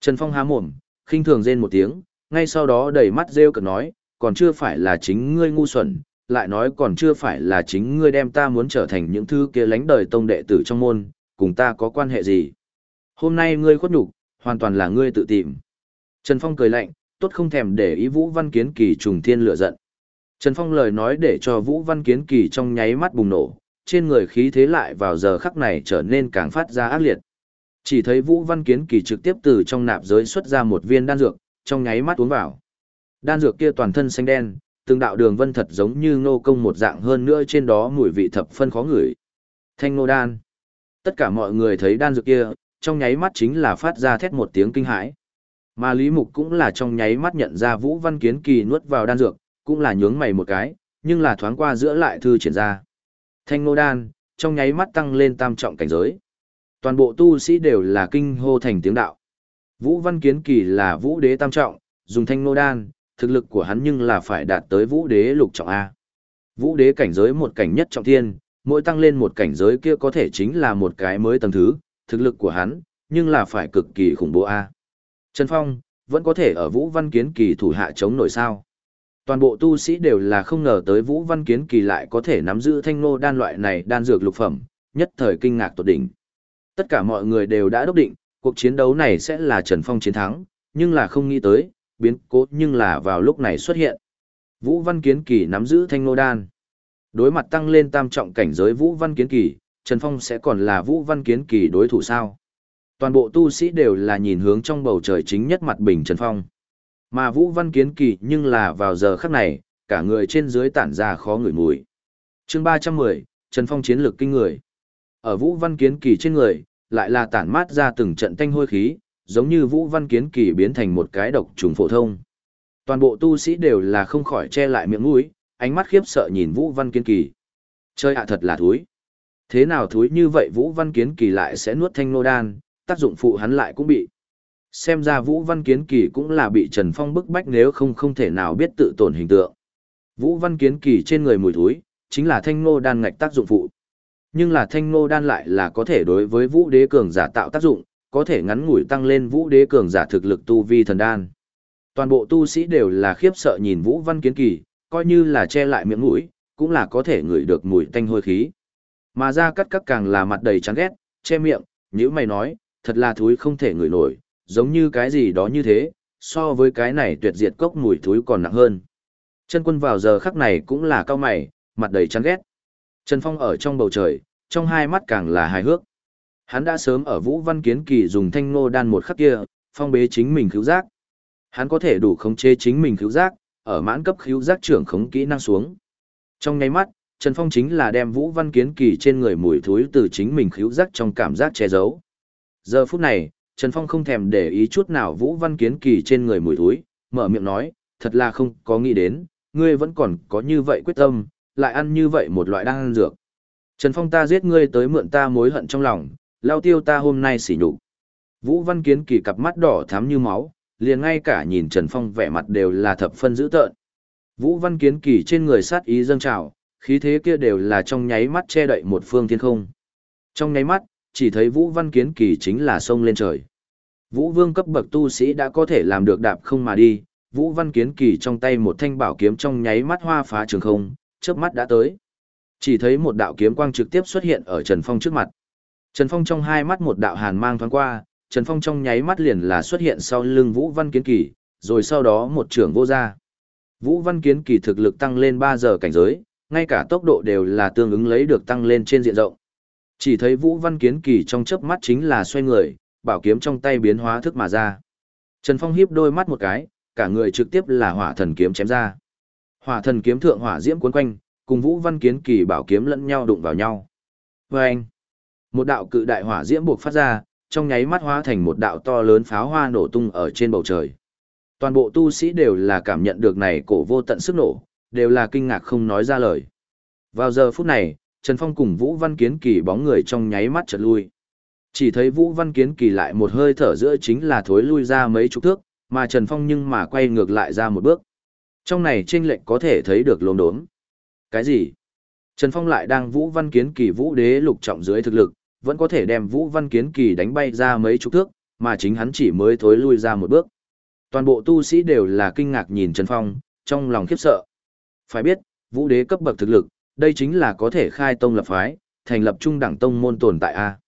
Trần Phong há mồm, khinh thường rên một tiếng, ngay sau đó đầy mắt rêu cực nói, còn chưa phải là chính ngươi ngu xuẩn, lại nói còn chưa phải là chính ngươi đem ta muốn trở thành những thứ kia lánh đời tông đệ tử trong môn, cùng ta có quan hệ gì. Hôm nay ngươi khuất nhục, hoàn toàn là ngươi tự tìm. Trần Phong cười lạnh, tốt không thèm để ý Vũ Văn Kiến Kỳ trùng thiên lửa giận. Trần Phong lời nói để cho Vũ Văn Kiến Kỳ trong nháy mắt bùng nổ, trên người khí thế lại vào giờ khắc này trở nên càng phát ra ác liệt. Chỉ thấy Vũ Văn Kiến Kỳ trực tiếp từ trong nạp giới xuất ra một viên đan dược, trong nháy mắt uống vào. Đan dược kia toàn thân xanh đen, từng đạo đường vân thật giống như ngô công một dạng hơn nữa trên đó mùi vị thập phân khó ngửi. Thanh ngô đan. Tất cả mọi người thấy đan dược kia, trong nháy mắt chính là phát ra thét một tiếng kinh hãi. Mà Lý Mục cũng là trong nháy mắt nhận ra Vũ Văn Kiến Kỳ nuốt vào đan dược, cũng là nhướng mày một cái, nhưng là thoáng qua giữa lại thư triển ra. Thanh ngô đan, trong nháy mắt tăng lên tam trọng cảnh giới. Toàn bộ tu sĩ đều là kinh hô thành tiếng đạo. Vũ Văn Kiến Kỳ là vũ đế tam trọng, dùng thanh nô đan, thực lực của hắn nhưng là phải đạt tới vũ đế lục trọng A. Vũ đế cảnh giới một cảnh nhất trọng thiên, mỗi tăng lên một cảnh giới kia có thể chính là một cái mới tầng thứ, thực lực của hắn, nhưng là phải cực kỳ khủng bố A. Trần Phong, vẫn có thể ở Vũ Văn Kiến Kỳ thủ hạ chống nổi sao. Toàn bộ tu sĩ đều là không ngờ tới Vũ Văn Kiến Kỳ lại có thể nắm giữ thanh nô đan loại này đan dược lục phẩm, nhất thời kinh ngạc tột đỉnh. Tất cả mọi người đều đã đốc định, cuộc chiến đấu này sẽ là Trần Phong chiến thắng, nhưng là không nghĩ tới, biến cố nhưng là vào lúc này xuất hiện. Vũ Văn Kiến Kỳ nắm giữ thanh nô đan. Đối mặt tăng lên tam trọng cảnh giới Vũ Văn Kiến Kỳ, Trần Phong sẽ còn là Vũ Văn Kiến Kỳ đối thủ sao? Toàn bộ tu sĩ đều là nhìn hướng trong bầu trời chính nhất mặt bình Trần Phong. Mà Vũ Văn Kiến Kỳ nhưng là vào giờ khắc này, cả người trên dưới tản ra khó ngửi mùi. chương 310, Trần Phong chiến lược kinh người. Ở Vũ Văn Kiến Kỳ trên người, lại là tản mát ra từng trận thanh hôi khí, giống như Vũ Văn Kiến Kỳ biến thành một cái độc trùng phổ thông. Toàn bộ tu sĩ đều là không khỏi che lại miệng mũi, ánh mắt khiếp sợ nhìn Vũ Văn Kiến Kỳ. Chơi ạ thật là thúi. Thế nào thúi như vậy Vũ Văn Kiến Kỳ lại sẽ nuốt thanh nô đan, tác dụng phụ hắn lại cũng bị. Xem ra Vũ Văn Kiến Kỳ cũng là bị Trần Phong bức bách nếu không không thể nào biết tự tổn hình tượng. Vũ Văn Kiến Kỳ trên người mùi thúi, chính là thanh nô đan ngạch tác dụng phụ. Nhưng là thanh nô đan lại là có thể đối với vũ đế cường giả tạo tác dụng, có thể ngắn ngủi tăng lên vũ đế cường giả thực lực tu vi thần đan. Toàn bộ tu sĩ đều là khiếp sợ nhìn Vũ Văn Kiến Kỳ, coi như là che lại miệng mũi, cũng là có thể ngửi được mùi tanh hôi khí. Mà ra cắt các càng là mặt đầy chán ghét, che miệng, như mày nói, thật là thúi không thể ngửi nổi, giống như cái gì đó như thế, so với cái này tuyệt diệt cốc mùi thúi còn nặng hơn. Chân quân vào giờ khắc này cũng là cao mày, mặt đầy chán ghét. Trần Phong ở trong bầu trời, trong hai mắt càng là hài hước. Hắn đã sớm ở Vũ Văn Kiến Kỳ dùng thanh nô đan một khắc kia, phong bế chính mình cứu giác. Hắn có thể đủ khống chế chính mình cứu giác, ở mãn cấp cứu giác trưởng khống kỹ năng xuống. Trong ngay mắt, Trần Phong chính là đem Vũ Văn Kiến Kỳ trên người mùi thối từ chính mình cứu giác trong cảm giác che giấu. Giờ phút này, Trần Phong không thèm để ý chút nào Vũ Văn Kiến Kỳ trên người mùi thối, mở miệng nói, thật là không có nghĩ đến, ngươi vẫn còn có như vậy quyết tâm, lại ăn như vậy một loại đan dược. Trần Phong ta giết ngươi tới mượn ta mối hận trong lòng, lao tiêu ta hôm nay xỉ nhục. Vũ Văn Kiến kỳ cặp mắt đỏ thắm như máu, liền ngay cả nhìn Trần Phong vẻ mặt đều là thập phân dữ tợn. Vũ Văn Kiến kỳ trên người sát ý dâng trào, khí thế kia đều là trong nháy mắt che đậy một phương thiên không. Trong nháy mắt, chỉ thấy Vũ Văn Kiến kỳ chính là sông lên trời. Vũ Vương cấp bậc tu sĩ đã có thể làm được đạp không mà đi, Vũ Văn Kiến kỳ trong tay một thanh bảo kiếm trong nháy mắt hoa phá trường không, chớp mắt đã tới. Chỉ thấy một đạo kiếm quang trực tiếp xuất hiện ở Trần Phong trước mặt. Trần Phong trong hai mắt một đạo hàn mang thoáng qua, Trần Phong trong nháy mắt liền là xuất hiện sau lưng Vũ Văn Kiến Kỳ, rồi sau đó một trưởng vô ra. Vũ Văn Kiến Kỳ thực lực tăng lên 3 giờ cảnh giới, ngay cả tốc độ đều là tương ứng lấy được tăng lên trên diện rộng. Chỉ thấy Vũ Văn Kiến Kỳ trong chớp mắt chính là xoay người, bảo kiếm trong tay biến hóa thức mà ra. Trần Phong hiếp đôi mắt một cái, cả người trực tiếp là hỏa thần kiếm chém ra. Hỏa thần kiếm thượng hỏa diễm cuốn quanh, cùng Vũ Văn Kiến Kỳ bảo kiếm lẫn nhau đụng vào nhau. Và anh, một đạo cự đại hỏa diễm buộc phát ra, trong nháy mắt hóa thành một đạo to lớn pháo hoa nổ tung ở trên bầu trời. Toàn bộ tu sĩ đều là cảm nhận được này cổ vô tận sức nổ, đều là kinh ngạc không nói ra lời. Vào giờ phút này, Trần Phong cùng Vũ Văn Kiến Kỳ bóng người trong nháy mắt chợt lui. Chỉ thấy Vũ Văn Kiến Kỳ lại một hơi thở giữa chính là thối lui ra mấy chục thước, mà Trần Phong nhưng mà quay ngược lại ra một bước. Trong này trên lệnh có thể thấy được lồn đốm. Cái gì? Trần Phong lại đang Vũ Văn Kiến Kỳ Vũ Đế lục trọng dưới thực lực, vẫn có thể đem Vũ Văn Kiến Kỳ đánh bay ra mấy chục thước, mà chính hắn chỉ mới thối lui ra một bước. Toàn bộ tu sĩ đều là kinh ngạc nhìn Trần Phong, trong lòng khiếp sợ. Phải biết, vũ đế cấp bậc thực lực, đây chính là có thể khai tông lập phái, thành lập trung đẳng tông môn tồn tại A.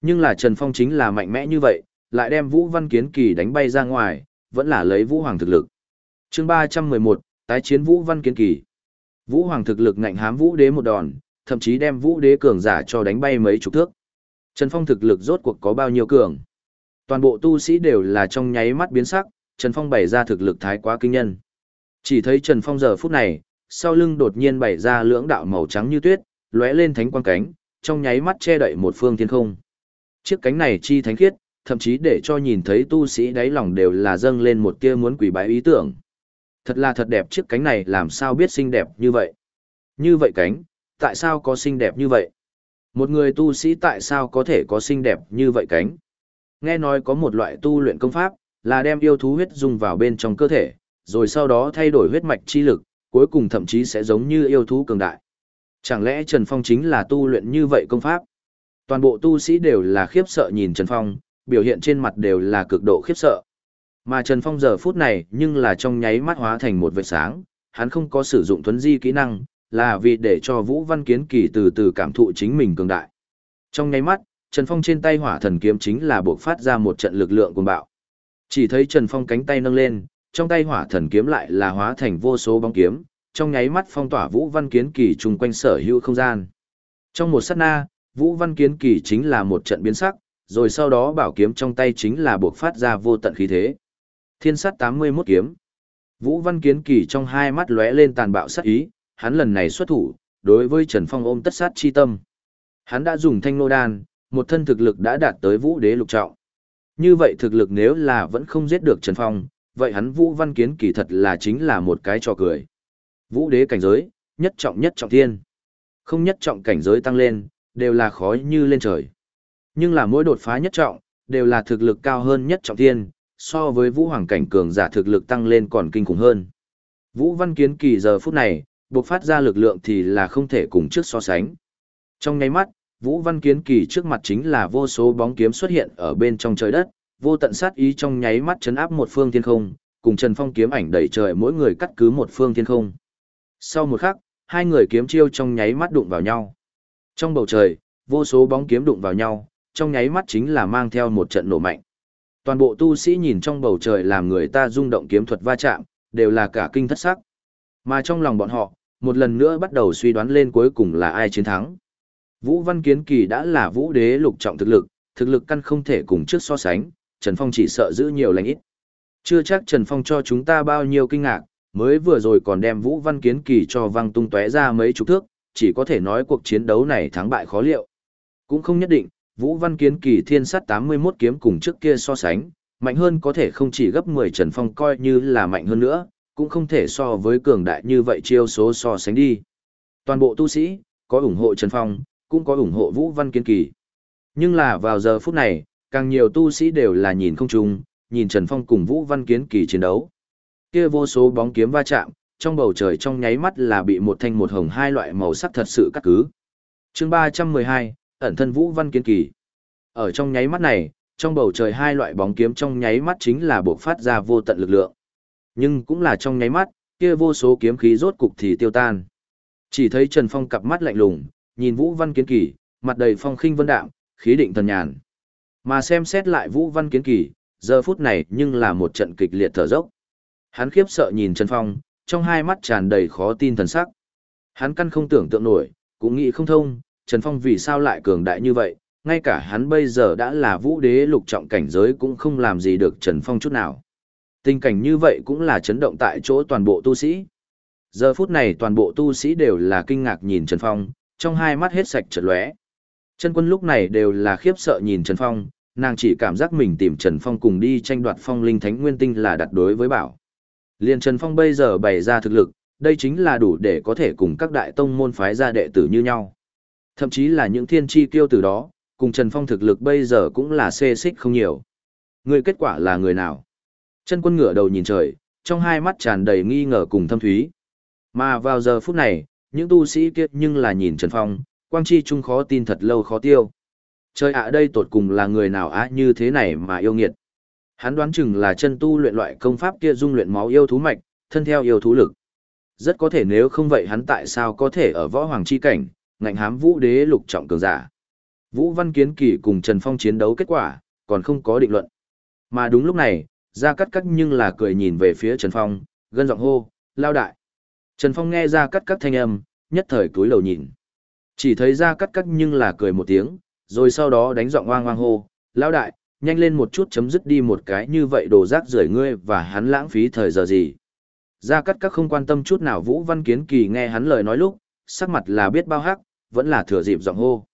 Nhưng là Trần Phong chính là mạnh mẽ như vậy, lại đem Vũ Văn Kiến Kỳ đánh bay ra ngoài, vẫn là lấy Vũ Hoàng thực lực chương 311, tái chiến Vũ Văn Kiến Kỳ. Vũ Hoàng thực lực ngạnh hám Vũ Đế một đòn, thậm chí đem Vũ Đế cường giả cho đánh bay mấy chục thước. Trần Phong thực lực rốt cuộc có bao nhiêu cường? Toàn bộ tu sĩ đều là trong nháy mắt biến sắc, Trần Phong bày ra thực lực thái quá kinh nhân. Chỉ thấy Trần Phong giờ phút này, sau lưng đột nhiên bày ra lưỡng đạo màu trắng như tuyết, lóe lên thánh quang cánh, trong nháy mắt che đậy một phương thiên không. Chiếc cánh này chi thánh khiết, thậm chí để cho nhìn thấy tu sĩ đáy lòng đều là dâng lên một tia muốn quỷ bái ý tưởng. Thật là thật đẹp chiếc cánh này làm sao biết xinh đẹp như vậy. Như vậy cánh, tại sao có xinh đẹp như vậy? Một người tu sĩ tại sao có thể có xinh đẹp như vậy cánh? Nghe nói có một loại tu luyện công pháp, là đem yêu thú huyết dung vào bên trong cơ thể, rồi sau đó thay đổi huyết mạch chi lực, cuối cùng thậm chí sẽ giống như yêu thú cường đại. Chẳng lẽ Trần Phong chính là tu luyện như vậy công pháp? Toàn bộ tu sĩ đều là khiếp sợ nhìn Trần Phong, biểu hiện trên mặt đều là cực độ khiếp sợ. Mà Trần Phong giờ phút này nhưng là trong nháy mắt hóa thành một vệt sáng, hắn không có sử dụng thuấn di kỹ năng, là vì để cho Vũ Văn Kiến Kỳ từ từ cảm thụ chính mình cường đại. Trong nháy mắt, Trần Phong trên tay hỏa thần kiếm chính là buộc phát ra một trận lực lượng cuồng bạo. Chỉ thấy Trần Phong cánh tay nâng lên, trong tay hỏa thần kiếm lại là hóa thành vô số bóng kiếm, trong nháy mắt phong tỏa Vũ Văn Kiến Kỳ chung quanh sở hữu không gian. Trong một sát na, Vũ Văn Kiến Kỳ chính là một trận biến sắc, rồi sau đó bảo kiếm trong tay chính là buộc phát ra vô tận khí thế. Thiên sát 81 kiếm. Vũ Văn Kiến Kỳ trong hai mắt lóe lên tàn bạo sát ý, hắn lần này xuất thủ, đối với Trần Phong ôm tất sát chi tâm. Hắn đã dùng thanh nô đan, một thân thực lực đã đạt tới vũ đế lục trọng. Như vậy thực lực nếu là vẫn không giết được Trần Phong, vậy hắn Vũ Văn Kiến kỳ thật là chính là một cái trò cười. Vũ đế cảnh giới, nhất trọng nhất trọng thiên. Không nhất trọng cảnh giới tăng lên, đều là khó như lên trời. Nhưng là mỗi đột phá nhất trọng, đều là thực lực cao hơn nhất trọng thiên, so với Vũ Hoàng cảnh cường giả thực lực tăng lên còn kinh khủng hơn. Vũ Văn Kiến kỳ giờ phút này, buộc phát ra lực lượng thì là không thể cùng trước so sánh. Trong nháy mắt, Vũ Văn Kiến Kỳ trước mặt chính là vô số bóng kiếm xuất hiện ở bên trong trời đất, vô tận sát ý trong nháy mắt chấn áp một phương thiên không, cùng Trần Phong kiếm ảnh đẩy trời mỗi người cắt cứ một phương thiên không. Sau một khắc, hai người kiếm chiêu trong nháy mắt đụng vào nhau. Trong bầu trời, vô số bóng kiếm đụng vào nhau, trong nháy mắt chính là mang theo một trận nổ mạnh. Toàn bộ tu sĩ nhìn trong bầu trời làm người ta rung động kiếm thuật va chạm, đều là cả kinh thất sắc. Mà trong lòng bọn họ, một lần nữa bắt đầu suy đoán lên cuối cùng là ai chiến thắng. Vũ Văn Kiến Kỳ đã là vũ đế lục trọng thực lực, thực lực căn không thể cùng trước so sánh, Trần Phong chỉ sợ giữ nhiều lành ít. Chưa chắc Trần Phong cho chúng ta bao nhiêu kinh ngạc, mới vừa rồi còn đem Vũ Văn Kiến Kỳ cho văng tung tóe ra mấy chục thước, chỉ có thể nói cuộc chiến đấu này thắng bại khó liệu. Cũng không nhất định, Vũ Văn Kiến Kỳ thiên sát 81 kiếm cùng trước kia so sánh, mạnh hơn có thể không chỉ gấp 10 Trần Phong coi như là mạnh hơn nữa, cũng không thể so với cường đại như vậy chiêu số so sánh đi. Toàn bộ tu sĩ, có ủng hộ Trần Phong, cũng có ủng hộ Vũ Văn Kiến Kỳ. Nhưng là vào giờ phút này, càng nhiều tu sĩ đều là nhìn không chung, nhìn Trần Phong cùng Vũ Văn Kiến Kỳ chiến đấu. Kia vô số bóng kiếm va chạm, trong bầu trời trong nháy mắt là bị một thanh một hồng hai loại màu sắc thật sự cắt cứ. Chương 312, ẩn thân Vũ Văn Kiến Kỳ. Ở trong nháy mắt này, trong bầu trời hai loại bóng kiếm trong nháy mắt chính là bộc phát ra vô tận lực lượng. Nhưng cũng là trong nháy mắt, kia vô số kiếm khí rốt cục thì tiêu tan. Chỉ thấy Trần Phong cặp mắt lạnh lùng, nhìn Vũ Văn Kiến Kỳ, mặt đầy phong khinh vân đạm, khí định thần nhàn. Mà xem xét lại Vũ Văn Kiến Kỳ, giờ phút này nhưng là một trận kịch liệt thở dốc. Hắn khiếp sợ nhìn Trần Phong, trong hai mắt tràn đầy khó tin thần sắc. Hắn căn không tưởng tượng nổi, cũng nghĩ không thông, Trần Phong vì sao lại cường đại như vậy, ngay cả hắn bây giờ đã là vũ đế lục trọng cảnh giới cũng không làm gì được Trần Phong chút nào. Tình cảnh như vậy cũng là chấn động tại chỗ toàn bộ tu sĩ. Giờ phút này toàn bộ tu sĩ đều là kinh ngạc nhìn Trần Phong, trong hai mắt hết sạch chợt lóe. Chân quân lúc này đều là khiếp sợ nhìn Trần Phong, nàng chỉ cảm giác mình tìm Trần Phong cùng đi tranh đoạt phong linh thánh nguyên tinh là đặt đối với bảo. Liên Trần Phong bây giờ bày ra thực lực, đây chính là đủ để có thể cùng các đại tông môn phái ra đệ tử như nhau. Thậm chí là những thiên tri kiêu từ đó, cùng Trần Phong thực lực bây giờ cũng là xê xích không nhiều. Người kết quả là người nào? Chân quân ngửa đầu nhìn trời, trong hai mắt tràn đầy nghi ngờ cùng thâm thúy. Mà vào giờ phút này, những tu sĩ kia nhưng là nhìn Trần Phong, quang chi trung khó tin thật lâu khó tiêu. trời ạ đây tột cùng là người nào á như thế này mà yêu nghiệt. Hắn đoán chừng là chân tu luyện loại công pháp kia dung luyện máu yêu thú mạch, thân theo yêu thú lực. Rất có thể nếu không vậy hắn tại sao có thể ở võ hoàng chi cảnh, ngạnh hám vũ đế lục trọng cường giả. Vũ Văn Kiến Kỳ cùng Trần Phong chiến đấu kết quả, còn không có định luận. Mà đúng lúc này, Gia Cắt Cắt nhưng là cười nhìn về phía Trần Phong, gân giọng hô, lao đại. Trần Phong nghe Gia Cắt Cắt thanh âm, nhất thời cúi đầu nhìn. Chỉ thấy Gia Cắt Cắt nhưng là cười một tiếng, rồi sau đó đánh giọng oang oang hô, lao đại, nhanh lên một chút chấm dứt đi một cái như vậy đồ rác rưởi ngươi và hắn lãng phí thời giờ gì. Gia Cắt Cắt không quan tâm chút nào Vũ Văn Kiến Kỳ nghe hắn lời nói lúc, sắc mặt là biết bao hắc, vẫn là thừa dịp giọng hô.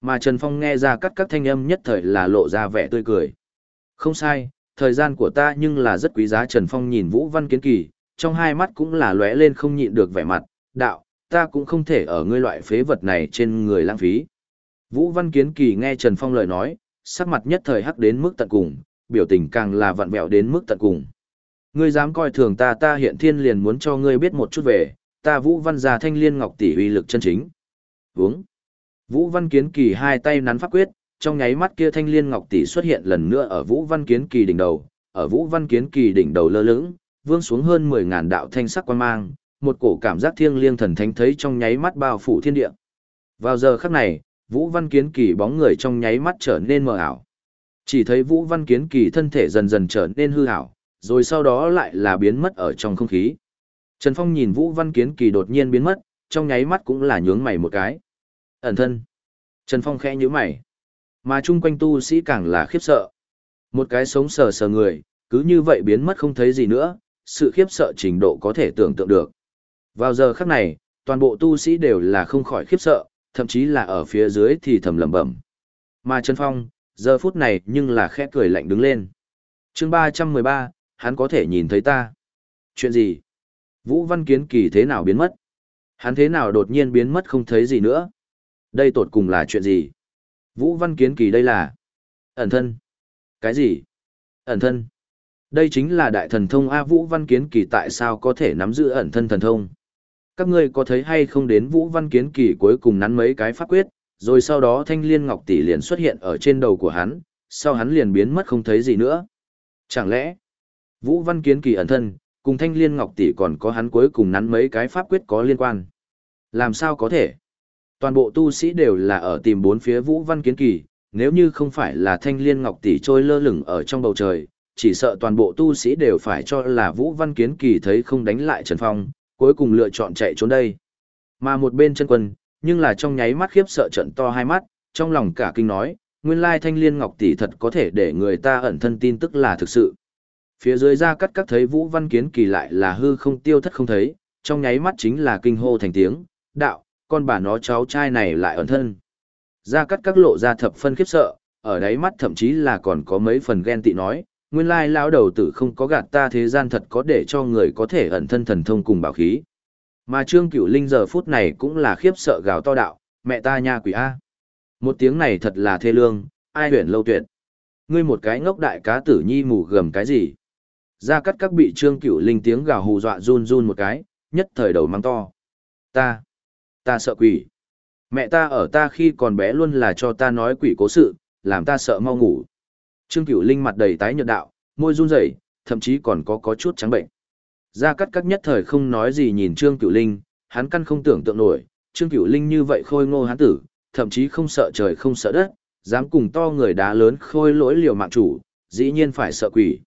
Mà Trần Phong nghe ra cắt các thanh âm nhất thời là lộ ra vẻ tươi cười. Không sai, thời gian của ta nhưng là rất quý giá Trần Phong nhìn Vũ Văn Kiến Kỳ, trong hai mắt cũng là lóe lên không nhịn được vẻ mặt, đạo, ta cũng không thể ở ngươi loại phế vật này trên người lãng phí. Vũ Văn Kiến Kỳ nghe Trần Phong lời nói, sắc mặt nhất thời hắc đến mức tận cùng, biểu tình càng là vặn vẹo đến mức tận cùng. Ngươi dám coi thường ta ta hiện thiên liền muốn cho ngươi biết một chút về, ta Vũ Văn gia thanh liên ngọc tỷ uy lực chân chính. Vướng. Vũ Văn Kiến Kỳ hai tay nắn pháp quyết, trong nháy mắt kia thanh liên ngọc tỷ xuất hiện lần nữa ở Vũ Văn Kiến Kỳ đỉnh đầu, ở Vũ Văn Kiến Kỳ đỉnh đầu lơ lửng, vương xuống hơn 10000 đạo thanh sắc quan mang, một cổ cảm giác thiêng liêng thần thánh thấy trong nháy mắt bao phủ thiên địa. Vào giờ khắc này, Vũ Văn Kiến Kỳ bóng người trong nháy mắt trở nên mờ ảo. Chỉ thấy Vũ Văn Kiến Kỳ thân thể dần dần trở nên hư ảo, rồi sau đó lại là biến mất ở trong không khí. Trần Phong nhìn Vũ Văn Kiến Kỳ đột nhiên biến mất, trong nháy mắt cũng là nhướng mày một cái. Ẩn thân. Trần Phong khẽ nhíu mày. Mà chung quanh tu sĩ càng là khiếp sợ. Một cái sống sờ sờ người, cứ như vậy biến mất không thấy gì nữa, sự khiếp sợ trình độ có thể tưởng tượng được. Vào giờ khắc này, toàn bộ tu sĩ đều là không khỏi khiếp sợ, thậm chí là ở phía dưới thì thầm lẩm bẩm. Mà Trần Phong, giờ phút này nhưng là khẽ cười lạnh đứng lên. chương 313, hắn có thể nhìn thấy ta. Chuyện gì? Vũ Văn Kiến Kỳ thế nào biến mất? Hắn thế nào đột nhiên biến mất không thấy gì nữa? Đây tột cùng là chuyện gì? Vũ Văn Kiến Kỳ đây là ẩn thân. Cái gì? Ẩn thân. Đây chính là đại thần thông A Vũ Văn Kiến Kỳ tại sao có thể nắm giữ ẩn thân thần thông? Các ngươi có thấy hay không đến Vũ Văn Kiến Kỳ cuối cùng nắn mấy cái pháp quyết, rồi sau đó thanh liên ngọc tỷ liền xuất hiện ở trên đầu của hắn, sau hắn liền biến mất không thấy gì nữa. Chẳng lẽ, Vũ Văn Kiến Kỳ ẩn thân, cùng thanh liên ngọc tỷ còn có hắn cuối cùng nắn mấy cái pháp quyết có liên quan? Làm sao có thể? Toàn bộ tu sĩ đều là ở tìm bốn phía Vũ Văn Kiến Kỳ, nếu như không phải là thanh liên ngọc tỷ trôi lơ lửng ở trong bầu trời, chỉ sợ toàn bộ tu sĩ đều phải cho là Vũ Văn Kiến Kỳ thấy không đánh lại Trần Phong, cuối cùng lựa chọn chạy trốn đây. Mà một bên chân quân, nhưng là trong nháy mắt khiếp sợ trận to hai mắt, trong lòng cả kinh nói, nguyên lai thanh liên ngọc tỷ thật có thể để người ta ẩn thân tin tức là thực sự. Phía dưới ra cắt các thấy Vũ Văn Kiến Kỳ lại là hư không tiêu thất không thấy, trong nháy mắt chính là kinh hô thành tiếng, đạo, con bà nó cháu trai này lại ẩn thân. Gia cắt các lộ ra thập phân khiếp sợ, ở đáy mắt thậm chí là còn có mấy phần ghen tị nói, nguyên lai lão đầu tử không có gạt ta thế gian thật có để cho người có thể ẩn thân thần thông cùng bảo khí. Mà Trương Cửu Linh giờ phút này cũng là khiếp sợ gào to đạo, mẹ ta nha quỷ A. Một tiếng này thật là thê lương, ai huyền lâu tuyệt. Ngươi một cái ngốc đại cá tử nhi mù gầm cái gì. Gia cắt các bị Trương Cửu Linh tiếng gào hù dọa run run một cái, nhất thời đầu mang to. Ta, Ta sợ quỷ. Mẹ ta ở ta khi còn bé luôn là cho ta nói quỷ cố sự, làm ta sợ mau ngủ. Trương Cửu Linh mặt đầy tái nhợt đạo, môi run rẩy, thậm chí còn có có chút trắng bệnh. Gia Cát Cát nhất thời không nói gì nhìn Trương Cửu Linh, hắn căn không tưởng tượng nổi, Trương Cửu Linh như vậy khôi ngô hắn tử, thậm chí không sợ trời không sợ đất, dám cùng to người đá lớn khôi lỗi liều mạng chủ, dĩ nhiên phải sợ quỷ.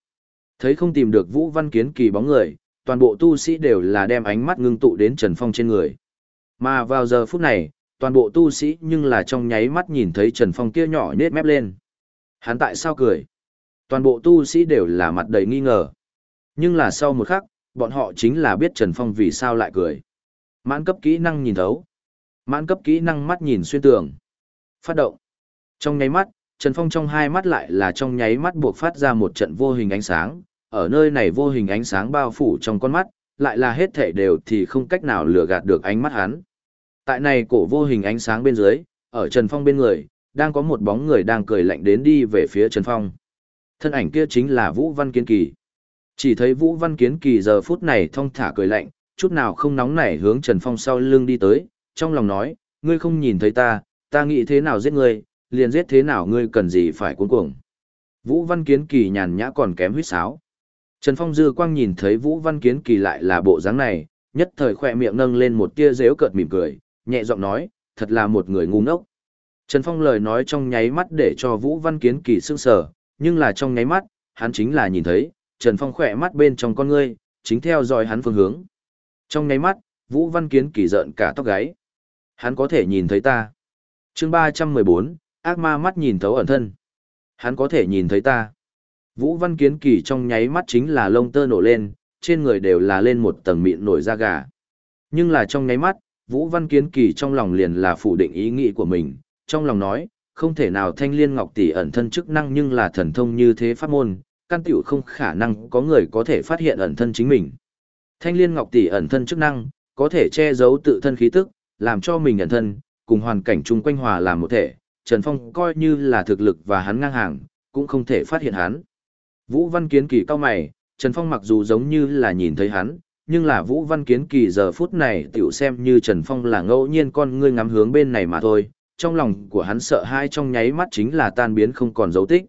Thấy không tìm được Vũ Văn Kiến kỳ bóng người, toàn bộ tu sĩ đều là đem ánh mắt ngưng tụ đến Trần Phong trên người. Mà vào giờ phút này, toàn bộ tu sĩ nhưng là trong nháy mắt nhìn thấy Trần Phong kia nhỏ nết mép lên. Hắn tại sao cười? Toàn bộ tu sĩ đều là mặt đầy nghi ngờ. Nhưng là sau một khắc, bọn họ chính là biết Trần Phong vì sao lại cười. Mãn cấp kỹ năng nhìn thấu. Mãn cấp kỹ năng mắt nhìn xuyên tường. Phát động. Trong nháy mắt, Trần Phong trong hai mắt lại là trong nháy mắt buộc phát ra một trận vô hình ánh sáng. Ở nơi này vô hình ánh sáng bao phủ trong con mắt, lại là hết thể đều thì không cách nào lừa gạt được ánh mắt hắn. Tại này cổ vô hình ánh sáng bên dưới, ở Trần Phong bên người, đang có một bóng người đang cười lạnh đến đi về phía Trần Phong. Thân ảnh kia chính là Vũ Văn Kiến Kỳ. Chỉ thấy Vũ Văn Kiến Kỳ giờ phút này thong thả cười lạnh, chút nào không nóng nảy hướng Trần Phong sau lưng đi tới, trong lòng nói, ngươi không nhìn thấy ta, ta nghĩ thế nào giết ngươi, liền giết thế nào ngươi cần gì phải cuốn cuồng. Vũ Văn Kiến Kỳ nhàn nhã còn kém huyết sáo. Trần Phong dư quang nhìn thấy Vũ Văn Kiến Kỳ lại là bộ dáng này, nhất thời khỏe miệng nâng lên một tia dễu cợt mỉm cười, nhẹ giọng nói, thật là một người ngu ngốc. Trần Phong lời nói trong nháy mắt để cho Vũ Văn Kiến Kỳ sững sờ, nhưng là trong nháy mắt, hắn chính là nhìn thấy, Trần Phong khỏe mắt bên trong con ngươi, chính theo dõi hắn phương hướng. Trong nháy mắt, Vũ Văn Kiến Kỳ giận cả tóc gáy. Hắn có thể nhìn thấy ta. Chương 314, ác ma mắt nhìn thấu ẩn thân. Hắn có thể nhìn thấy ta. Vũ Văn Kiến Kỳ trong nháy mắt chính là lông tơ nổ lên, trên người đều là lên một tầng mịn nổi da gà. Nhưng là trong nháy mắt, Vũ Văn Kiến Kỳ trong lòng liền là phủ định ý nghĩ của mình, trong lòng nói, không thể nào thanh liên ngọc tỷ ẩn thân chức năng nhưng là thần thông như thế pháp môn, căn tiểu không khả năng có người có thể phát hiện ẩn thân chính mình. Thanh liên ngọc tỷ ẩn thân chức năng, có thể che giấu tự thân khí tức, làm cho mình ẩn thân, cùng hoàn cảnh chung quanh hòa làm một thể, Trần Phong coi như là thực lực và hắn ngang hàng, cũng không thể phát hiện hắn. Vũ Văn Kiến Kỳ cao mày, Trần Phong mặc dù giống như là nhìn thấy hắn, nhưng là Vũ Văn Kiến Kỳ giờ phút này tiểu xem như Trần Phong là ngẫu nhiên con ngươi ngắm hướng bên này mà thôi, trong lòng của hắn sợ hai trong nháy mắt chính là tan biến không còn dấu tích.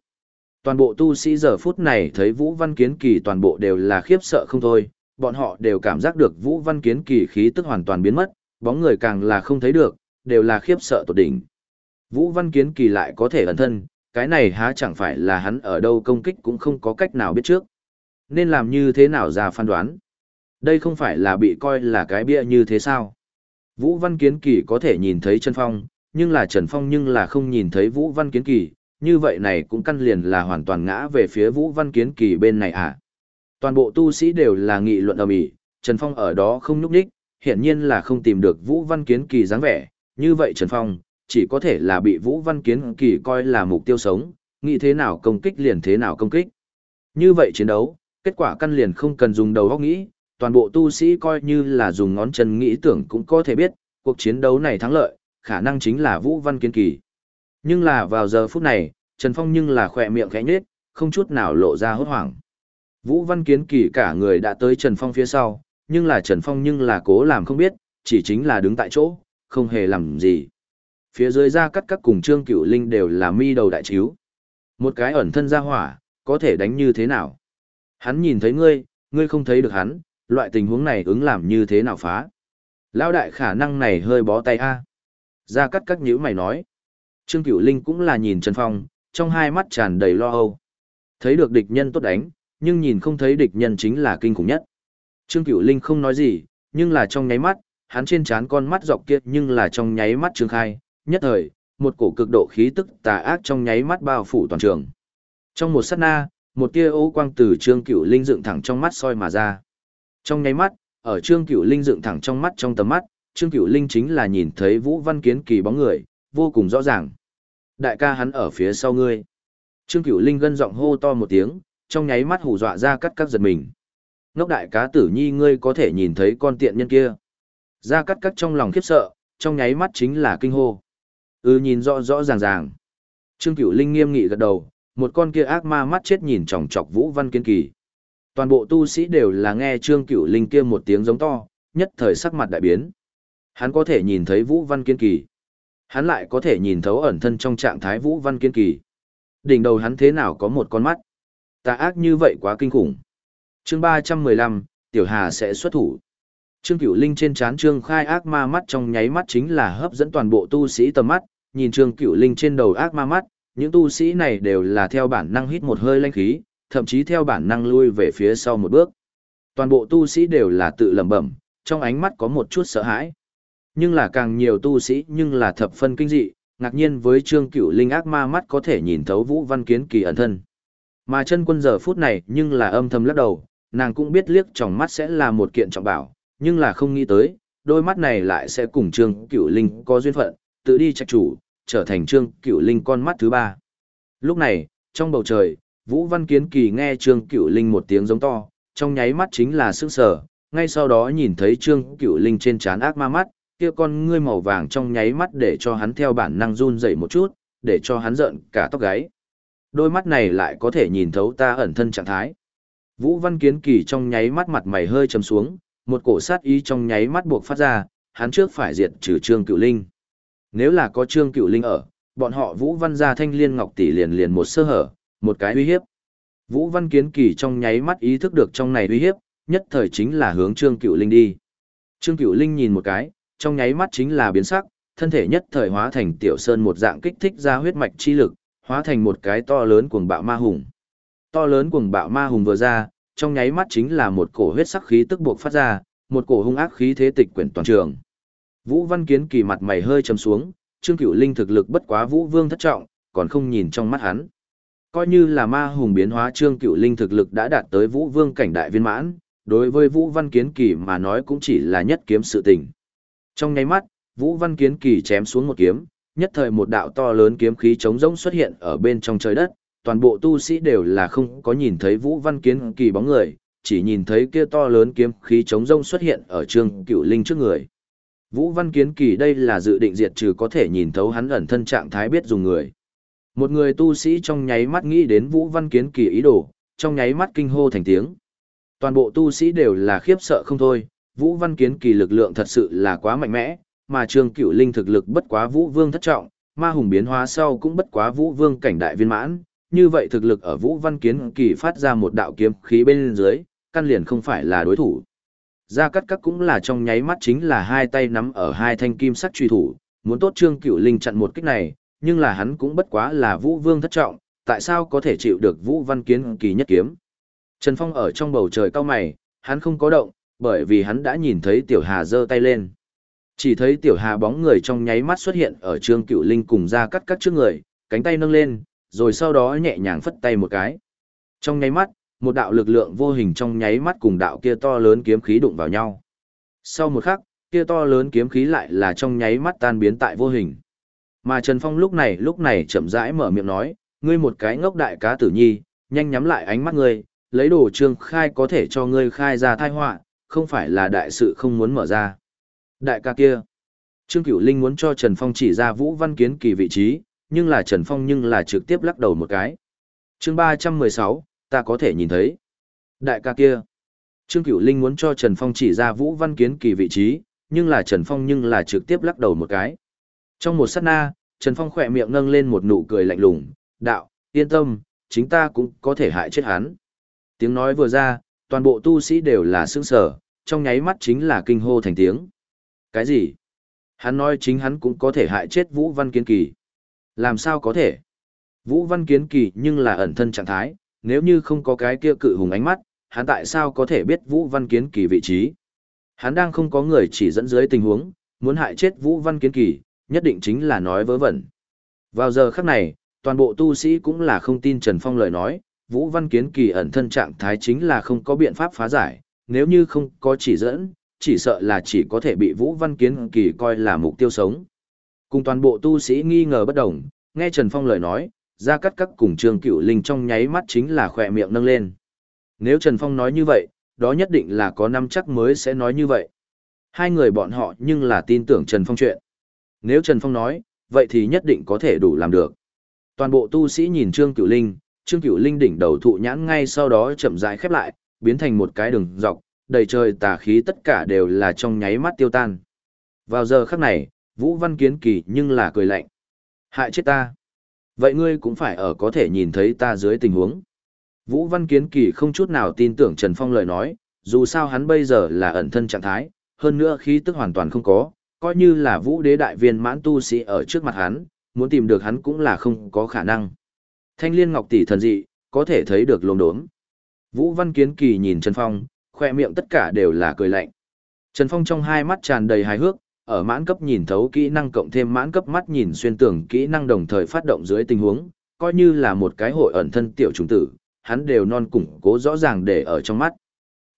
Toàn bộ tu sĩ giờ phút này thấy Vũ Văn Kiến Kỳ toàn bộ đều là khiếp sợ không thôi, bọn họ đều cảm giác được Vũ Văn Kiến Kỳ khí tức hoàn toàn biến mất, bóng người càng là không thấy được, đều là khiếp sợ tột đỉnh. Vũ Văn Kiến Kỳ lại có thể ẩn thân, cái này há chẳng phải là hắn ở đâu công kích cũng không có cách nào biết trước. Nên làm như thế nào ra phán đoán? Đây không phải là bị coi là cái bia như thế sao? Vũ Văn Kiến Kỳ có thể nhìn thấy Trần Phong, nhưng là Trần Phong nhưng là không nhìn thấy Vũ Văn Kiến Kỳ, như vậy này cũng căn liền là hoàn toàn ngã về phía Vũ Văn Kiến Kỳ bên này à. Toàn bộ tu sĩ đều là nghị luận ầm ĩ, Trần Phong ở đó không nhúc nhích, hiển nhiên là không tìm được Vũ Văn Kiến Kỳ dáng vẻ, như vậy Trần Phong chỉ có thể là bị Vũ Văn Kiến Kỳ coi là mục tiêu sống, nghĩ thế nào công kích liền thế nào công kích. Như vậy chiến đấu, kết quả căn liền không cần dùng đầu óc nghĩ, toàn bộ tu sĩ coi như là dùng ngón chân nghĩ tưởng cũng có thể biết, cuộc chiến đấu này thắng lợi, khả năng chính là Vũ Văn Kiến Kỳ. Nhưng là vào giờ phút này, Trần Phong nhưng là khỏe miệng khẽ nhếch, không chút nào lộ ra hốt hoảng. Vũ Văn Kiến Kỳ cả người đã tới Trần Phong phía sau, nhưng là Trần Phong nhưng là cố làm không biết, chỉ chính là đứng tại chỗ, không hề làm gì. Phía dưới ra cắt các cùng Trương Cửu Linh đều là mi đầu đại chiếu. Một cái ẩn thân ra hỏa, có thể đánh như thế nào? Hắn nhìn thấy ngươi, ngươi không thấy được hắn, loại tình huống này ứng làm như thế nào phá? Lão đại khả năng này hơi bó tay a. Ra cắt các nhữ mày nói. Trương Cửu Linh cũng là nhìn Trần Phong, trong hai mắt tràn đầy lo âu. Thấy được địch nhân tốt đánh, nhưng nhìn không thấy địch nhân chính là kinh khủng nhất. Trương Cửu Linh không nói gì, nhưng là trong nháy mắt, hắn trên trán con mắt dọc kia nhưng là trong nháy mắt trương khai, nhất thời, một cổ cực độ khí tức tà ác trong nháy mắt bao phủ toàn trường. Trong một sát na, một tia ô quang từ Trương Cửu Linh dựng thẳng trong mắt soi mà ra. Trong nháy mắt, ở Trương Cửu Linh dựng thẳng trong mắt trong tầm mắt, Trương Cửu Linh chính là nhìn thấy Vũ Văn Kiến kỳ bóng người, vô cùng rõ ràng. Đại ca hắn ở phía sau ngươi. Trương Cửu Linh gân giọng hô to một tiếng, trong nháy mắt hù dọa ra cắt các giật mình. Ngốc đại cá tử nhi ngươi có thể nhìn thấy con tiện nhân kia. Ra cắt cắt trong lòng khiếp sợ, trong nháy mắt chính là kinh hô. Ừ nhìn rõ rõ ràng ràng. Trương Cửu Linh nghiêm nghị gật đầu, một con kia ác ma mắt chết nhìn chòng chọc Vũ Văn Kiên Kỳ. Toàn bộ tu sĩ đều là nghe Trương Cửu Linh kia một tiếng giống to, nhất thời sắc mặt đại biến. Hắn có thể nhìn thấy Vũ Văn Kiên Kỳ. Hắn lại có thể nhìn thấu ẩn thân trong trạng thái Vũ Văn Kiên Kỳ. Đỉnh đầu hắn thế nào có một con mắt. Tà ác như vậy quá kinh khủng. chương 315, Tiểu Hà sẽ xuất thủ. Trương Cửu Linh trên trán Trương Khai ác ma mắt trong nháy mắt chính là hấp dẫn toàn bộ tu sĩ tầm mắt, nhìn Trương Cửu Linh trên đầu ác ma mắt, những tu sĩ này đều là theo bản năng hít một hơi lanh khí, thậm chí theo bản năng lui về phía sau một bước. Toàn bộ tu sĩ đều là tự lẩm bẩm, trong ánh mắt có một chút sợ hãi. Nhưng là càng nhiều tu sĩ nhưng là thập phân kinh dị, ngạc nhiên với Trương Cửu Linh ác ma mắt có thể nhìn thấu Vũ Văn Kiến kỳ ẩn thân. Mà chân quân giờ phút này nhưng là âm thầm lắc đầu, nàng cũng biết liếc trong mắt sẽ là một kiện trọng bảo, nhưng là không nghĩ tới, đôi mắt này lại sẽ cùng Trương Cửu Linh có duyên phận, tự đi trạch chủ, trở thành Trương Cửu Linh con mắt thứ ba. Lúc này, trong bầu trời, Vũ Văn Kiến Kỳ nghe Trương Cửu Linh một tiếng giống to, trong nháy mắt chính là sức sở, ngay sau đó nhìn thấy Trương Cửu Linh trên trán ác ma mắt, kia con ngươi màu vàng trong nháy mắt để cho hắn theo bản năng run dậy một chút, để cho hắn giận cả tóc gáy. Đôi mắt này lại có thể nhìn thấu ta ẩn thân trạng thái. Vũ Văn Kiến Kỳ trong nháy mắt mặt mày hơi trầm xuống, một cổ sát ý trong nháy mắt buộc phát ra, hắn trước phải diệt trừ Trương Cửu Linh. Nếu là có Trương Cửu Linh ở, bọn họ Vũ Văn gia thanh liên ngọc tỷ liền liền một sơ hở, một cái uy hiếp. Vũ Văn Kiến Kỳ trong nháy mắt ý thức được trong này uy hiếp, nhất thời chính là hướng Trương Cựu Linh đi. Trương Cựu Linh nhìn một cái, trong nháy mắt chính là biến sắc, thân thể nhất thời hóa thành tiểu sơn một dạng kích thích ra huyết mạch chi lực, hóa thành một cái to lớn cuồng bạo ma hùng. To lớn cuồng bạo ma hùng vừa ra, trong nháy mắt chính là một cổ huyết sắc khí tức buộc phát ra, một cổ hung ác khí thế tịch quyển toàn trường. Vũ Văn Kiến kỳ mặt mày hơi trầm xuống, Trương Cửu Linh thực lực bất quá Vũ Vương thất trọng, còn không nhìn trong mắt hắn. Coi như là ma hùng biến hóa Trương Cửu Linh thực lực đã đạt tới Vũ Vương cảnh đại viên mãn, đối với Vũ Văn Kiến kỳ mà nói cũng chỉ là nhất kiếm sự tình. Trong nháy mắt, Vũ Văn Kiến kỳ chém xuống một kiếm, nhất thời một đạo to lớn kiếm khí trống rỗng xuất hiện ở bên trong trời đất, toàn bộ tu sĩ đều là không có nhìn thấy Vũ Văn Kiến kỳ bóng người, chỉ nhìn thấy kia to lớn kiếm khí trống rỗng xuất hiện ở Trương Cửu Linh trước người. Vũ Văn Kiến Kỳ đây là dự định diệt trừ có thể nhìn thấu hắn ẩn thân trạng thái biết dùng người. Một người tu sĩ trong nháy mắt nghĩ đến Vũ Văn Kiến Kỳ ý đồ, trong nháy mắt kinh hô thành tiếng. Toàn bộ tu sĩ đều là khiếp sợ không thôi, Vũ Văn Kiến Kỳ lực lượng thật sự là quá mạnh mẽ, mà Trương Cửu Linh thực lực bất quá Vũ Vương thất trọng, ma hùng biến hóa sau cũng bất quá Vũ Vương cảnh đại viên mãn, như vậy thực lực ở Vũ Văn Kiến Kỳ phát ra một đạo kiếm khí bên dưới, căn liền không phải là đối thủ. Gia Cát Các cũng là trong nháy mắt chính là hai tay nắm ở hai thanh kim sắc truy thủ, muốn tốt Trương Cửu Linh chặn một kích này, nhưng là hắn cũng bất quá là Vũ Vương thất trọng, tại sao có thể chịu được Vũ Văn Kiến kỳ nhất kiếm. Trần Phong ở trong bầu trời cao mày, hắn không có động, bởi vì hắn đã nhìn thấy Tiểu Hà giơ tay lên. Chỉ thấy Tiểu Hà bóng người trong nháy mắt xuất hiện ở Trương Cửu Linh cùng Gia Cát Các trước người, cánh tay nâng lên, rồi sau đó nhẹ nhàng phất tay một cái. Trong nháy mắt, một đạo lực lượng vô hình trong nháy mắt cùng đạo kia to lớn kiếm khí đụng vào nhau. Sau một khắc, kia to lớn kiếm khí lại là trong nháy mắt tan biến tại vô hình. Mà Trần Phong lúc này lúc này chậm rãi mở miệng nói, ngươi một cái ngốc đại cá tử nhi, nhanh nhắm lại ánh mắt ngươi, lấy đồ trương khai có thể cho ngươi khai ra thai họa, không phải là đại sự không muốn mở ra. Đại ca kia, Trương Cửu Linh muốn cho Trần Phong chỉ ra Vũ Văn Kiến kỳ vị trí, nhưng là Trần Phong nhưng là trực tiếp lắc đầu một cái. Chương 316, ta có thể nhìn thấy. Đại ca kia. Trương Cửu Linh muốn cho Trần Phong chỉ ra Vũ Văn Kiến kỳ vị trí, nhưng là Trần Phong nhưng là trực tiếp lắc đầu một cái. Trong một sát na, Trần Phong khỏe miệng nâng lên một nụ cười lạnh lùng, đạo, yên tâm, chính ta cũng có thể hại chết hắn. Tiếng nói vừa ra, toàn bộ tu sĩ đều là sững sở, trong nháy mắt chính là kinh hô thành tiếng. Cái gì? Hắn nói chính hắn cũng có thể hại chết Vũ Văn Kiến Kỳ. Làm sao có thể? Vũ Văn Kiến Kỳ nhưng là ẩn thân trạng thái, nếu như không có cái kia cự hùng ánh mắt, hắn tại sao có thể biết Vũ Văn Kiến Kỳ vị trí? Hắn đang không có người chỉ dẫn dưới tình huống, muốn hại chết Vũ Văn Kiến Kỳ, nhất định chính là nói vớ vẩn. Vào giờ khắc này, toàn bộ tu sĩ cũng là không tin Trần Phong lời nói, Vũ Văn Kiến Kỳ ẩn thân trạng thái chính là không có biện pháp phá giải, nếu như không có chỉ dẫn, chỉ sợ là chỉ có thể bị Vũ Văn Kiến Kỳ coi là mục tiêu sống. Cùng toàn bộ tu sĩ nghi ngờ bất đồng, nghe Trần Phong lời nói, ra cắt cắt cùng Trương Cựu Linh trong nháy mắt chính là khỏe miệng nâng lên. Nếu Trần Phong nói như vậy, đó nhất định là có năm chắc mới sẽ nói như vậy. Hai người bọn họ nhưng là tin tưởng Trần Phong chuyện. Nếu Trần Phong nói, vậy thì nhất định có thể đủ làm được. Toàn bộ tu sĩ nhìn Trương Cựu Linh, Trương Cựu Linh đỉnh đầu thụ nhãn ngay sau đó chậm rãi khép lại, biến thành một cái đường dọc, đầy trời tà khí tất cả đều là trong nháy mắt tiêu tan. Vào giờ khắc này, Vũ Văn Kiến Kỳ nhưng là cười lạnh. Hại chết ta. Vậy ngươi cũng phải ở có thể nhìn thấy ta dưới tình huống. Vũ Văn Kiến Kỳ không chút nào tin tưởng Trần Phong lời nói, dù sao hắn bây giờ là ẩn thân trạng thái, hơn nữa khí tức hoàn toàn không có, coi như là vũ đế đại viên mãn tu sĩ ở trước mặt hắn, muốn tìm được hắn cũng là không có khả năng. Thanh liên ngọc tỷ thần dị, có thể thấy được lồn đốm. Vũ Văn Kiến Kỳ nhìn Trần Phong, khoe miệng tất cả đều là cười lạnh. Trần Phong trong hai mắt tràn đầy hài hước, ở mãn cấp nhìn thấu kỹ năng cộng thêm mãn cấp mắt nhìn xuyên tưởng kỹ năng đồng thời phát động dưới tình huống, coi như là một cái hội ẩn thân tiểu trùng tử, hắn đều non củng cố rõ ràng để ở trong mắt.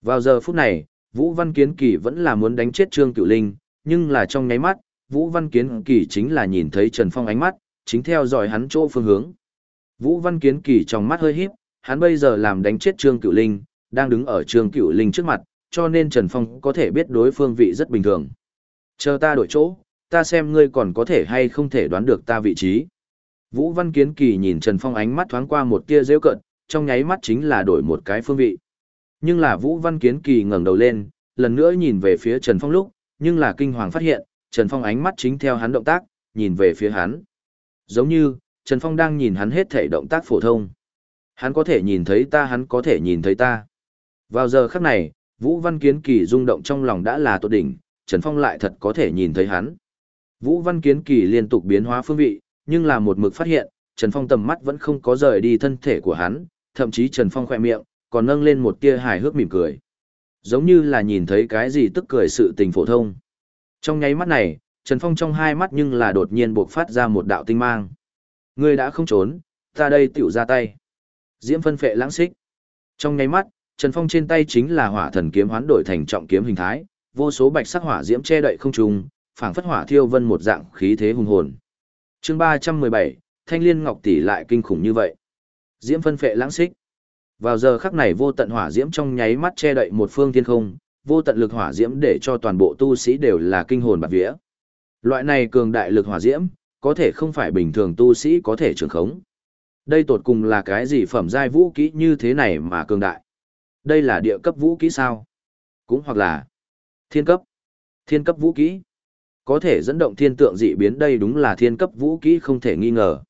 Vào giờ phút này, Vũ Văn Kiến Kỳ vẫn là muốn đánh chết Trương Cửu Linh, nhưng là trong nháy mắt, Vũ Văn Kiến Kỳ chính là nhìn thấy Trần Phong ánh mắt, chính theo dõi hắn chỗ phương hướng. Vũ Văn Kiến Kỳ trong mắt hơi híp, hắn bây giờ làm đánh chết Trương Cửu Linh, đang đứng ở Trương Cửu Linh trước mặt, cho nên Trần Phong có thể biết đối phương vị rất bình thường. Chờ ta đổi chỗ, ta xem ngươi còn có thể hay không thể đoán được ta vị trí. Vũ Văn Kiến Kỳ nhìn Trần Phong ánh mắt thoáng qua một tia rêu cận, trong nháy mắt chính là đổi một cái phương vị. Nhưng là Vũ Văn Kiến Kỳ ngẩng đầu lên, lần nữa nhìn về phía Trần Phong lúc, nhưng là kinh hoàng phát hiện, Trần Phong ánh mắt chính theo hắn động tác, nhìn về phía hắn. Giống như, Trần Phong đang nhìn hắn hết thể động tác phổ thông. Hắn có thể nhìn thấy ta hắn có thể nhìn thấy ta. Vào giờ khắc này, Vũ Văn Kiến Kỳ rung động trong lòng đã là tốt đỉnh, Trần Phong lại thật có thể nhìn thấy hắn. Vũ Văn Kiến Kỳ liên tục biến hóa phương vị, nhưng là một mực phát hiện, Trần Phong tầm mắt vẫn không có rời đi thân thể của hắn, thậm chí Trần Phong khỏe miệng, còn nâng lên một tia hài hước mỉm cười. Giống như là nhìn thấy cái gì tức cười sự tình phổ thông. Trong nháy mắt này, Trần Phong trong hai mắt nhưng là đột nhiên bộc phát ra một đạo tinh mang. Ngươi đã không trốn, ta đây tiểu ra tay. Diễm phân phệ lãng xích. Trong nháy mắt, Trần Phong trên tay chính là hỏa thần kiếm hoán đổi thành trọng kiếm hình thái, vô số bạch sắc hỏa diễm che đậy không trung, phảng phất hỏa thiêu vân một dạng khí thế hùng hồn. Chương 317, Thanh Liên Ngọc tỷ lại kinh khủng như vậy. Diễm phân phệ lãng xích. Vào giờ khắc này vô tận hỏa diễm trong nháy mắt che đậy một phương thiên không, vô tận lực hỏa diễm để cho toàn bộ tu sĩ đều là kinh hồn bạt vía. Loại này cường đại lực hỏa diễm, có thể không phải bình thường tu sĩ có thể trường khống. Đây tột cùng là cái gì phẩm giai vũ kỹ như thế này mà cường đại? Đây là địa cấp vũ kỹ sao? Cũng hoặc là thiên cấp. Thiên cấp vũ kỹ. Có thể dẫn động thiên tượng dị biến đây đúng là thiên cấp vũ kỹ không thể nghi ngờ.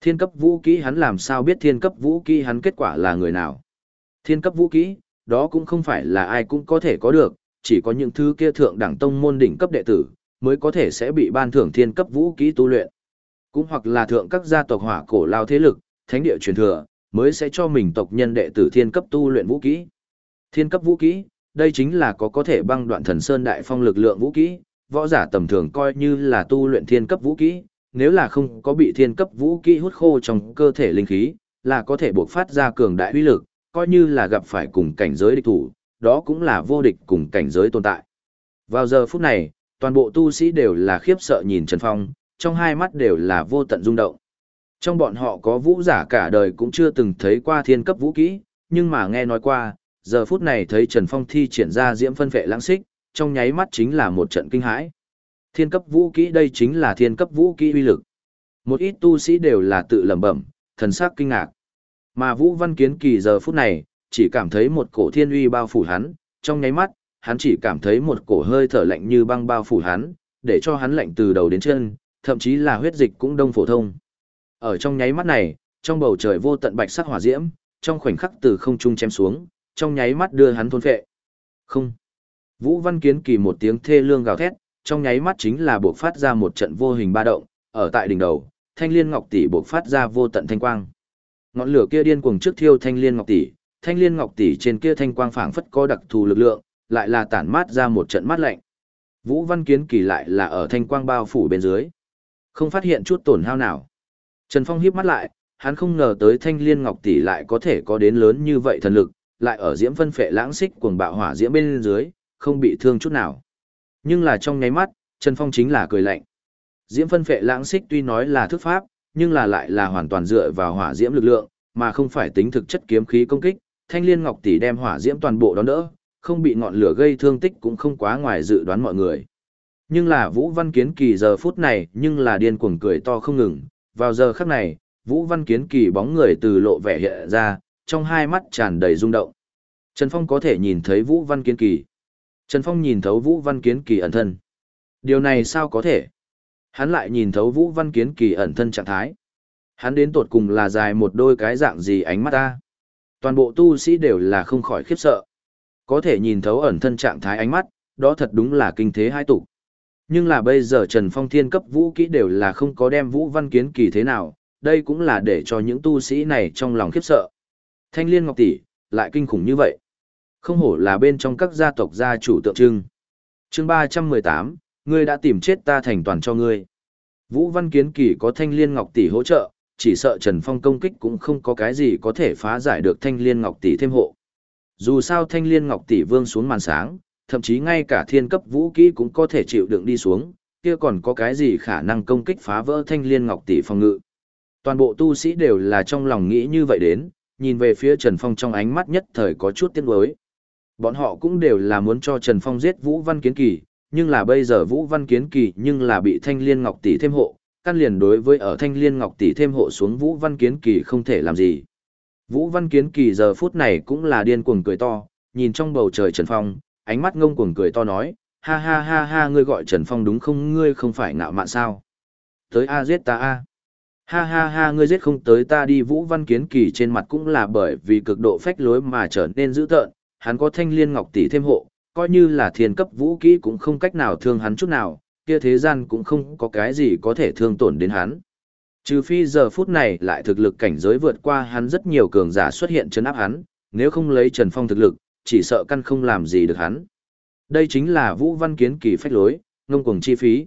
Thiên cấp vũ kỹ hắn làm sao biết thiên cấp vũ kỹ hắn kết quả là người nào? Thiên cấp vũ kỹ, đó cũng không phải là ai cũng có thể có được, chỉ có những thứ kia thượng đẳng tông môn đỉnh cấp đệ tử, mới có thể sẽ bị ban thưởng thiên cấp vũ kỹ tu luyện. Cũng hoặc là thượng các gia tộc hỏa cổ lao thế lực, thánh địa truyền thừa, mới sẽ cho mình tộc nhân đệ tử thiên cấp tu luyện vũ kỹ. Thiên cấp vũ kỹ, đây chính là có có thể băng đoạn thần sơn đại phong lực lượng vũ kỹ, võ giả tầm thường coi như là tu luyện thiên cấp vũ kỹ, nếu là không có bị thiên cấp vũ kỹ hút khô trong cơ thể linh khí, là có thể buộc phát ra cường đại uy lực, coi như là gặp phải cùng cảnh giới địch thủ, đó cũng là vô địch cùng cảnh giới tồn tại. Vào giờ phút này, toàn bộ tu sĩ đều là khiếp sợ nhìn Trần Phong, trong hai mắt đều là vô tận rung động. Trong bọn họ có vũ giả cả đời cũng chưa từng thấy qua thiên cấp vũ kỹ, nhưng mà nghe nói qua, giờ phút này thấy Trần Phong thi triển ra diễm phân vệ lãng xích, trong nháy mắt chính là một trận kinh hãi. Thiên cấp vũ kỹ đây chính là thiên cấp vũ kỹ uy lực. Một ít tu sĩ đều là tự lẩm bẩm, thần sắc kinh ngạc. Mà Vũ Văn Kiến Kỳ giờ phút này, chỉ cảm thấy một cổ thiên uy bao phủ hắn, trong nháy mắt, hắn chỉ cảm thấy một cổ hơi thở lạnh như băng bao phủ hắn, để cho hắn lạnh từ đầu đến chân, thậm chí là huyết dịch cũng đông phổ thông. Ở trong nháy mắt này, trong bầu trời vô tận bạch sắc hỏa diễm, trong khoảnh khắc từ không trung chém xuống, trong nháy mắt đưa hắn thôn phệ. Không. Vũ Văn Kiến Kỳ một tiếng thê lương gào thét, trong nháy mắt chính là buộc phát ra một trận vô hình ba động, ở tại đỉnh đầu, thanh liên ngọc tỷ buộc phát ra vô tận thanh quang. Ngọn lửa kia điên cuồng trước thiêu thanh liên ngọc tỷ, thanh liên ngọc tỷ trên kia thanh quang phảng phất có đặc thù lực lượng, lại là tản mát ra một trận mát lạnh. Vũ Văn Kiến Kỳ lại là ở thanh quang bao phủ bên dưới, không phát hiện chút tổn hao nào. Trần Phong híp mắt lại, hắn không ngờ tới thanh liên ngọc tỷ lại có thể có đến lớn như vậy thần lực, lại ở diễm phân phệ lãng xích cuồng bạo hỏa diễm bên dưới, không bị thương chút nào. Nhưng là trong nháy mắt, Trần Phong chính là cười lạnh. Diễm phân phệ lãng xích tuy nói là thức pháp, nhưng là lại là hoàn toàn dựa vào hỏa diễm lực lượng, mà không phải tính thực chất kiếm khí công kích. Thanh Liên Ngọc tỷ đem hỏa diễm toàn bộ đón đỡ, không bị ngọn lửa gây thương tích cũng không quá ngoài dự đoán mọi người. Nhưng là Vũ Văn Kiến Kỳ giờ phút này, nhưng là điên cuồng cười to không ngừng, vào giờ khắc này, Vũ Văn Kiến Kỳ bóng người từ lộ vẻ hiện ra, trong hai mắt tràn đầy rung động. Trần Phong có thể nhìn thấy Vũ Văn Kiến Kỳ. Trần Phong nhìn thấu Vũ Văn Kiến Kỳ ẩn thân. Điều này sao có thể? Hắn lại nhìn thấu Vũ Văn Kiến Kỳ ẩn thân trạng thái. Hắn đến tột cùng là dài một đôi cái dạng gì ánh mắt ta. Toàn bộ tu sĩ đều là không khỏi khiếp sợ. Có thể nhìn thấu ẩn thân trạng thái ánh mắt, đó thật đúng là kinh thế hai tục. Nhưng là bây giờ Trần Phong thiên cấp vũ kỹ đều là không có đem Vũ Văn Kiến Kỳ thế nào, đây cũng là để cho những tu sĩ này trong lòng khiếp sợ. Thanh Liên Ngọc Tỷ, lại kinh khủng như vậy. Không hổ là bên trong các gia tộc gia chủ tượng trưng. chương ba trăm mười tám ngươi đã tìm chết ta thành toàn cho ngươi. Vũ Văn Kiến Kỳ có thanh liên ngọc tỷ hỗ trợ, chỉ sợ Trần Phong công kích cũng không có cái gì có thể phá giải được thanh liên ngọc tỷ thêm hộ. Dù sao thanh liên ngọc tỷ vương xuống màn sáng, thậm chí ngay cả thiên cấp vũ kỹ cũng có thể chịu đựng đi xuống, kia còn có cái gì khả năng công kích phá vỡ thanh liên ngọc tỷ phòng ngự. Toàn bộ tu sĩ đều là trong lòng nghĩ như vậy đến, nhìn về phía Trần Phong trong ánh mắt nhất thời có chút tiếc nuối. Bọn họ cũng đều là muốn cho Trần Phong giết Vũ Văn Kiến Kỳ, nhưng là bây giờ Vũ Văn Kiến Kỳ nhưng là bị Thanh Liên Ngọc Tỷ thêm hộ, căn liền đối với ở Thanh Liên Ngọc Tỷ thêm hộ xuống Vũ Văn Kiến Kỳ không thể làm gì. Vũ Văn Kiến Kỳ giờ phút này cũng là điên cuồng cười to, nhìn trong bầu trời Trần Phong, ánh mắt ngông cuồng cười to nói, ha ha ha ha ngươi gọi Trần Phong đúng không ngươi không phải ngạo mạn sao. Tới A giết ta A. Ha ha ha ngươi giết không tới ta đi Vũ Văn Kiến Kỳ trên mặt cũng là bởi vì cực độ phách lối mà trở nên dữ tợn, hắn có thanh liên ngọc tỷ thêm hộ, coi như là thiên cấp vũ kỹ cũng không cách nào thương hắn chút nào, kia thế gian cũng không có cái gì có thể thương tổn đến hắn. Trừ phi giờ phút này lại thực lực cảnh giới vượt qua hắn rất nhiều cường giả xuất hiện chấn áp hắn, nếu không lấy Trần Phong thực lực, chỉ sợ căn không làm gì được hắn. Đây chính là Vũ Văn Kiến kỳ phách lối, ngông cuồng chi phí.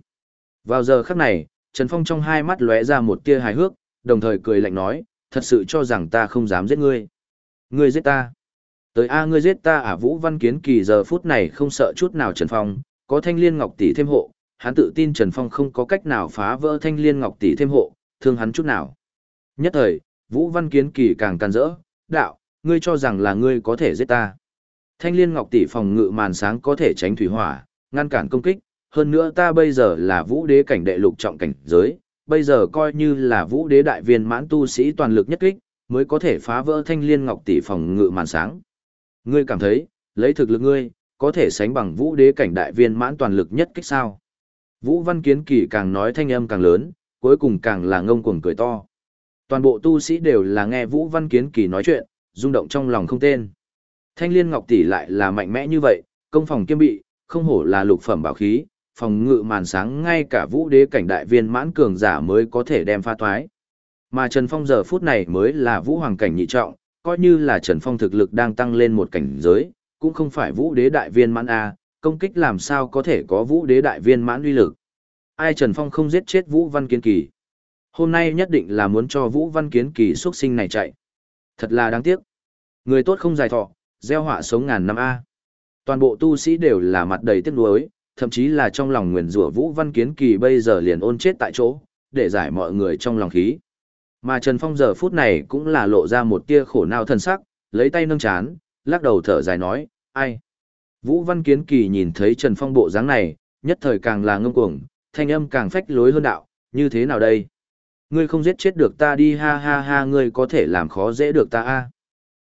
Vào giờ khắc này, Trần Phong trong hai mắt lóe ra một tia hài hước, đồng thời cười lạnh nói, thật sự cho rằng ta không dám giết ngươi. Ngươi giết ta. Tới A ngươi giết ta à Vũ Văn Kiến kỳ giờ phút này không sợ chút nào Trần Phong, có thanh liên ngọc tỷ thêm hộ, hắn tự tin Trần Phong không có cách nào phá vỡ thanh liên ngọc tỷ thêm hộ, thương hắn chút nào. Nhất thời, Vũ Văn Kiến kỳ càng càng rỡ, đạo, ngươi cho rằng là ngươi có thể giết ta. Thanh liên ngọc tỷ phòng ngự màn sáng có thể tránh thủy hỏa, ngăn cản công kích, hơn nữa ta bây giờ là vũ đế cảnh đệ lục trọng cảnh giới, bây giờ coi như là vũ đế đại viên mãn tu sĩ toàn lực nhất kích, mới có thể phá vỡ thanh liên ngọc tỷ phòng ngự màn sáng. Ngươi cảm thấy, lấy thực lực ngươi, có thể sánh bằng vũ đế cảnh đại viên mãn toàn lực nhất kích sao? Vũ Văn Kiến Kỳ càng nói thanh âm càng lớn, cuối cùng càng là ngông cuồng cười to. Toàn bộ tu sĩ đều là nghe Vũ Văn Kiến Kỳ nói chuyện, rung động trong lòng không tên. Thanh liên ngọc tỷ lại là mạnh mẽ như vậy, công phòng kiêm bị, không hổ là lục phẩm bảo khí, phòng ngự màn sáng ngay cả vũ đế cảnh đại viên mãn cường giả mới có thể đem pha thoái. Mà Trần Phong giờ phút này mới là vũ hoàng cảnh nhị trọng, coi như là Trần Phong thực lực đang tăng lên một cảnh giới, cũng không phải vũ đế đại viên mãn A, công kích làm sao có thể có vũ đế đại viên mãn uy lực. Ai Trần Phong không giết chết Vũ Văn Kiến Kỳ. Hôm nay nhất định là muốn cho Vũ Văn Kiến Kỳ xuất sinh này chạy. Thật là đáng tiếc. Người tốt không dài thọ, gieo họa sống ngàn năm A. Toàn bộ tu sĩ đều là mặt đầy tiếc nuối, thậm chí là trong lòng nguyền rủa Vũ Văn Kiến Kỳ bây giờ liền ôn chết tại chỗ, để giải mọi người trong lòng khí. Mà Trần Phong giờ phút này cũng là lộ ra một tia khổ não thân sắc, lấy tay nâng chán, lắc đầu thở dài nói, ai? Vũ Văn Kiến Kỳ nhìn thấy Trần Phong bộ dáng này, nhất thời càng là ngông cuồng, thanh âm càng phách lối hơn đạo, như thế nào đây? Ngươi không giết chết được ta đi ha ha ha ngươi có thể làm khó dễ được ta a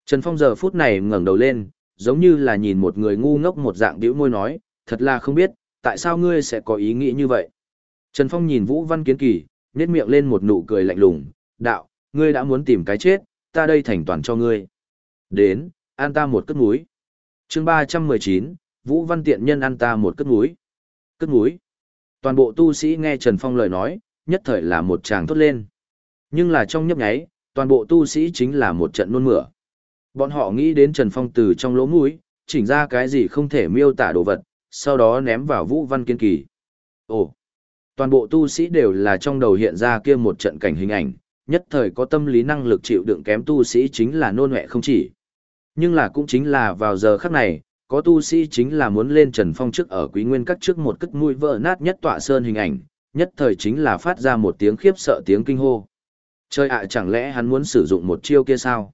Trần Phong giờ phút này ngẩng đầu lên, giống như là nhìn một người ngu ngốc một dạng bĩu môi nói, thật là không biết, tại sao ngươi sẽ có ý nghĩ như vậy? Trần Phong nhìn Vũ Văn Kiến Kỳ, nhếch miệng lên một nụ cười lạnh lùng, đạo, ngươi đã muốn tìm cái chết, ta đây thành toàn cho ngươi. Đến, an ta một cất mũi. chương 319, Vũ Văn Tiện Nhân an ta một cất mũi. Cất mũi. Toàn bộ tu sĩ nghe Trần Phong lời nói, nhất thời là một tràng tốt lên. Nhưng là trong nhấp nháy, toàn bộ tu sĩ chính là một trận nôn mửa. Bọn họ nghĩ đến Trần Phong từ trong lỗ mũi, chỉnh ra cái gì không thể miêu tả đồ vật, sau đó ném vào Vũ Văn Kiên Kỳ. Ồ, toàn bộ tu sĩ đều là trong đầu hiện ra kia một trận cảnh hình ảnh, nhất thời có tâm lý năng lực chịu đựng kém tu sĩ chính là nôn mẹ không chỉ. Nhưng là cũng chính là vào giờ khắc này, có tu sĩ chính là muốn lên Trần Phong trước ở Quý Nguyên các trước một cất mũi vỡ nát nhất tọa sơn hình ảnh, nhất thời chính là phát ra một tiếng khiếp sợ tiếng kinh hô. Chơi ạ chẳng lẽ hắn muốn sử dụng một chiêu kia sao?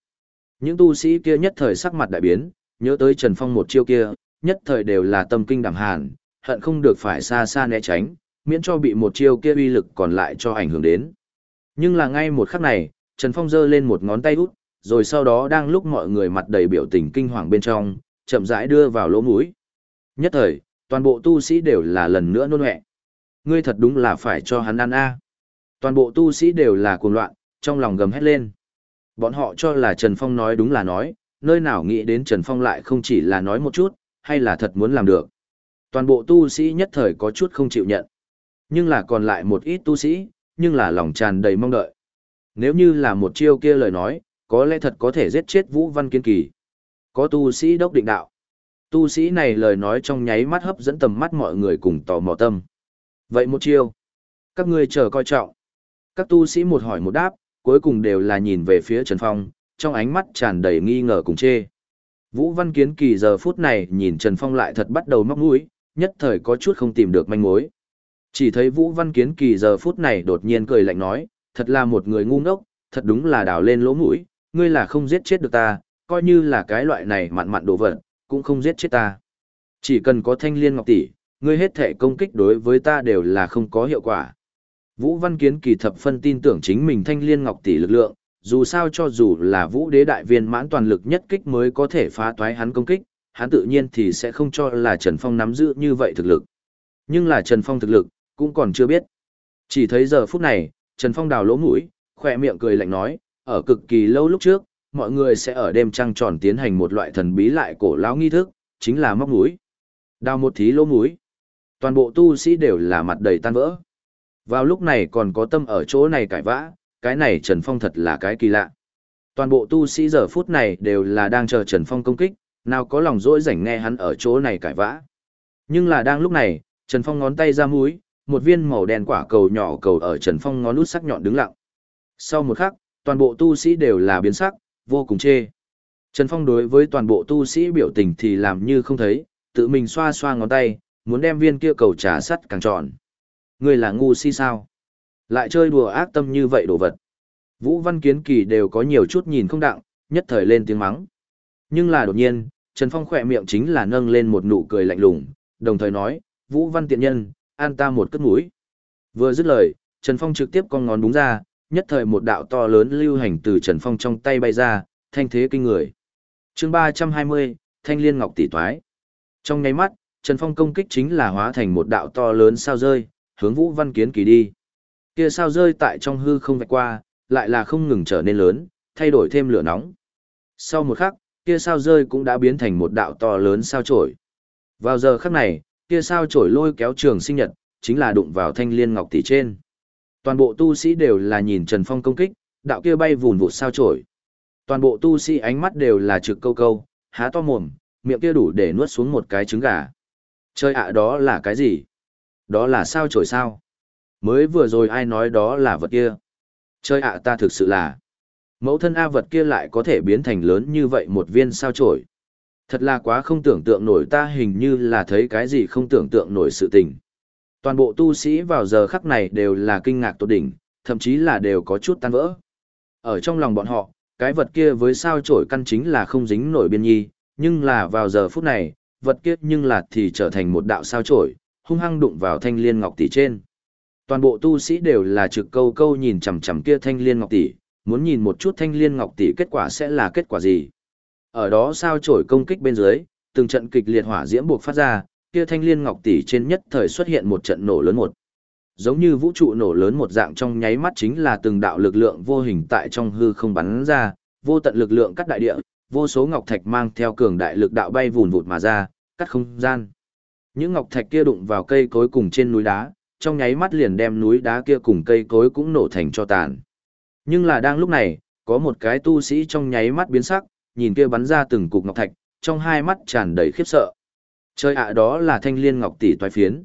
Những tu sĩ kia nhất thời sắc mặt đại biến, nhớ tới Trần Phong một chiêu kia, nhất thời đều là tâm kinh đảm hàn, hận không được phải xa xa né tránh, miễn cho bị một chiêu kia uy lực còn lại cho ảnh hưởng đến. Nhưng là ngay một khắc này, Trần Phong giơ lên một ngón tay út, rồi sau đó đang lúc mọi người mặt đầy biểu tình kinh hoàng bên trong, chậm rãi đưa vào lỗ mũi. Nhất thời, toàn bộ tu sĩ đều là lần nữa nôn hẹ. Ngươi thật đúng là phải cho hắn ăn a. Toàn bộ tu sĩ đều là cuồng loạn, trong lòng gầm hét lên. Bọn họ cho là Trần Phong nói đúng là nói, nơi nào nghĩ đến Trần Phong lại không chỉ là nói một chút, hay là thật muốn làm được. Toàn bộ tu sĩ nhất thời có chút không chịu nhận. Nhưng là còn lại một ít tu sĩ, nhưng là lòng tràn đầy mong đợi. Nếu như là một chiêu kia lời nói, có lẽ thật có thể giết chết Vũ Văn Kiên Kỳ. Có tu sĩ đốc định đạo. Tu sĩ này lời nói trong nháy mắt hấp dẫn tầm mắt mọi người cùng tò mò tâm. Vậy một chiêu. Các ngươi chờ coi trọng. Các tu sĩ một hỏi một đáp, cuối cùng đều là nhìn về phía Trần Phong, trong ánh mắt tràn đầy nghi ngờ cùng chê. Vũ Văn Kiến Kỳ giờ phút này nhìn Trần Phong lại thật bắt đầu móc mũi, nhất thời có chút không tìm được manh mối. Chỉ thấy Vũ Văn Kiến Kỳ giờ phút này đột nhiên cười lạnh nói, thật là một người ngu ngốc, thật đúng là đào lên lỗ mũi, ngươi là không giết chết được ta, coi như là cái loại này mặn mặn đồ vật, cũng không giết chết ta. Chỉ cần có thanh liên ngọc tỷ, ngươi hết thể công kích đối với ta đều là không có hiệu quả. Vũ Văn Kiến kỳ thập phân tin tưởng chính mình thanh liên ngọc tỷ lực lượng, dù sao cho dù là vũ đế đại viên mãn toàn lực nhất kích mới có thể phá toái hắn công kích, hắn tự nhiên thì sẽ không cho là Trần Phong nắm giữ như vậy thực lực. Nhưng là Trần Phong thực lực, cũng còn chưa biết. Chỉ thấy giờ phút này, Trần Phong đào lỗ mũi, khỏe miệng cười lạnh nói, ở cực kỳ lâu lúc trước, mọi người sẽ ở đêm trăng tròn tiến hành một loại thần bí lại cổ lão nghi thức, chính là móc mũi. Đào một thí lỗ mũi. Toàn bộ tu sĩ đều là mặt đầy tan vỡ. Vào lúc này còn có tâm ở chỗ này cãi vã, cái này Trần Phong thật là cái kỳ lạ. Toàn bộ tu sĩ giờ phút này đều là đang chờ Trần Phong công kích, nào có lòng dỗi rảnh nghe hắn ở chỗ này cãi vã. Nhưng là đang lúc này, Trần Phong ngón tay ra mũi, một viên màu đen quả cầu nhỏ cầu ở Trần Phong ngón út sắc nhọn đứng lặng. Sau một khắc, toàn bộ tu sĩ đều là biến sắc, vô cùng chê. Trần Phong đối với toàn bộ tu sĩ biểu tình thì làm như không thấy, tự mình xoa xoa ngón tay, muốn đem viên kia cầu trà sắt càng tròn. Người là ngu si sao? Lại chơi đùa ác tâm như vậy đồ vật. Vũ Văn Kiến Kỳ đều có nhiều chút nhìn không đặng, nhất thời lên tiếng mắng. Nhưng là đột nhiên, Trần Phong khỏe miệng chính là nâng lên một nụ cười lạnh lùng, đồng thời nói, Vũ Văn tiện nhân, an ta một cất mũi. Vừa dứt lời, Trần Phong trực tiếp con ngón đúng ra, nhất thời một đạo to lớn lưu hành từ Trần Phong trong tay bay ra, thanh thế kinh người. chương 320, Thanh Liên Ngọc tỷ toái. Trong nháy mắt, Trần Phong công kích chính là hóa thành một đạo to lớn sao rơi, hướng Vũ Văn Kiến Kỳ đi. Kia sao rơi tại trong hư không vạch qua, lại là không ngừng trở nên lớn, thay đổi thêm lửa nóng. Sau một khắc, kia sao rơi cũng đã biến thành một đạo to lớn sao chổi. Vào giờ khắc này, kia sao chổi lôi kéo trường sinh nhật, chính là đụng vào thanh liên ngọc tỷ trên. Toàn bộ tu sĩ đều là nhìn Trần Phong công kích, đạo kia bay vùn vụt sao chổi. Toàn bộ tu sĩ ánh mắt đều là trực câu câu, há to mồm, miệng kia đủ để nuốt xuống một cái trứng gà. Chơi ạ đó là cái gì? Đó là sao chổi sao? Mới vừa rồi ai nói đó là vật kia? Chơi ạ ta thực sự là... Mẫu thân A vật kia lại có thể biến thành lớn như vậy một viên sao chổi. Thật là quá không tưởng tượng nổi ta hình như là thấy cái gì không tưởng tượng nổi sự tình. Toàn bộ tu sĩ vào giờ khắc này đều là kinh ngạc tột đỉnh, thậm chí là đều có chút tan vỡ. Ở trong lòng bọn họ, cái vật kia với sao trổi căn chính là không dính nổi biên nhi, nhưng là vào giờ phút này, vật kia nhưng là thì trở thành một đạo sao trổi, hung hăng đụng vào thanh liên ngọc tỷ trên. Toàn bộ tu sĩ đều là trực câu câu nhìn chằm chằm kia thanh liên ngọc tỷ, muốn nhìn một chút thanh liên ngọc tỷ kết quả sẽ là kết quả gì. Ở đó sao trổi công kích bên dưới, từng trận kịch liệt hỏa diễm buộc phát ra, kia thanh liên ngọc tỷ trên nhất thời xuất hiện một trận nổ lớn một. Giống như vũ trụ nổ lớn một dạng trong nháy mắt chính là từng đạo lực lượng vô hình tại trong hư không bắn ra, vô tận lực lượng cắt đại địa, vô số ngọc thạch mang theo cường đại lực đạo bay vùn vụt mà ra, cắt không gian. Những ngọc thạch kia đụng vào cây cối cùng trên núi đá, trong nháy mắt liền đem núi đá kia cùng cây cối cũng nổ thành cho tàn. Nhưng là đang lúc này, có một cái tu sĩ trong nháy mắt biến sắc, nhìn kia bắn ra từng cục ngọc thạch, trong hai mắt tràn đầy khiếp sợ. Chơi ạ đó là thanh liên ngọc tỷ toái phiến.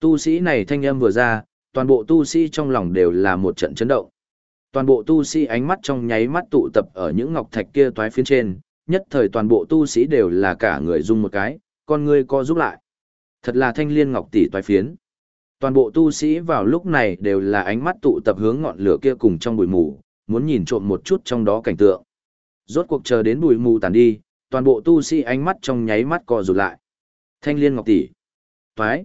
Tu sĩ này thanh âm vừa ra, toàn bộ tu sĩ trong lòng đều là một trận chấn động. Toàn bộ tu sĩ ánh mắt trong nháy mắt tụ tập ở những ngọc thạch kia toái phiến trên, nhất thời toàn bộ tu sĩ đều là cả người dung một cái, con người co giúp lại. Thật là thanh liên ngọc tỷ toái phiến. Toàn bộ tu sĩ vào lúc này đều là ánh mắt tụ tập hướng ngọn lửa kia cùng trong bụi mù, muốn nhìn trộm một chút trong đó cảnh tượng. Rốt cuộc chờ đến bụi mù tàn đi, toàn bộ tu sĩ ánh mắt trong nháy mắt co rụt lại. Thanh liên ngọc tỷ. Toái.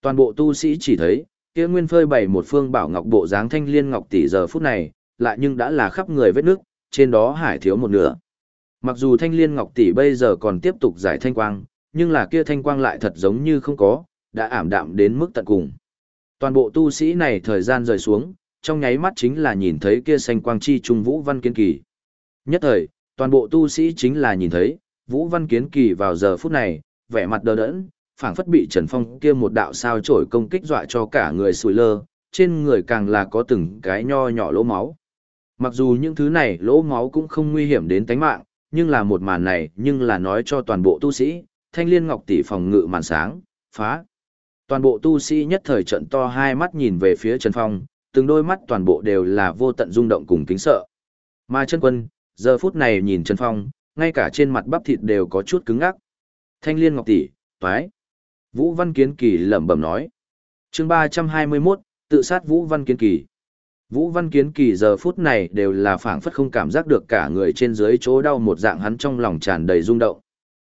Toàn bộ tu sĩ chỉ thấy, kia nguyên phơi bày một phương bảo ngọc bộ dáng thanh liên ngọc tỷ giờ phút này, lại nhưng đã là khắp người vết nước, trên đó hải thiếu một nửa. Mặc dù thanh liên ngọc tỷ bây giờ còn tiếp tục giải thanh quang, nhưng là kia thanh quang lại thật giống như không có, đã ảm đạm đến mức tận cùng. Toàn bộ tu sĩ này thời gian rời xuống, trong nháy mắt chính là nhìn thấy kia xanh quang chi trung Vũ Văn Kiến Kỳ. Nhất thời, toàn bộ tu sĩ chính là nhìn thấy, Vũ Văn Kiến Kỳ vào giờ phút này, vẻ mặt đờ đẫn, phảng phất bị Trần Phong kia một đạo sao trổi công kích dọa cho cả người sùi lơ, trên người càng là có từng cái nho nhỏ lỗ máu. Mặc dù những thứ này lỗ máu cũng không nguy hiểm đến tính mạng, nhưng là một màn này nhưng là nói cho toàn bộ tu sĩ, thanh liên ngọc tỷ phòng ngự màn sáng, phá. Toàn bộ tu sĩ nhất thời trận to hai mắt nhìn về phía Trần Phong, từng đôi mắt toàn bộ đều là vô tận rung động cùng kính sợ. Mà chân quân, giờ phút này nhìn Trần Phong, ngay cả trên mặt bắp thịt đều có chút cứng ngắc. Thanh liên ngọc tỷ, toái. Vũ Văn Kiến Kỳ lẩm bẩm nói. chương 321, tự sát Vũ Văn Kiến Kỳ. Vũ Văn Kiến Kỳ giờ phút này đều là phảng phất không cảm giác được cả người trên dưới chỗ đau một dạng hắn trong lòng tràn đầy rung động.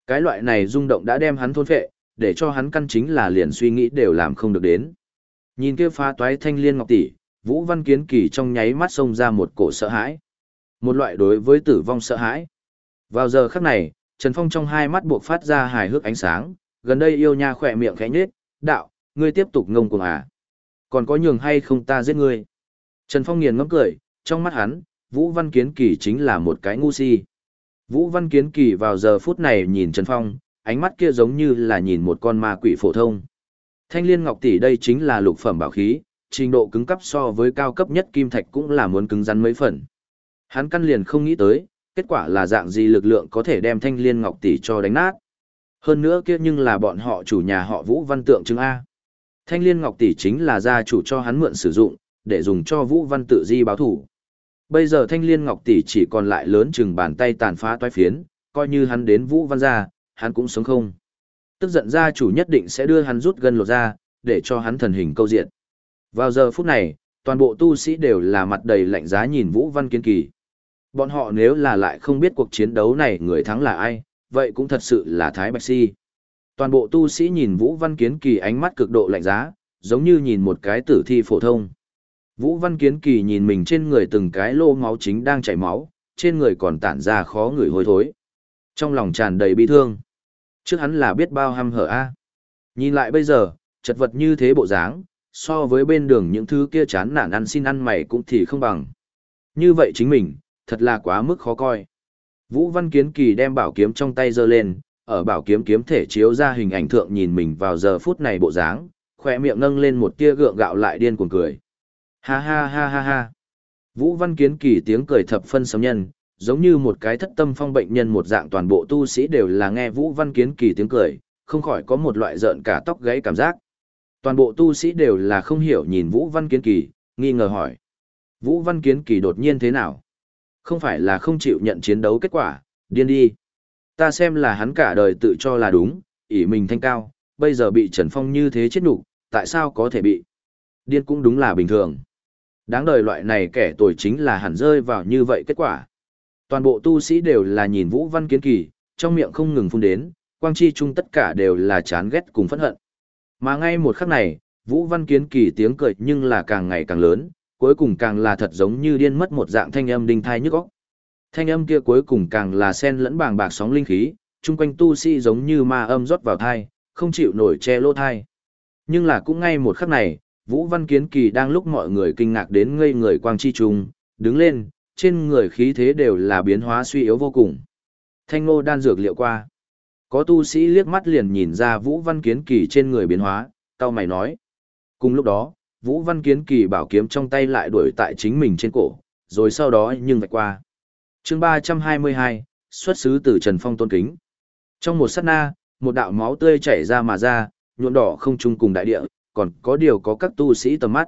Cái loại này rung động đã đem hắn thôn phệ, để cho hắn căn chính là liền suy nghĩ đều làm không được đến. Nhìn kia phá toái thanh liên ngọc tỷ, Vũ Văn Kiến Kỳ trong nháy mắt xông ra một cổ sợ hãi. Một loại đối với tử vong sợ hãi. Vào giờ khắc này, Trần Phong trong hai mắt buộc phát ra hài hước ánh sáng, gần đây yêu nha khỏe miệng khẽ nhếch, đạo, ngươi tiếp tục ngông cuồng à. Còn có nhường hay không ta giết ngươi. Trần Phong nghiền ngẫm cười, trong mắt hắn, Vũ Văn Kiến Kỳ chính là một cái ngu si. Vũ Văn Kiến Kỳ vào giờ phút này nhìn Trần Phong, ánh mắt kia giống như là nhìn một con ma quỷ phổ thông. Thanh liên ngọc tỷ đây chính là lục phẩm bảo khí, trình độ cứng cấp so với cao cấp nhất kim thạch cũng là muốn cứng rắn mấy phần. Hắn căn liền không nghĩ tới, kết quả là dạng gì lực lượng có thể đem thanh liên ngọc tỷ cho đánh nát. Hơn nữa kia nhưng là bọn họ chủ nhà họ Vũ Văn tượng chứng A. Thanh liên ngọc tỷ chính là gia chủ cho hắn mượn sử dụng, để dùng cho Vũ Văn tự di báo thủ. Bây giờ thanh liên ngọc tỷ chỉ còn lại lớn chừng bàn tay tàn phá toái phiến, coi như hắn đến Vũ Văn gia, hắn cũng sống không. Tức giận gia chủ nhất định sẽ đưa hắn rút gân lột ra, để cho hắn thần hình câu diện. Vào giờ phút này, toàn bộ tu sĩ đều là mặt đầy lạnh giá nhìn Vũ Văn Kiến Kỳ. Bọn họ nếu là lại không biết cuộc chiến đấu này người thắng là ai, vậy cũng thật sự là Thái Bạch Si. Toàn bộ tu sĩ nhìn Vũ Văn Kiến Kỳ ánh mắt cực độ lạnh giá, giống như nhìn một cái tử thi phổ thông. Vũ Văn Kiến Kỳ nhìn mình trên người từng cái lô máu chính đang chảy máu, trên người còn tản ra khó người hôi thối. Trong lòng tràn đầy bi thương. Trước hắn là biết bao hăm hở a. Nhìn lại bây giờ, chật vật như thế bộ dáng, so với bên đường những thứ kia chán nản ăn xin ăn mày cũng thì không bằng. Như vậy chính mình, thật là quá mức khó coi. Vũ Văn Kiến Kỳ đem bảo kiếm trong tay giơ lên, ở bảo kiếm kiếm thể chiếu ra hình ảnh thượng nhìn mình vào giờ phút này bộ dáng, khỏe miệng nâng lên một tia gượng gạo lại điên cuồng cười. Ha ha ha ha ha. Vũ Văn Kiến Kỳ tiếng cười thập phân sấm nhân, giống như một cái thất tâm phong bệnh nhân một dạng toàn bộ tu sĩ đều là nghe Vũ Văn Kiến Kỳ tiếng cười, không khỏi có một loại giận cả tóc gáy cảm giác. Toàn bộ tu sĩ đều là không hiểu nhìn Vũ Văn Kiến Kỳ, nghi ngờ hỏi. Vũ Văn Kiến Kỳ đột nhiên thế nào? Không phải là không chịu nhận chiến đấu kết quả, điên đi. Ta xem là hắn cả đời tự cho là đúng, ỷ mình thanh cao, bây giờ bị Trần Phong như thế chết nhục, tại sao có thể bị? Điên cũng đúng là bình thường. Đáng đời loại này kẻ tuổi chính là hẳn rơi vào như vậy kết quả. Toàn bộ tu sĩ đều là nhìn Vũ Văn Kiến Kỳ, trong miệng không ngừng phun đến, quang chi chung tất cả đều là chán ghét cùng phẫn hận. Mà ngay một khắc này, Vũ Văn Kiến Kỳ tiếng cười nhưng là càng ngày càng lớn, cuối cùng càng là thật giống như điên mất một dạng thanh âm đinh thai nhức óc. Thanh âm kia cuối cùng càng là sen lẫn bàng bạc sóng linh khí, chung quanh tu sĩ giống như ma âm rót vào thai, không chịu nổi che lỗ thai. Nhưng là cũng ngay một khắc này, Vũ Văn Kiến Kỳ đang lúc mọi người kinh ngạc đến ngây người quang chi trùng, đứng lên, trên người khí thế đều là biến hóa suy yếu vô cùng. Thanh ngô đan dược liệu qua. Có tu sĩ liếc mắt liền nhìn ra Vũ Văn Kiến Kỳ trên người biến hóa, tao mày nói. Cùng lúc đó, Vũ Văn Kiến Kỳ bảo kiếm trong tay lại đuổi tại chính mình trên cổ, rồi sau đó nhưng vạch qua. chương 322, xuất xứ từ Trần Phong tôn kính. Trong một sát na, một đạo máu tươi chảy ra mà ra, nhuộm đỏ không chung cùng đại địa, còn có điều có các tu sĩ tầm mắt.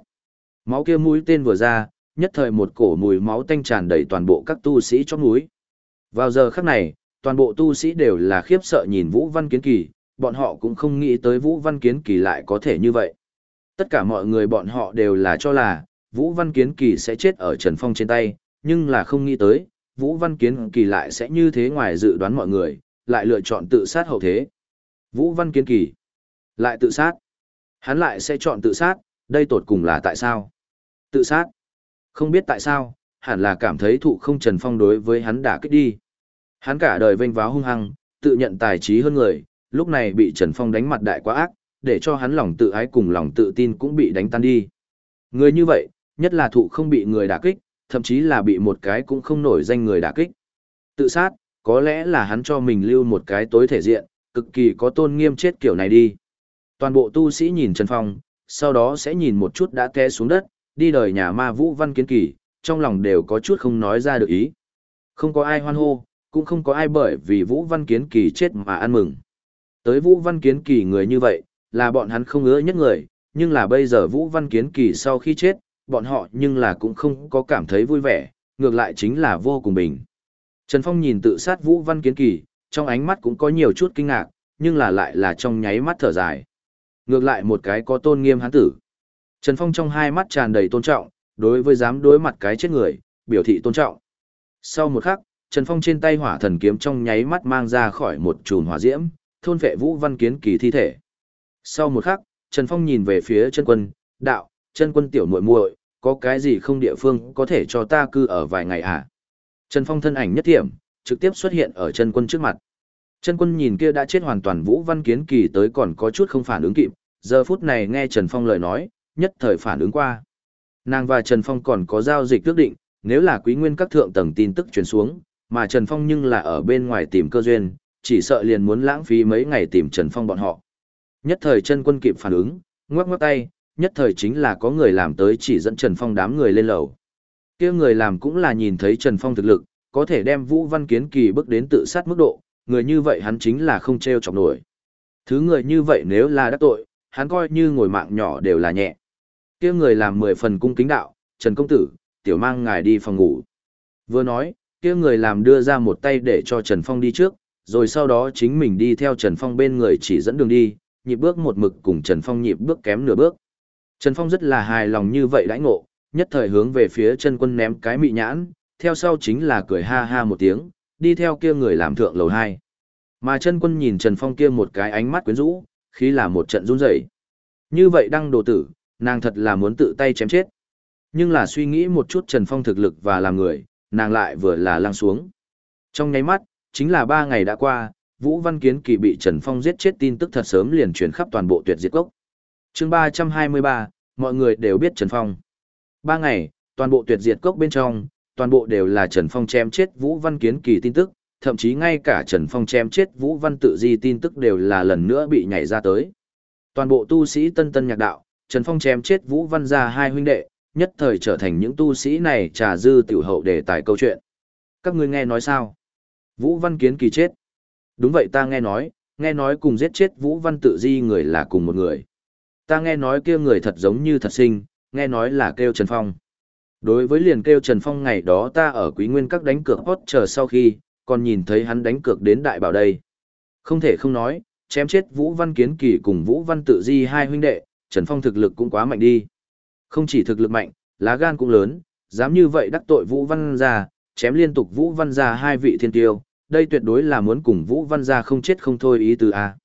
Máu kia mũi tên vừa ra, nhất thời một cổ mùi máu tanh tràn đầy toàn bộ các tu sĩ trong núi. Vào giờ khắc này, toàn bộ tu sĩ đều là khiếp sợ nhìn Vũ Văn Kiến Kỳ, bọn họ cũng không nghĩ tới Vũ Văn Kiến Kỳ lại có thể như vậy. Tất cả mọi người bọn họ đều là cho là, Vũ Văn Kiến Kỳ sẽ chết ở Trần Phong trên tay, nhưng là không nghĩ tới, Vũ Văn Kiến Kỳ lại sẽ như thế ngoài dự đoán mọi người, lại lựa chọn tự sát hậu thế. Vũ Văn Kiến Kỳ lại tự sát. Hắn lại sẽ chọn tự sát, đây tột cùng là tại sao? Tự sát. Không biết tại sao, hẳn là cảm thấy thụ không Trần Phong đối với hắn đã kích đi. Hắn cả đời vênh váo hung hăng, tự nhận tài trí hơn người, lúc này bị Trần Phong đánh mặt đại quá ác, để cho hắn lòng tự ái cùng lòng tự tin cũng bị đánh tan đi. Người như vậy, nhất là thụ không bị người đả kích, thậm chí là bị một cái cũng không nổi danh người đả kích. Tự sát, có lẽ là hắn cho mình lưu một cái tối thể diện, cực kỳ có tôn nghiêm chết kiểu này đi. Toàn bộ tu sĩ nhìn Trần Phong, sau đó sẽ nhìn một chút đã té xuống đất, đi đời nhà ma Vũ Văn Kiến Kỳ, trong lòng đều có chút không nói ra được ý. Không có ai hoan hô, cũng không có ai bởi vì Vũ Văn Kiến Kỳ chết mà ăn mừng. Tới Vũ Văn Kiến Kỳ người như vậy, là bọn hắn không ngứa nhất người, nhưng là bây giờ Vũ Văn Kiến Kỳ sau khi chết, bọn họ nhưng là cũng không có cảm thấy vui vẻ, ngược lại chính là vô cùng bình. Trần Phong nhìn tự sát Vũ Văn Kiến Kỳ, trong ánh mắt cũng có nhiều chút kinh ngạc, nhưng là lại là trong nháy mắt thở dài. Ngược lại một cái có tôn nghiêm hắn tử. Trần Phong trong hai mắt tràn đầy tôn trọng, đối với dám đối mặt cái chết người, biểu thị tôn trọng. Sau một khắc, Trần Phong trên tay hỏa thần kiếm trong nháy mắt mang ra khỏi một chùm hỏa diễm, thôn vệ Vũ Văn Kiến Kỳ thi thể. Sau một khắc, Trần Phong nhìn về phía chân quân, đạo, chân quân tiểu muội muội, có cái gì không địa phương có thể cho ta cư ở vài ngày à? Trần Phong thân ảnh nhất thiểm, trực tiếp xuất hiện ở chân quân trước mặt. Chân quân nhìn kia đã chết hoàn toàn Vũ Văn Kiến Kỳ tới còn có chút không phản ứng kịp, giờ phút này nghe Trần Phong lời nói, nhất thời phản ứng qua. Nàng và Trần Phong còn có giao dịch ước định, nếu là quý nguyên các thượng tầng tin tức truyền xuống, mà Trần Phong nhưng là ở bên ngoài tìm cơ duyên, chỉ sợ liền muốn lãng phí mấy ngày tìm Trần Phong bọn họ. Nhất thời chân quân kịp phản ứng, ngoắc ngoắc tay, nhất thời chính là có người làm tới chỉ dẫn Trần Phong đám người lên lầu. kia người làm cũng là nhìn thấy Trần Phong thực lực, có thể đem Vũ Văn Kiến Kỳ bước đến tự sát mức độ, người như vậy hắn chính là không treo chọc nổi. Thứ người như vậy nếu là đắc tội, hắn coi như ngồi mạng nhỏ đều là nhẹ kia người làm mười phần cung kính đạo, Trần Công Tử, tiểu mang ngài đi phòng ngủ. Vừa nói, kia người làm đưa ra một tay để cho Trần Phong đi trước, rồi sau đó chính mình đi theo Trần Phong bên người chỉ dẫn đường đi, nhịp bước một mực cùng Trần Phong nhịp bước kém nửa bước. Trần Phong rất là hài lòng như vậy đãi ngộ, nhất thời hướng về phía chân quân ném cái mị nhãn, theo sau chính là cười ha ha một tiếng, đi theo kia người làm thượng lầu hai. Mà chân quân nhìn Trần Phong kia một cái ánh mắt quyến rũ, khi là một trận run rẩy. Như vậy đăng đồ tử, nàng thật là muốn tự tay chém chết. Nhưng là suy nghĩ một chút Trần Phong thực lực và làm người, nàng lại vừa là lăng xuống. Trong nháy mắt, chính là ba ngày đã qua, Vũ Văn Kiến Kỳ bị Trần Phong giết chết tin tức thật sớm liền truyền khắp toàn bộ tuyệt diệt cốc. chương ba trăm hai mươi ba, mọi người đều biết Trần Phong. Ba ngày, toàn bộ tuyệt diệt cốc bên trong, toàn bộ đều là Trần Phong chém chết Vũ Văn Kiến Kỳ tin tức, thậm chí ngay cả Trần Phong chém chết Vũ Văn Tự Di tin tức đều là lần nữa bị nhảy ra tới. Toàn bộ tu sĩ tân tân nhạc đạo, Trần Phong chém chết Vũ Văn gia hai huynh đệ, nhất thời trở thành những tu sĩ này trà dư tiểu hậu để tài câu chuyện. Các ngươi nghe nói sao? Vũ Văn Kiến Kỳ chết. Đúng vậy ta nghe nói, nghe nói cùng giết chết Vũ Văn Tự Di người là cùng một người. Ta nghe nói kia người thật giống như thật sinh, nghe nói là kêu Trần Phong. Đối với liền kêu Trần Phong ngày đó ta ở Quý Nguyên các đánh cược hot chờ sau khi, còn nhìn thấy hắn đánh cược đến đại bảo đây. Không thể không nói, chém chết Vũ Văn Kiến Kỳ cùng Vũ Văn Tự Di hai huynh đệ, Trần Phong thực lực cũng quá mạnh đi. Không chỉ thực lực mạnh, lá gan cũng lớn, dám như vậy đắc tội Vũ Văn gia, chém liên tục Vũ Văn gia hai vị thiên tiêu, đây tuyệt đối là muốn cùng Vũ Văn gia không chết không thôi ý từ a.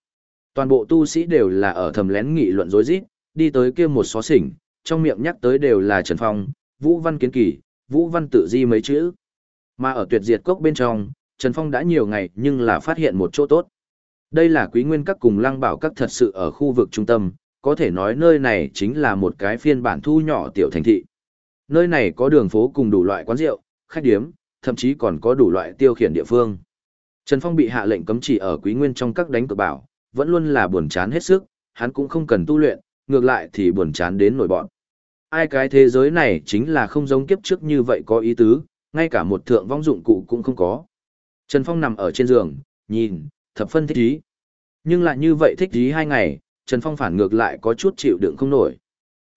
Toàn bộ tu sĩ đều là ở thầm lén nghị luận rối rít, đi tới kia một xó xỉnh, trong miệng nhắc tới đều là Trần Phong, Vũ Văn Kiến Kỳ, Vũ Văn Tự Di mấy chữ. Mà ở tuyệt diệt cốc bên trong, Trần Phong đã nhiều ngày nhưng là phát hiện một chỗ tốt. Đây là quý nguyên các cùng lăng bảo các thật sự ở khu vực trung tâm, có thể nói nơi này chính là một cái phiên bản thu nhỏ tiểu thành thị. Nơi này có đường phố cùng đủ loại quán rượu, khách điếm, thậm chí còn có đủ loại tiêu khiển địa phương. Trần Phong bị hạ lệnh cấm chỉ ở quý nguyên trong các đánh cược bảo, vẫn luôn là buồn chán hết sức, hắn cũng không cần tu luyện, ngược lại thì buồn chán đến nổi bọn. Ai cái thế giới này chính là không giống kiếp trước như vậy có ý tứ, ngay cả một thượng vong dụng cụ cũng không có. Trần Phong nằm ở trên giường, nhìn, thập phân thích ý. Nhưng lại như vậy thích ý hai ngày, Trần Phong phản ngược lại có chút chịu đựng không nổi.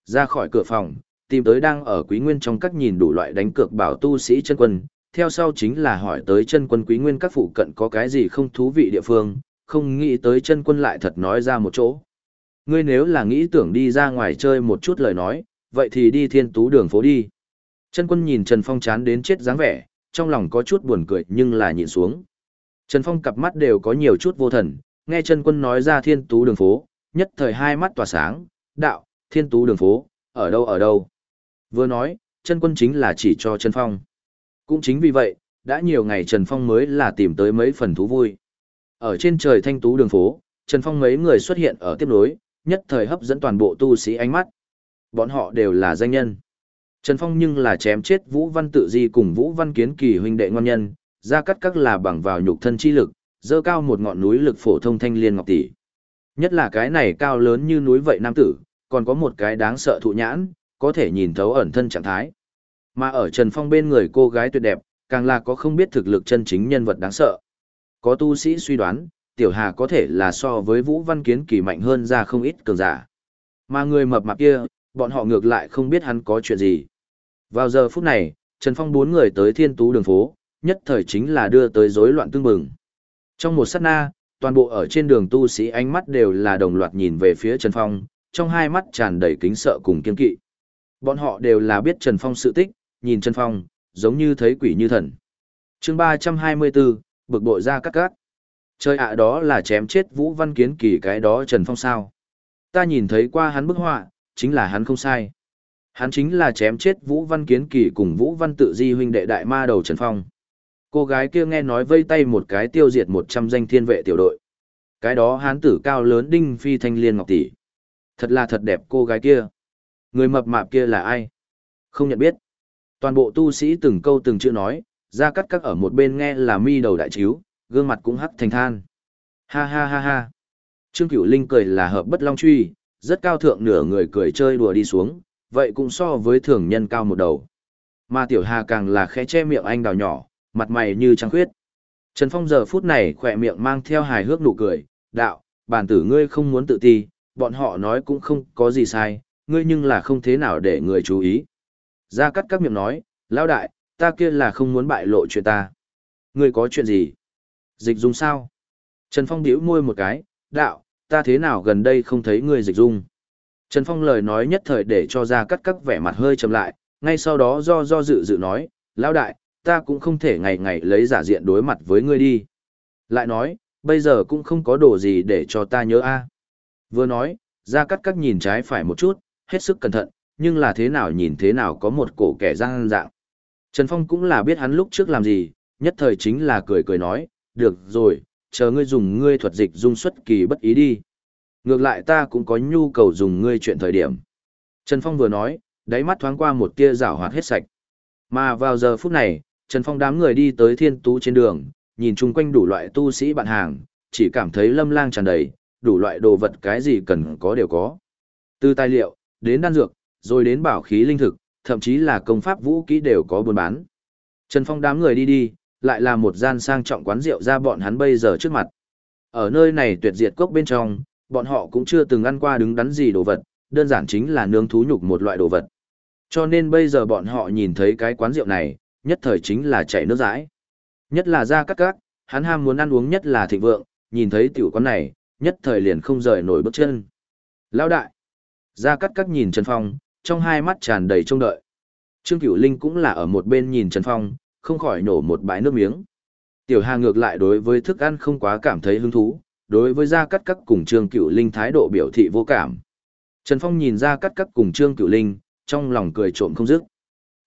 Ra khỏi cửa phòng, tìm tới đang ở quý nguyên trong các nhìn đủ loại đánh cược bảo tu sĩ chân quân, theo sau chính là hỏi tới chân quân quý nguyên các phụ cận có cái gì không thú vị địa phương, không nghĩ tới chân quân lại thật nói ra một chỗ. Ngươi nếu là nghĩ tưởng đi ra ngoài chơi một chút lời nói, vậy thì đi thiên tú đường phố đi. Chân quân nhìn Trần Phong chán đến chết dáng vẻ, trong lòng có chút buồn cười nhưng là nhịn xuống. Trần Phong cặp mắt đều có nhiều chút vô thần, nghe chân quân nói ra thiên tú đường phố, nhất thời hai mắt tỏa sáng, đạo, thiên tú đường phố, ở đâu ở đâu. Vừa nói, chân quân chính là chỉ cho Trần Phong. Cũng chính vì vậy, đã nhiều ngày Trần Phong mới là tìm tới mấy phần thú vui. Ở trên trời thanh tú đường phố, Trần Phong mấy người xuất hiện ở tiếp nối, nhất thời hấp dẫn toàn bộ tu sĩ ánh mắt. Bọn họ đều là danh nhân. Trần Phong nhưng là chém chết Vũ Văn Tự Di cùng Vũ Văn Kiến Kỳ huynh đệ ngon nhân, ra cắt các là bằng vào nhục thân chi lực, dơ cao một ngọn núi lực phổ thông thanh liên ngọc tỷ. Nhất là cái này cao lớn như núi vậy nam tử, còn có một cái đáng sợ thụ nhãn, có thể nhìn thấu ẩn thân trạng thái. Mà ở Trần Phong bên người cô gái tuyệt đẹp, càng là có không biết thực lực chân chính nhân vật đáng sợ. Có tu sĩ suy đoán, Tiểu Hà có thể là so với Vũ Văn Kiến Kỳ mạnh hơn ra không ít cường giả. Mà người mập mạp kia, bọn họ ngược lại không biết hắn có chuyện gì. Vào giờ phút này, Trần Phong bốn người tới thiên tú đường phố, nhất thời chính là đưa tới rối loạn tương bừng. Trong một sát na, toàn bộ ở trên đường tu sĩ ánh mắt đều là đồng loạt nhìn về phía Trần Phong, trong hai mắt tràn đầy kính sợ cùng kiên kỵ. Bọn họ đều là biết Trần Phong sự tích, nhìn Trần Phong, giống như thấy quỷ như thần. chương 324, bực bội ra cắt cắt. Chơi ạ đó là chém chết Vũ Văn Kiến Kỳ cái đó Trần Phong sao. Ta nhìn thấy qua hắn bức họa, chính là hắn không sai. Hắn chính là chém chết Vũ Văn Kiến Kỳ cùng Vũ Văn Tự Di huynh đệ đại ma đầu Trần Phong. Cô gái kia nghe nói vây tay một cái tiêu diệt 100 danh thiên vệ tiểu đội. Cái đó hán tử cao lớn đinh phi thanh liên ngọc tỷ. Thật là thật đẹp cô gái kia. Người mập mạp kia là ai? Không nhận biết. Toàn bộ tu sĩ từng câu từng chữ nói, ra cắt cắt ở một bên nghe là mi đầu đại chiếu, gương mặt cũng hắc thành than. Ha ha ha ha. Trương Cửu Linh cười là hợp bất long truy, rất cao thượng nửa người cười chơi đùa đi xuống, vậy cũng so với thường nhân cao một đầu. Mà Tiểu Hà càng là khẽ che miệng anh đào nhỏ, mặt mày như trăng khuyết. Trần Phong giờ phút này khỏe miệng mang theo hài hước nụ cười, đạo, bản tử ngươi không muốn tự ti, bọn họ nói cũng không có gì sai, ngươi nhưng là không thế nào để người chú ý. Gia cắt các miệng nói, lão đại, ta kia là không muốn bại lộ chuyện ta. Ngươi có chuyện gì? Dịch dung sao? Trần Phong điếu môi một cái, đạo, ta thế nào gần đây không thấy ngươi dịch dung. Trần Phong lời nói nhất thời để cho Gia cắt các vẻ mặt hơi chậm lại, ngay sau đó do do dự dự nói, lão đại, ta cũng không thể ngày ngày lấy giả diện đối mặt với ngươi đi. Lại nói, bây giờ cũng không có đồ gì để cho ta nhớ a. Vừa nói, ra cắt cắt nhìn trái phải một chút, hết sức cẩn thận, nhưng là thế nào nhìn thế nào có một cổ kẻ răng dạng. Trần Phong cũng là biết hắn lúc trước làm gì, nhất thời chính là cười cười nói, được rồi, chờ ngươi dùng ngươi thuật dịch dung xuất kỳ bất ý đi. Ngược lại ta cũng có nhu cầu dùng ngươi chuyện thời điểm. Trần Phong vừa nói, đáy mắt thoáng qua một tia rảo hoạt hết sạch. Mà vào giờ phút này, Trần Phong đám người đi tới thiên tú trên đường, nhìn chung quanh đủ loại tu sĩ bạn hàng, chỉ cảm thấy lâm lang tràn đầy, đủ loại đồ vật cái gì cần có đều có. Từ tài liệu, đến đan dược, rồi đến bảo khí linh thực, thậm chí là công pháp vũ kỹ đều có buôn bán. Trần Phong đám người đi đi, lại là một gian sang trọng quán rượu ra bọn hắn bây giờ trước mặt. Ở nơi này tuyệt diệt cốc bên trong, bọn họ cũng chưa từng ăn qua đứng đắn gì đồ vật, đơn giản chính là nướng thú nhục một loại đồ vật. Cho nên bây giờ bọn họ nhìn thấy cái quán rượu này, nhất thời chính là chảy nước rãi. Nhất là ra cắt cắt, hắn ham muốn ăn uống nhất là thịnh vượng, nhìn thấy tiểu quán này, nhất thời liền không rời nổi bước chân. Lão đại! Ra cắt cắt nhìn Trần Phong, trong hai mắt tràn đầy trông đợi. Trương Cửu Linh cũng là ở một bên nhìn Trần Phong, không khỏi nổ một bãi nước miếng. Tiểu Hà ngược lại đối với thức ăn không quá cảm thấy hứng thú, đối với Gia Cắt Cắt cùng Trương Cửu Linh thái độ biểu thị vô cảm. Trần Phong nhìn Gia Cắt Cắt cùng Trương Cửu Linh, trong lòng cười trộm không dứt.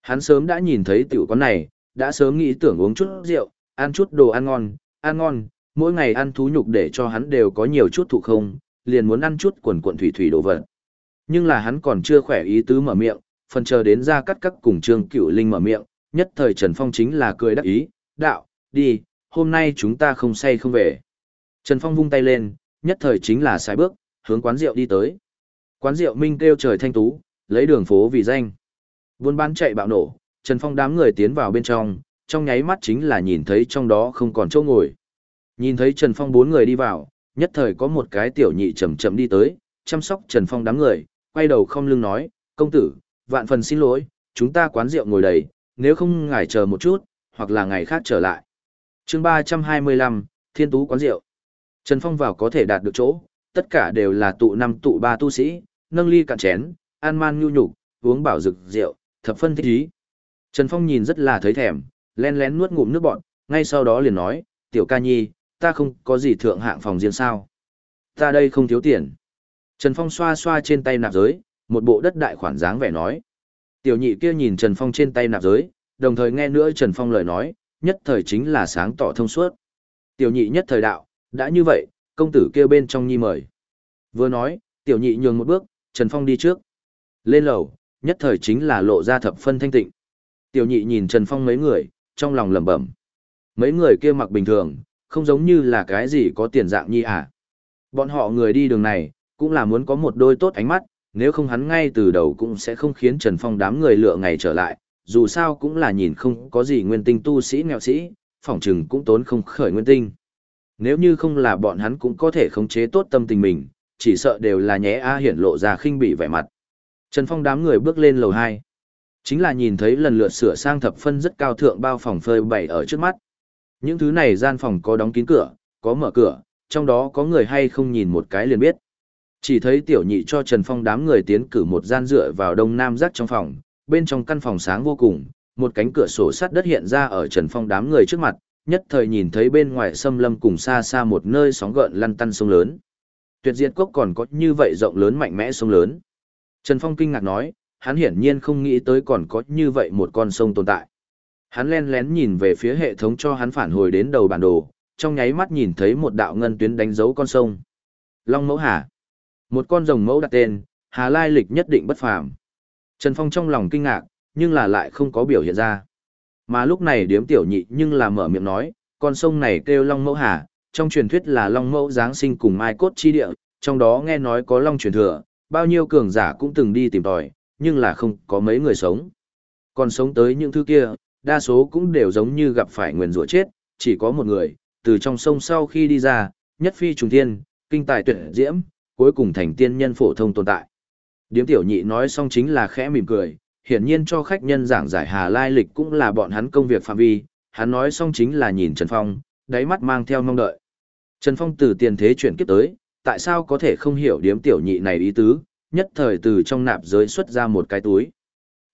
Hắn sớm đã nhìn thấy tiểu quán này, đã sớm nghĩ tưởng uống chút rượu, ăn chút đồ ăn ngon, ăn ngon, mỗi ngày ăn thú nhục để cho hắn đều có nhiều chút thụ không, liền muốn ăn chút quần quần thủy thủy đồ vật. Nhưng là hắn còn chưa khỏe ý tứ mở miệng, phần chờ đến ra cắt cắt cùng Trương Cửu Linh mở miệng, nhất thời Trần Phong chính là cười đắc ý, đạo, đi, hôm nay chúng ta không say không về. Trần Phong vung tay lên, nhất thời chính là sai bước, hướng quán rượu đi tới. Quán rượu Minh kêu trời thanh tú, lấy đường phố vì danh. Buôn bán chạy bạo nổ, Trần Phong đám người tiến vào bên trong, trong nháy mắt chính là nhìn thấy trong đó không còn chỗ ngồi. Nhìn thấy Trần Phong bốn người đi vào, nhất thời có một cái tiểu nhị chậm chậm đi tới, chăm sóc Trần Phong đám người, quay đầu không lưng nói, công tử, vạn phần xin lỗi, chúng ta quán rượu ngồi đầy, nếu không ngài chờ một chút, hoặc là ngày khác trở lại. chương 325, Thiên Tú quán rượu. Trần Phong vào có thể đạt được chỗ, tất cả đều là tụ năm tụ ba tu sĩ, nâng ly cạn chén, an man nhu nhục, uống bảo rực rượu, thập phân thích ý. Trần Phong nhìn rất là thấy thèm, len lén nuốt ngụm nước bọt. ngay sau đó liền nói, tiểu ca nhi, ta không có gì thượng hạng phòng riêng sao. Ta đây không thiếu tiền. Trần Phong xoa xoa trên tay nạp giới, một bộ đất đại khoản dáng vẻ nói. Tiểu nhị kia nhìn Trần Phong trên tay nạp giới, đồng thời nghe nữa Trần Phong lời nói, nhất thời chính là sáng tỏ thông suốt. Tiểu nhị nhất thời đạo, đã như vậy, công tử kêu bên trong nhi mời. Vừa nói, tiểu nhị nhường một bước, Trần Phong đi trước. Lên lầu, nhất thời chính là lộ ra thập phân thanh tịnh. Tiểu nhị nhìn Trần Phong mấy người, trong lòng lẩm bẩm. Mấy người kia mặc bình thường, không giống như là cái gì có tiền dạng nhi à. Bọn họ người đi đường này, cũng là muốn có một đôi tốt ánh mắt, nếu không hắn ngay từ đầu cũng sẽ không khiến Trần Phong đám người lựa ngày trở lại, dù sao cũng là nhìn không có gì nguyên tinh tu sĩ nghèo sĩ, phỏng chừng cũng tốn không khởi nguyên tinh. Nếu như không là bọn hắn cũng có thể khống chế tốt tâm tình mình, chỉ sợ đều là nhé A hiển lộ ra khinh bị vẻ mặt. Trần Phong đám người bước lên lầu 2. Chính là nhìn thấy lần lượt sửa sang thập phân rất cao thượng bao phòng phơi bày ở trước mắt. Những thứ này gian phòng có đóng kín cửa, có mở cửa, trong đó có người hay không nhìn một cái liền biết. Chỉ thấy tiểu nhị cho Trần Phong đám người tiến cử một gian dựa vào đông nam rắc trong phòng, bên trong căn phòng sáng vô cùng, một cánh cửa sổ sắt đất hiện ra ở Trần Phong đám người trước mặt, nhất thời nhìn thấy bên ngoài xâm lâm cùng xa xa một nơi sóng gợn lăn tăn sông lớn. Tuyệt diệt cốc còn có như vậy rộng lớn mạnh mẽ sông lớn. Trần Phong kinh ngạc nói, hắn hiển nhiên không nghĩ tới còn có như vậy một con sông tồn tại. Hắn len lén nhìn về phía hệ thống cho hắn phản hồi đến đầu bản đồ, trong nháy mắt nhìn thấy một đạo ngân tuyến đánh dấu con sông. Long Mẫu Hà. Một con rồng mẫu đặt tên, Hà Lai lịch nhất định bất phàm. Trần Phong trong lòng kinh ngạc, nhưng là lại không có biểu hiện ra. Mà lúc này điếm tiểu nhị nhưng là mở miệng nói, con sông này kêu Long Mẫu Hà, trong truyền thuyết là Long Mẫu Giáng sinh cùng Mai Cốt Chi Địa, trong đó nghe nói có Long truyền thừa, bao nhiêu cường giả cũng từng đi tìm tòi, nhưng là không có mấy người sống. Còn sống tới những thứ kia, đa số cũng đều giống như gặp phải nguyền rủa chết, chỉ có một người, từ trong sông sau khi đi ra, nhất phi trùng thiên, kinh tài tuyệt diễm, cuối cùng thành tiên nhân phổ thông tồn tại. Điếm tiểu nhị nói xong chính là khẽ mỉm cười, hiển nhiên cho khách nhân giảng giải Hà Lai lịch cũng là bọn hắn công việc phạm vi, hắn nói xong chính là nhìn Trần Phong, đáy mắt mang theo mong đợi. Trần Phong từ tiền thế chuyển kiếp tới, tại sao có thể không hiểu điếm tiểu nhị này ý tứ, nhất thời từ trong nạp giới xuất ra một cái túi.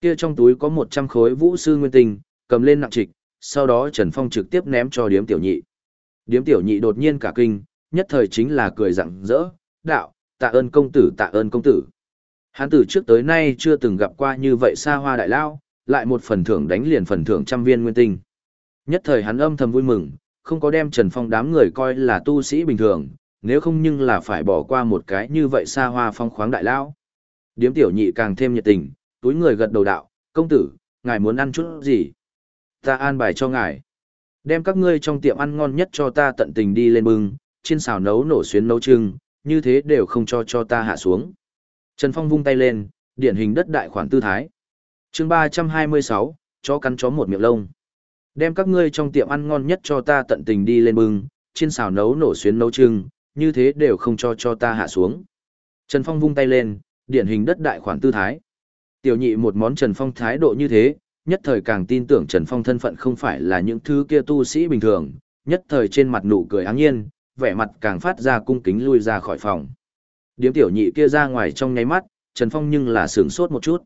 Kia trong túi có 100 khối vũ sư nguyên tinh, cầm lên nặng trịch, sau đó Trần Phong trực tiếp ném cho điếm tiểu nhị. Điếm tiểu nhị đột nhiên cả kinh, nhất thời chính là cười rặng rỡ, đạo, tạ ơn công tử tạ ơn công tử. Hắn từ trước tới nay chưa từng gặp qua như vậy xa hoa đại lao, lại một phần thưởng đánh liền phần thưởng trăm viên nguyên tinh. Nhất thời hắn âm thầm vui mừng, không có đem Trần Phong đám người coi là tu sĩ bình thường, nếu không nhưng là phải bỏ qua một cái như vậy xa hoa phong khoáng đại lão Điếm tiểu nhị càng thêm nhiệt tình, túi người gật đầu đạo, công tử, ngài muốn ăn chút gì? Ta an bài cho ngài. Đem các ngươi trong tiệm ăn ngon nhất cho ta tận tình đi lên bưng, trên xào nấu nổ xuyến nấu trưng, như thế đều không cho cho ta hạ xuống. Trần Phong vung tay lên, điển hình đất đại khoản tư thái. chương ba trăm hai mươi sáu, chó cắn chó một miệng lông. Đem các ngươi trong tiệm ăn ngon nhất cho ta tận tình đi lên bưng, trên xào nấu nổ xuyến nấu trưng, như thế đều không cho cho ta hạ xuống. Trần Phong vung tay lên, điển hình đất đại khoản tư thái. Tiểu nhị một món Trần Phong thái độ như thế, nhất thời càng tin tưởng Trần Phong thân phận không phải là những thứ kia tu sĩ bình thường, nhất thời trên mặt nụ cười áng nhiên, vẻ mặt càng phát ra cung kính lui ra khỏi phòng. Điếm tiểu nhị kia ra ngoài trong nháy mắt, Trần Phong nhưng là sướng sốt một chút.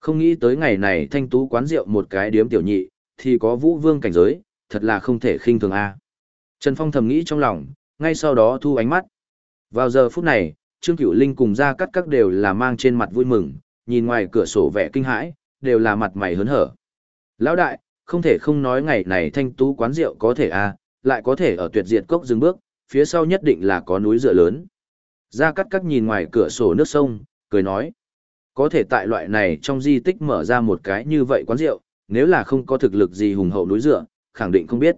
Không nghĩ tới ngày này thanh tú quán rượu một cái điếm tiểu nhị, thì có vũ vương cảnh giới, thật là không thể khinh thường a. Trần Phong thầm nghĩ trong lòng, ngay sau đó thu ánh mắt. Vào giờ phút này, Trương Cửu Linh cùng ra cắt các đều là mang trên mặt vui mừng, nhìn ngoài cửa sổ vẻ kinh hãi, đều là mặt mày hớn hở. Lão đại, không thể không nói ngày này thanh tú quán rượu có thể a, lại có thể ở tuyệt diệt cốc dừng bước, phía sau nhất định là có núi dựa lớn. Gia Cát Cát nhìn ngoài cửa sổ nước sông, cười nói. Có thể tại loại này trong di tích mở ra một cái như vậy quán rượu, nếu là không có thực lực gì hùng hậu núi dựa, khẳng định không biết.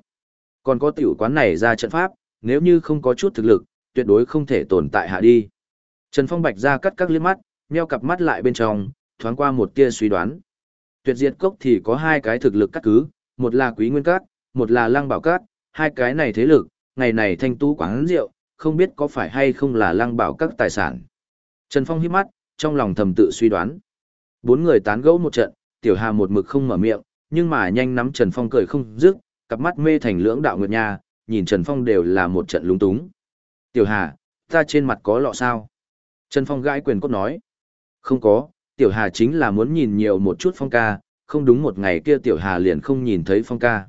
Còn có tiểu quán này ra trận pháp, nếu như không có chút thực lực, tuyệt đối không thể tồn tại hạ đi. Trần Phong Bạch ra cắt các liếc mắt, meo cặp mắt lại bên trong, thoáng qua một tia suy đoán. Tuyệt diệt cốc thì có hai cái thực lực cắt cứ, một là quý nguyên cát, một là lăng bảo cát, hai cái này thế lực, ngày này thanh tú quán rượu, không biết có phải hay không là lăng bảo các tài sản. Trần Phong hít mắt, trong lòng thầm tự suy đoán. Bốn người tán gẫu một trận, Tiểu Hà một mực không mở miệng, nhưng mà nhanh nắm Trần Phong cười không dứt, cặp mắt mê thành lưỡng đạo nguyệt nha, nhìn Trần Phong đều là một trận lúng túng. Tiểu Hà, ta trên mặt có lọ sao? Trần Phong gãi quyền cốt nói. Không có, Tiểu Hà chính là muốn nhìn nhiều một chút Phong ca, không đúng một ngày kia Tiểu Hà liền không nhìn thấy Phong ca.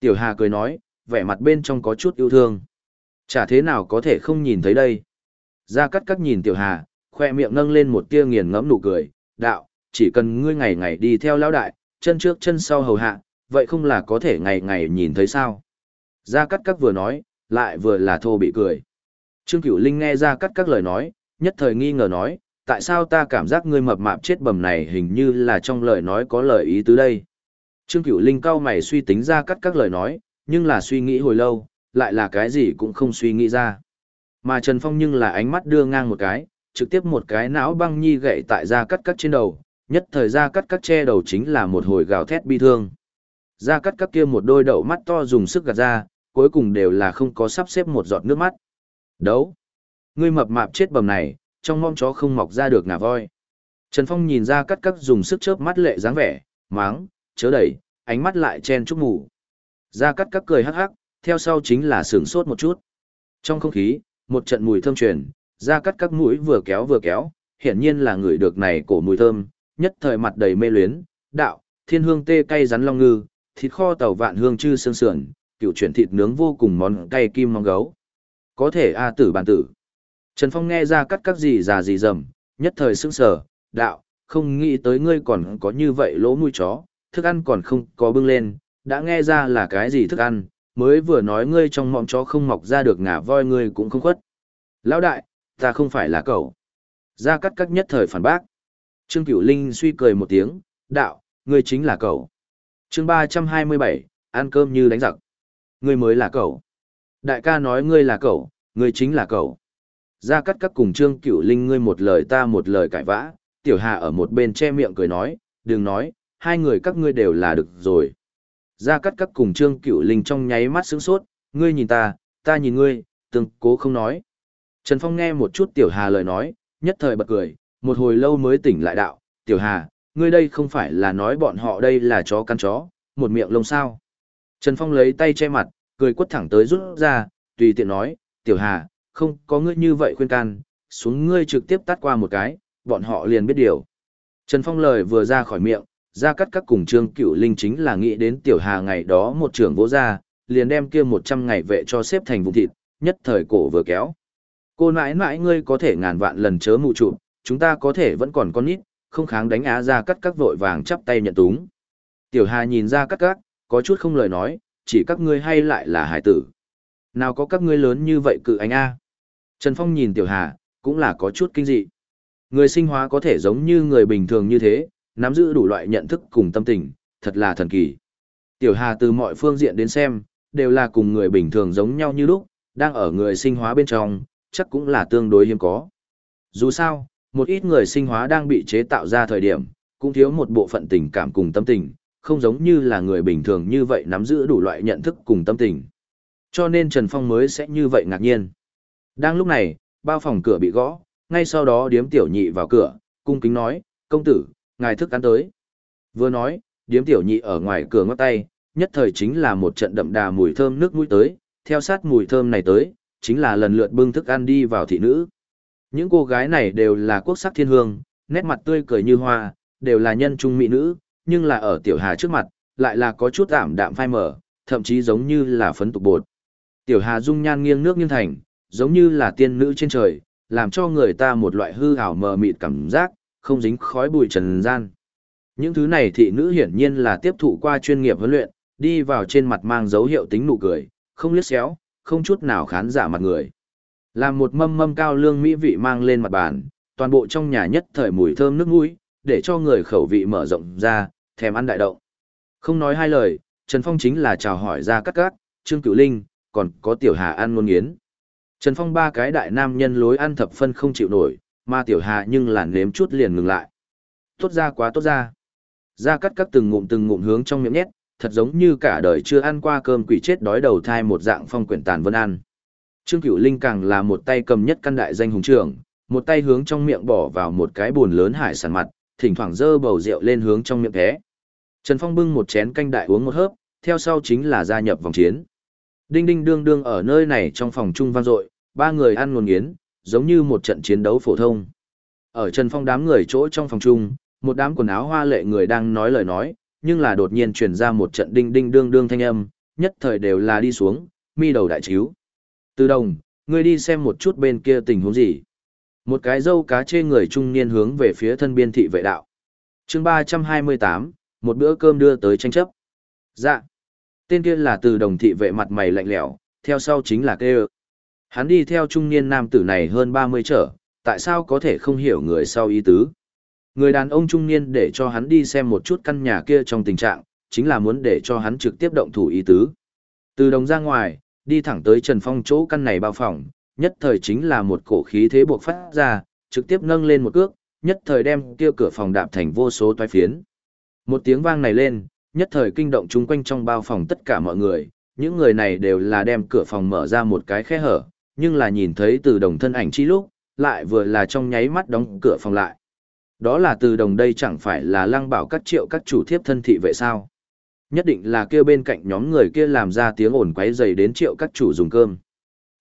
Tiểu Hà cười nói, vẻ mặt bên trong có chút yêu thương. Chả thế nào có thể không nhìn thấy đây. Gia cắt cắt nhìn tiểu hà, khoe miệng nâng lên một tia nghiền ngẫm nụ cười, đạo, chỉ cần ngươi ngày ngày đi theo lão đại, chân trước chân sau hầu hạ, vậy không là có thể ngày ngày nhìn thấy sao. Gia cát cát vừa nói, lại vừa là thô bị cười. Trương Cửu Linh nghe Gia cát các lời nói, nhất thời nghi ngờ nói, tại sao ta cảm giác ngươi mập mạp chết bầm này hình như là trong lời nói có lời ý tứ đây. Trương Cửu Linh cao mày suy tính gia cát các lời nói, nhưng là suy nghĩ hồi lâu, lại là cái gì cũng không suy nghĩ ra. Mà Trần Phong nhưng là ánh mắt đưa ngang một cái, trực tiếp một cái não băng nhi gậy tại gia cát cát trên đầu, nhất thời gia cát cát che đầu chính là một hồi gào thét bi thương. gia cát cát kia một đôi đậu mắt to dùng sức gạt ra, cuối cùng đều là không có sắp xếp một giọt nước mắt. Đấu! Ngươi mập mạp chết bầm này, trong mong chó không mọc ra được ngà voi. Trần Phong nhìn ra cắt cắt dùng sức chớp mắt lệ dáng vẻ, máng, chớ đẩy, ánh mắt lại chen chúc mù. Ra cắt cắt cười hắc hắc, theo sau chính là sướng sốt một chút. Trong không khí, một trận mùi thơm truyền, ra cắt các mũi vừa kéo vừa kéo, hiển nhiên là người được này cổ mùi thơm, nhất thời mặt đầy mê luyến, đạo, thiên hương tê cay rắn long ngư, thịt kho tàu vạn hương chư xương sườn, cựu chuyển thịt nướng vô cùng món cay kim mong gấu. Có thể a tử bàn tử. Trần Phong nghe ra cắt các gì già gì dầm, nhất thời sững sờ, đạo, không nghĩ tới ngươi còn có như vậy lỗ mũi chó, thức ăn còn không có bưng lên, đã nghe ra là cái gì thức ăn, mới vừa nói ngươi trong mọng chó không mọc ra được ngả voi ngươi cũng không khuất. Lão đại, ta không phải là cậu. Gia cắt cắt nhất thời phản bác. Trương Cửu Linh suy cười một tiếng, đạo, ngươi chính là cậu. chương 327, ăn cơm như đánh giặc. Ngươi mới là cậu. Đại ca nói ngươi là cậu, ngươi chính là cậu. Gia cắt các cùng Trương Cửu Linh ngươi một lời ta một lời cãi vã, Tiểu Hà ở một bên che miệng cười nói, đừng nói, hai người các ngươi đều là được rồi. Gia cắt các cùng Trương Cửu Linh trong nháy mắt sững sốt, ngươi nhìn ta, ta nhìn ngươi, từng cố không nói. Trần Phong nghe một chút Tiểu Hà lời nói, nhất thời bật cười, một hồi lâu mới tỉnh lại đạo, Tiểu Hà, ngươi đây không phải là nói bọn họ đây là chó căn chó, một miệng lông sao. Trần Phong lấy tay che mặt, cười quất thẳng tới rút ra, tùy tiện nói, Tiểu Hà, không có ngươi như vậy khuyên can, xuống ngươi trực tiếp tắt qua một cái, bọn họ liền biết điều. Trần Phong lời vừa ra khỏi miệng, ra cắt các cùng trương Cửu linh chính là nghĩ đến Tiểu Hà ngày đó một trưởng vỗ ra, liền đem kia 100 ngày vệ cho xếp thành vùng thịt, nhất thời cổ vừa kéo. Cô nãi nãi ngươi có thể ngàn vạn lần chớ mụ trụ, chúng ta có thể vẫn còn con nít, không kháng đánh á ra cắt các vội vàng chắp tay nhận túng. Tiểu Hà nhìn ra cắt các, có chút không lời nói, chỉ các ngươi hay lại là hải tử. Nào có các ngươi lớn như vậy cự anh A. Trần Phong nhìn Tiểu Hà, cũng là có chút kinh dị. Người sinh hóa có thể giống như người bình thường như thế, nắm giữ đủ loại nhận thức cùng tâm tình, thật là thần kỳ. Tiểu Hà từ mọi phương diện đến xem, đều là cùng người bình thường giống nhau như lúc, đang ở người sinh hóa bên trong, chắc cũng là tương đối hiếm có. Dù sao, một ít người sinh hóa đang bị chế tạo ra thời điểm, cũng thiếu một bộ phận tình cảm cùng tâm tình, không giống như là người bình thường như vậy nắm giữ đủ loại nhận thức cùng tâm tình. Cho nên Trần Phong mới sẽ như vậy ngạc nhiên. Đang lúc này, bao phòng cửa bị gõ, ngay sau đó điếm tiểu nhị vào cửa, cung kính nói, công tử, ngài thức ăn tới. Vừa nói, điếm tiểu nhị ở ngoài cửa ngót tay, nhất thời chính là một trận đậm đà mùi thơm nước mũi tới, theo sát mùi thơm này tới, chính là lần lượt bưng thức ăn đi vào thị nữ. Những cô gái này đều là quốc sắc thiên hương, nét mặt tươi cười như hoa, đều là nhân trung mỹ nữ, nhưng là ở tiểu hà trước mặt, lại là có chút ảm đạm phai mở, thậm chí giống như là phấn tục bột. Tiểu hà dung nhan nghiêng nước nghiêng thành, giống như là tiên nữ trên trời, làm cho người ta một loại hư ảo mờ mịt cảm giác, không dính khói bụi trần gian. Những thứ này thị nữ hiển nhiên là tiếp thụ qua chuyên nghiệp huấn luyện, đi vào trên mặt mang dấu hiệu tính nụ cười, không liếc xéo, không chút nào khán giả mặt người. Làm một mâm mâm cao lương mỹ vị mang lên mặt bàn, toàn bộ trong nhà nhất thời mùi thơm nước mũi, để cho người khẩu vị mở rộng ra, thèm ăn đại động. Không nói hai lời, Trần Phong chính là chào hỏi ra cắt cắt, Trương Cửu Linh, còn có Tiểu Hà ăn ngôn nghiến. Trần Phong ba cái đại nam nhân lối ăn thập phân không chịu nổi, mà Tiểu Hà nhưng là nếm chút liền ngừng lại. Tốt ra quá tốt ra. Ra cắt cắt từng ngụm từng ngụm hướng trong miệng nhét, thật giống như cả đời chưa ăn qua cơm quỷ chết đói đầu thai một dạng phong quyển tàn vân ăn. Trương Cửu Linh càng là một tay cầm nhất căn đại danh hùng trưởng, một tay hướng trong miệng bỏ vào một cái buồn lớn hải sản mặt, thỉnh thoảng dơ bầu rượu lên hướng trong miệng té. Trần Phong bưng một chén canh đại uống một hớp, theo sau chính là gia nhập vòng chiến. Đinh đinh đương đương ở nơi này trong phòng trung vang dội, ba người ăn nguồn nghiến, giống như một trận chiến đấu phổ thông. Ở Trần Phong đám người chỗ trong phòng trung, một đám quần áo hoa lệ người đang nói lời nói, nhưng là đột nhiên truyền ra một trận đinh đinh đương đương thanh âm, nhất thời đều là đi xuống, mi đầu đại chiếu. Từ đồng, ngươi đi xem một chút bên kia tình huống gì. Một cái dâu cá chê người trung niên hướng về phía thân biên thị vệ đạo. chương ba trăm hai mươi tám một bữa cơm đưa tới tranh chấp. Dạ. Tên kia là từ đồng thị vệ mặt mày lạnh lẽo, theo sau chính là kê Hắn đi theo trung niên nam tử này hơn ba mươi trở, tại sao có thể không hiểu người sau ý tứ. Người đàn ông trung niên để cho hắn đi xem một chút căn nhà kia trong tình trạng, chính là muốn để cho hắn trực tiếp động thủ ý tứ. Từ đồng ra ngoài, đi thẳng tới Trần Phong chỗ căn này bao phòng, nhất thời chính là một cổ khí thế buộc phát ra, trực tiếp nâng lên một cước, nhất thời đem kia cửa phòng đạp thành vô số toái phiến. Một tiếng vang này lên, nhất thời kinh động chung quanh trong bao phòng tất cả mọi người, những người này đều là đem cửa phòng mở ra một cái khe hở, nhưng là nhìn thấy từ đồng thân ảnh chi lúc, lại vừa là trong nháy mắt đóng cửa phòng lại. Đó là từ đồng đây chẳng phải là lăng bảo các triệu các chủ thiếp thân thị vệ sao. Nhất định là kia bên cạnh nhóm người kia làm ra tiếng ồn quấy dày đến triệu các chủ dùng cơm.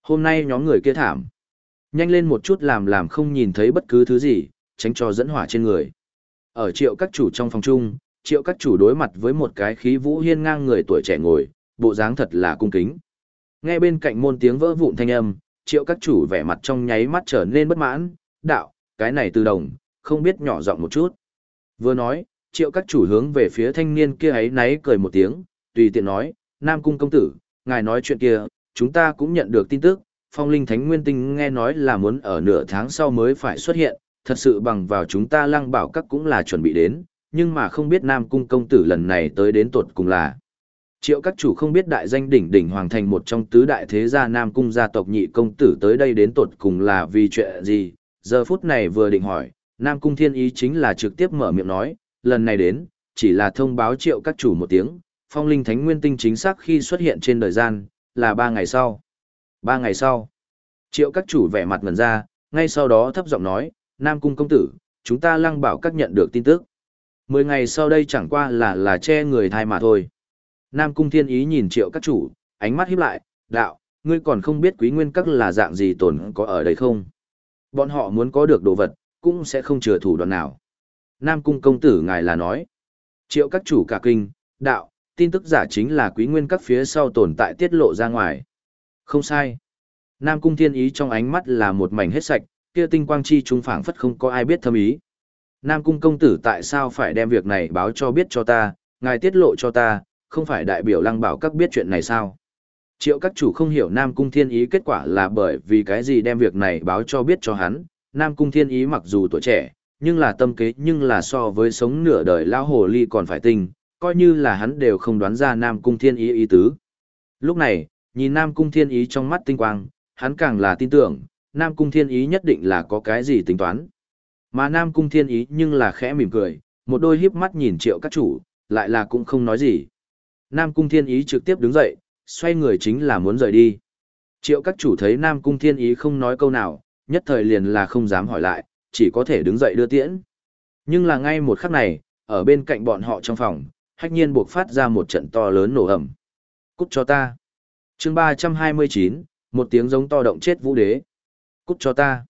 Hôm nay nhóm người kia thảm. Nhanh lên một chút làm làm không nhìn thấy bất cứ thứ gì, tránh cho dẫn hỏa trên người. Ở triệu các chủ trong phòng chung, triệu các chủ đối mặt với một cái khí vũ hiên ngang người tuổi trẻ ngồi, bộ dáng thật là cung kính. Nghe bên cạnh môn tiếng vỡ vụn thanh âm, triệu các chủ vẻ mặt trong nháy mắt trở nên bất mãn, đạo, cái này từ đồng, không biết nhỏ giọng một chút. Vừa nói, triệu các chủ hướng về phía thanh niên kia ấy náy cười một tiếng, tùy tiện nói, Nam Cung công tử, ngài nói chuyện kia, chúng ta cũng nhận được tin tức, phong linh thánh nguyên tinh nghe nói là muốn ở nửa tháng sau mới phải xuất hiện, thật sự bằng vào chúng ta lăng bảo các cũng là chuẩn bị đến, nhưng mà không biết Nam Cung công tử lần này tới đến tuột cùng là. Triệu các chủ không biết đại danh đỉnh đỉnh hoàng thành một trong tứ đại thế gia Nam Cung gia tộc nhị công tử tới đây đến tuột cùng là vì chuyện gì, giờ phút này vừa định hỏi, Nam Cung thiên ý chính là trực tiếp mở miệng nói, lần này đến, chỉ là thông báo triệu các chủ một tiếng, phong linh thánh nguyên tinh chính xác khi xuất hiện trên đời gian, là ba ngày sau. Ba ngày sau, triệu các chủ vẻ mặt ngần ra, ngay sau đó thấp giọng nói, Nam Cung công tử, chúng ta lăng bảo các nhận được tin tức. Mười ngày sau đây chẳng qua là là che người thai mà thôi. Nam Cung thiên ý nhìn triệu các chủ, ánh mắt híp lại, đạo, ngươi còn không biết quý nguyên các là dạng gì tồn có ở đây không? Bọn họ muốn có được đồ vật, cũng sẽ không chừa thủ đoạn nào. Nam Cung công tử ngài là nói. Triệu các chủ cả kinh, đạo, tin tức giả chính là quý nguyên các phía sau tồn tại tiết lộ ra ngoài. Không sai. Nam Cung Thiên Ý trong ánh mắt là một mảnh hết sạch, kia tinh quang chi trung phảng phất không có ai biết thâm ý. Nam Cung công tử tại sao phải đem việc này báo cho biết cho ta, ngài tiết lộ cho ta, không phải đại biểu lăng bảo các biết chuyện này sao? Triệu các chủ không hiểu Nam Cung Thiên Ý kết quả là bởi vì cái gì đem việc này báo cho biết cho hắn. Nam Cung Thiên Ý mặc dù tuổi trẻ, nhưng là tâm kế nhưng là so với sống nửa đời lao hồ ly còn phải tinh, coi như là hắn đều không đoán ra Nam Cung Thiên Ý ý tứ. Lúc này, nhìn Nam Cung Thiên Ý trong mắt tinh quang, hắn càng là tin tưởng, Nam Cung Thiên Ý nhất định là có cái gì tính toán. Mà Nam Cung Thiên Ý nhưng là khẽ mỉm cười, một đôi hiếp mắt nhìn triệu các chủ, lại là cũng không nói gì. Nam Cung Thiên Ý trực tiếp đứng dậy, xoay người chính là muốn rời đi. Triệu các chủ thấy Nam Cung Thiên Ý không nói câu nào, nhất thời liền là không dám hỏi lại, chỉ có thể đứng dậy đưa tiễn. Nhưng là ngay một khắc này, ở bên cạnh bọn họ trong phòng, hách nhiên buộc phát ra một trận to lớn nổ ẩm. Cút cho ta. chương 329, một tiếng giống to động chết vũ đế. Cút cho ta.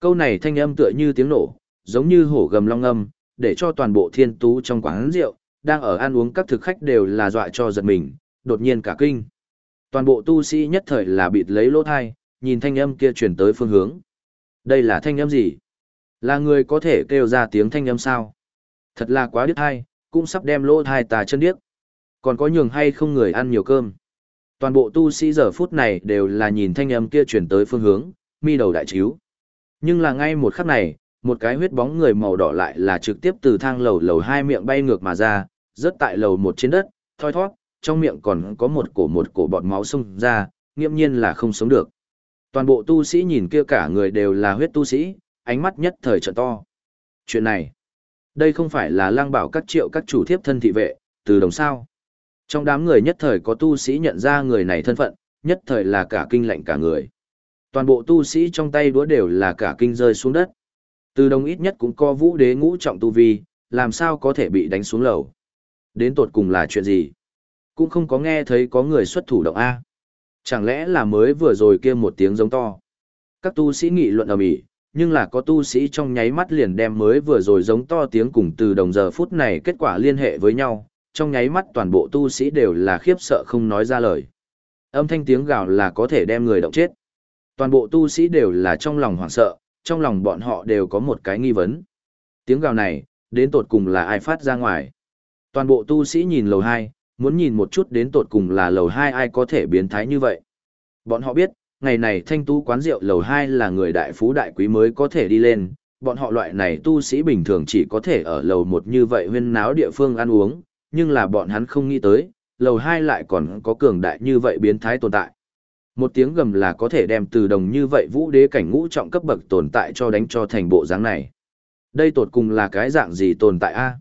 Câu này thanh âm tựa như tiếng nổ, giống như hổ gầm long âm, để cho toàn bộ thiên tú trong quán rượu, đang ở ăn uống các thực khách đều là dọa cho giật mình, đột nhiên cả kinh. Toàn bộ tu sĩ nhất thời là bịt lấy lỗ thai, nhìn thanh âm kia chuyển tới phương hướng. Đây là thanh âm gì? Là người có thể kêu ra tiếng thanh âm sao? Thật là quá đứt thai, cũng sắp đem lỗ thai tà chân điếc. Còn có nhường hay không người ăn nhiều cơm? Toàn bộ tu sĩ giờ phút này đều là nhìn thanh âm kia chuyển tới phương hướng, mi đầu đại chiếu. Nhưng là ngay một khắc này, một cái huyết bóng người màu đỏ lại là trực tiếp từ thang lầu lầu hai miệng bay ngược mà ra, rớt tại lầu một trên đất, thoi thoát, trong miệng còn có một cổ một cổ bọt máu xông ra, nghiêm nhiên là không sống được. Toàn bộ tu sĩ nhìn kia cả người đều là huyết tu sĩ, ánh mắt nhất thời trợ to. Chuyện này, đây không phải là lang bảo các triệu các chủ thiếp thân thị vệ, từ đồng sao. Trong đám người nhất thời có tu sĩ nhận ra người này thân phận, nhất thời là cả kinh lạnh cả người. Toàn bộ tu sĩ trong tay đũa đều là cả kinh rơi xuống đất. Từ đồng ít nhất cũng có vũ đế ngũ trọng tu vi, làm sao có thể bị đánh xuống lầu. Đến tột cùng là chuyện gì? Cũng không có nghe thấy có người xuất thủ động A. Chẳng lẽ là mới vừa rồi kia một tiếng giống to. Các tu sĩ nghị luận ở mỹ, nhưng là có tu sĩ trong nháy mắt liền đem mới vừa rồi giống to tiếng cùng từ đồng giờ phút này kết quả liên hệ với nhau, trong nháy mắt toàn bộ tu sĩ đều là khiếp sợ không nói ra lời. Âm thanh tiếng gào là có thể đem người động chết. Toàn bộ tu sĩ đều là trong lòng hoảng sợ, trong lòng bọn họ đều có một cái nghi vấn. Tiếng gào này, đến tột cùng là ai phát ra ngoài. Toàn bộ tu sĩ nhìn lầu 2, muốn nhìn một chút đến tột cùng là lầu 2 ai có thể biến thái như vậy. Bọn họ biết, ngày này thanh tu quán rượu lầu 2 là người đại phú đại quý mới có thể đi lên, bọn họ loại này tu sĩ bình thường chỉ có thể ở lầu 1 như vậy huyên náo địa phương ăn uống, nhưng là bọn hắn không nghĩ tới, lầu 2 lại còn có cường đại như vậy biến thái tồn tại. Một tiếng gầm là có thể đem từ đồng như vậy vũ đế cảnh ngũ trọng cấp bậc tồn tại cho đánh cho thành bộ dáng này. Đây tột cùng là cái dạng gì tồn tại a?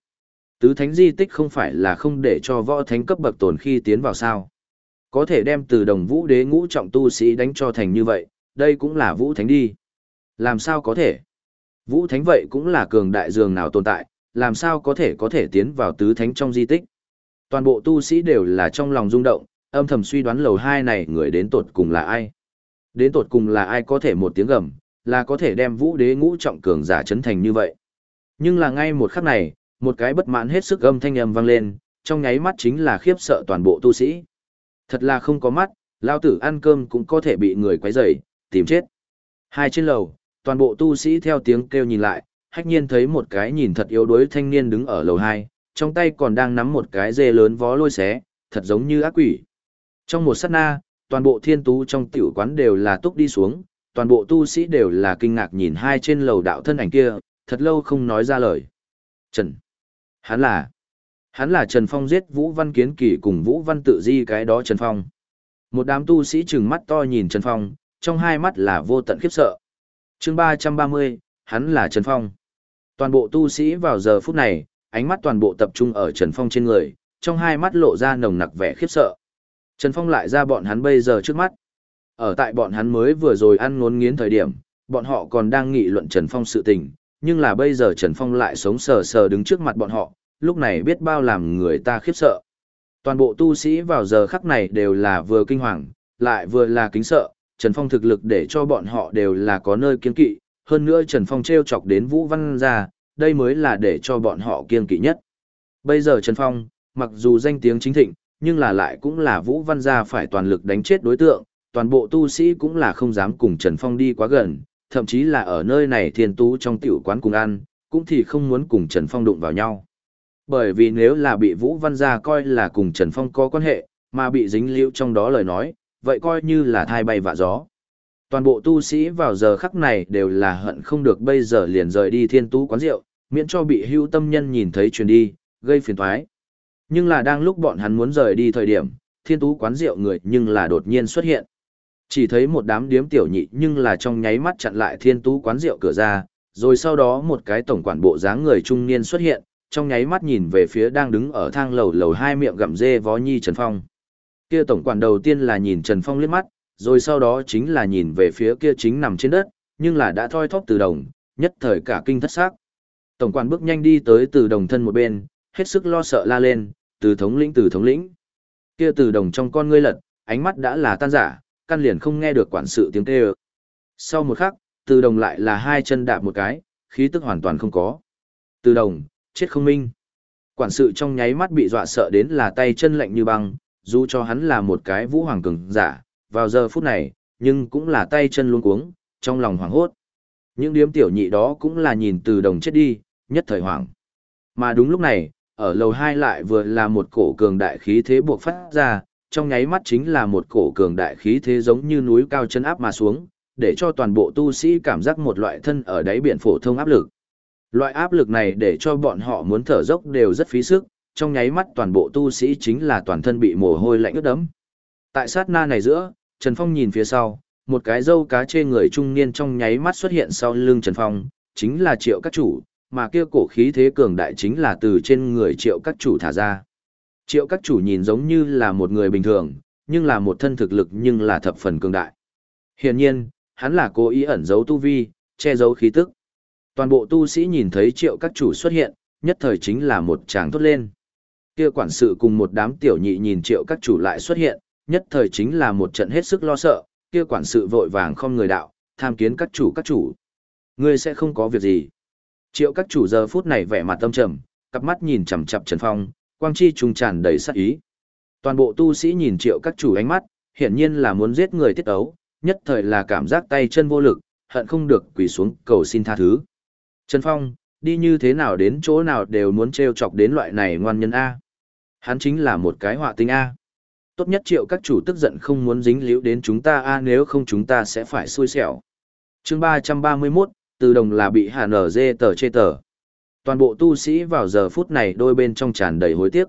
Tứ thánh di tích không phải là không để cho võ thánh cấp bậc tồn khi tiến vào sao. Có thể đem từ đồng vũ đế ngũ trọng tu sĩ đánh cho thành như vậy, đây cũng là vũ thánh đi. Làm sao có thể? Vũ thánh vậy cũng là cường đại dường nào tồn tại, làm sao có thể có thể tiến vào tứ thánh trong di tích. Toàn bộ tu sĩ đều là trong lòng rung động, âm thầm suy đoán lầu hai này người đến tột cùng là ai. Đến tột cùng là ai có thể một tiếng gầm, là có thể đem vũ đế ngũ trọng cường giả chấn thành như vậy. Nhưng là ngay một khắc này, một cái bất mãn hết sức âm thanh âm vang lên, trong nháy mắt chính là khiếp sợ toàn bộ tu sĩ. Thật là không có mắt, lao tử ăn cơm cũng có thể bị người quấy rầy, tìm chết. Hai trên lầu, toàn bộ tu sĩ theo tiếng kêu nhìn lại, hách nhiên thấy một cái nhìn thật yếu đuối thanh niên đứng ở lầu hai, trong tay còn đang nắm một cái dê lớn vó lôi xé, thật giống như ác quỷ. Trong một sát na, toàn bộ thiên tú trong tiểu quán đều là túc đi xuống, toàn bộ tu sĩ đều là kinh ngạc nhìn hai trên lầu đạo thân ảnh kia, thật lâu không nói ra lời. Trần. Hắn là, hắn là Trần Phong giết Vũ Văn Kiến Kỳ cùng Vũ Văn Tự Di cái đó Trần Phong. Một đám tu sĩ trừng mắt to nhìn Trần Phong, trong hai mắt là vô tận khiếp sợ. chương ba trăm ba mươi, hắn là Trần Phong. Toàn bộ tu sĩ vào giờ phút này, ánh mắt toàn bộ tập trung ở Trần Phong trên người, trong hai mắt lộ ra nồng nặc vẻ khiếp sợ. Trần Phong lại ra bọn hắn bây giờ trước mắt. Ở tại bọn hắn mới vừa rồi ăn ngốn nghiến thời điểm, bọn họ còn đang nghị luận Trần Phong sự tình, nhưng là bây giờ Trần Phong lại sống sờ sờ đứng trước mặt bọn họ, lúc này biết bao làm người ta khiếp sợ. Toàn bộ tu sĩ vào giờ khắc này đều là vừa kinh hoàng, lại vừa là kính sợ, Trần Phong thực lực để cho bọn họ đều là có nơi kiên kỵ, hơn nữa Trần Phong treo chọc đến Vũ Văn gia, đây mới là để cho bọn họ kiên kỵ nhất. Bây giờ Trần Phong, mặc dù danh tiếng chính thịnh, nhưng là lại cũng là Vũ Văn gia phải toàn lực đánh chết đối tượng, toàn bộ tu sĩ cũng là không dám cùng Trần Phong đi quá gần, thậm chí là ở nơi này thiên tú trong tiểu quán cùng ăn, cũng thì không muốn cùng Trần Phong đụng vào nhau. Bởi vì nếu là bị Vũ Văn gia coi là cùng Trần Phong có quan hệ, mà bị dính liễu trong đó lời nói, vậy coi như là thai bay vạ gió. Toàn bộ tu sĩ vào giờ khắc này đều là hận không được bây giờ liền rời đi thiên tú quán rượu, miễn cho bị hưu tâm nhân nhìn thấy truyền đi, gây phiền toái. Nhưng là đang lúc bọn hắn muốn rời đi thời điểm, thiên tú quán rượu người nhưng là đột nhiên xuất hiện. Chỉ thấy một đám điếm tiểu nhị nhưng là trong nháy mắt chặn lại thiên tú quán rượu cửa ra, rồi sau đó một cái tổng quản bộ dáng người trung niên xuất hiện, trong nháy mắt nhìn về phía đang đứng ở thang lầu lầu hai miệng gặm dê vó nhi Trần Phong. Kia tổng quản đầu tiên là nhìn Trần Phong liếc mắt, rồi sau đó chính là nhìn về phía kia chính nằm trên đất, nhưng là đã thoi thóp từ đồng, nhất thời cả kinh thất xác. Tổng quản bước nhanh đi tới từ đồng thân một bên, hết sức lo sợ la lên, từ thống lĩnh từ thống lĩnh. Kia từ đồng trong con ngươi lật, ánh mắt đã là tan giả, căn liền không nghe được quản sự tiếng kêu. Sau một khắc, từ đồng lại là hai chân đạp một cái, khí tức hoàn toàn không có. Từ đồng, chết không minh. Quản sự trong nháy mắt bị dọa sợ đến là tay chân lạnh như băng, dù cho hắn là một cái vũ hoàng cường giả, vào giờ phút này, nhưng cũng là tay chân luôn cuống, trong lòng hoảng hốt. Những điếm tiểu nhị đó cũng là nhìn từ đồng chết đi, nhất thời hoảng. Mà đúng lúc này, ở lầu hai lại vừa là một cổ cường đại khí thế buộc phát ra, trong nháy mắt chính là một cổ cường đại khí thế giống như núi cao chân áp mà xuống, để cho toàn bộ tu sĩ cảm giác một loại thân ở đáy biển phổ thông áp lực. Loại áp lực này để cho bọn họ muốn thở dốc đều rất phí sức, trong nháy mắt toàn bộ tu sĩ chính là toàn thân bị mồ hôi lạnh ướt đẫm. Tại sát na này giữa, Trần Phong nhìn phía sau, một cái dâu cá chê người trung niên trong nháy mắt xuất hiện sau lưng Trần Phong, chính là triệu các chủ, mà kia cổ khí thế cường đại chính là từ trên người triệu các chủ thả ra. Triệu các chủ nhìn giống như là một người bình thường, nhưng là một thân thực lực nhưng là thập phần cường đại. Hiển nhiên, hắn là cố ý ẩn giấu tu vi, che giấu khí tức. Toàn bộ tu sĩ nhìn thấy triệu các chủ xuất hiện, nhất thời chính là một tràng thốt lên. Kia quản sự cùng một đám tiểu nhị nhìn triệu các chủ lại xuất hiện, nhất thời chính là một trận hết sức lo sợ, kia quản sự vội vàng không người đạo, tham kiến các chủ các chủ. Ngươi sẽ không có việc gì. Triệu các chủ giờ phút này vẻ mặt tâm trầm, cặp mắt nhìn chằm chằm Trần Phong, quang chi trùng tràn đầy sát ý. Toàn bộ tu sĩ nhìn triệu các chủ ánh mắt, hiển nhiên là muốn giết người tiết ấu, nhất thời là cảm giác tay chân vô lực, hận không được quỳ xuống cầu xin tha thứ. Trần Phong, đi như thế nào đến chỗ nào đều muốn treo chọc đến loại này ngoan nhân A. Hắn chính là một cái họa tinh A. Tốt nhất triệu các chủ tức giận không muốn dính liễu đến chúng ta A nếu không chúng ta sẽ phải xui xẻo. chương 331, từ đồng là bị hà nở dê tờ chê tờ. Toàn bộ tu sĩ vào giờ phút này đôi bên trong tràn đầy hối tiếc.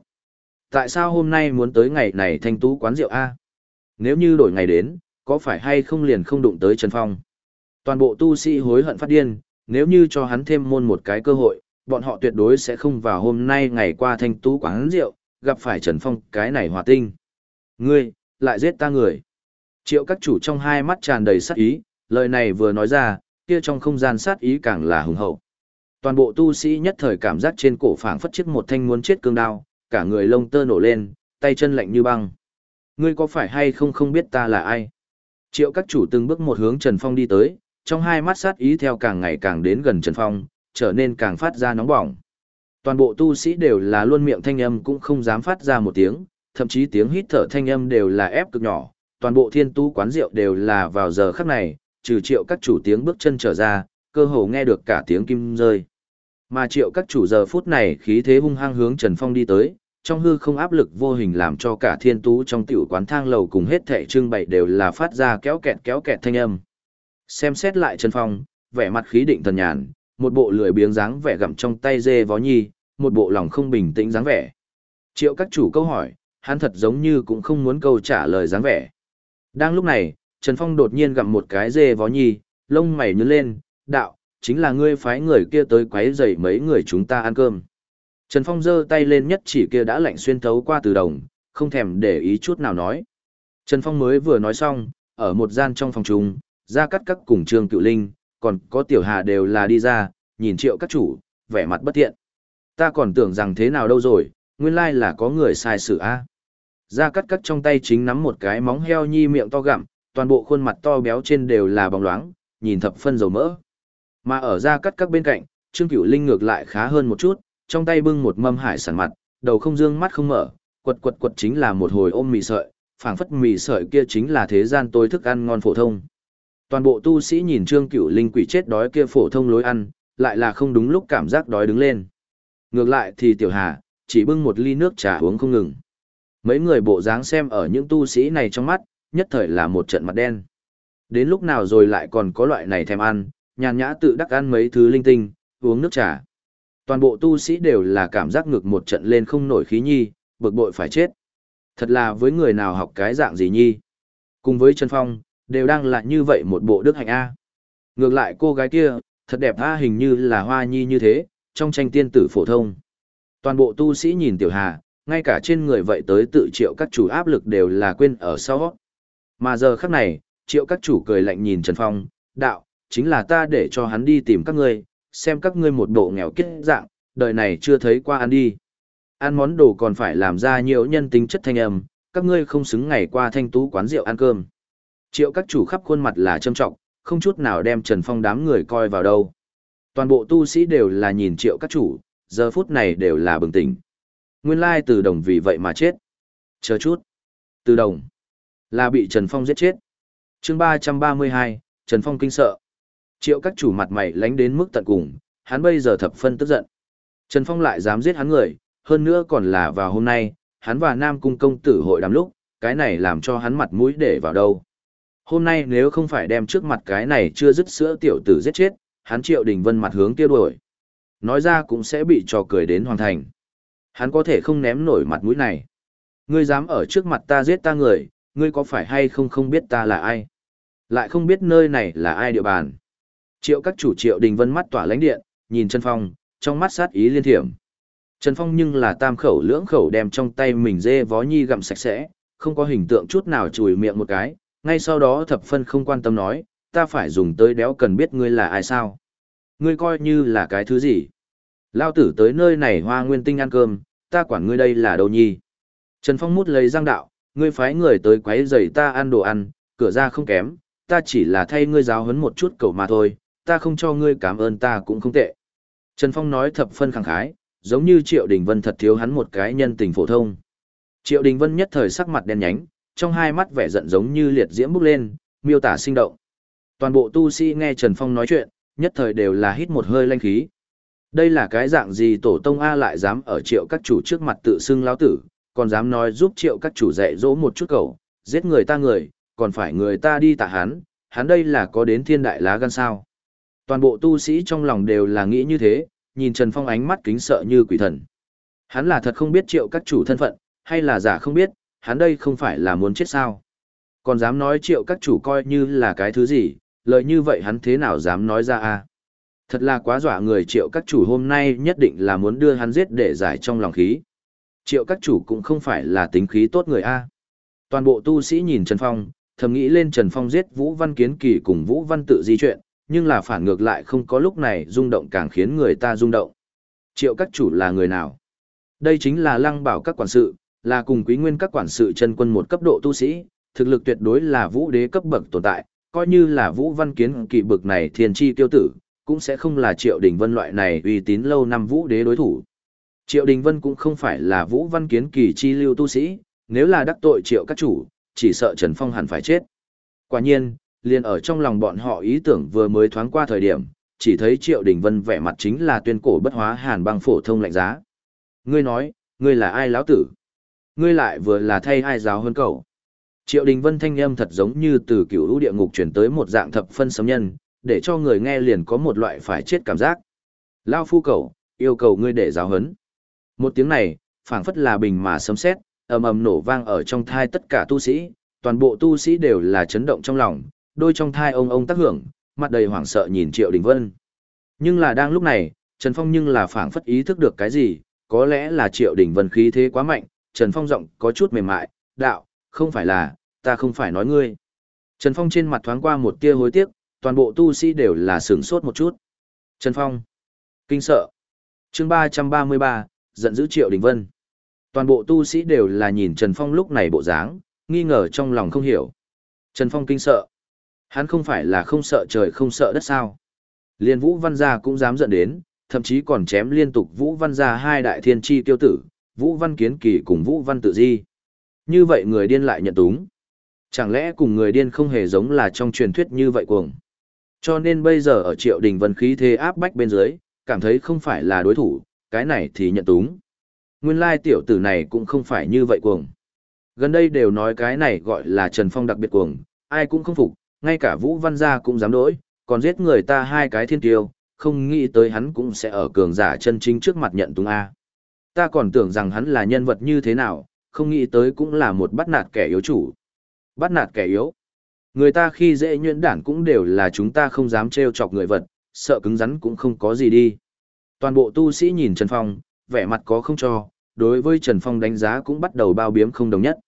Tại sao hôm nay muốn tới ngày này thanh tú quán rượu A? Nếu như đổi ngày đến, có phải hay không liền không đụng tới Trần Phong? Toàn bộ tu sĩ hối hận phát điên, nếu như cho hắn thêm môn một cái cơ hội, bọn họ tuyệt đối sẽ không vào hôm nay ngày qua thanh tú quán rượu, gặp phải Trần Phong cái này hòa tinh. Ngươi, lại giết ta người. Triệu các chủ trong hai mắt tràn đầy sát ý, lời này vừa nói ra, kia trong không gian sát ý càng là hùng hậu. Toàn bộ tu sĩ nhất thời cảm giác trên cổ phảng phất chiếc một thanh muốn chết cương đao, cả người lông tơ nổ lên, tay chân lạnh như băng. Ngươi có phải hay không không biết ta là ai? Triệu các chủ từng bước một hướng Trần Phong đi tới, trong hai mắt sát ý theo càng ngày càng đến gần Trần Phong, trở nên càng phát ra nóng bỏng. Toàn bộ tu sĩ đều là luôn miệng thanh âm cũng không dám phát ra một tiếng, thậm chí tiếng hít thở thanh âm đều là ép cực nhỏ, toàn bộ thiên tu quán rượu đều là vào giờ khắc này, trừ triệu các chủ tiếng bước chân trở ra, cơ hồ nghe được cả tiếng kim rơi. Mà triệu các chủ giờ phút này khí thế hung hăng hướng Trần Phong đi tới, trong hư không áp lực vô hình làm cho cả thiên tú trong tiểu quán thang lầu cùng hết thảy trưng bày đều là phát ra kéo kẹt kéo kẹt thanh âm. Xem xét lại Trần Phong, vẻ mặt khí định thần nhàn, một bộ lười biếng dáng vẻ gặm trong tay dê vó nhi, một bộ lòng không bình tĩnh dáng vẻ. Triệu các chủ câu hỏi, hắn thật giống như cũng không muốn câu trả lời dáng vẻ. Đang lúc này, Trần Phong đột nhiên gặm một cái dê vó nhi, lông mày nhướng lên, đạo, chính là ngươi phái người kia tới quấy rầy mấy người chúng ta ăn cơm. Trần Phong giơ tay lên nhất chỉ kia đã lạnh xuyên thấu qua từ đồng, không thèm để ý chút nào nói. Trần Phong mới vừa nói xong, ở một gian trong phòng trùng, ra cắt các cùng Trương Cựu Linh, còn có Tiểu Hà đều là đi ra, nhìn triệu các chủ, vẻ mặt bất thiện. Ta còn tưởng rằng thế nào đâu rồi, nguyên lai là có người sai sự a. Ra cắt cắt trong tay chính nắm một cái móng heo nhi miệng to gặm, toàn bộ khuôn mặt to béo trên đều là bóng loáng, nhìn thập phân dầu mỡ. Mà ở ra cắt các bên cạnh, Trương Cửu Linh ngược lại khá hơn một chút, trong tay bưng một mâm hải sản mặt, đầu không dương mắt không mở, quật quật quật chính là một hồi ôm mì sợi, phảng phất mì sợi kia chính là thế gian tối thức ăn ngon phổ thông. Toàn bộ tu sĩ nhìn Trương Cửu Linh quỷ chết đói kia phổ thông lối ăn, lại là không đúng lúc cảm giác đói đứng lên. Ngược lại thì Tiểu Hà, chỉ bưng một ly nước trà uống không ngừng. Mấy người bộ dáng xem ở những tu sĩ này trong mắt, nhất thời là một trận mặt đen. Đến lúc nào rồi lại còn có loại này thèm ăn, nhàn nhã tự đắc ăn mấy thứ linh tinh, uống nước trà. Toàn bộ tu sĩ đều là cảm giác ngực một trận lên không nổi khí nhi, bực bội phải chết. Thật là với người nào học cái dạng gì nhi. Cùng với Trần Phong, đều đang là như vậy một bộ đức hạnh A. Ngược lại cô gái kia, thật đẹp A hình như là hoa nhi như thế, trong tranh tiên tử phổ thông. Toàn bộ tu sĩ nhìn tiểu hà, ngay cả trên người vậy tới tự triệu các chủ áp lực đều là quên ở sau. Mà giờ khắc này, triệu các chủ cười lạnh nhìn Trần Phong, đạo, chính là ta để cho hắn đi tìm các ngươi, xem các ngươi một bộ nghèo kết dạng, đời này chưa thấy qua ăn đi. Ăn món đồ còn phải làm ra nhiều nhân tính chất thanh âm, các ngươi không xứng ngày qua thanh tú quán rượu ăn cơm. Triệu các chủ khắp khuôn mặt là trâm trọng, không chút nào đem Trần Phong đám người coi vào đâu. Toàn bộ tu sĩ đều là nhìn triệu các chủ, giờ phút này đều là bừng tỉnh. Nguyên lai từ đồng vì vậy mà chết. Chờ chút. Từ đồng. Là bị Trần Phong giết chết. chương ba ba mươi hai Trần Phong kinh sợ. Triệu các chủ mặt mày lánh đến mức tận cùng, hắn bây giờ thập phân tức giận. Trần Phong lại dám giết hắn người, hơn nữa còn là vào hôm nay, hắn và Nam Cung công tử hội đàm lúc, cái này làm cho hắn mặt mũi để vào đâu. Hôm nay nếu không phải đem trước mặt cái này chưa dứt sữa tiểu tử giết chết, hắn triệu đình vân mặt hướng kia đuổi. Nói ra cũng sẽ bị trò cười đến hoàn thành. Hắn có thể không ném nổi mặt mũi này. Ngươi dám ở trước mặt ta giết ta người, ngươi có phải hay không không biết ta là ai? Lại không biết nơi này là ai địa bàn. Triệu các chủ triệu đình vân mắt tỏa lánh điện, nhìn Trần Phong, trong mắt sát ý liên thiểm. Trần Phong nhưng là tam khẩu lưỡng khẩu đem trong tay mình dê vó nhi gặm sạch sẽ, không có hình tượng chút nào chùi miệng một cái, ngay sau đó thập phân không quan tâm nói, ta phải dùng tới đéo cần biết ngươi là ai sao. Ngươi coi như là cái thứ gì. Lao tử tới nơi này hoa nguyên tinh ăn cơm, ta quản ngươi đây là đâu nhi. Trần Phong mút lấy răng đạo, ngươi phái người tới quấy rầy ta ăn đồ ăn, cửa ra không kém, ta chỉ là thay ngươi giáo huấn một chút cầu mà thôi, ta không cho ngươi cảm ơn ta cũng không tệ. Trần Phong nói thập phân khẳng khái, giống như Triệu Đình Vân thật thiếu hắn một cái nhân tình phổ thông. Triệu Đình Vân nhất thời sắc mặt đen nhánh, trong hai mắt vẻ giận giống như liệt diễm bốc lên, miêu tả sinh động. Toàn bộ tu sĩ nghe Trần Phong nói chuyện, nhất thời đều là hít một hơi lanh khí. Đây là cái dạng gì tổ tông A lại dám ở triệu các chủ trước mặt tự xưng lão tử, còn dám nói giúp triệu các chủ dạy dỗ một chút cầu, giết người ta người, còn phải người ta đi tạ hắn, hắn đây là có đến thiên đại lá gan sao. Toàn bộ tu sĩ trong lòng đều là nghĩ như thế, nhìn Trần Phong ánh mắt kính sợ như quỷ thần. Hắn là thật không biết triệu các chủ thân phận, hay là giả không biết, hắn đây không phải là muốn chết sao. Còn dám nói triệu các chủ coi như là cái thứ gì, lời như vậy hắn thế nào dám nói ra a Thật là quá dọa người triệu các chủ hôm nay nhất định là muốn đưa hắn giết để giải trong lòng khí. Triệu các chủ cũng không phải là tính khí tốt người a Toàn bộ tu sĩ nhìn Trần Phong, thầm nghĩ lên Trần Phong giết Vũ Văn Kiến Kỳ cùng Vũ Văn tự di chuyện, nhưng là phản ngược lại không có lúc này rung động càng khiến người ta rung động. Triệu các chủ là người nào? Đây chính là lăng bảo các quản sự, là cùng quý nguyên các quản sự chân quân một cấp độ tu sĩ, thực lực tuyệt đối là vũ đế cấp bậc tồn tại, coi như là vũ văn kiến kỳ bậc này thiên chi tiêu tử, cũng sẽ không là triệu đình vân loại này uy tín lâu năm vũ đế đối thủ. Triệu đình vân cũng không phải là vũ văn kiến kỳ chi lưu tu sĩ, nếu là đắc tội triệu các chủ, chỉ sợ Trần Phong hẳn phải chết. Quả nhiên, liền ở trong lòng bọn họ ý tưởng vừa mới thoáng qua thời điểm, chỉ thấy Triệu Đình Vân vẻ mặt chính là tuyên cổ bất hóa hàn băng phổ thông lạnh giá. Ngươi nói, ngươi là ai lão tử? Ngươi lại vừa là thay ai giáo hơn cậu? Triệu Đình Vân thanh âm thật giống như từ cựu lũ địa ngục chuyển tới một dạng thập phân sấm nhân, để cho người nghe liền có một loại phải chết cảm giác. Lao phu cậu, yêu cầu ngươi để giáo hấn. Một tiếng này, phảng phất là bình mà sấm sét, ầm ầm nổ vang ở trong thai tất cả tu sĩ, toàn bộ tu sĩ đều là chấn động trong lòng, đôi trong thai ông ông tác hưởng, mặt đầy hoảng sợ nhìn Triệu Đình Vân. Nhưng là đang lúc này, Trần Phong nhưng là phảng phất ý thức được cái gì, có lẽ là Triệu Đình Vân khí thế quá mạnh, Trần Phong giọng có chút mềm mại, đạo, không phải là, ta không phải nói ngươi. Trần Phong trên mặt thoáng qua một tia hối tiếc, toàn bộ tu sĩ đều là sửng sốt một chút. Trần Phong. Kinh sợ. chương ba ba mươi ba, giận dữ Triệu Đình Vân. Toàn bộ tu sĩ đều là nhìn Trần Phong lúc này bộ dáng, nghi ngờ trong lòng không hiểu. Trần Phong kinh sợ. Hắn không phải là không sợ trời không sợ đất sao. Liên Vũ Văn Gia cũng dám giận đến, thậm chí còn chém liên tục Vũ Văn Gia hai đại thiên chi tiêu tử, Vũ Văn Kiến Kỳ cùng Vũ Văn Tự Di. Như vậy người điên lại nhận túng. Chẳng lẽ cùng người điên không hề giống là trong truyền thuyết như vậy cuồng. Cho nên bây giờ ở triệu đình vân khí thế áp bách bên dưới, cảm thấy không phải là đối thủ, cái này thì nhận túng. Nguyên lai tiểu tử này cũng không phải như vậy cuồng. Gần đây đều nói cái này gọi là Trần Phong đặc biệt cuồng, ai cũng không phục, ngay cả Vũ Văn Gia cũng dám đổi, còn giết người ta hai cái thiên tiêu, không nghĩ tới hắn cũng sẽ ở cường giả chân chính trước mặt nhận túng A. Ta còn tưởng rằng hắn là nhân vật như thế nào, không nghĩ tới cũng là một bắt nạt kẻ yếu chủ. Bắt nạt kẻ yếu. Người ta khi dễ nhuyễn đản cũng đều là chúng ta không dám trêu chọc người vật, sợ cứng rắn cũng không có gì đi. Toàn bộ tu sĩ nhìn Trần Phong, vẻ mặt có không cho, đối với Trần Phong đánh giá cũng bắt đầu bao biếm không đồng nhất.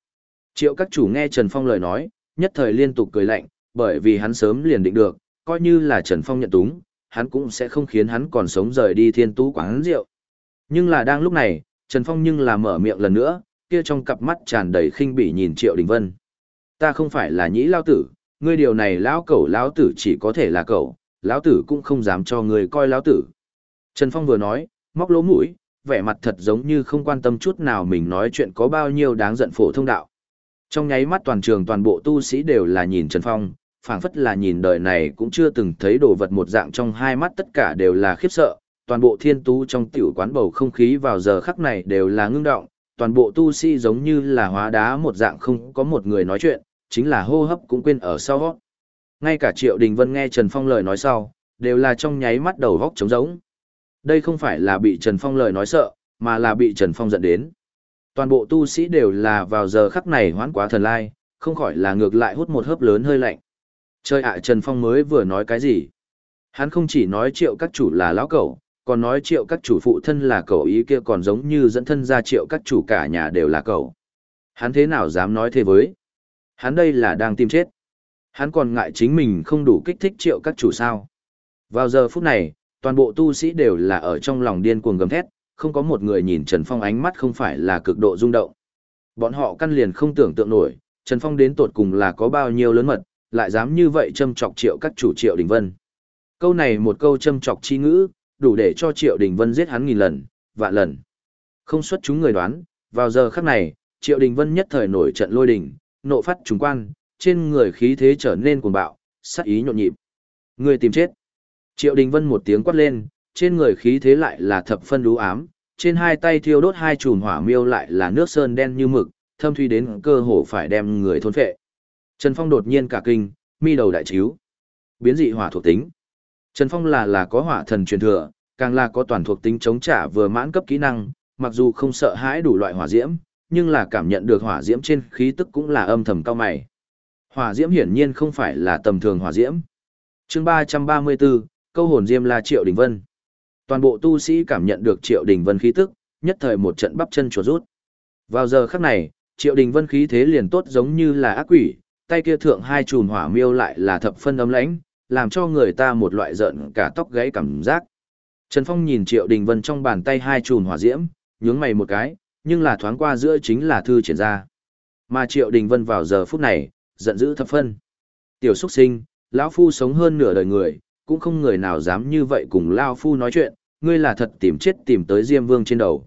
Triệu các chủ nghe Trần Phong lời nói, nhất thời liên tục cười lạnh, bởi vì hắn sớm liền định được, coi như là Trần Phong nhận túng, hắn cũng sẽ không khiến hắn còn sống rời đi thiên tú quán rượu. Nhưng là đang lúc này, Trần Phong nhưng là mở miệng lần nữa, kia trong cặp mắt tràn đầy khinh bỉ nhìn Triệu Đình Vân. Ta không phải là nhĩ lao tử, ngươi điều này lão cẩu lão tử chỉ có thể là cẩu, lão tử cũng không dám cho ngươi coi lão tử. Trần Phong vừa nói, móc lỗ mũi, vẻ mặt thật giống như không quan tâm chút nào mình nói chuyện có bao nhiêu đáng giận phổ thông đạo. Trong nháy mắt toàn trường toàn bộ tu sĩ đều là nhìn Trần Phong, phảng phất là nhìn đời này cũng chưa từng thấy đồ vật một dạng trong hai mắt tất cả đều là khiếp sợ, toàn bộ thiên tú trong tiểu quán bầu không khí vào giờ khắc này đều là ngưng động, toàn bộ tu sĩ giống như là hóa đá một dạng không có một người nói chuyện, chính là hô hấp cũng quên ở sau. Ngay cả Triệu Đình Vân nghe Trần Phong lời nói sau, đều là trong nháy mắt đầu góc trống rỗng. Đây không phải là bị Trần Phong lời nói sợ, mà là bị Trần Phong giận đến. Toàn bộ tu sĩ đều là vào giờ khắc này hoán quá thần lai, không khỏi là ngược lại hút một hớp lớn hơi lạnh. Chơi ạ Trần Phong mới vừa nói cái gì? Hắn không chỉ nói triệu các chủ là lão cẩu, còn nói triệu các chủ phụ thân là cậu ý kia còn giống như dẫn thân ra triệu các chủ cả nhà đều là cậu Hắn thế nào dám nói thế với? Hắn đây là đang tìm chết. Hắn còn ngại chính mình không đủ kích thích triệu các chủ sao. Vào giờ phút này, toàn bộ tu sĩ đều là ở trong lòng điên cuồng gầm thét, không có một người nhìn Trần Phong ánh mắt không phải là cực độ rung động. Bọn họ căn liền không tưởng tượng nổi, Trần Phong đến tột cùng là có bao nhiêu lớn mật, lại dám như vậy châm chọc triệu các chủ triệu đình vân. Câu này một câu châm chọc chi ngữ, đủ để cho triệu đình vân giết hắn nghìn lần, vạn lần. Không xuất chúng người đoán, vào giờ khắc này, triệu đình vân nhất thời nổi trận lôi đình, nộ phát trùng quan, trên người khí thế trở nên cuồng bạo, sát ý nhộn nhịp. Người tìm chết. Triệu đình vân một tiếng quát lên, trên người khí thế lại là thập phân đú ám, trên hai tay thiêu đốt hai chùm hỏa miêu lại là nước sơn đen như mực, thâm thuy đến cơ hồ phải đem người thôn phệ. Trần Phong đột nhiên cả kinh, mi đầu đại chiếu. Biến dị hỏa thuộc tính. Trần Phong là là có hỏa thần truyền thừa, càng là có toàn thuộc tính chống trả vừa mãn cấp kỹ năng, mặc dù không sợ hãi đủ loại hỏa diễm, nhưng là cảm nhận được hỏa diễm trên khí tức cũng là âm thầm cao mày. Hỏa diễm hiển nhiên không phải là tầm thường hỏa diễm. Chương 334, câu hồn diêm là Triệu Đình Vân. Toàn bộ tu sĩ cảm nhận được Triệu Đình Vân khí tức, nhất thời một trận bắp chân chuột rút. Vào giờ khắc này, Triệu Đình Vân khí thế liền tốt giống như là ác quỷ, tay kia thượng hai chùm hỏa miêu lại là thập phân ấm lãnh, làm cho người ta một loại giận cả tóc gãy cảm giác. Trần Phong nhìn Triệu Đình Vân trong bàn tay hai chùm hỏa diễm, nhướng mày một cái, nhưng là thoáng qua giữa chính là thư triển ra. Mà Triệu Đình Vân vào giờ phút này, giận dữ thập phân. Tiểu xuất sinh, lão phu sống hơn nửa đời người, cũng không người nào dám như vậy cùng lão phu nói chuyện, ngươi là thật tìm chết tìm tới Diêm Vương trên đầu.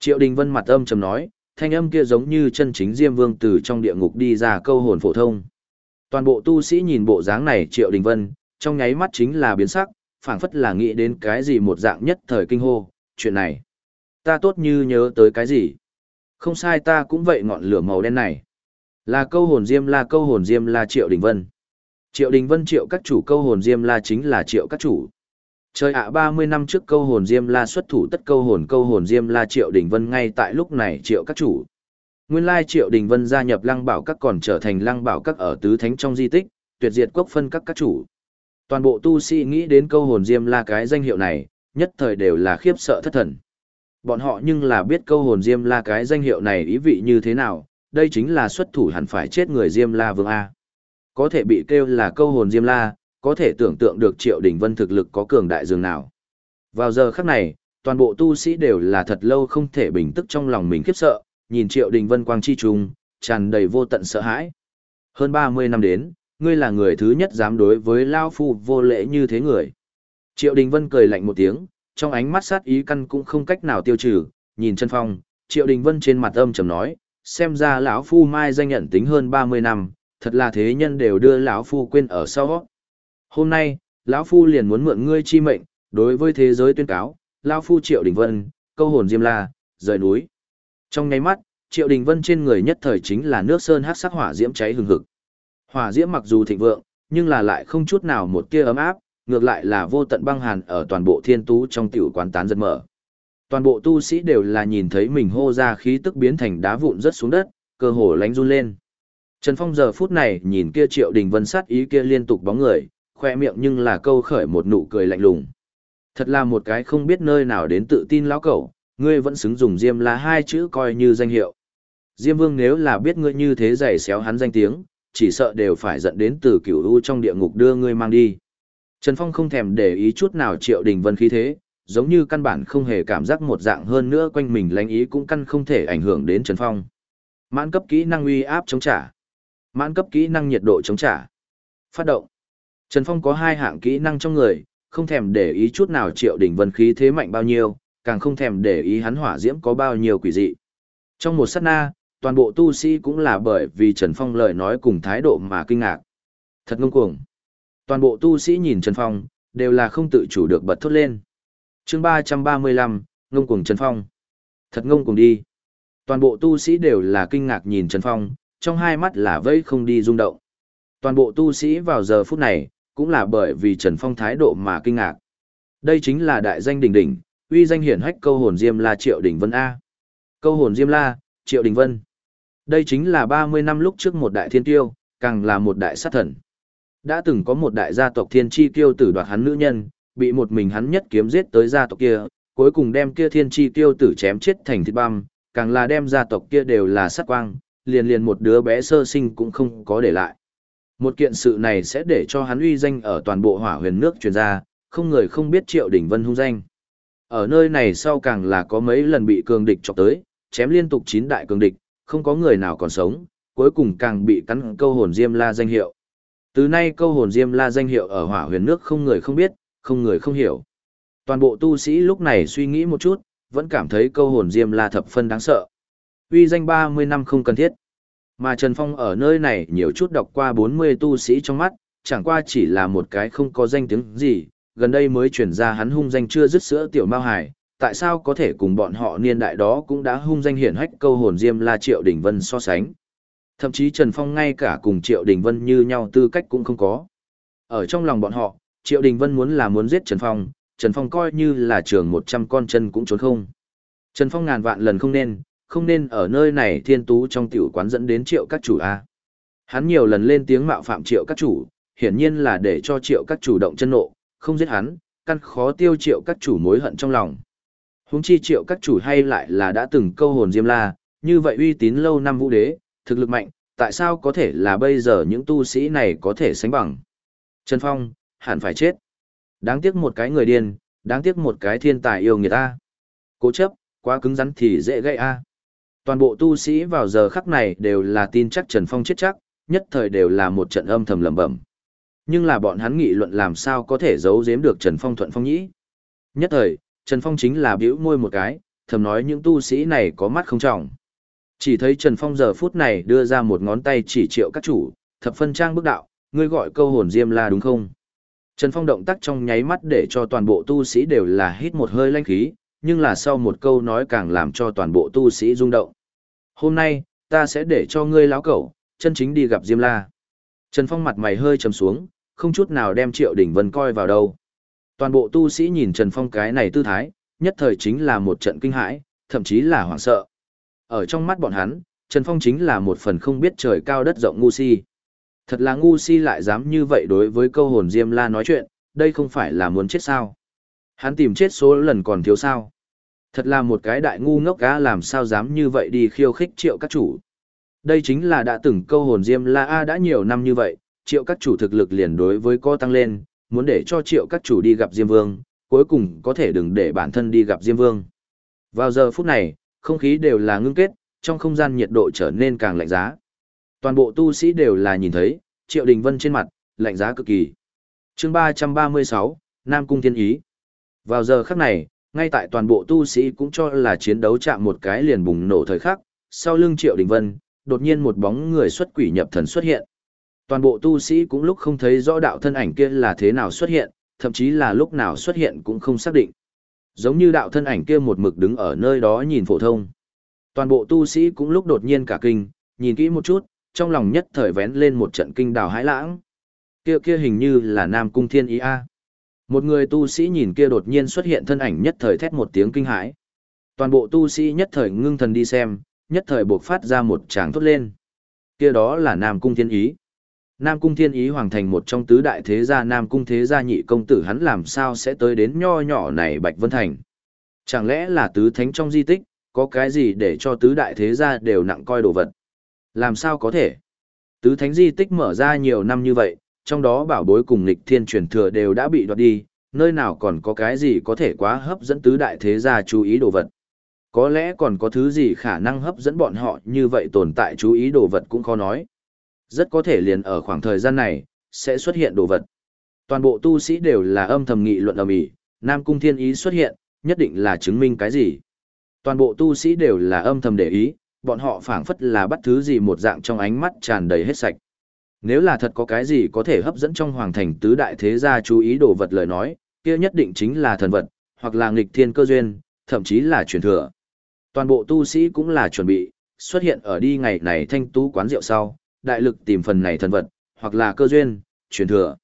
Triệu Đình Vân mặt âm trầm nói, thanh âm kia giống như chân chính Diêm Vương từ trong địa ngục đi ra câu hồn phổ thông. Toàn bộ tu sĩ nhìn bộ dáng này Triệu Đình Vân, trong nháy mắt chính là biến sắc, phảng phất là nghĩ đến cái gì một dạng nhất thời kinh hô, chuyện này. Ta tốt như nhớ tới cái gì. Không sai ta cũng vậy ngọn lửa màu đen này. Là câu hồn diêm la câu hồn diêm la Triệu Đình Vân. Triệu Đình Vân triệu các chủ câu hồn diêm la chính là triệu các chủ. Trời ạ 30 năm trước câu hồn Diêm La xuất thủ tất câu hồn câu hồn Diêm La Triệu Đình Vân ngay tại lúc này Triệu các chủ. Nguyên lai Triệu Đình Vân gia nhập Lăng Bảo các còn trở thành Lăng Bảo các ở tứ thánh trong di tích, tuyệt diệt quốc phân các các chủ. Toàn bộ tu sĩ nghĩ đến câu hồn Diêm La cái danh hiệu này, nhất thời đều là khiếp sợ thất thần. Bọn họ nhưng là biết câu hồn Diêm La cái danh hiệu này ý vị như thế nào, đây chính là xuất thủ hẳn phải chết người Diêm La Vương A. Có thể bị kêu là câu hồn Diêm La, có thể tưởng tượng được Triệu Đình Vân thực lực có cường đại dường nào. Vào giờ khắc này, toàn bộ tu sĩ đều là thật lâu không thể bình tức trong lòng mình khiếp sợ, nhìn Triệu Đình Vân quang chi trùng, tràn đầy vô tận sợ hãi. Hơn 30 năm đến, ngươi là người thứ nhất dám đối với Lao Phu vô lễ như thế người. Triệu Đình Vân cười lạnh một tiếng, trong ánh mắt sát ý căn cũng không cách nào tiêu trừ, nhìn chân phong, Triệu Đình Vân trên mặt âm trầm nói, xem ra lão phu mai danh nhận tính hơn 30 năm, thật là thế nhân đều đưa lão phu quên ở sau. Hôm nay, lão phu liền muốn mượn ngươi chi mệnh, đối với thế giới tuyên cáo, lão phu Triệu Đình Vân, câu hồn Diêm La, rời núi. Trong nháy mắt, Triệu Đình Vân trên người nhất thời chính là nước sơn hắc sắc hỏa diễm cháy hừng hực. Hỏa diễm mặc dù thịnh vượng, nhưng là lại không chút nào một tia ấm áp, ngược lại là vô tận băng hàn ở toàn bộ thiên tú trong tiểu quán tán dần mở. Toàn bộ tu sĩ đều là nhìn thấy mình hô ra khí tức biến thành đá vụn rất xuống đất, cơ hồ lánh run lên. Trần Phong giờ phút này nhìn kia Triệu Đình Vân sát ý kia liên tục bóng người, khoe miệng nhưng là câu khởi một nụ cười lạnh lùng. Thật là một cái không biết nơi nào đến tự tin lão cẩu, ngươi vẫn xứng dùng Diêm là hai chữ coi như danh hiệu. Diêm Vương nếu là biết ngươi như thế giày xéo hắn danh tiếng, chỉ sợ đều phải giận đến từ cửu u trong địa ngục đưa ngươi mang đi. Trần Phong không thèm để ý chút nào Triệu Đình Vân khí thế, giống như căn bản không hề cảm giác một dạng hơn nữa quanh mình lánh ý cũng căn không thể ảnh hưởng đến Trần Phong. Mãn cấp kỹ năng uy áp chống trả. Mãn cấp kỹ năng nhiệt độ chống trả. Phát động. Trần Phong có hai hạng kỹ năng trong người, không thèm để ý chút nào Triệu Đình Vân khí thế mạnh bao nhiêu, càng không thèm để ý hắn hỏa diễm có bao nhiêu quỷ dị. Trong một sát na, toàn bộ tu sĩ cũng là bởi vì Trần Phong lời nói cùng thái độ mà kinh ngạc. Thật ngông cuồng. Toàn bộ tu sĩ nhìn Trần Phong, đều là không tự chủ được bật thốt lên. chương 335, ngông cuồng Trần Phong. Thật ngông cuồng đi. Toàn bộ tu sĩ đều là kinh ngạc nhìn Trần Phong, trong hai mắt là vây không đi rung động. Toàn bộ tu sĩ vào giờ phút này, cũng là bởi vì Trần Phong thái độ mà kinh ngạc. Đây chính là đại danh đỉnh đỉnh, uy danh hiển hách câu hồn Diêm La Triệu Đình Vân A. Câu hồn Diêm La, Triệu Đình Vân. Đây chính là 30 năm lúc trước một đại thiên tiêu, càng là một đại sát thần. Đã từng có một đại gia tộc thiên chi tiêu tử đoạt hắn nữ nhân, bị một mình hắn nhất kiếm giết tới gia tộc kia, cuối cùng đem kia thiên chi tiêu tử chém chết thành thịt băm, càng là đem gia tộc kia đều là sát quang, liền liền một đứa bé sơ sinh cũng không có để lại. Một kiện sự này sẽ để cho hắn uy danh ở toàn bộ hỏa huyền nước truyền ra, không người không biết Triệu Đỉnh Vân hung danh. Ở nơi này sau càng là có mấy lần bị cường địch chọc tới, chém liên tục chín đại cường địch, không có người nào còn sống, cuối cùng càng bị cắn câu hồn Diêm La danh hiệu. Từ nay câu hồn Diêm La danh hiệu ở hỏa huyền nước không người không biết, không người không hiểu. Toàn bộ tu sĩ lúc này suy nghĩ một chút, vẫn cảm thấy câu hồn Diêm La thập phân đáng sợ. Uy danh 30 năm không cần thiết. Mà Trần Phong ở nơi này nhiều chút đọc qua 40 tu sĩ trong mắt, chẳng qua chỉ là một cái không có danh tiếng gì, gần đây mới chuyển ra hắn hung danh chưa dứt sữa tiểu mao hải, tại sao có thể cùng bọn họ niên đại đó cũng đã hung danh hiển hách câu hồn Diêm La Triệu Đình Vân so sánh. Thậm chí Trần Phong ngay cả cùng Triệu Đình Vân như nhau tư cách cũng không có. Ở trong lòng bọn họ, Triệu Đình Vân muốn là muốn giết Trần Phong, Trần Phong coi như là trường 100 con chân cũng trốn không. Trần Phong ngàn vạn lần không nên, không nên ở nơi này thiên tú trong tiểu quán dẫn đến triệu các chủ A. Hắn nhiều lần lên tiếng mạo phạm triệu các chủ, hiển nhiên là để cho triệu các chủ động chân nộ, không giết hắn, căn khó tiêu triệu các chủ mối hận trong lòng. Huống chi triệu các chủ hay lại là đã từng câu hồn diêm la, như vậy uy tín lâu năm vũ đế, thực lực mạnh, tại sao có thể là bây giờ những tu sĩ này có thể sánh bằng. Trần Phong, hẳn phải chết. Đáng tiếc một cái người điên, đáng tiếc một cái thiên tài yêu người ta. Cố chấp, quá cứng rắn thì dễ gây a. Toàn bộ tu sĩ vào giờ khắc này đều là tin chắc Trần Phong chết chắc, nhất thời đều là một trận âm thầm lẩm bẩm. Nhưng là bọn hắn nghị luận làm sao có thể giấu giếm được Trần Phong thuận phong nhĩ. Nhất thời, Trần Phong chính là biểu môi một cái, thầm nói những tu sĩ này có mắt không trọng. Chỉ thấy Trần Phong giờ phút này đưa ra một ngón tay chỉ triệu các chủ, thập phân trang bức đạo, ngươi gọi câu hồn diêm la đúng không? Trần Phong động tác trong nháy mắt để cho toàn bộ tu sĩ đều là hít một hơi lanh khí, nhưng là sau một câu nói càng làm cho toàn bộ tu sĩ rung động. Hôm nay, ta sẽ để cho ngươi láo cẩu, chân chính đi gặp Diêm La. Trần Phong mặt mày hơi trầm xuống, không chút nào đem Triệu Đỉnh Vân coi vào đâu. Toàn bộ tu sĩ nhìn Trần Phong cái này tư thái, nhất thời chính là một trận kinh hãi, thậm chí là hoảng sợ. Ở trong mắt bọn hắn, Trần Phong chính là một phần không biết trời cao đất rộng ngu si. Thật là ngu si lại dám như vậy đối với câu hồn Diêm La nói chuyện, đây không phải là muốn chết sao. Hắn tìm chết số lần còn thiếu sao. Thật là một cái đại ngu ngốc cá làm sao dám như vậy đi khiêu khích triệu các chủ. Đây chính là đã từng câu hồn Diêm La A đã nhiều năm như vậy, triệu các chủ thực lực liền đối với co tăng lên, muốn để cho triệu các chủ đi gặp Diêm Vương, cuối cùng có thể đừng để bản thân đi gặp Diêm Vương. Vào giờ phút này, không khí đều là ngưng kết, trong không gian nhiệt độ trở nên càng lạnh giá. Toàn bộ tu sĩ đều là nhìn thấy, Triệu Đình Vân trên mặt, lạnh giá cực kỳ. chương 336, Nam Cung Thiên Ý. Vào giờ khắc này, ngay tại toàn bộ tu sĩ cũng cho là chiến đấu chạm một cái liền bùng nổ thời khắc, sau lưng Triệu Đình Vân, đột nhiên một bóng người xuất quỷ nhập thần xuất hiện. Toàn bộ tu sĩ cũng lúc không thấy rõ đạo thân ảnh kia là thế nào xuất hiện, thậm chí là lúc nào xuất hiện cũng không xác định. Giống như đạo thân ảnh kia một mực đứng ở nơi đó nhìn phổ thông. Toàn bộ tu sĩ cũng lúc đột nhiên cả kinh, nhìn kỹ một chút, trong lòng nhất thời vén lên một trận kinh đào hãi lãng. Kia kia hình như là Nam Cung Thiên Ý A. Một người tu sĩ nhìn kia đột nhiên xuất hiện thân ảnh nhất thời thét một tiếng kinh hãi. Toàn bộ tu sĩ nhất thời ngưng thần đi xem, nhất thời buộc phát ra một tràng thốt lên. Kia đó là Nam Cung Thiên Ý. Nam Cung Thiên Ý hoàng thành một trong tứ đại thế gia Nam Cung Thế gia nhị công tử hắn làm sao sẽ tới đến nho nhỏ này Bạch Vân Thành. Chẳng lẽ là tứ thánh trong di tích, có cái gì để cho tứ đại thế gia đều nặng coi đồ vật. Làm sao có thể? Tứ thánh di tích mở ra nhiều năm như vậy, trong đó bảo bối cùng lịch thiên truyền thừa đều đã bị đoạt đi, nơi nào còn có cái gì có thể quá hấp dẫn tứ đại thế gia chú ý đồ vật. Có lẽ còn có thứ gì khả năng hấp dẫn bọn họ như vậy tồn tại chú ý đồ vật cũng khó nói. Rất có thể liền ở khoảng thời gian này, sẽ xuất hiện đồ vật. Toàn bộ tu sĩ đều là âm thầm nghị luận ầm ĩ, Nam Cung Thiên Ý xuất hiện, nhất định là chứng minh cái gì. Toàn bộ tu sĩ đều là âm thầm để ý, bọn họ phảng phất là bắt thứ gì một dạng trong ánh mắt tràn đầy hết sạch. Nếu là thật có cái gì có thể hấp dẫn trong hoàng thành tứ đại thế gia chú ý đồ vật lời nói, kia nhất định chính là thần vật, hoặc là nghịch thiên cơ duyên, thậm chí là truyền thừa. Toàn bộ tu sĩ cũng là chuẩn bị, xuất hiện ở đi ngày này thanh tú quán rượu sau, đại lực tìm phần này thần vật, hoặc là cơ duyên, truyền thừa.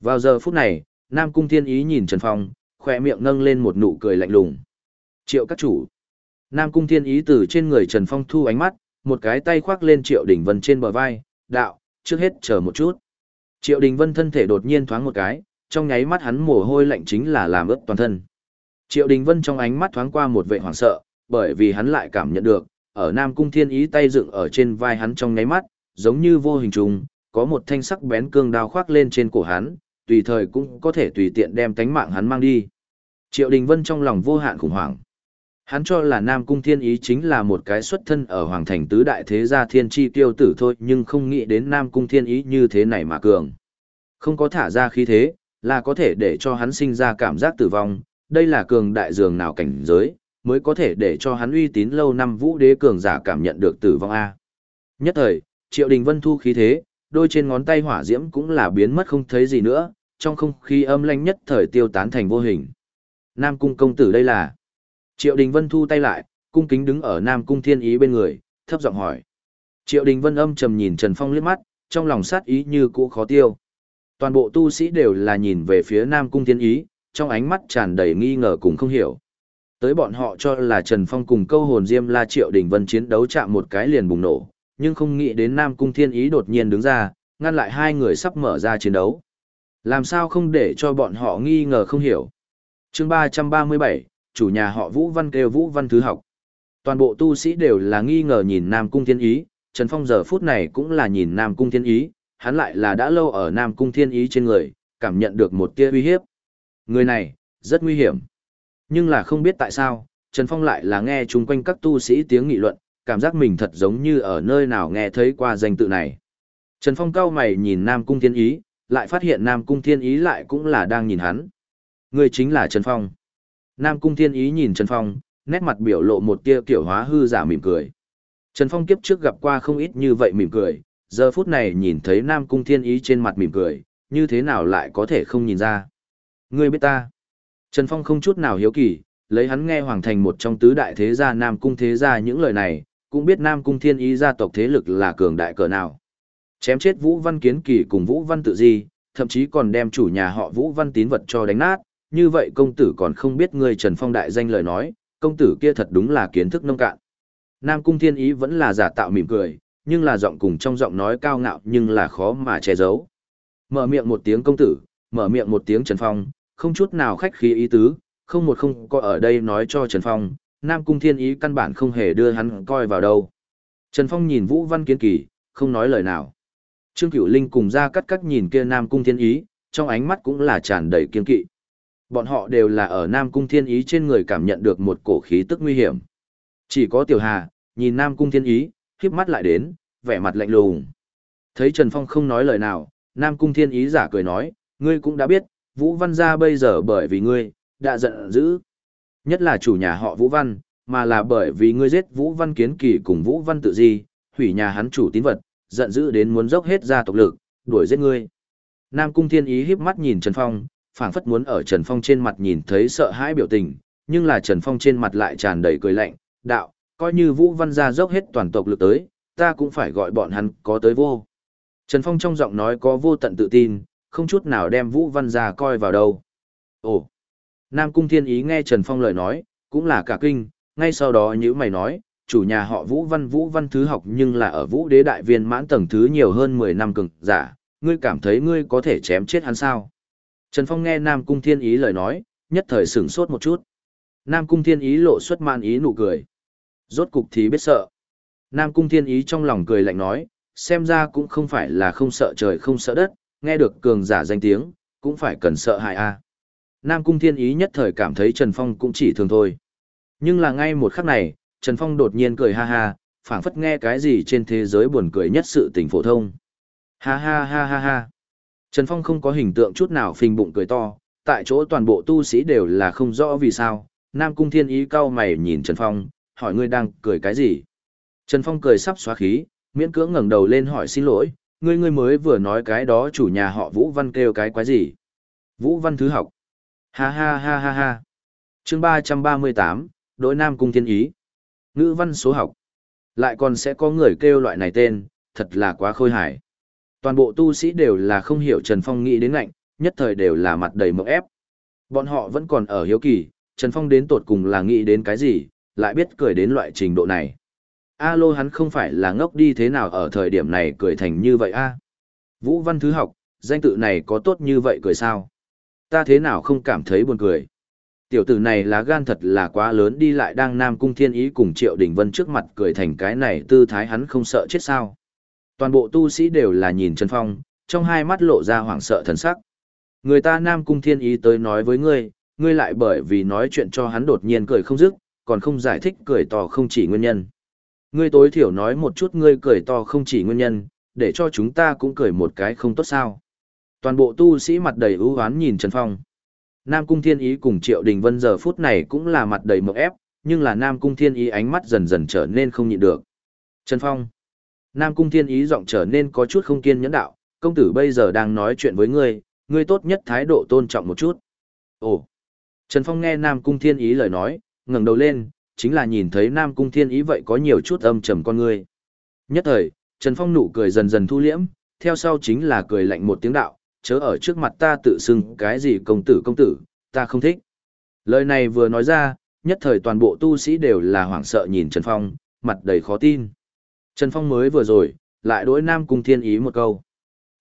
Vào giờ phút này, Nam Cung Thiên Ý nhìn Trần Phong, khỏe miệng nâng lên một nụ cười lạnh lùng. Triệu các chủ. Nam Cung Thiên Ý từ trên người Trần Phong thu ánh mắt, một cái tay khoác lên Triệu Đình Vân trên bờ vai, đạo, trước hết chờ một chút. Triệu Đình Vân thân thể đột nhiên thoáng một cái, trong nháy mắt hắn mồ hôi lạnh chính là làm ướt toàn thân. Triệu Đình Vân trong ánh mắt thoáng qua một vẻ hoảng sợ, bởi vì hắn lại cảm nhận được, ở Nam Cung Thiên Ý tay dựng ở trên vai hắn trong nháy mắt, giống như vô hình trùng, có một thanh sắc bén cương đao khoác lên trên cổ hắn, tùy thời cũng có thể tùy tiện đem tánh mạng hắn mang đi. Triệu Đình Vân trong lòng vô hạn khủng hoảng. Hắn cho là Nam Cung Thiên Ý chính là một cái xuất thân ở Hoàng Thành Tứ Đại Thế Gia Thiên Chi Tiêu Tử thôi nhưng không nghĩ đến Nam Cung Thiên Ý như thế này mà cường. Không có thả ra khí thế, là có thể để cho hắn sinh ra cảm giác tử vong, đây là cường đại dường nào cảnh giới, mới có thể để cho hắn uy tín lâu năm vũ đế cường giả cảm nhận được tử vong A. Nhất thời, Triệu Đình Vân thu khí thế, đôi trên ngón tay hỏa diễm cũng là biến mất không thấy gì nữa, trong không khí âm lanh nhất thời tiêu tán thành vô hình. Nam Cung công tử đây là Triệu Đình Vân thu tay lại, cung kính đứng ở Nam Cung Thiên Ý bên người, thấp giọng hỏi. Triệu Đình Vân âm trầm nhìn Trần Phong liếc mắt, trong lòng sát ý như cũ khó tiêu. Toàn bộ tu sĩ đều là nhìn về phía Nam Cung Thiên Ý, trong ánh mắt tràn đầy nghi ngờ cùng không hiểu. Tới bọn họ cho là Trần Phong cùng câu hồn Diêm La Triệu Đình Vân chiến đấu chạm một cái liền bùng nổ, nhưng không nghĩ đến Nam Cung Thiên Ý đột nhiên đứng ra, ngăn lại hai người sắp mở ra chiến đấu. Làm sao không để cho bọn họ nghi ngờ không hiểu. chương 337, chủ nhà họ Vũ Văn kêu Vũ Văn Thứ học. Toàn bộ tu sĩ đều là nghi ngờ nhìn Nam Cung Thiên Ý, Trần Phong giờ phút này cũng là nhìn Nam Cung Thiên Ý, hắn lại là đã lâu ở Nam Cung Thiên Ý trên người, cảm nhận được một tia uy hiếp. Người này, rất nguy hiểm. Nhưng là không biết tại sao, Trần Phong lại là nghe chung quanh các tu sĩ tiếng nghị luận, cảm giác mình thật giống như ở nơi nào nghe thấy qua danh tự này. Trần Phong cao mày nhìn Nam Cung Thiên Ý, lại phát hiện Nam Cung Thiên Ý lại cũng là đang nhìn hắn. Người chính là Trần Phong. Nam Cung Thiên Ý nhìn Trần Phong, nét mặt biểu lộ một tia kiểu hóa hư giả mỉm cười. Trần Phong kiếp trước gặp qua không ít như vậy mỉm cười, giờ phút này nhìn thấy Nam Cung Thiên Ý trên mặt mỉm cười, như thế nào lại có thể không nhìn ra. Ngươi biết ta. Trần Phong không chút nào hiếu kỳ, lấy hắn nghe Hoàng Thành một trong tứ đại thế gia Nam Cung thế gia những lời này, cũng biết Nam Cung Thiên Ý gia tộc thế lực là cường đại cỡ nào. Chém chết Vũ Văn Kiến Kỳ cùng Vũ Văn Tự Di, thậm chí còn đem chủ nhà họ Vũ Văn Tín vật cho đánh nát, như vậy công tử còn không biết người Trần Phong đại danh lời nói, công tử kia thật đúng là kiến thức nông cạn. Nam Cung Thiên Ý vẫn là giả tạo mỉm cười, nhưng là giọng cùng trong giọng nói cao ngạo nhưng là khó mà che giấu. Mở miệng một tiếng công tử, mở miệng một tiếng Trần Phong, không chút nào khách khí ý tứ, không một không có ở đây nói cho Trần Phong, Nam Cung Thiên Ý căn bản không hề đưa hắn coi vào đâu. Trần Phong nhìn Vũ Văn Kiến Kỳ, không nói lời nào. Trương Cửu Linh cùng ra cắt cắt nhìn kia Nam Cung Thiên Ý, trong ánh mắt cũng là tràn đầy kiên kỵ. Bọn họ đều là ở Nam Cung Thiên Ý trên người cảm nhận được một cổ khí tức nguy hiểm. Chỉ có Tiểu Hà, nhìn Nam Cung Thiên Ý, khiếp mắt lại đến, vẻ mặt lạnh lùng. Thấy Trần Phong không nói lời nào, Nam Cung Thiên Ý giả cười nói, ngươi cũng đã biết, Vũ Văn gia bây giờ bởi vì ngươi, đã giận dữ. Nhất là chủ nhà họ Vũ Văn, mà là bởi vì ngươi giết Vũ Văn Kiến Kỳ cùng Vũ Văn Tự Di, hủy nhà hắn chủ tín vật, giận dữ đến muốn dốc hết gia tộc lực, đuổi giết ngươi. Nam Cung Thiên Ý híp mắt nhìn Trần Phong, phảng phất muốn ở Trần Phong trên mặt nhìn thấy sợ hãi biểu tình, nhưng là Trần Phong trên mặt lại tràn đầy cười lạnh, đạo, coi như Vũ Văn gia dốc hết toàn tộc lực tới, ta cũng phải gọi bọn hắn có tới vô. Trần Phong trong giọng nói có vô tận tự tin, không chút nào đem Vũ Văn gia coi vào đâu. Ồ! Nam Cung Thiên Ý nghe Trần Phong lời nói, cũng là cả kinh, ngay sau đó như mày nói, chủ nhà họ Vũ Văn Vũ Văn Thứ học nhưng là ở Vũ Đế Đại Viên mãn tầng thứ nhiều hơn 10 năm cường giả, ngươi cảm thấy ngươi có thể chém chết hắn sao? Trần Phong nghe Nam Cung Thiên Ý lời nói, nhất thời sửng sốt một chút. Nam Cung Thiên Ý lộ xuất man ý nụ cười. Rốt cục thì biết sợ. Nam Cung Thiên Ý trong lòng cười lạnh nói, xem ra cũng không phải là không sợ trời không sợ đất, nghe được cường giả danh tiếng, cũng phải cần sợ hại a. Nam Cung Thiên Ý nhất thời cảm thấy Trần Phong cũng chỉ thường thôi. Nhưng là ngay một khắc này, Trần Phong đột nhiên cười ha ha, phảng phất nghe cái gì trên thế giới buồn cười nhất sự tình phổ thông. Ha ha ha ha ha. Trần Phong không có hình tượng chút nào phình bụng cười to, tại chỗ toàn bộ tu sĩ đều là không rõ vì sao. Nam Cung Thiên Ý cao mày nhìn Trần Phong, hỏi ngươi đang cười cái gì? Trần Phong cười sắp xóa khí, miễn cưỡng ngẩng đầu lên hỏi xin lỗi, ngươi ngươi mới vừa nói cái đó chủ nhà họ Vũ Văn kêu cái quái gì? Vũ Văn thứ học. Ha ha ha ha ha. Chương ba trăm ba mươi tám, Đối Nam Cung Thiên Ý. Ngữ văn số học. Lại còn sẽ có người kêu loại này tên, thật là quá khôi hài. Toàn bộ tu sĩ đều là không hiểu Trần Phong nghĩ đến ngạnh, nhất thời đều là mặt đầy mộng ép. Bọn họ vẫn còn ở hiếu kỳ, Trần Phong đến tột cùng là nghĩ đến cái gì, lại biết cười đến loại trình độ này. Alo hắn không phải là ngốc đi thế nào ở thời điểm này cười thành như vậy a Vũ Văn Thứ học, danh tự này có tốt như vậy cười sao? Ta thế nào không cảm thấy buồn cười? Tiểu tử này lá gan thật là quá lớn đi lại đang Nam Cung Thiên Ý cùng Triệu Đình Vân trước mặt cười thành cái này tư thái hắn không sợ chết sao? Toàn bộ tu sĩ đều là nhìn Trần Phong, trong hai mắt lộ ra hoảng sợ thần sắc. Người ta Nam Cung Thiên Ý tới nói với ngươi, ngươi lại bởi vì nói chuyện cho hắn đột nhiên cười không dứt, còn không giải thích cười to không chỉ nguyên nhân. Ngươi tối thiểu nói một chút ngươi cười to không chỉ nguyên nhân, để cho chúng ta cũng cười một cái không tốt sao. Toàn bộ tu sĩ mặt đầy ưu hoán nhìn Trần Phong. Nam Cung Thiên Ý cùng Triệu Đình Vân giờ phút này cũng là mặt đầy mộng ép, nhưng là Nam Cung Thiên Ý ánh mắt dần dần trở nên không nhịn được. Trần Phong. Nam Cung Thiên Ý giọng trở nên có chút không kiên nhẫn đạo, công tử bây giờ đang nói chuyện với ngươi, ngươi tốt nhất thái độ tôn trọng một chút. Ồ. Trần Phong nghe Nam Cung Thiên Ý lời nói, ngẩng đầu lên, chính là nhìn thấy Nam Cung Thiên Ý vậy có nhiều chút âm trầm con ngươi. Nhất thời, Trần Phong nụ cười dần dần thu liễm, theo sau chính là cười lạnh một tiếng đạo, chớ ở trước mặt ta tự xưng cái gì công tử công tử, ta không thích. Lời này vừa nói ra, nhất thời toàn bộ tu sĩ đều là hoảng sợ nhìn Trần Phong, mặt đầy khó tin. Trần Phong mới vừa rồi, lại đối Nam Cung Thiên Ý một câu.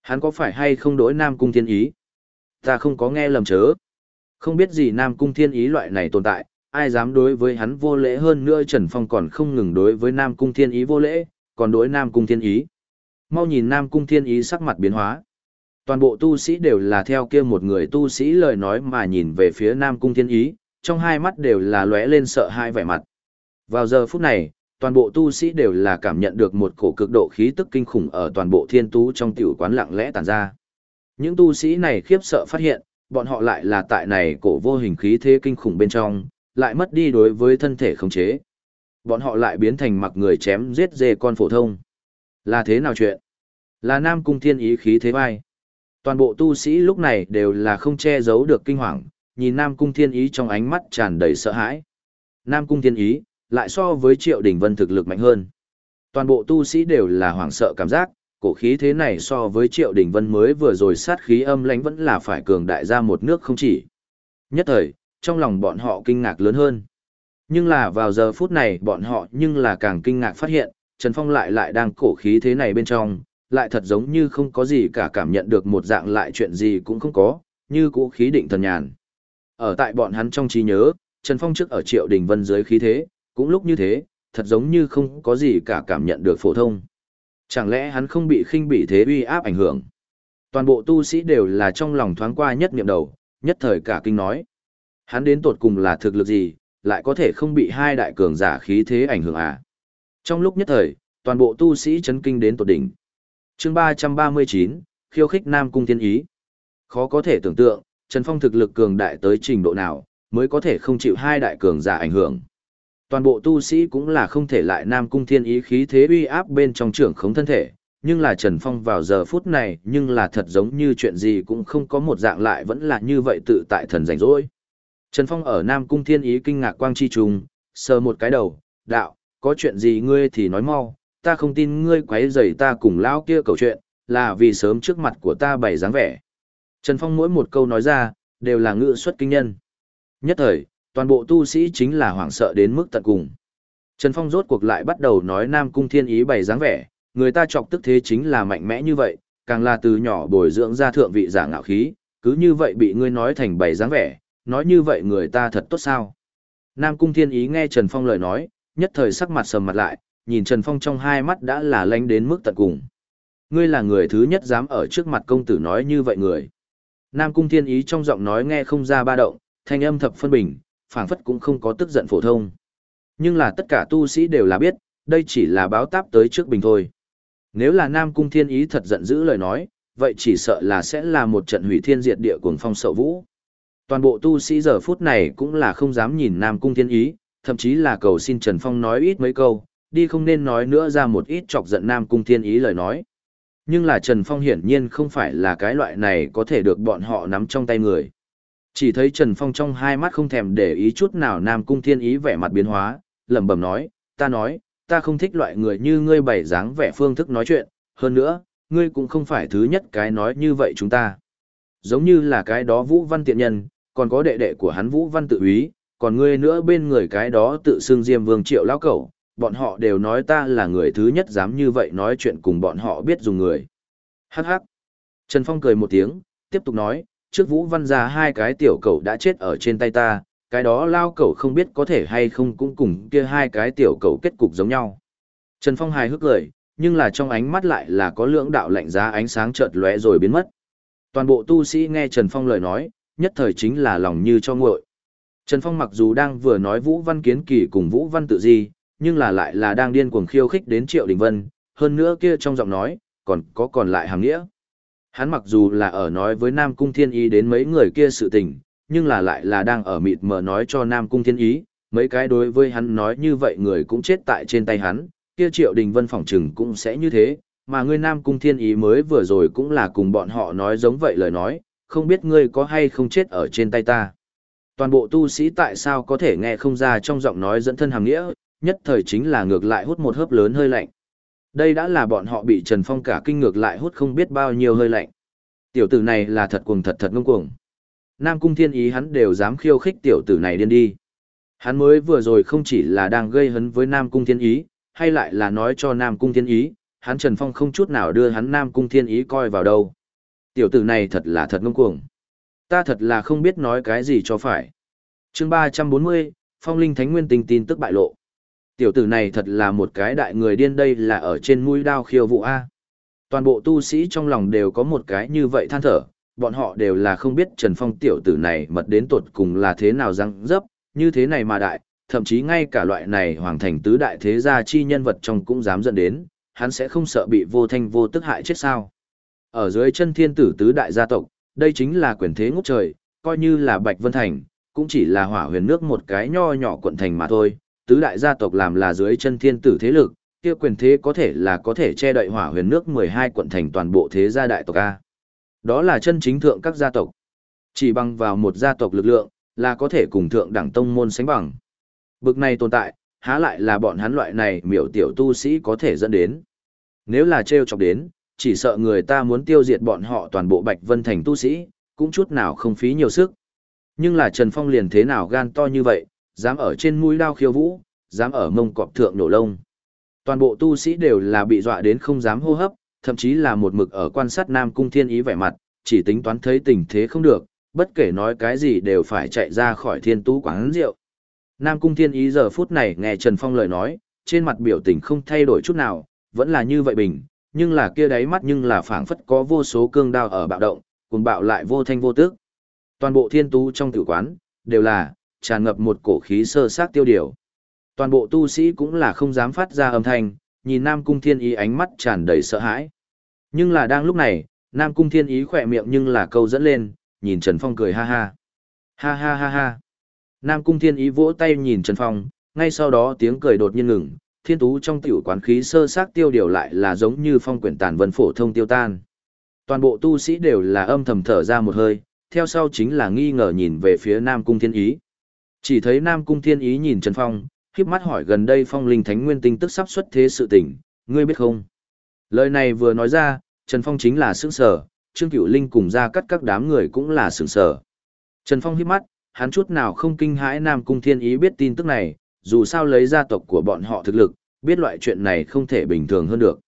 Hắn có phải hay không đối Nam Cung Thiên Ý? Ta không có nghe lầm chớ. Không biết gì Nam Cung Thiên Ý loại này tồn tại, ai dám đối với hắn vô lễ hơn nữa Trần Phong còn không ngừng đối với Nam Cung Thiên Ý vô lễ, còn đối Nam Cung Thiên Ý. Mau nhìn Nam Cung Thiên Ý sắc mặt biến hóa. Toàn bộ tu sĩ đều là theo kia một người tu sĩ lời nói mà nhìn về phía Nam Cung Thiên Ý, trong hai mắt đều là lóe lên sợ hai vẻ mặt. Vào giờ phút này, toàn bộ tu sĩ đều là cảm nhận được một cổ cực độ khí tức kinh khủng ở toàn bộ thiên tú trong tiểu quán lặng lẽ tàn ra. Những tu sĩ này khiếp sợ phát hiện, bọn họ lại là tại này cổ vô hình khí thế kinh khủng bên trong, lại mất đi đối với thân thể khống chế. Bọn họ lại biến thành mặc người chém giết dê con phổ thông. Là thế nào chuyện? Là Nam Cung Thiên Ý khí thế vai. Toàn bộ tu sĩ lúc này đều là không che giấu được kinh hoàng, nhìn Nam Cung Thiên Ý trong ánh mắt tràn đầy sợ hãi. Nam Cung Thiên Ý, lại so với Triệu Đình Vân thực lực mạnh hơn. Toàn bộ tu sĩ đều là hoảng sợ cảm giác, cổ khí thế này so với Triệu Đình Vân mới vừa rồi sát khí âm lãnh vẫn là phải cường đại ra một nước không chỉ. Nhất thời, trong lòng bọn họ kinh ngạc lớn hơn. Nhưng là vào giờ phút này bọn họ nhưng là càng kinh ngạc phát hiện, Trần Phong lại lại đang cổ khí thế này bên trong, lại thật giống như không có gì cả cảm nhận được một dạng lại chuyện gì cũng không có, như cũ khí định thần nhàn. Ở tại bọn hắn trong trí nhớ, Trần Phong trước ở Triệu Đình Vân dưới khí thế, cũng lúc như thế, thật giống như không có gì cả cảm nhận được phổ thông. Chẳng lẽ hắn không bị khinh bị thế uy áp ảnh hưởng? Toàn bộ tu sĩ đều là trong lòng thoáng qua nhất niệm đầu, nhất thời cả kinh nói. Hắn đến tột cùng là thực lực gì, lại có thể không bị hai đại cường giả khí thế ảnh hưởng à? Trong lúc nhất thời, toàn bộ tu sĩ chấn kinh đến tột đỉnh chương 339, khiêu khích Nam Cung Thiên Ý. Khó có thể tưởng tượng, Trần Phong thực lực cường đại tới trình độ nào, mới có thể không chịu hai đại cường giả ảnh hưởng. Toàn bộ tu sĩ cũng là không thể lại Nam Cung Thiên Ý khí thế uy áp bên trong trưởng khống thân thể, nhưng là Trần Phong vào giờ phút này nhưng là thật giống như chuyện gì cũng không có một dạng lại vẫn là như vậy tự tại thần rảnh rỗi. Trần Phong ở Nam Cung Thiên Ý kinh ngạc quang chi trùng, sờ một cái đầu, đạo, có chuyện gì ngươi thì nói mau, ta không tin ngươi quấy rầy ta cùng lão kia cầu chuyện, là vì sớm trước mặt của ta bày dáng vẻ. Trần Phong mỗi một câu nói ra, đều là ngữ xuất kinh nhân. Nhất thời, toàn bộ tu sĩ chính là hoảng sợ đến mức tận cùng. Trần Phong rốt cuộc lại bắt đầu nói Nam Cung Thiên Ý bày dáng vẻ, người ta chọc tức thế chính là mạnh mẽ như vậy, càng là từ nhỏ bồi dưỡng ra thượng vị giả ngạo khí, cứ như vậy bị ngươi nói thành bày dáng vẻ, nói như vậy người ta thật tốt sao. Nam Cung Thiên Ý nghe Trần Phong lời nói, nhất thời sắc mặt sầm mặt lại, nhìn Trần Phong trong hai mắt đã là lánh đến mức tận cùng. Ngươi là người thứ nhất dám ở trước mặt công tử nói như vậy người. Nam Cung Thiên Ý trong giọng nói nghe không ra ba động, thanh âm thập phân bình, phảng phất cũng không có tức giận phổ thông. Nhưng là tất cả tu sĩ đều là biết, đây chỉ là báo táp tới trước bình thôi. Nếu là Nam Cung Thiên Ý thật giận dữ lời nói, vậy chỉ sợ là sẽ là một trận hủy thiên diệt địa cuồng phong sậu vũ. Toàn bộ tu sĩ giờ phút này cũng là không dám nhìn Nam Cung Thiên Ý, thậm chí là cầu xin Trần Phong nói ít mấy câu, đi không nên nói nữa ra một ít chọc giận Nam Cung Thiên Ý lời nói. Nhưng là Trần Phong hiển nhiên không phải là cái loại này có thể được bọn họ nắm trong tay người. Chỉ thấy Trần Phong trong hai mắt không thèm để ý chút nào Nam Cung Thiên Ý vẻ mặt biến hóa, lẩm bẩm nói, ta nói, ta không thích loại người như ngươi bày dáng vẻ phương thức nói chuyện, hơn nữa, ngươi cũng không phải thứ nhất cái nói như vậy chúng ta. Giống như là cái đó Vũ Văn tiện nhân, còn có đệ đệ của hắn Vũ Văn tự úy, còn ngươi nữa bên người cái đó tự xưng Diêm Vương Triệu lão cẩu, bọn họ đều nói ta là người thứ nhất dám như vậy nói chuyện cùng bọn họ biết dùng người. Hắc hắc. Trần Phong cười một tiếng, tiếp tục nói, trước Vũ Văn ra hai cái tiểu cẩu đã chết ở trên tay ta, cái đó lao cẩu không biết có thể hay không cũng cùng kia hai cái tiểu cẩu kết cục giống nhau. Trần Phong hài hước cười, nhưng là trong ánh mắt lại là có lưỡng đạo lạnh giá ánh sáng chợt lóe rồi biến mất. Toàn bộ tu sĩ nghe Trần Phong lời nói, nhất thời chính là lòng như cho nguội. Trần Phong mặc dù đang vừa nói Vũ Văn Kiến Kỳ cùng Vũ Văn Tự Di, nhưng là lại là đang điên cuồng khiêu khích đến Triệu Đình Vân, hơn nữa kia trong giọng nói, còn có còn lại hàng nghĩa. Hắn mặc dù là ở nói với Nam Cung Thiên Ý đến mấy người kia sự tình, nhưng là lại là đang ở mịt mờ nói cho Nam Cung Thiên Ý, mấy cái đối với hắn nói như vậy người cũng chết tại trên tay hắn, kia Triệu Đình Vân phỏng trừng cũng sẽ như thế, mà ngươi Nam Cung Thiên Ý mới vừa rồi cũng là cùng bọn họ nói giống vậy lời nói, không biết ngươi có hay không chết ở trên tay ta. Toàn bộ tu sĩ tại sao có thể nghe không ra trong giọng nói dẫn thân hàng nghĩa, nhất thời chính là ngược lại hút một hớp lớn hơi lạnh. Đây đã là bọn họ bị Trần Phong cả kinh ngược lại hút không biết bao nhiêu hơi lạnh. Tiểu tử này là thật cuồng thật thật ngông cuồng. Nam Cung Thiên Ý hắn đều dám khiêu khích tiểu tử này điên đi. Hắn mới vừa rồi không chỉ là đang gây hấn với Nam Cung Thiên Ý, hay lại là nói cho Nam Cung Thiên Ý, hắn Trần Phong không chút nào đưa hắn Nam Cung Thiên Ý coi vào đâu. Tiểu tử này thật là thật ngông cuồng. Ta thật là không biết nói cái gì cho phải. chương 340, Phong Linh Thánh Nguyên tình tin tức bại lộ. Tiểu tử này thật là một cái đại người điên đây là ở trên mũi đao khiêu vụ A. Toàn bộ tu sĩ trong lòng đều có một cái như vậy than thở, bọn họ đều là không biết Trần Phong tiểu tử này mật đến tột cùng là thế nào răng dấp, như thế này mà đại, thậm chí ngay cả loại này hoàng thành tứ đại thế gia chi nhân vật trong cũng dám dẫn đến, hắn sẽ không sợ bị vô thanh vô tức hại chết sao. Ở dưới chân thiên tử tứ đại gia tộc, đây chính là quyền thế ngút trời, coi như là Bạch Vân Thành, cũng chỉ là hỏa huyền nước một cái nho nhỏ quận thành mà thôi, tứ đại gia tộc làm là dưới chân thiên tử thế lực, kia quyền thế có thể là có thể che đậy hỏa huyền nước 12 quận thành toàn bộ thế gia đại tộc A. Đó là chân chính thượng các gia tộc. Chỉ bằng vào một gia tộc lực lượng, là có thể cùng thượng đẳng tông môn sánh bằng. Bực này tồn tại, há lại là bọn hắn loại này miểu tiểu tu sĩ có thể dẫn đến. Nếu là treo chọc đến, chỉ sợ người ta muốn tiêu diệt bọn họ toàn bộ Bạch Vân Thành tu sĩ, cũng chút nào không phí nhiều sức. Nhưng là Trần Phong liền thế nào gan to như vậy, dám ở trên mũi đao khiêu vũ, dám ở mông cọp thượng nổ lông. Toàn bộ tu sĩ đều là bị dọa đến không dám hô hấp, thậm chí là một mực ở quan sát Nam Cung Thiên Ý vẻ mặt, chỉ tính toán thấy tình thế không được, bất kể nói cái gì đều phải chạy ra khỏi thiên tú quán rượu. Nam Cung Thiên Ý giờ phút này nghe Trần Phong lời nói, trên mặt biểu tình không thay đổi chút nào, vẫn là như vậy bình, nhưng là kia đáy mắt nhưng là phảng phất có vô số cương đao ở bạo động, cùng bạo lại vô thanh vô tức. Toàn bộ thiên tú trong tử quán, đều là, tràn ngập một cổ khí sơ sát tiêu điều. Toàn bộ tu sĩ cũng là không dám phát ra âm thanh, nhìn Nam Cung Thiên Ý ánh mắt tràn đầy sợ hãi. Nhưng là đang lúc này, Nam Cung Thiên Ý khỏe miệng nhưng là câu dẫn lên, nhìn Trần Phong cười ha ha. Ha ha ha ha. Nam Cung Thiên Ý vỗ tay nhìn Trần Phong, ngay sau đó tiếng cười đột nhiên ngừng, thiên tú trong tiểu quán khí sơ sát tiêu điều lại là giống như phong quyển tàn vân phổ thông tiêu tan. Toàn bộ tu sĩ đều là âm thầm thở ra một hơi, theo sau chính là nghi ngờ nhìn về phía Nam Cung Thiên Ý. Chỉ thấy Nam Cung Thiên Ý nhìn Trần Phong, khiếp mắt hỏi gần đây phong linh thánh nguyên tinh tức sắp xuất thế sự tình, ngươi biết không? Lời này vừa nói ra, Trần Phong chính là sững sở, Trương Cửu Linh cùng ra cắt các đám người cũng là sững sở. Trần Phong hiếp mắt, hắn chút nào không kinh hãi Nam Cung Thiên Ý biết tin tức này, dù sao lấy gia tộc của bọn họ thực lực, biết loại chuyện này không thể bình thường hơn được.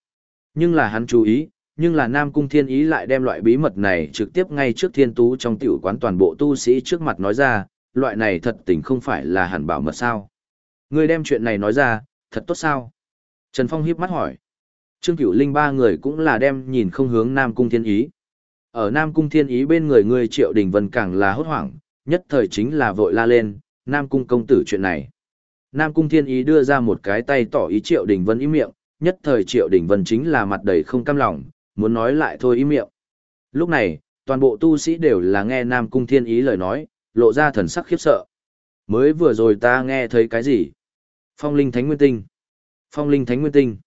Nhưng là hắn chú ý, nhưng là Nam Cung Thiên Ý lại đem loại bí mật này trực tiếp ngay trước thiên tú trong tiểu quán toàn bộ tu sĩ trước mặt nói ra, loại này thật tình không phải là hẳn bảo mật sao. Ngươi đem chuyện này nói ra, thật tốt sao? Trần Phong hiếp mắt hỏi. Trương Cửu Linh ba người cũng là đem nhìn không hướng Nam Cung Thiên Ý. Ở Nam Cung Thiên Ý bên người người Triệu Đình Vân càng là hốt hoảng, nhất thời chính là vội la lên, Nam Cung công tử chuyện này. Nam Cung Thiên Ý đưa ra một cái tay tỏ ý Triệu Đình Vân ý miệng, nhất thời Triệu Đình Vân chính là mặt đầy không cam lòng, muốn nói lại thôi ý miệng. Lúc này, toàn bộ tu sĩ đều là nghe Nam Cung Thiên Ý lời nói, lộ ra thần sắc khiếp sợ. Mới vừa rồi ta nghe thấy cái gì? Phong linh thánh nguyên tinh. Phong linh thánh nguyên tinh.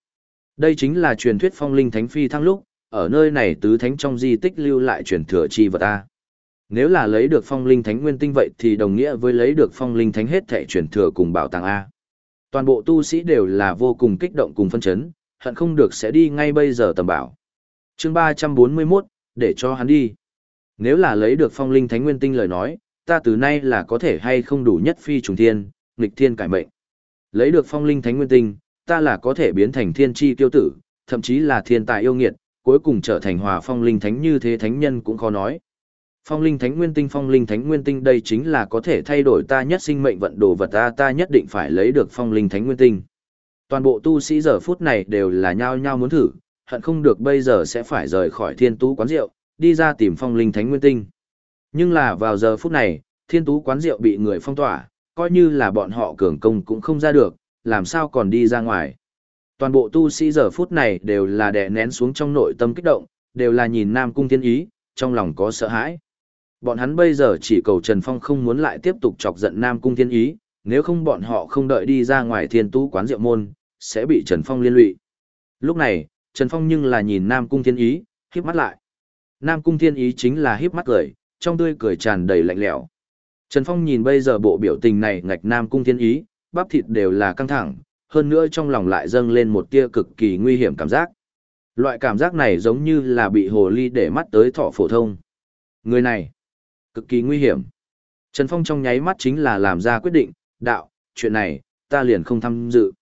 Đây chính là truyền thuyết phong linh thánh phi thăng lúc, ở nơi này tứ thánh trong di tích lưu lại truyền thừa chi vật ta. Nếu là lấy được phong linh thánh nguyên tinh vậy thì đồng nghĩa với lấy được phong linh thánh hết thể truyền thừa cùng bảo tàng A. Toàn bộ tu sĩ đều là vô cùng kích động cùng phân chấn, hận không được sẽ đi ngay bây giờ tầm bảo. chương 341, để cho hắn đi. Nếu là lấy được phong linh thánh nguyên tinh lời nói, ta từ nay là có thể hay không đủ nhất phi trùng thiên, nghịch thiên cải mệnh. Lấy được phong linh thánh nguyên tinh, ta là có thể biến thành thiên chi tiêu tử, thậm chí là thiên tài yêu nghiệt, cuối cùng trở thành hòa phong linh thánh như thế thánh nhân cũng khó nói. Phong linh thánh nguyên tinh phong linh thánh nguyên tinh đây chính là có thể thay đổi ta nhất sinh mệnh vận đồ vật ta ta nhất định phải lấy được phong linh thánh nguyên tinh. Toàn bộ tu sĩ giờ phút này đều là nhao nhao muốn thử, hận không được bây giờ sẽ phải rời khỏi thiên tú quán rượu, đi ra tìm phong linh thánh nguyên tinh. Nhưng là vào giờ phút này, thiên tú quán rượu bị người phong tỏa, coi như là bọn họ cường công cũng không ra được, làm sao còn đi ra ngoài. Toàn bộ tu sĩ giờ phút này đều là đè nén xuống trong nội tâm kích động, đều là nhìn Nam Cung Thiên Ý, trong lòng có sợ hãi. Bọn hắn bây giờ chỉ cầu Trần Phong không muốn lại tiếp tục chọc giận Nam Cung Thiên Ý, nếu không bọn họ không đợi đi ra ngoài thiên tú quán rượu môn, sẽ bị Trần Phong liên lụy. Lúc này, Trần Phong nhưng là nhìn Nam Cung Thiên Ý, híp mắt lại. Nam Cung Thiên Ý chính là híp mắt cười, trong tươi cười tràn đầy lạnh lẽo. Trần Phong nhìn bây giờ bộ biểu tình này ngạch Nam Cung Thiên Ý, bắp thịt đều là căng thẳng, hơn nữa trong lòng lại dâng lên một tia cực kỳ nguy hiểm cảm giác. Loại cảm giác này giống như là bị hồ ly để mắt tới thọ phổ thông. Người này, cực kỳ nguy hiểm. Trần Phong trong nháy mắt chính là làm ra quyết định, đạo, chuyện này, ta liền không tham dự.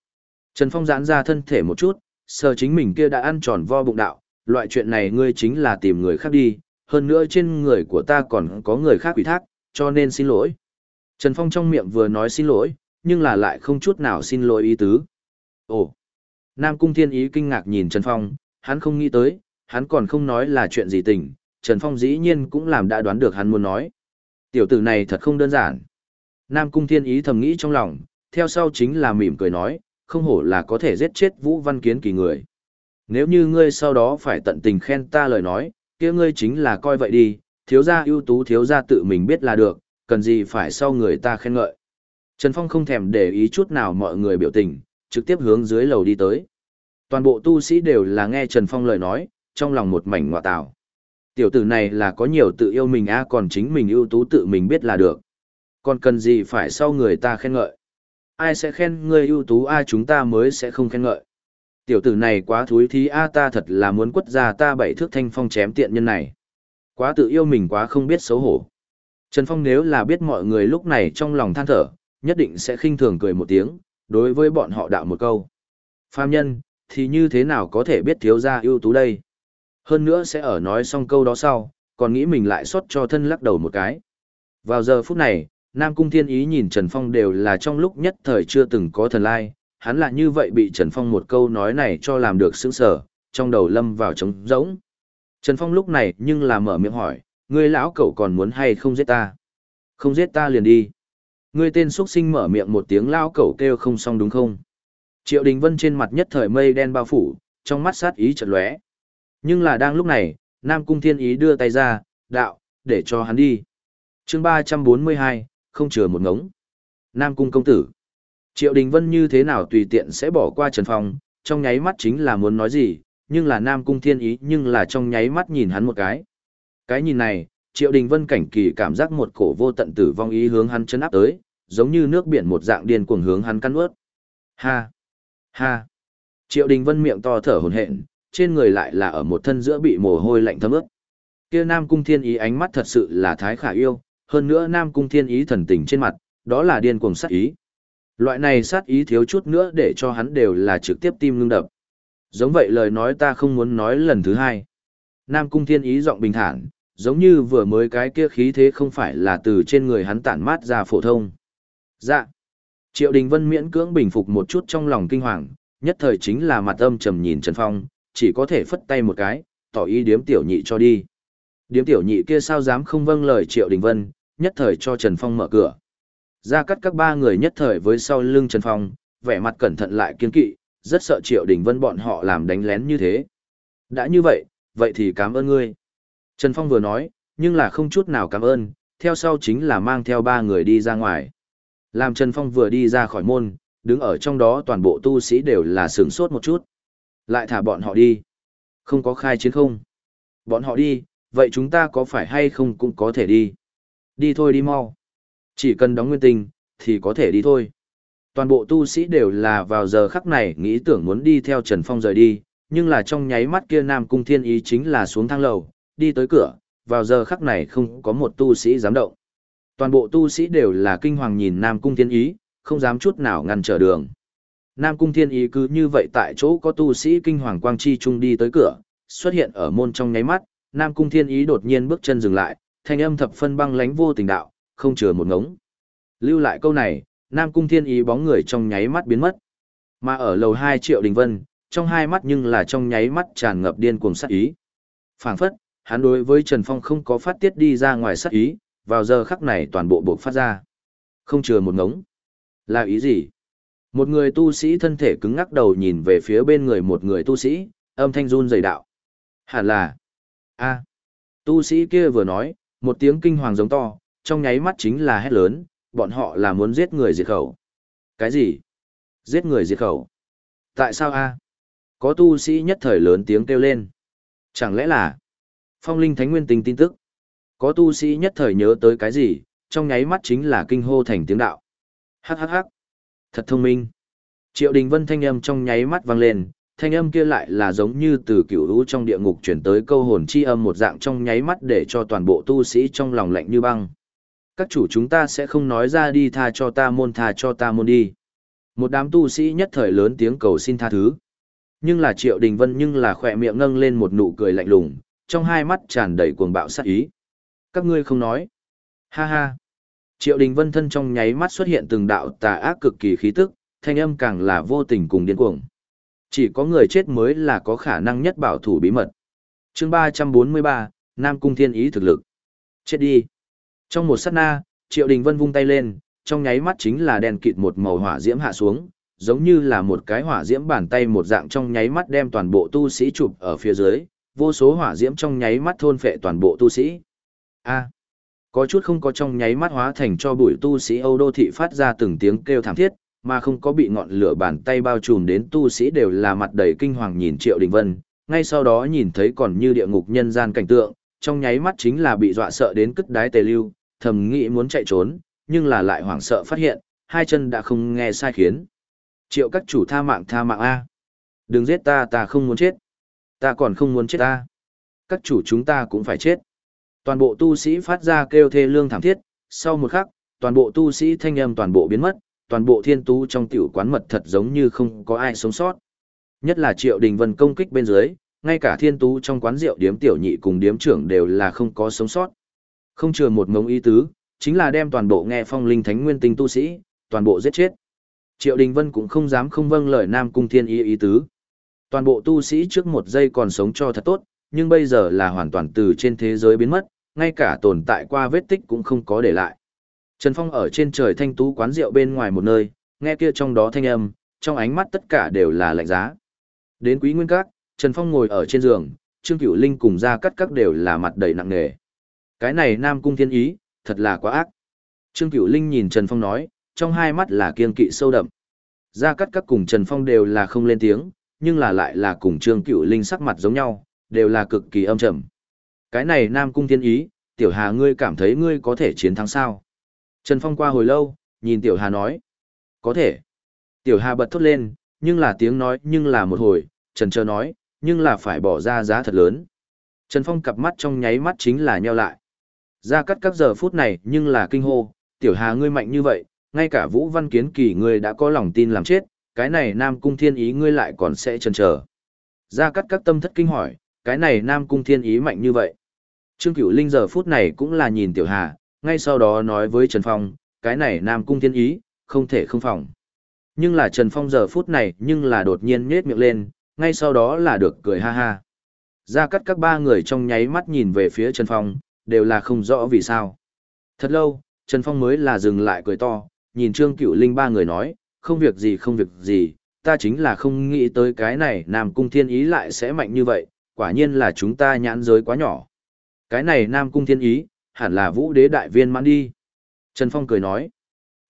Trần Phong giãn ra thân thể một chút, sờ chính mình kia đã ăn tròn vo bụng đạo, loại chuyện này ngươi chính là tìm người khác đi, hơn nữa trên người của ta còn có người khác ủy thác, cho nên xin lỗi. Trần Phong trong miệng vừa nói xin lỗi, nhưng là lại không chút nào xin lỗi ý tứ. Ồ! Nam Cung Thiên Ý kinh ngạc nhìn Trần Phong, hắn không nghĩ tới, hắn còn không nói là chuyện gì tình, Trần Phong dĩ nhiên cũng làm đã đoán được hắn muốn nói. Tiểu tử này thật không đơn giản. Nam Cung Thiên Ý thầm nghĩ trong lòng, theo sau chính là mỉm cười nói, không hổ là có thể giết chết Vũ Văn Kiến kỳ người. Nếu như ngươi sau đó phải tận tình khen ta lời nói, kia ngươi chính là coi vậy đi, thiếu gia ưu tú thiếu gia tự mình biết là được, cần gì phải sau người ta khen ngợi. Trần Phong không thèm để ý chút nào mọi người biểu tình, trực tiếp hướng dưới lầu đi tới. Toàn bộ tu sĩ đều là nghe Trần Phong lời nói, trong lòng một mảnh ngọa tạo. Tiểu tử này là có nhiều tự yêu mình a còn chính mình ưu tú tự mình biết là được. Còn cần gì phải sau người ta khen ngợi. Ai sẽ khen người ưu tú a chúng ta mới sẽ không khen ngợi. Tiểu tử này quá thúi thí a ta thật là muốn quất ra ta bảy thước thanh phong chém tiện nhân này. Quá tự yêu mình quá không biết xấu hổ. Trần Phong nếu là biết mọi người lúc này trong lòng than thở, nhất định sẽ khinh thường cười một tiếng, đối với bọn họ đạo một câu. Phàm nhân, thì như thế nào có thể biết thiếu gia ưu tú đây? Hơn nữa sẽ ở nói xong câu đó sau, còn nghĩ mình lại xót cho thân lắc đầu một cái. Vào giờ phút này, Nam Cung Thiên Ý nhìn Trần Phong đều là trong lúc nhất thời chưa từng có thần lai, hắn là như vậy bị Trần Phong một câu nói này cho làm được sững sở, trong đầu lâm vào trống rỗng. Trần Phong lúc này nhưng là mở miệng hỏi, ngươi lão cậu còn muốn hay không giết ta? Không giết ta liền đi. Ngươi tên xuất sinh mở miệng một tiếng lão cậu kêu không xong đúng không? Triệu Đình Vân trên mặt nhất thời mây đen bao phủ, trong mắt sát ý chợt lóe. Nhưng là đang lúc này, Nam Cung Thiên Ý đưa tay ra, đạo, để cho hắn đi. chương 342, không chừa một ngống. Nam Cung Công Tử. Triệu Đình Vân như thế nào tùy tiện sẽ bỏ qua Trần Phong, trong nháy mắt chính là muốn nói gì, nhưng là Nam Cung Thiên Ý nhưng là trong nháy mắt nhìn hắn một cái. Cái nhìn này, Triệu Đình Vân cảnh kỳ cảm giác một cổ vô tận tử vong ý hướng hắn chân áp tới, giống như nước biển một dạng điên cuồng hướng hắn căn ướt. Ha! Ha! Triệu Đình Vân miệng to thở hổn hển, trên người lại là ở một thân giữa bị mồ hôi lạnh thấm ướt. Kia Nam Cung Thiên Ý ánh mắt thật sự là thái khả yêu, hơn nữa Nam Cung Thiên Ý thần tình trên mặt, đó là điên cuồng sát ý. Loại này sát ý thiếu chút nữa để cho hắn đều là trực tiếp tim ngưng đập. Giống vậy lời nói ta không muốn nói lần thứ hai. Nam Cung Thiên Ý giọng bình thản, giống như vừa mới cái kia khí thế không phải là từ trên người hắn tản mát ra phổ thông. Dạ. Triệu Đình Vân miễn cưỡng bình phục một chút trong lòng kinh hoàng, nhất thời chính là mặt âm trầm nhìn Trần Phong, chỉ có thể phất tay một cái, tỏ ý điếm tiểu nhị cho đi. Điếm tiểu nhị kia sao dám không vâng lời Triệu Đình Vân, nhất thời cho Trần Phong mở cửa. Ra cắt các ba người nhất thời với sau lưng Trần Phong, vẻ mặt cẩn thận lại kiên kỵ, rất sợ Triệu Đình Vân bọn họ làm đánh lén như thế. Đã như vậy, vậy thì cảm ơn ngươi. Trần Phong vừa nói, nhưng là không chút nào cảm ơn, theo sau chính là mang theo ba người đi ra ngoài. Làm Trần Phong vừa đi ra khỏi môn, đứng ở trong đó toàn bộ tu sĩ đều là sướng sốt một chút. Lại thả bọn họ đi. Không có khai chiến không? Bọn họ đi, vậy chúng ta có phải hay không cũng có thể đi. Đi thôi đi mau. Chỉ cần đóng nguyên tinh, thì có thể đi thôi. Toàn bộ tu sĩ đều là vào giờ khắc này nghĩ tưởng muốn đi theo Trần Phong rời đi, nhưng là trong nháy mắt kia Nam Cung Thiên Ý chính là xuống thang lầu, đi tới cửa, vào giờ khắc này không có một tu sĩ dám động. Toàn bộ tu sĩ đều là kinh hoàng nhìn Nam Cung Thiên Ý, không dám chút nào ngăn trở đường. Nam Cung Thiên Ý cứ như vậy tại chỗ có tu sĩ kinh hoàng quang chi trung đi tới cửa, xuất hiện ở môn trong nháy mắt, Nam Cung Thiên Ý đột nhiên bước chân dừng lại, thanh âm thập phân băng lánh vô tình đạo, không chừa một ngống. Lưu lại câu này, Nam Cung Thiên Ý bóng người trong nháy mắt biến mất. Mà ở lầu 2 triệu đình vân, trong hai mắt nhưng là trong nháy mắt tràn ngập điên cuồng sát ý. Phảng phất, hắn đối với Trần Phong không có phát tiết đi ra ngoài sát ý, vào giờ khắc này toàn bộ buộc phát ra. Không chừa một ngống. Là ý gì? Một người tu sĩ thân thể cứng ngắc đầu nhìn về phía bên người một người tu sĩ, âm thanh run dày đạo. Hẳn là. a Tu sĩ kia vừa nói, một tiếng kinh hoàng giống to, trong nháy mắt chính là hét lớn, bọn họ là muốn giết người diệt khẩu. Cái gì? Giết người diệt khẩu? Tại sao a? Có tu sĩ nhất thời lớn tiếng kêu lên. Chẳng lẽ là phong linh thánh nguyên tình tin tức? Có tu sĩ nhất thời nhớ tới cái gì, trong nháy mắt chính là kinh hô thành tiếng đạo. Hắc hắc hắc. Thật thông minh. Triệu Đình Vân thanh âm trong nháy mắt vang lên, thanh âm kia lại là giống như từ cựu lũ trong địa ngục chuyển tới câu hồn chi âm một dạng trong nháy mắt để cho toàn bộ tu sĩ trong lòng lạnh như băng. Các chủ chúng ta sẽ không nói ra đi tha cho ta môn tha cho ta môn đi. Một đám tu sĩ nhất thời lớn tiếng cầu xin tha thứ. Nhưng là Triệu Đình Vân nhưng là khỏe miệng ngâng lên một nụ cười lạnh lùng, trong hai mắt tràn đầy cuồng bạo sát ý. Các ngươi không nói. Ha ha. Triệu Đình Vân thân trong nháy mắt xuất hiện từng đạo tà ác cực kỳ khí tức, thanh âm càng là vô tình cùng điên cuồng. Chỉ có người chết mới là có khả năng nhất bảo thủ bí mật. chương 343, Nam Cung Thiên Ý thực lực. Chết đi. Trong một sát na, Triệu Đình Vân vung tay lên, trong nháy mắt chính là đèn kịt một màu hỏa diễm hạ xuống, giống như là một cái hỏa diễm bàn tay một dạng trong nháy mắt đem toàn bộ tu sĩ chụp ở phía dưới, vô số hỏa diễm trong nháy mắt thôn phệ toàn bộ tu sĩ. A. có chút không có trong nháy mắt hóa thành cho bụi tu sĩ Âu đô thị phát ra từng tiếng kêu thảm thiết, mà không có bị ngọn lửa bàn tay bao trùm đến tu sĩ đều là mặt đầy kinh hoàng nhìn Triệu Đình Vân, ngay sau đó nhìn thấy còn như địa ngục nhân gian cảnh tượng, trong nháy mắt chính là bị dọa sợ đến cất đái tề lưu, thầm nghĩ muốn chạy trốn, nhưng là lại hoảng sợ phát hiện, hai chân đã không nghe sai khiến. Triệu các chủ tha mạng tha mạng A. Đừng giết ta ta không muốn chết. Ta còn không muốn chết ta. Các chủ chúng ta cũng phải chết. Toàn bộ tu sĩ phát ra kêu thê lương thảm thiết, sau một khắc, toàn bộ tu sĩ thanh âm toàn bộ biến mất, toàn bộ thiên tú trong tiểu quán mật thật giống như không có ai sống sót. Nhất là Triệu Đình Vân công kích bên dưới, ngay cả thiên tú trong quán rượu điếm tiểu nhị cùng điếm trưởng đều là không có sống sót. Không chừa một ngống ý tứ, chính là đem toàn bộ nghe phong linh thánh nguyên tinh tu sĩ, toàn bộ giết chết. Triệu Đình Vân cũng không dám không vâng lời Nam Cung Thiên ý ý tứ. Toàn bộ tu sĩ trước một giây còn sống cho thật tốt, nhưng bây giờ là hoàn toàn từ trên thế giới biến mất, ngay cả tồn tại qua vết tích cũng không có để lại. Trần Phong ở trên trời thanh tú quán rượu bên ngoài một nơi, nghe kia trong đó thanh âm, trong ánh mắt tất cả đều là lạnh giá. Đến quý nguyên các, Trần Phong ngồi ở trên giường, Trương Cửu Linh cùng ra cắt các đều là mặt đầy nặng nề. Cái này Nam Cung Thiên Ý, thật là quá ác. Trương Cửu Linh nhìn Trần Phong nói, trong hai mắt là kiên kỵ sâu đậm. Ra cắt các cùng Trần Phong đều là không lên tiếng, nhưng là lại là cùng Trương Cửu Linh sắc mặt giống nhau, đều là cực kỳ âm trầm. Cái này Nam Cung Thiên Ý, Tiểu Hà ngươi cảm thấy ngươi có thể chiến thắng sao? Trần Phong qua hồi lâu, nhìn Tiểu Hà nói. Có thể. Tiểu Hà bật thốt lên, nhưng là tiếng nói nhưng là một hồi, Trần Trơ nói, nhưng là phải bỏ ra giá thật lớn. Trần Phong cặp mắt trong nháy mắt chính là nheo lại. Ra cắt các giờ phút này nhưng là kinh hô, Tiểu Hà ngươi mạnh như vậy, ngay cả Vũ Văn Kiến Kỳ ngươi đã có lòng tin làm chết, cái này Nam Cung Thiên Ý ngươi lại còn sẽ chần chờ. Ra cắt các tâm thất kinh hỏi, cái này Nam Cung Thiên Ý mạnh như vậy. Trương Cửu Linh giờ phút này cũng là nhìn Tiểu Hà, ngay sau đó nói với Trần Phong, cái này Nam Cung Thiên Ý, không thể không phòng. Nhưng là Trần Phong giờ phút này nhưng là đột nhiên nhếch miệng lên, ngay sau đó là được cười ha ha. Ra cắt các ba người trong nháy mắt nhìn về phía Trần Phong, đều là không rõ vì sao. Thật lâu, Trần Phong mới là dừng lại cười to, nhìn Trương Cửu Linh ba người nói, không việc gì không việc gì, ta chính là không nghĩ tới cái này Nam Cung Thiên Ý lại sẽ mạnh như vậy, quả nhiên là chúng ta nhãn giới quá nhỏ. Cái này Nam Cung Thiên Ý, hẳn là vũ đế đại viên mãn đi. Trần Phong cười nói,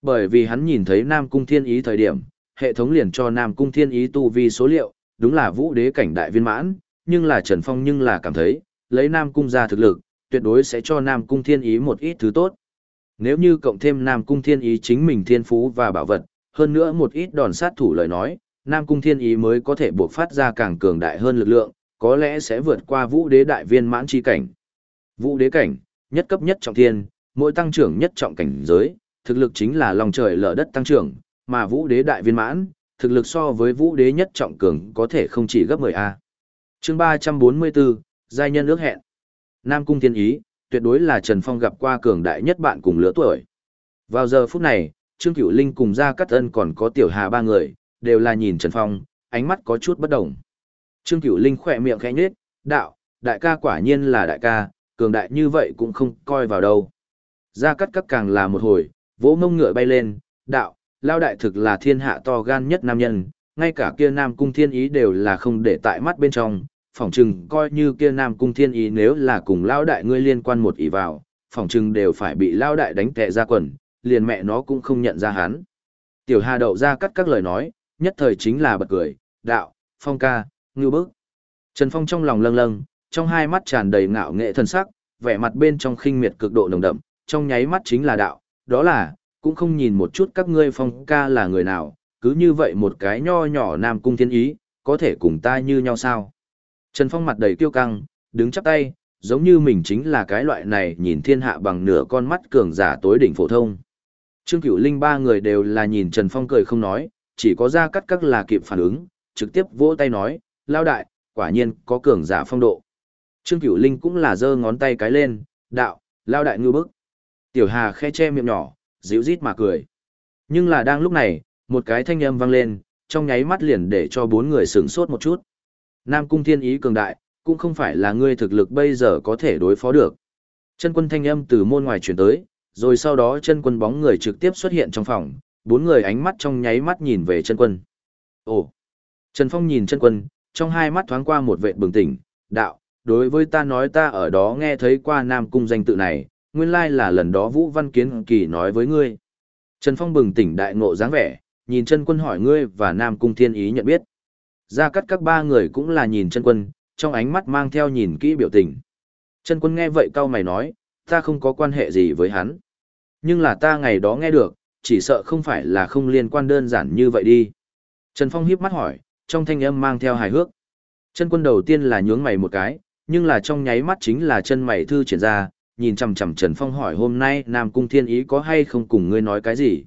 bởi vì hắn nhìn thấy Nam Cung Thiên Ý thời điểm, hệ thống liền cho Nam Cung Thiên Ý tu vi số liệu, đúng là vũ đế cảnh đại viên mãn, nhưng là Trần Phong nhưng là cảm thấy, lấy Nam Cung ra thực lực, tuyệt đối sẽ cho Nam Cung Thiên Ý một ít thứ tốt. Nếu như cộng thêm Nam Cung Thiên Ý chính mình thiên phú và bảo vật, hơn nữa một ít đòn sát thủ lời nói, Nam Cung Thiên Ý mới có thể buộc phát ra càng cường đại hơn lực lượng, có lẽ sẽ vượt qua vũ đế đại viên mãn chi cảnh. Vũ đế cảnh, nhất cấp nhất trọng thiên, mỗi tăng trưởng nhất trọng cảnh giới, thực lực chính là lòng trời lở đất tăng trưởng, mà vũ đế đại viên mãn, thực lực so với vũ đế nhất trọng cường có thể không chỉ gấp 10A. chương 344, giai nhân ước hẹn. Nam Cung Thiên Ý, tuyệt đối là Trần Phong gặp qua cường đại nhất bạn cùng lứa tuổi. Vào giờ phút này, Trương Cửu Linh cùng Gia Cát Ân còn có Tiểu Hà ba người, đều là nhìn Trần Phong, ánh mắt có chút bất đồng. Trương Cửu Linh khỏe miệng khẽ nhếch, đạo, đại ca quả nhiên là đại ca, cường đại như vậy cũng không coi vào đâu. Gia Cát Các càng là một hồi, vỗ mông ngựa bay lên, đạo, lao đại thực là thiên hạ to gan nhất nam nhân, ngay cả kia nam cung thiên ý đều là không để tại mắt bên trong, phỏng chừng coi như kia nam cung thiên ý nếu là cùng lao đại ngươi liên quan một ý vào, phỏng chừng đều phải bị lao đại đánh tệ ra quần, liền mẹ nó cũng không nhận ra hắn. Tiểu Hà đậu ra cắt các lời nói, nhất thời chính là bật cười, đạo, phong ca, ngưu bức. Trần Phong trong lòng lâng lâng, trong hai mắt tràn đầy ngạo nghệ thân sắc, vẻ mặt bên trong khinh miệt cực độ nồng đậm, trong nháy mắt chính là đạo, đó là, cũng không nhìn một chút các ngươi phong ca là người nào, cứ như vậy một cái nho nhỏ nam cung thiên ý, có thể cùng ta như nhau sao. Trần Phong mặt đầy kiêu căng, đứng chắp tay, giống như mình chính là cái loại này nhìn thiên hạ bằng nửa con mắt cường giả tối đỉnh phổ thông. Trương Cửu Linh ba người đều là nhìn Trần Phong cười không nói, chỉ có ra cắt các là kịp phản ứng, trực tiếp vỗ tay nói, lao đại, quả nhiên có cường giả phong độ. Trương Cửu Linh cũng là giơ ngón tay cái lên, đạo, lao đại ngư bức. Tiểu Hà khe che miệng nhỏ, dịu rít mà cười. Nhưng là đang lúc này, một cái thanh âm vang lên, trong nháy mắt liền để cho bốn người sửng sốt một chút. Nam Cung Thiên Ý cường đại, cũng không phải là ngươi thực lực bây giờ có thể đối phó được. Chân quân thanh âm từ môn ngoài chuyển tới, rồi sau đó chân quân bóng người trực tiếp xuất hiện trong phòng, bốn người ánh mắt trong nháy mắt nhìn về chân quân. Ồ! Trần Phong nhìn chân quân, trong hai mắt thoáng qua một vệ bừng tỉnh, đạo, đối với ta nói ta ở đó nghe thấy qua Nam Cung danh tự này, nguyên lai là lần đó Vũ Văn Kiến Kỳ nói với ngươi. Trần Phong bừng tỉnh đại ngộ dáng vẻ, nhìn chân quân hỏi ngươi và Nam Cung Thiên Ý nhận biết. Gia cắt các ba người cũng là nhìn chân quân, trong ánh mắt mang theo nhìn kỹ biểu tình. Chân quân nghe vậy cau mày nói, ta không có quan hệ gì với hắn. Nhưng là ta ngày đó nghe được, chỉ sợ không phải là không liên quan đơn giản như vậy đi. Trần Phong hiếp mắt hỏi, trong thanh âm mang theo hài hước. Chân quân đầu tiên là nhướng mày một cái, nhưng là trong nháy mắt chính là chân mày thư triển ra, nhìn chằm chằm Trần Phong hỏi hôm nay Nam Cung Thiên Ý có hay không cùng ngươi nói cái gì.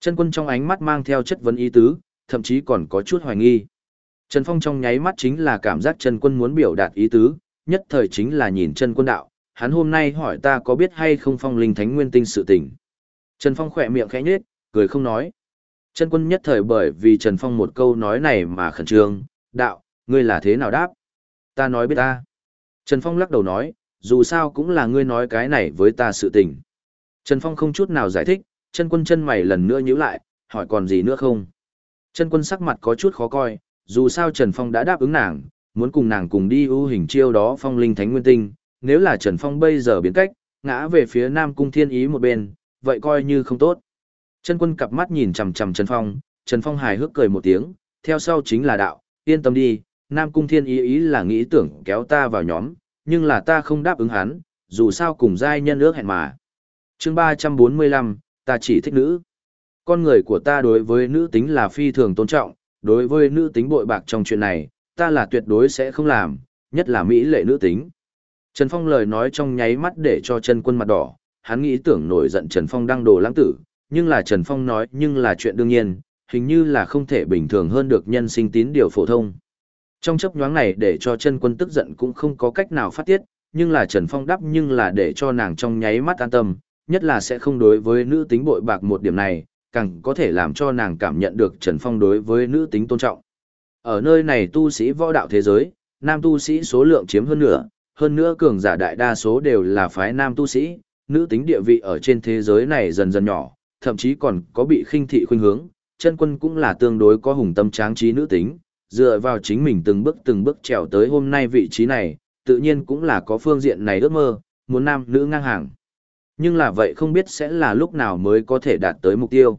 Chân quân trong ánh mắt mang theo chất vấn ý tứ, thậm chí còn có chút hoài nghi. Trần Phong trong nháy mắt chính là cảm giác Trần quân muốn biểu đạt ý tứ, nhất thời chính là nhìn Trần quân đạo, hắn hôm nay hỏi ta có biết hay không phong linh thánh nguyên tinh sự tình. Trần Phong khỏe miệng khẽ nhếch, cười không nói. Trần quân nhất thời bởi vì Trần Phong một câu nói này mà khẩn trương, đạo, ngươi là thế nào đáp? Ta nói biết ta. Trần Phong lắc đầu nói, dù sao cũng là ngươi nói cái này với ta sự tình. Trần Phong không chút nào giải thích, chân quân chân mày lần nữa nhíu lại, hỏi còn gì nữa không? Chân quân sắc mặt có chút khó coi, dù sao Trần Phong đã đáp ứng nàng, muốn cùng nàng cùng đi ưu hình chiêu đó phong linh thánh nguyên tinh, nếu là Trần Phong bây giờ biến cách, ngã về phía Nam Cung Thiên Ý một bên, vậy coi như không tốt. Chân quân cặp mắt nhìn chằm chằm Trần Phong, Trần Phong hài hước cười một tiếng, theo sau chính là đạo, yên tâm đi, Nam Cung Thiên Ý ý là nghĩ tưởng kéo ta vào nhóm, nhưng là ta không đáp ứng hắn, dù sao cùng giai nhân ước hẹn mà. chương 345, ta chỉ thích nữ. Con người của ta đối với nữ tính là phi thường tôn trọng, đối với nữ tính bội bạc trong chuyện này, ta là tuyệt đối sẽ không làm, nhất là Mỹ lệ nữ tính. Trần Phong lời nói trong nháy mắt để cho chân quân mặt đỏ, hắn nghĩ tưởng nổi giận Trần Phong đang đồ lãng tử, nhưng là Trần Phong nói nhưng là chuyện đương nhiên, hình như là không thể bình thường hơn được nhân sinh tín điều phổ thông. Trong chấp nhoáng này để cho chân quân tức giận cũng không có cách nào phát tiết, nhưng là Trần Phong đáp nhưng là để cho nàng trong nháy mắt an tâm, nhất là sẽ không đối với nữ tính bội bạc một điểm này, càng có thể làm cho nàng cảm nhận được Trần Phong đối với nữ tính tôn trọng. Ở nơi này tu sĩ võ đạo thế giới, nam tu sĩ số lượng chiếm hơn nửa, hơn nữa cường giả đại đa số đều là phái nam tu sĩ, nữ tính địa vị ở trên thế giới này dần dần nhỏ, thậm chí còn có bị khinh thị khuynh hướng, chân quân cũng là tương đối có hùng tâm tráng trí nữ tính, dựa vào chính mình từng bước từng bước trèo tới hôm nay vị trí này, tự nhiên cũng là có phương diện này ước mơ, muốn nam nữ ngang hàng. Nhưng là vậy không biết sẽ là lúc nào mới có thể đạt tới mục tiêu.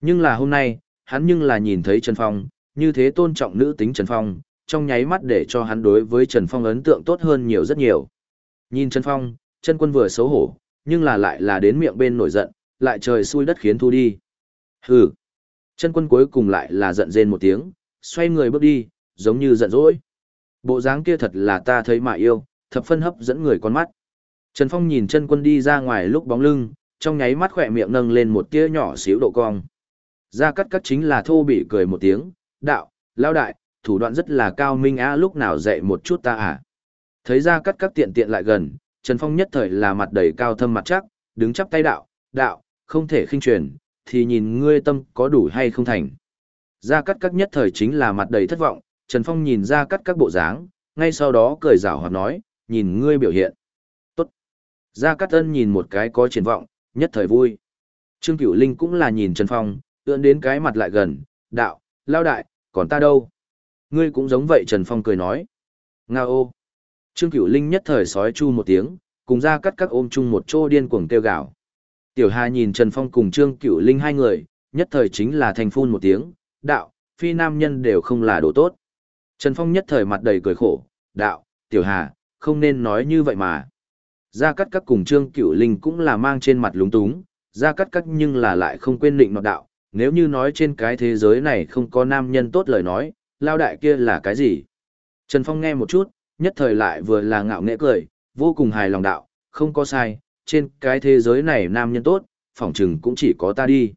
Nhưng là hôm nay, hắn nhưng là nhìn thấy Trần Phong, như thế tôn trọng nữ tính Trần Phong, trong nháy mắt để cho hắn đối với Trần Phong ấn tượng tốt hơn nhiều rất nhiều. Nhìn Trần Phong, chân quân vừa xấu hổ, nhưng là lại là đến miệng bên nổi giận, lại trời xui đất khiến thu đi. Hừ. Chân quân cuối cùng lại là giận rên một tiếng, xoay người bước đi, giống như giận dỗi. Bộ dáng kia thật là ta thấy mà yêu, thập phân hấp dẫn người con mắt. Trần Phong nhìn chân quân đi ra ngoài lúc bóng lưng, trong nháy mắt khỏe miệng nâng lên một tia nhỏ xíu độ cong. Ra cắt cắt chính là thô bị cười một tiếng, đạo, lao đại, thủ đoạn rất là cao minh á lúc nào dạy một chút ta à. Thấy ra cắt cắt tiện tiện lại gần, Trần Phong nhất thời là mặt đầy cao thâm mặt chắc, đứng chắp tay đạo, đạo, không thể khinh truyền, thì nhìn ngươi tâm có đủ hay không thành. Gia Cát Cát nhất thời chính là mặt đầy thất vọng, Trần Phong nhìn Gia Cát các bộ dáng, ngay sau đó cười rảo hoạt nói, nhìn ngươi biểu hiện. Tốt. Gia Cát ân nhìn một cái có triển vọng, nhất thời vui. Trương Cửu Linh cũng là nhìn Trần Phong, ưỡn đến cái mặt lại gần, đạo, lao đại, còn ta đâu? Ngươi cũng giống vậy Trần Phong cười nói. Nga ô. Trương Cửu Linh nhất thời sói chu một tiếng, cùng Gia Cát các ôm chung một chỗ điên cuồng kêu gào. Tiểu Hà nhìn Trần Phong cùng Trương Cửu Linh hai người, nhất thời chính là thành phun một tiếng, đạo, phi nam nhân đều không là đồ tốt. Trần Phong nhất thời mặt đầy cười khổ, đạo, Tiểu Hà, không nên nói như vậy mà. Gia Cát Các cùng Trương Cửu Linh cũng là mang trên mặt lúng túng, Gia Cát Các nhưng là lại không quên định nọt đạo, nếu như nói trên cái thế giới này không có nam nhân tốt lời nói, lao đại kia là cái gì? Trần Phong nghe một chút, nhất thời lại vừa là ngạo nghễ cười, vô cùng hài lòng đạo, không có sai, trên cái thế giới này nam nhân tốt, phỏng chừng cũng chỉ có ta đi.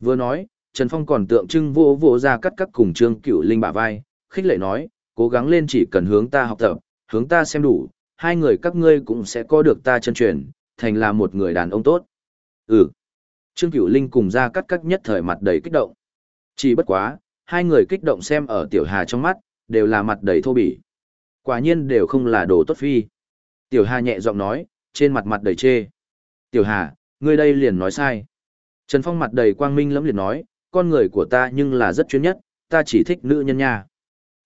Vừa nói, Trần Phong còn tượng trưng vô vô ra cắt cắt cùng Trương Cửu Linh bả vai, khích lệ nói, cố gắng lên chỉ cần hướng ta học tập, hướng ta xem đủ, hai người các ngươi cũng sẽ có được ta chân truyền, thành là một người đàn ông tốt. Ừ. Trương Cửu Linh cùng ra cắt cắt nhất thời mặt đầy kích động. Chỉ bất quá, hai người kích động xem ở Tiểu Hà trong mắt, đều là mặt đầy thô bỉ. Quả nhiên đều không là đồ tốt phi. Tiểu Hà nhẹ giọng nói, trên mặt mặt đầy chê. Tiểu Hà, ngươi đây liền nói sai. Trần Phong mặt đầy quang minh lẫm liệt nói, con người của ta nhưng là rất chuyên nhất, ta chỉ thích nữ nhân nha.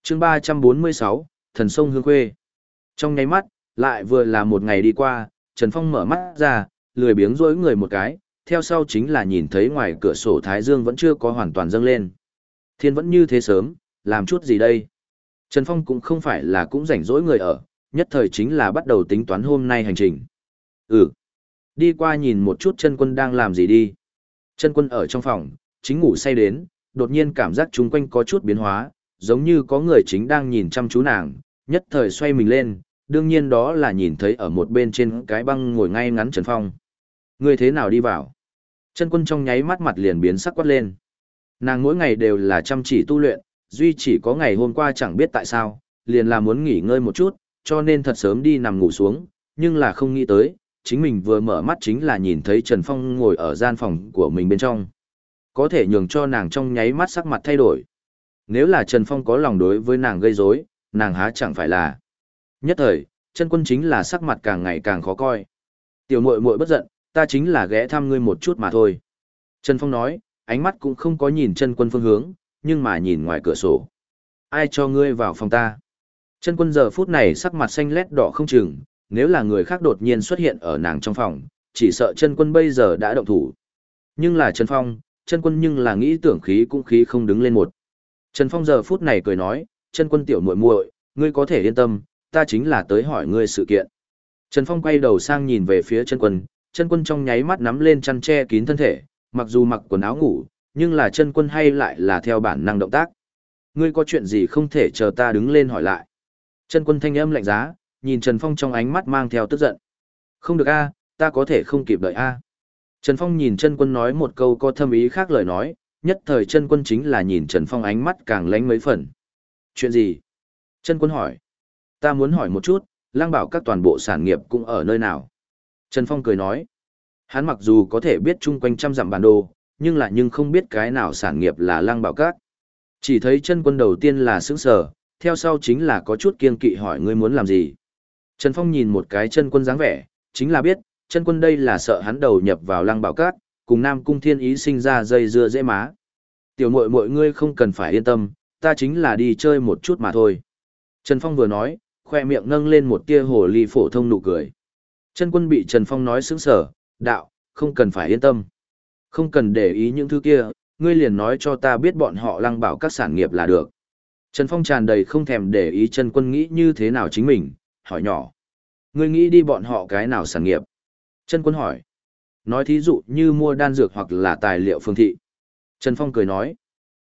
chương 346, Thần Sông Hương Khuê. Trong nháy mắt, lại vừa là một ngày đi qua, Trần Phong mở mắt ra, lười biếng rối người một cái, theo sau chính là nhìn thấy ngoài cửa sổ Thái Dương vẫn chưa có hoàn toàn dâng lên. Thiên vẫn như thế sớm, làm chút gì đây? Trần Phong cũng không phải là cũng rảnh rỗi người ở, nhất thời chính là bắt đầu tính toán hôm nay hành trình. Ừ. Đi qua nhìn một chút chân quân đang làm gì đi. Chân quân ở trong phòng, chính ngủ say đến, đột nhiên cảm giác chung quanh có chút biến hóa, giống như có người chính đang nhìn chăm chú nàng, nhất thời xoay mình lên, đương nhiên đó là nhìn thấy ở một bên trên cái băng ngồi ngay ngắn Trần Phong. người thế nào đi vào? Chân quân trong nháy mắt mặt liền biến sắc quát lên. Nàng mỗi ngày đều là chăm chỉ tu luyện, duy chỉ có ngày hôm qua chẳng biết tại sao, liền là muốn nghỉ ngơi một chút, cho nên thật sớm đi nằm ngủ xuống, nhưng là không nghĩ tới, chính mình vừa mở mắt chính là nhìn thấy Trần Phong ngồi ở gian phòng của mình bên trong. Có thể nhường cho nàng trong nháy mắt sắc mặt thay đổi. Nếu là Trần Phong có lòng đối với nàng gây rối, nàng há chẳng phải là. Nhất thời, chân quân chính là sắc mặt càng ngày càng khó coi. Tiểu muội muội bất giận, ta chính là ghé thăm ngươi một chút mà thôi. Trần Phong nói, ánh mắt cũng không có nhìn chân quân phương hướng, nhưng mà nhìn ngoài cửa sổ. Ai cho ngươi vào phòng ta? Chân quân giờ phút này sắc mặt xanh lét đỏ không chừng, nếu là người khác đột nhiên xuất hiện ở nàng trong phòng, chỉ sợ chân quân bây giờ đã động thủ. Nhưng là Trần Phong, chân quân nhưng là nghĩ tưởng khí cũng khí không đứng lên một. Trần Phong giờ phút này cười nói, chân quân tiểu muội muội, ngươi có thể yên tâm, ta chính là tới hỏi ngươi sự kiện. Trần Phong quay đầu sang nhìn về phía chân quân, chân quân trong nháy mắt nắm lên chăn che kín thân thể, mặc dù mặc quần áo ngủ, nhưng là chân quân hay lại là theo bản năng động tác. Ngươi có chuyện gì không thể chờ ta đứng lên hỏi lại. Chân quân thanh âm lạnh giá, nhìn Trần Phong trong ánh mắt mang theo tức giận. Không được a, ta có thể không kịp đợi a. Trần Phong nhìn chân quân nói một câu có thâm ý khác lời nói, nhất thời chân quân chính là nhìn Trần Phong ánh mắt càng lánh mấy phần. Chuyện gì? Chân quân hỏi. Ta muốn hỏi một chút, lang bảo các toàn bộ sản nghiệp cũng ở nơi nào? Trần Phong cười nói. Hắn mặc dù có thể biết chung quanh trăm dặm bản đồ, nhưng lại nhưng không biết cái nào sản nghiệp là lang bảo các. Chỉ thấy chân quân đầu tiên là sững sờ, theo sau chính là có chút kiên kỵ hỏi ngươi muốn làm gì. Trần Phong nhìn một cái chân quân dáng vẻ, chính là biết, chân quân đây là sợ hắn đầu nhập vào lăng bảo cát, cùng Nam Cung Thiên Ý sinh ra dây dưa dễ má. Tiểu muội muội ngươi không cần phải yên tâm, ta chính là đi chơi một chút mà thôi. Trần Phong vừa nói, khoe miệng nâng lên một tia hồ ly phổ thông nụ cười. Chân quân bị Trần Phong nói sững sở, đạo, không cần phải yên tâm. Không cần để ý những thứ kia, ngươi liền nói cho ta biết bọn họ lăng bảo các sản nghiệp là được. Trần Phong tràn đầy không thèm để ý chân quân nghĩ như thế nào chính mình, hỏi nhỏ. Ngươi nghĩ đi bọn họ cái nào sản nghiệp? Trần quân hỏi. Nói thí dụ như mua đan dược hoặc là tài liệu phương thị. Trần Phong cười nói.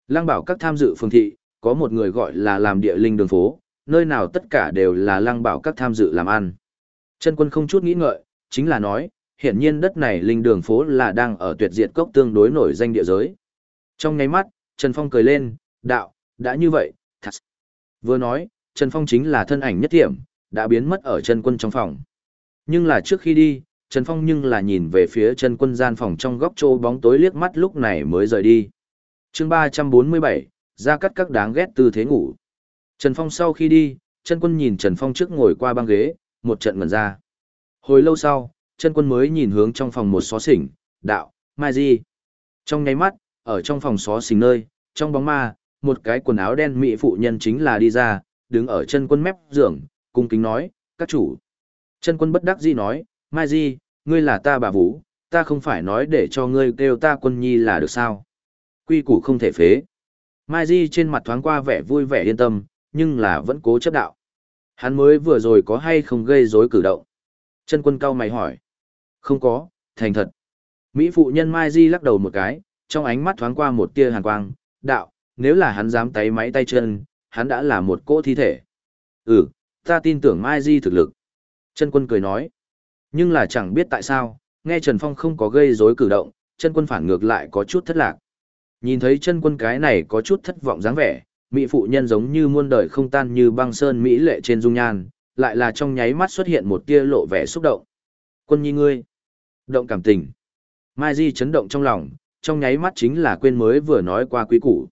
Lăng bảo các tham dự phương thị, có một người gọi là làm địa linh đường phố, nơi nào tất cả đều là lăng bảo các tham dự làm ăn. Trần quân không chút nghĩ ngợi, chính là nói, hiện nhiên đất này linh đường phố là đang ở tuyệt diệt cốc tương đối nổi danh địa giới. Trong nháy mắt, Trần Phong cười lên, đạo, đã như vậy, thật. Vừa nói, Trần Phong chính là thân ảnh nhất tiệm, đã biến mất ở Trần quân trong phòng. Nhưng là trước khi đi, Trần Phong nhưng là nhìn về phía chân quân gian phòng trong góc trô bóng tối liếc mắt lúc này mới rời đi. chương 347, ra cắt các đáng ghét tư thế ngủ. Trần Phong sau khi đi, chân quân nhìn Trần Phong trước ngồi qua băng ghế, một trận ngẩn ra. Hồi lâu sau, chân quân mới nhìn hướng trong phòng một xó xỉnh, đạo, mai di. Trong nháy mắt, ở trong phòng xó xỉnh nơi, trong bóng ma, một cái quần áo đen mỹ phụ nhân chính là đi ra, đứng ở chân quân mép giường, cung kính nói, các chủ. Chân quân bất đắc dĩ nói, Mai Di, ngươi là ta bà Vũ, ta không phải nói để cho ngươi kêu ta quân nhi là được sao. Quy củ không thể phế. Mai Di trên mặt thoáng qua vẻ vui vẻ yên tâm, nhưng là vẫn cố chấp đạo. Hắn mới vừa rồi có hay không gây rối cử động. Chân quân cao mày hỏi. Không có, thành thật. Mỹ phụ nhân Mai Di lắc đầu một cái, trong ánh mắt thoáng qua một tia hàn quang, đạo, nếu là hắn dám tay máy tay chân, hắn đã là một cỗ thi thể. Ừ, ta tin tưởng Mai Di thực lực. Chân quân cười nói. Nhưng là chẳng biết tại sao, nghe Trần Phong không có gây rối cử động, chân quân phản ngược lại có chút thất lạc. Nhìn thấy chân quân cái này có chút thất vọng dáng vẻ, mỹ phụ nhân giống như muôn đời không tan như băng sơn mỹ lệ trên dung nhan, lại là trong nháy mắt xuất hiện một tia lộ vẻ xúc động. Quân nhi ngươi, động cảm tình. Mai Di chấn động trong lòng, trong nháy mắt chính là quên mới vừa nói qua quý củ.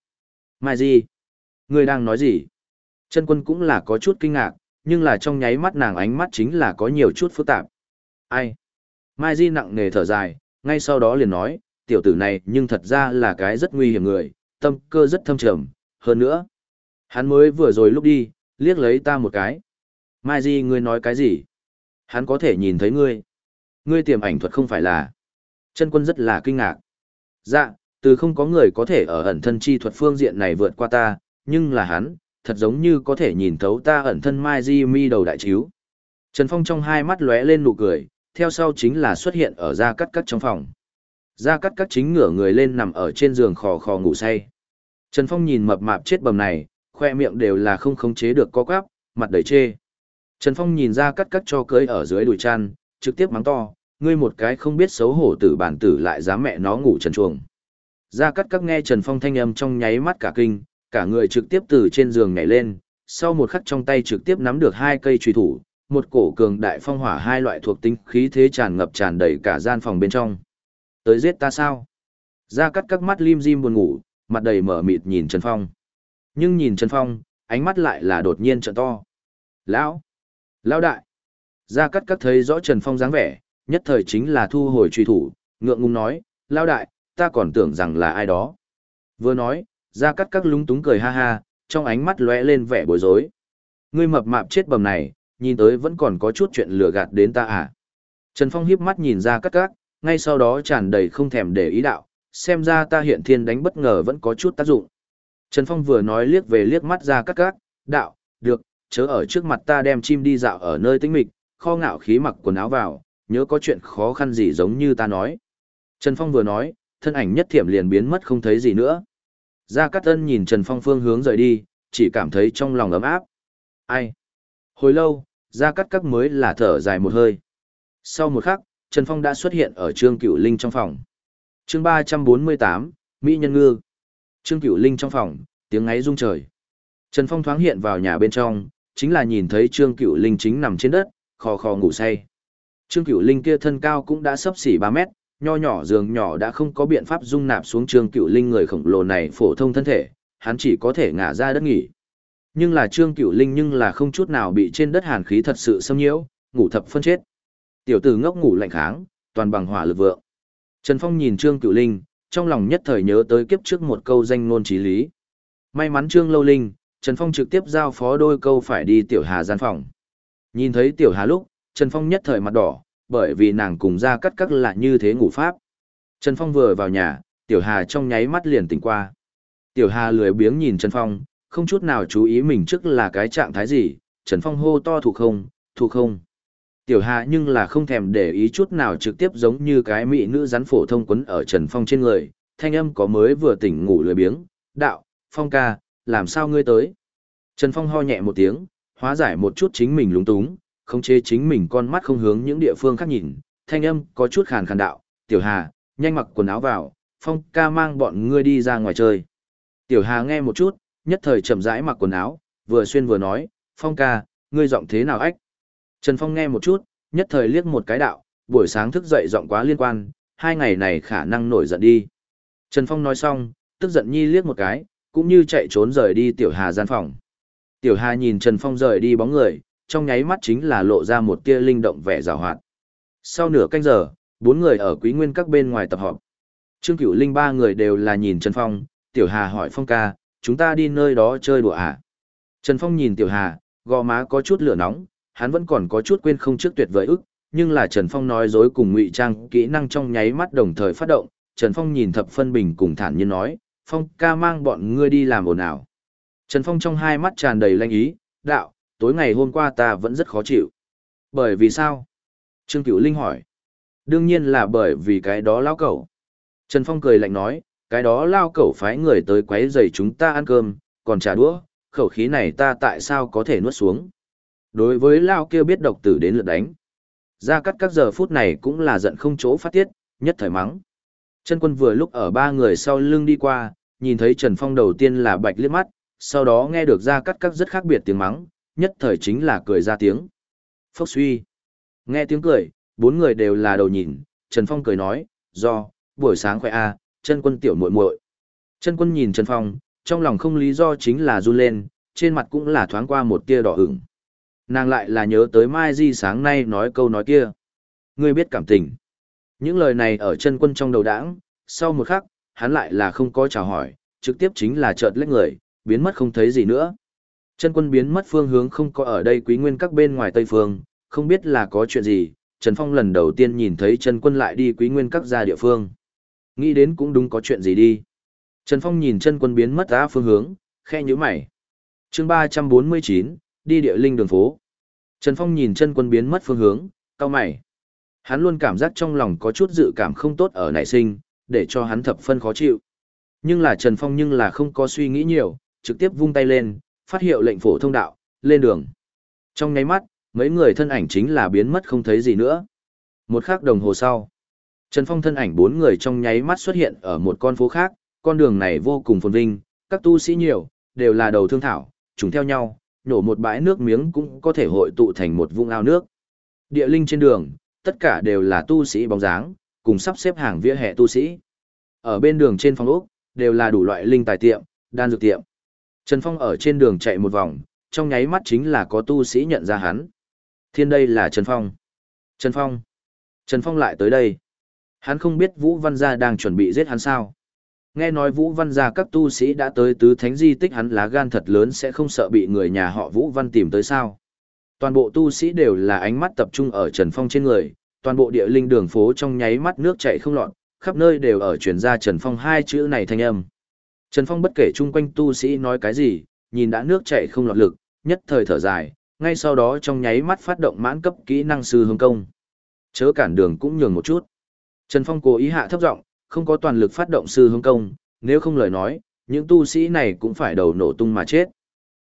Mai Di, ngươi đang nói gì? Chân quân cũng là có chút kinh ngạc, nhưng là trong nháy mắt nàng ánh mắt chính là có nhiều chút phức tạp. Ai? Mai Di nặng nề thở dài, ngay sau đó liền nói, tiểu tử này nhưng thật ra là cái rất nguy hiểm người, tâm cơ rất thâm trầm, hơn nữa. Hắn mới vừa rồi lúc đi, liếc lấy ta một cái. Mai Di ngươi nói cái gì? Hắn có thể nhìn thấy ngươi. Ngươi tiềm ảnh thuật không phải là. Chân quân rất là kinh ngạc. Dạ, từ không có người có thể ở ẩn thân chi thuật phương diện này vượt qua ta, nhưng là hắn, thật giống như có thể nhìn thấu ta ẩn thân Mai Di mi đầu đại chiếu. Trần Phong trong hai mắt lóe lên nụ cười, theo sau chính là xuất hiện ở gia cắt cắt trong phòng. Gia cắt cắt chính ngửa người lên nằm ở trên giường khò khò ngủ say. Trần Phong nhìn mập mạp chết bầm này, khoe miệng đều là không khống chế được co quắp, mặt đầy chê. Trần Phong nhìn ra cắt cắt cho cưới ở dưới đùi chăn, trực tiếp mắng to, ngươi một cái không biết xấu hổ tử bản tử lại dám mẹ nó ngủ trần chuồng. Ra cắt cắt nghe Trần Phong thanh âm trong nháy mắt cả kinh, cả người trực tiếp từ trên giường nhảy lên, sau một khắc trong tay trực tiếp nắm được hai cây truy thủ, một cổ cường đại phong hỏa hai loại thuộc tính khí thế tràn ngập tràn đầy cả gian phòng bên trong. Tới giết ta sao? Ra cắt các mắt lim dim buồn ngủ, mặt đầy mở mịt nhìn Trần Phong. Nhưng nhìn Trần Phong, ánh mắt lại là đột nhiên trợ to. Lão! Lão đại! Ra cắt các thấy rõ Trần Phong dáng vẻ, nhất thời chính là thu hồi truy thủ, ngượng ngùng nói, Lão đại, ta còn tưởng rằng là ai đó. Vừa nói, ra cắt các lúng túng cười ha ha, trong ánh mắt lóe lên vẻ bối rối. Ngươi mập mạp chết bầm này, nhìn tới vẫn còn có chút chuyện lừa gạt đến ta à. Trần Phong hiếp mắt nhìn ra cắt cắt, ngay sau đó tràn đầy không thèm để ý đạo, xem ra ta hiện thiên đánh bất ngờ vẫn có chút tác dụng. Trần Phong vừa nói liếc về liếc mắt ra cắt cắt, đạo, được, chớ ở trước mặt ta đem chim đi dạo ở nơi tĩnh mịch, kho ngạo khí mặc quần áo vào, nhớ có chuyện khó khăn gì giống như ta nói. Trần Phong vừa nói, thân ảnh nhất thiểm liền biến mất không thấy gì nữa. Gia Cát Ân nhìn Trần Phong phương hướng rời đi, chỉ cảm thấy trong lòng ấm áp. Ai? Hồi lâu, ra cắt Các mới là thở dài một hơi. Sau một khắc, Trần Phong đã xuất hiện ở Trương Cửu Linh trong phòng. Chương 348, Mỹ Nhân Ngư. Trương Cửu Linh trong phòng, tiếng ngáy rung trời. Trần Phong thoáng hiện vào nhà bên trong, chính là nhìn thấy Trương Cửu Linh chính nằm trên đất, khò khò ngủ say. Trương Cửu Linh kia thân cao cũng đã sấp xỉ ba mét, nho nhỏ giường nhỏ đã không có biện pháp dung nạp xuống Trương Cửu Linh người khổng lồ này phổ thông thân thể, hắn chỉ có thể ngả ra đất nghỉ. Nhưng là Trương Cửu Linh nhưng là không chút nào bị trên đất hàn khí thật sự xâm nhiễu, ngủ thập phân chết. Tiểu tử ngốc ngủ lạnh kháng, toàn bằng hỏa lực vượng. Trần Phong nhìn Trương Cửu Linh, trong lòng nhất thời nhớ tới kiếp trước một câu danh ngôn trí lý. May mắn Trương Lâu Linh, Trần Phong trực tiếp giao phó đôi câu phải đi Tiểu Hà gian phòng. Nhìn thấy Tiểu Hà lúc, Trần Phong nhất thời mặt đỏ, bởi vì nàng cùng ra cắt cắt lại như thế ngủ pháp. Trần Phong vừa vào nhà, Tiểu Hà trong nháy mắt liền tỉnh qua. Tiểu Hà lười biếng nhìn Trần Phong, không chút nào chú ý mình trước là cái trạng thái gì, Trần Phong hô to thủ không, thủ không. Tiểu Hà nhưng là không thèm để ý chút nào trực tiếp giống như cái mỹ nữ rắn phổ thông quấn ở Trần Phong trên người, thanh âm có mới vừa tỉnh ngủ lười biếng, đạo, Phong ca, làm sao ngươi tới? Trần Phong ho nhẹ một tiếng, hóa giải một chút chính mình lúng túng, không chế chính mình con mắt không hướng những địa phương khác nhìn, thanh âm có chút khàn khàn đạo, Tiểu Hà, nhanh mặc quần áo vào, Phong ca mang bọn ngươi đi ra ngoài chơi. Tiểu Hà nghe một chút, nhất thời chậm rãi mặc quần áo, vừa xuyên vừa nói, Phong ca, ngươi giọng thế nào ách? Trần Phong nghe một chút, nhất thời liếc một cái đạo, buổi sáng thức dậy giọng quá liên quan, hai ngày này khả năng nổi giận đi. Trần Phong nói xong, tức giận nhi liếc một cái, cũng như chạy trốn rời đi Tiểu Hà gian phòng. Tiểu Hà nhìn Trần Phong rời đi bóng người, trong nháy mắt chính là lộ ra một tia linh động vẻ rào hoạt. Sau nửa canh giờ, bốn người ở quý nguyên các bên ngoài tập họp. Trương Cửu Linh ba người đều là nhìn Trần Phong, Tiểu Hà hỏi Phong ca, chúng ta đi nơi đó chơi đùa à? Trần Phong nhìn Tiểu Hà, gò má có chút lửa nóng, hắn vẫn còn có chút quên không trước tuyệt vời ức, nhưng là Trần Phong nói dối cùng ngụy trang kỹ năng trong nháy mắt đồng thời phát động, Trần Phong nhìn thập phân bình cùng thản nhiên nói, Phong ca mang bọn ngươi đi làm ồn ào. Trần Phong trong hai mắt tràn đầy lanh ý, đạo, tối ngày hôm qua ta vẫn rất khó chịu. Bởi vì sao? Trương Cửu Linh hỏi. Đương nhiên là bởi vì cái đó lão cẩu. Trần Phong cười lạnh nói, cái đó lao cẩu phái người tới quấy rầy chúng ta ăn cơm, còn trả đũa, khẩu khí này ta tại sao có thể nuốt xuống. Đối với lao kia biết độc tử đến lượt đánh. Ra cắt các giờ phút này cũng là giận không chỗ phát tiết, nhất thời mắng. Chân quân vừa lúc ở ba người sau lưng đi qua, nhìn thấy Trần Phong đầu tiên là bạch liếc mắt, sau đó nghe được ra cắt các rất khác biệt tiếng mắng, nhất thời chính là cười ra tiếng. Phốc suy. Nghe tiếng cười, bốn người đều là đầu nhìn, Trần Phong cười nói, do, buổi sáng khỏe a, chân quân tiểu muội muội. Chân quân nhìn Trần Phong, trong lòng không lý do chính là run lên, trên mặt cũng là thoáng qua một tia đỏ ửng. Nàng lại là nhớ tới Mai Di sáng nay nói câu nói kia. Ngươi biết cảm tình. Những lời này ở chân quân trong đầu đãng, sau một khắc, hắn lại là không có chào hỏi, trực tiếp chính là chợt lách người, biến mất không thấy gì nữa. Chân quân biến mất phương hướng không có ở đây quý nguyên các bên ngoài tây phương, không biết là có chuyện gì, Trần Phong lần đầu tiên nhìn thấy chân quân lại đi quý nguyên các ra địa phương. Nghĩ đến cũng đúng có chuyện gì đi. Trần Phong nhìn chân quân biến mất ra phương hướng, khe nhíu mày. chương 349, đi địa linh đường phố. Trần Phong nhìn chân quân biến mất phương hướng, cao mày. Hắn luôn cảm giác trong lòng có chút dự cảm không tốt ở nảy sinh, để cho hắn thập phân khó chịu. Nhưng là Trần Phong nhưng là không có suy nghĩ nhiều, trực tiếp vung tay lên, phát hiệu lệnh phổ thông đạo, lên đường. Trong nháy mắt, Mấy người thân ảnh chính là biến mất không thấy gì nữa. Một khắc đồng hồ sau, Trần Phong thân ảnh bốn người trong nháy mắt xuất hiện ở một con phố khác, con đường này vô cùng phồn vinh, các tu sĩ nhiều, đều là đầu thương thảo, chúng theo nhau, nổ một bãi nước miếng cũng có thể hội tụ thành một vũng ao nước. Địa linh trên đường, tất cả đều là tu sĩ bóng dáng, cùng sắp xếp hàng vỉa hè tu sĩ. Ở bên đường trên phòng ốc, đều là đủ loại linh tài tiệm, đan dược tiệm. Trần Phong ở trên đường chạy một vòng, trong nháy mắt chính là có tu sĩ nhận ra hắn. Thiên đây là Trần Phong. Trần Phong. Trần Phong lại tới đây. Hắn không biết Vũ Văn Gia đang chuẩn bị giết hắn sao. Nghe nói Vũ Văn Gia các tu sĩ đã tới tứ thánh di tích hắn lá gan thật lớn sẽ không sợ bị người nhà họ Vũ Văn tìm tới sao. Toàn bộ tu sĩ đều là ánh mắt tập trung ở Trần Phong trên người, toàn bộ địa linh đường phố trong nháy mắt nước chảy không lọt, khắp nơi đều ở truyền ra Trần Phong hai chữ này thanh âm. Trần Phong bất kể chung quanh tu sĩ nói cái gì, nhìn đã nước chảy không lọt lực, nhất thời thở dài, ngay sau đó trong nháy mắt phát động mãn cấp kỹ năng sư hướng công. Chớ cản đường cũng nhường một chút. Trần Phong cố ý hạ thấp giọng, không có toàn lực phát động sư hướng công, nếu không lời nói, những tu sĩ này cũng phải đầu nổ tung mà chết.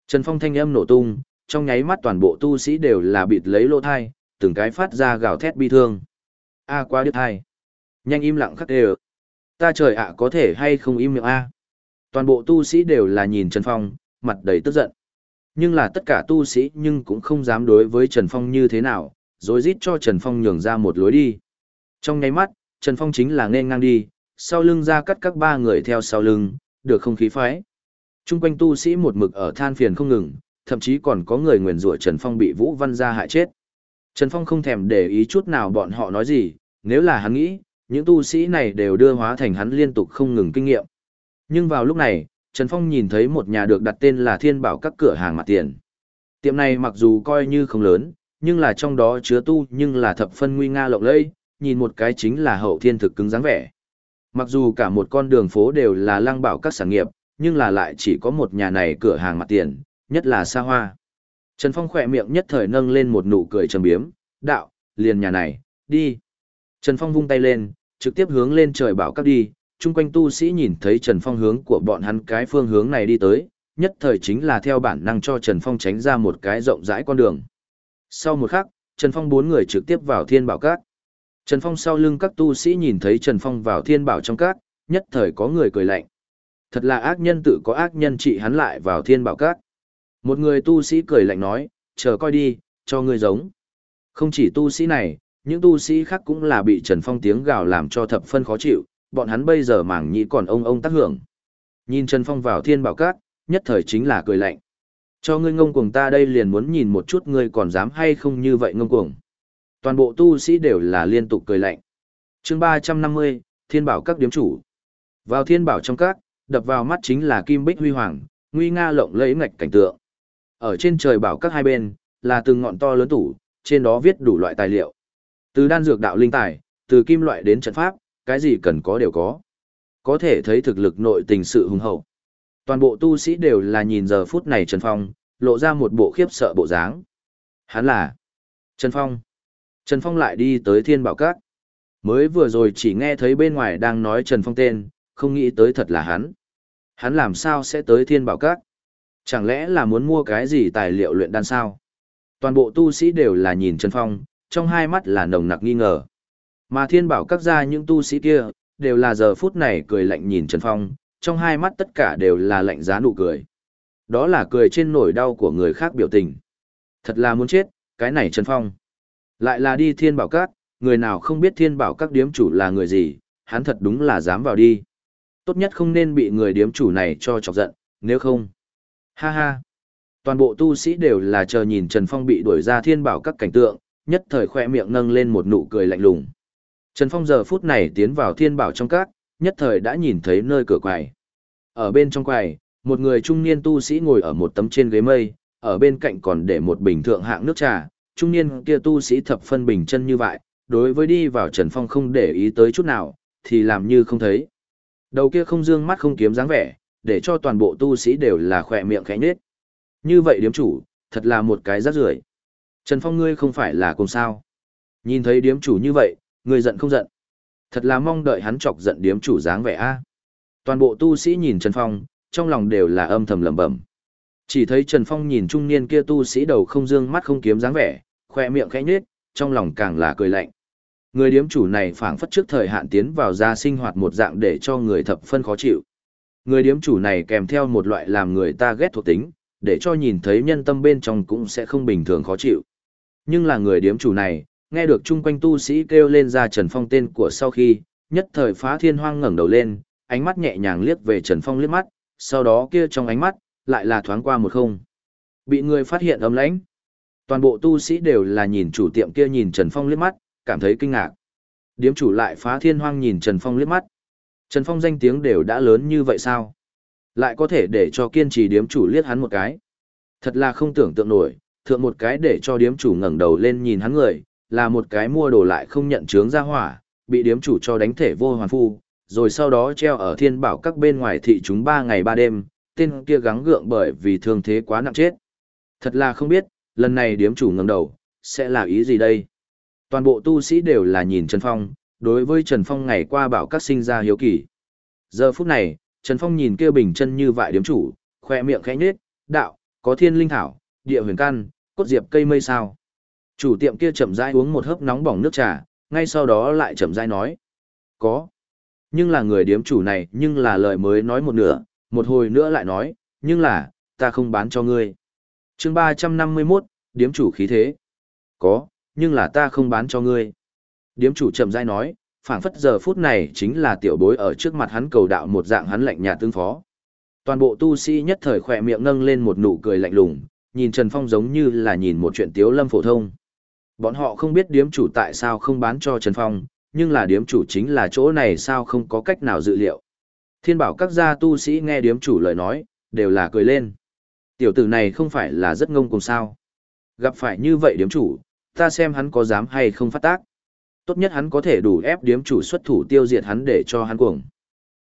Trần Phong thanh âm nổ tung, trong nháy mắt toàn bộ tu sĩ đều là bịt lấy lỗ thai, từng cái phát ra gào thét bi thương. A quá đứt thai. Nhanh im lặng khắc đều. Ta trời ạ có thể hay không im miệng A. Toàn bộ tu sĩ đều là nhìn Trần Phong, mặt đầy tức giận. Nhưng là tất cả tu sĩ nhưng cũng không dám đối với Trần Phong như thế nào, rồi rít cho Trần Phong nhường ra một lối đi. Trong nháy mắt, Trần Phong chính là nên ngang đi, sau lưng ra cắt các ba người theo sau lưng, được không khí phái. Trung quanh tu sĩ một mực ở than phiền không ngừng, thậm chí còn có người nguyền rủa Trần Phong bị Vũ Văn gia hại chết. Trần Phong không thèm để ý chút nào bọn họ nói gì, nếu là hắn nghĩ, những tu sĩ này đều đưa hóa thành hắn liên tục không ngừng kinh nghiệm. Nhưng vào lúc này, Trần Phong nhìn thấy một nhà được đặt tên là Thiên Bảo các cửa hàng mặt tiền. Tiệm này mặc dù coi như không lớn, nhưng là trong đó chứa tu nhưng là thập phân nguy nga lộng lẫy, nhìn một cái chính là hậu thiên thực cứng dáng vẻ. Mặc dù cả một con đường phố đều là lăng bảo các sản nghiệp, nhưng là lại chỉ có một nhà này cửa hàng mặt tiền, nhất là xa hoa. Trần Phong khỏe miệng nhất thời nâng lên một nụ cười trầm biếm, đạo, liền nhà này, đi. Trần Phong vung tay lên, trực tiếp hướng lên trời bảo các đi, chung quanh tu sĩ nhìn thấy Trần Phong hướng của bọn hắn cái phương hướng này đi tới, nhất thời chính là theo bản năng cho Trần Phong tránh ra một cái rộng rãi con đường. Sau một khắc, Trần Phong bốn người trực tiếp vào thiên bảo các. Trần Phong sau lưng các tu sĩ nhìn thấy Trần Phong vào thiên bảo trong các, nhất thời có người cười lạnh. Thật là ác nhân tự có ác nhân trị hắn lại vào thiên bảo các. Một người tu sĩ cười lạnh nói, chờ coi đi, cho ngươi giống. Không chỉ tu sĩ này, những tu sĩ khác cũng là bị Trần Phong tiếng gào làm cho thập phân khó chịu, bọn hắn bây giờ mảng nhĩ còn ông ông tác hưởng. Nhìn Trần Phong vào thiên bảo các, nhất thời chính là cười lạnh. Cho ngươi ngông cuồng ta đây liền muốn nhìn một chút ngươi còn dám hay không như vậy ngông cuồng. Toàn bộ tu sĩ đều là liên tục cười lạnh. chương 350, thiên bảo các điếm chủ. Vào thiên bảo trong các, đập vào mắt chính là kim bích huy hoàng, nguy nga lộng lẫy ngạch cảnh tượng. Ở trên trời bảo các hai bên, là từng ngọn to lớn tủ, trên đó viết đủ loại tài liệu. Từ đan dược đạo linh tài, từ kim loại đến trận pháp, cái gì cần có đều có. Có thể thấy thực lực nội tình sự hùng hậu. Toàn bộ tu sĩ đều là nhìn giờ phút này Trần Phong, lộ ra một bộ khiếp sợ bộ dáng. Hắn là Trần Phong. Trần Phong lại đi tới thiên bảo các. Mới vừa rồi chỉ nghe thấy bên ngoài đang nói Trần Phong tên, không nghĩ tới thật là hắn. Hắn làm sao sẽ tới thiên bảo các? Chẳng lẽ là muốn mua cái gì tài liệu luyện đan sao? Toàn bộ tu sĩ đều là nhìn Trần Phong, trong hai mắt là nồng nặc nghi ngờ. Mà thiên bảo các gia những tu sĩ kia, đều là giờ phút này cười lạnh nhìn Trần Phong, trong hai mắt tất cả đều là lạnh giá nụ cười. Đó là cười trên nỗi đau của người khác biểu tình. Thật là muốn chết, cái này Trần Phong. Lại là đi thiên bảo các, người nào không biết thiên bảo các điếm chủ là người gì, hắn thật đúng là dám vào đi. Tốt nhất không nên bị người điếm chủ này cho chọc giận, nếu không. Ha ha. Toàn bộ tu sĩ đều là chờ nhìn Trần Phong bị đuổi ra thiên bảo các cảnh tượng, nhất thời khoe miệng nâng lên một nụ cười lạnh lùng. Trần Phong giờ phút này tiến vào thiên bảo trong các, nhất thời đã nhìn thấy nơi cửa quầy. Ở bên trong quầy, một người trung niên tu sĩ ngồi ở một tấm trên ghế mây, ở bên cạnh còn để một bình thượng hạng nước trà, trung niên kia tu sĩ thập phân bình chân như vậy, đối với đi vào Trần Phong không để ý tới chút nào, thì làm như không thấy. Đầu kia không dương mắt không kiếm dáng vẻ, để cho toàn bộ tu sĩ đều là khỏe miệng khẽ nhết. Như vậy điếm chủ, thật là một cái rác rưởi. Trần Phong ngươi không phải là cùng sao. Nhìn thấy điếm chủ như vậy, ngươi giận không giận. Thật là mong đợi hắn chọc giận điếm chủ dáng vẻ a. Toàn bộ tu sĩ nhìn Trần Phong, trong lòng đều là âm thầm lẩm bẩm. Chỉ thấy Trần Phong nhìn trung niên kia tu sĩ đầu không dương mắt không kiếm dáng vẻ, khoe miệng khẽ nhếch, trong lòng càng là cười lạnh. Người điếm chủ này phảng phất trước thời hạn tiến vào gia sinh hoạt một dạng để cho người thập phân khó chịu. Người điếm chủ này kèm theo một loại làm người ta ghét thuộc tính, để cho nhìn thấy nhân tâm bên trong cũng sẽ không bình thường khó chịu. Nhưng là người điếm chủ này, nghe được chung quanh tu sĩ kêu lên ra Trần Phong tên của sau khi, nhất thời phá thiên hoang ngẩng đầu lên, ánh mắt nhẹ nhàng liếc về Trần Phong liếc mắt, sau đó kia trong ánh mắt, lại là thoáng qua một không. Bị người phát hiện ấm lãnh. Toàn bộ tu sĩ đều là nhìn chủ tiệm kia nhìn Trần Phong liếc mắt, cảm thấy kinh ngạc. Điếm chủ lại phá thiên hoang nhìn Trần Phong liếc mắt. Trần Phong danh tiếng đều đã lớn như vậy sao? Lại có thể để cho kiên trì điếm chủ liếc hắn một cái. Thật là không tưởng tượng nổi, thượng một cái để cho điếm chủ ngẩng đầu lên nhìn hắn người, là một cái mua đồ lại không nhận chướng ra hỏa, bị điếm chủ cho đánh thể vô hoàn phu, rồi sau đó treo ở thiên bảo các bên ngoài thị chúng ba ngày ba đêm, tên kia gắng gượng bởi vì thương thế quá nặng chết. Thật là không biết, lần này điếm chủ ngẩng đầu, sẽ là ý gì đây? Toàn bộ tu sĩ đều là nhìn Trần Phong, đối với Trần Phong ngày qua bảo các sinh ra hiếu kỳ. Giờ phút này, Trần Phong nhìn kia bình chân như vại điếm chủ, khoe miệng khẽ nhếch, đạo, có thiên linh thảo, địa huyền căn, cốt diệp cây mây sao. Chủ tiệm kia chậm rãi uống một hớp nóng bỏng nước trà, ngay sau đó lại chậm rãi nói. Có. Nhưng là người điếm chủ này nhưng là lời mới nói một nửa, một hồi nữa lại nói, nhưng là, ta không bán cho ngươi chương 351, điếm chủ khí thế. Có, nhưng là ta không bán cho ngươi. Điếm chủ chậm rãi nói, phảng phất giờ phút này chính là tiểu bối ở trước mặt hắn cầu đạo một dạng hắn lạnh nhạt tương phó. Toàn bộ tu sĩ nhất thời khỏe miệng nâng lên một nụ cười lạnh lùng, nhìn Trần Phong giống như là nhìn một chuyện tiếu lâm phổ thông. Bọn họ không biết điếm chủ tại sao không bán cho Trần Phong, nhưng là điếm chủ chính là chỗ này sao không có cách nào dự liệu. Thiên bảo các gia tu sĩ nghe điếm chủ lời nói, đều là cười lên. Tiểu tử này không phải là rất ngông cùng sao. Gặp phải như vậy điếm chủ, ta xem hắn có dám hay không phát tác. Tốt nhất hắn có thể đủ ép điếm chủ xuất thủ tiêu diệt hắn để cho hắn cuồng.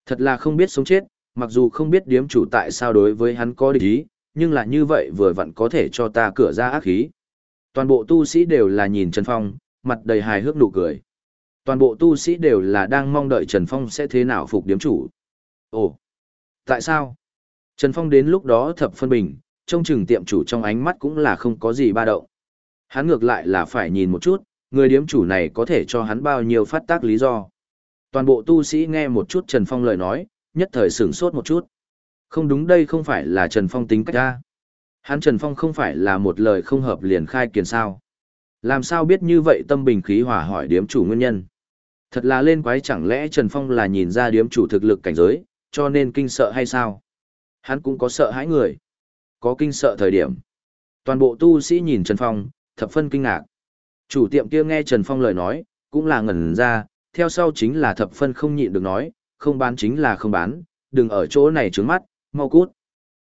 Thật là không biết sống chết, mặc dù không biết điếm chủ tại sao đối với hắn có địch ý, nhưng là như vậy vừa vặn có thể cho ta cửa ra ác khí. Toàn bộ tu sĩ đều là nhìn Trần Phong, mặt đầy hài hước nụ cười. Toàn bộ tu sĩ đều là đang mong đợi Trần Phong sẽ thế nào phục điếm chủ. Ồ, tại sao? Trần Phong đến lúc đó thập phân bình, trông chừng tiệm chủ trong ánh mắt cũng là không có gì ba động. Hắn ngược lại là phải nhìn một chút, người điếm chủ này có thể cho hắn bao nhiêu phát tác lý do. Toàn bộ tu sĩ nghe một chút Trần Phong lời nói, nhất thời sửng sốt một chút. Không đúng đây không phải là Trần Phong tính cách ra. Hắn Trần Phong không phải là một lời không hợp liền khai kiền sao. Làm sao biết như vậy tâm bình khí hòa hỏi điếm chủ nguyên nhân. Thật là lên quái chẳng lẽ Trần Phong là nhìn ra điếm chủ thực lực cảnh giới, cho nên kinh sợ hay sao? Hắn cũng có sợ hãi người. Có kinh sợ thời điểm. Toàn bộ tu sĩ nhìn Trần Phong, thập phân kinh ngạc. Chủ tiệm kia nghe Trần Phong lời nói, cũng là ngẩn ra, theo sau chính là thập phân không nhịn được nói, không bán chính là không bán, đừng ở chỗ này trướng mắt, mau cút.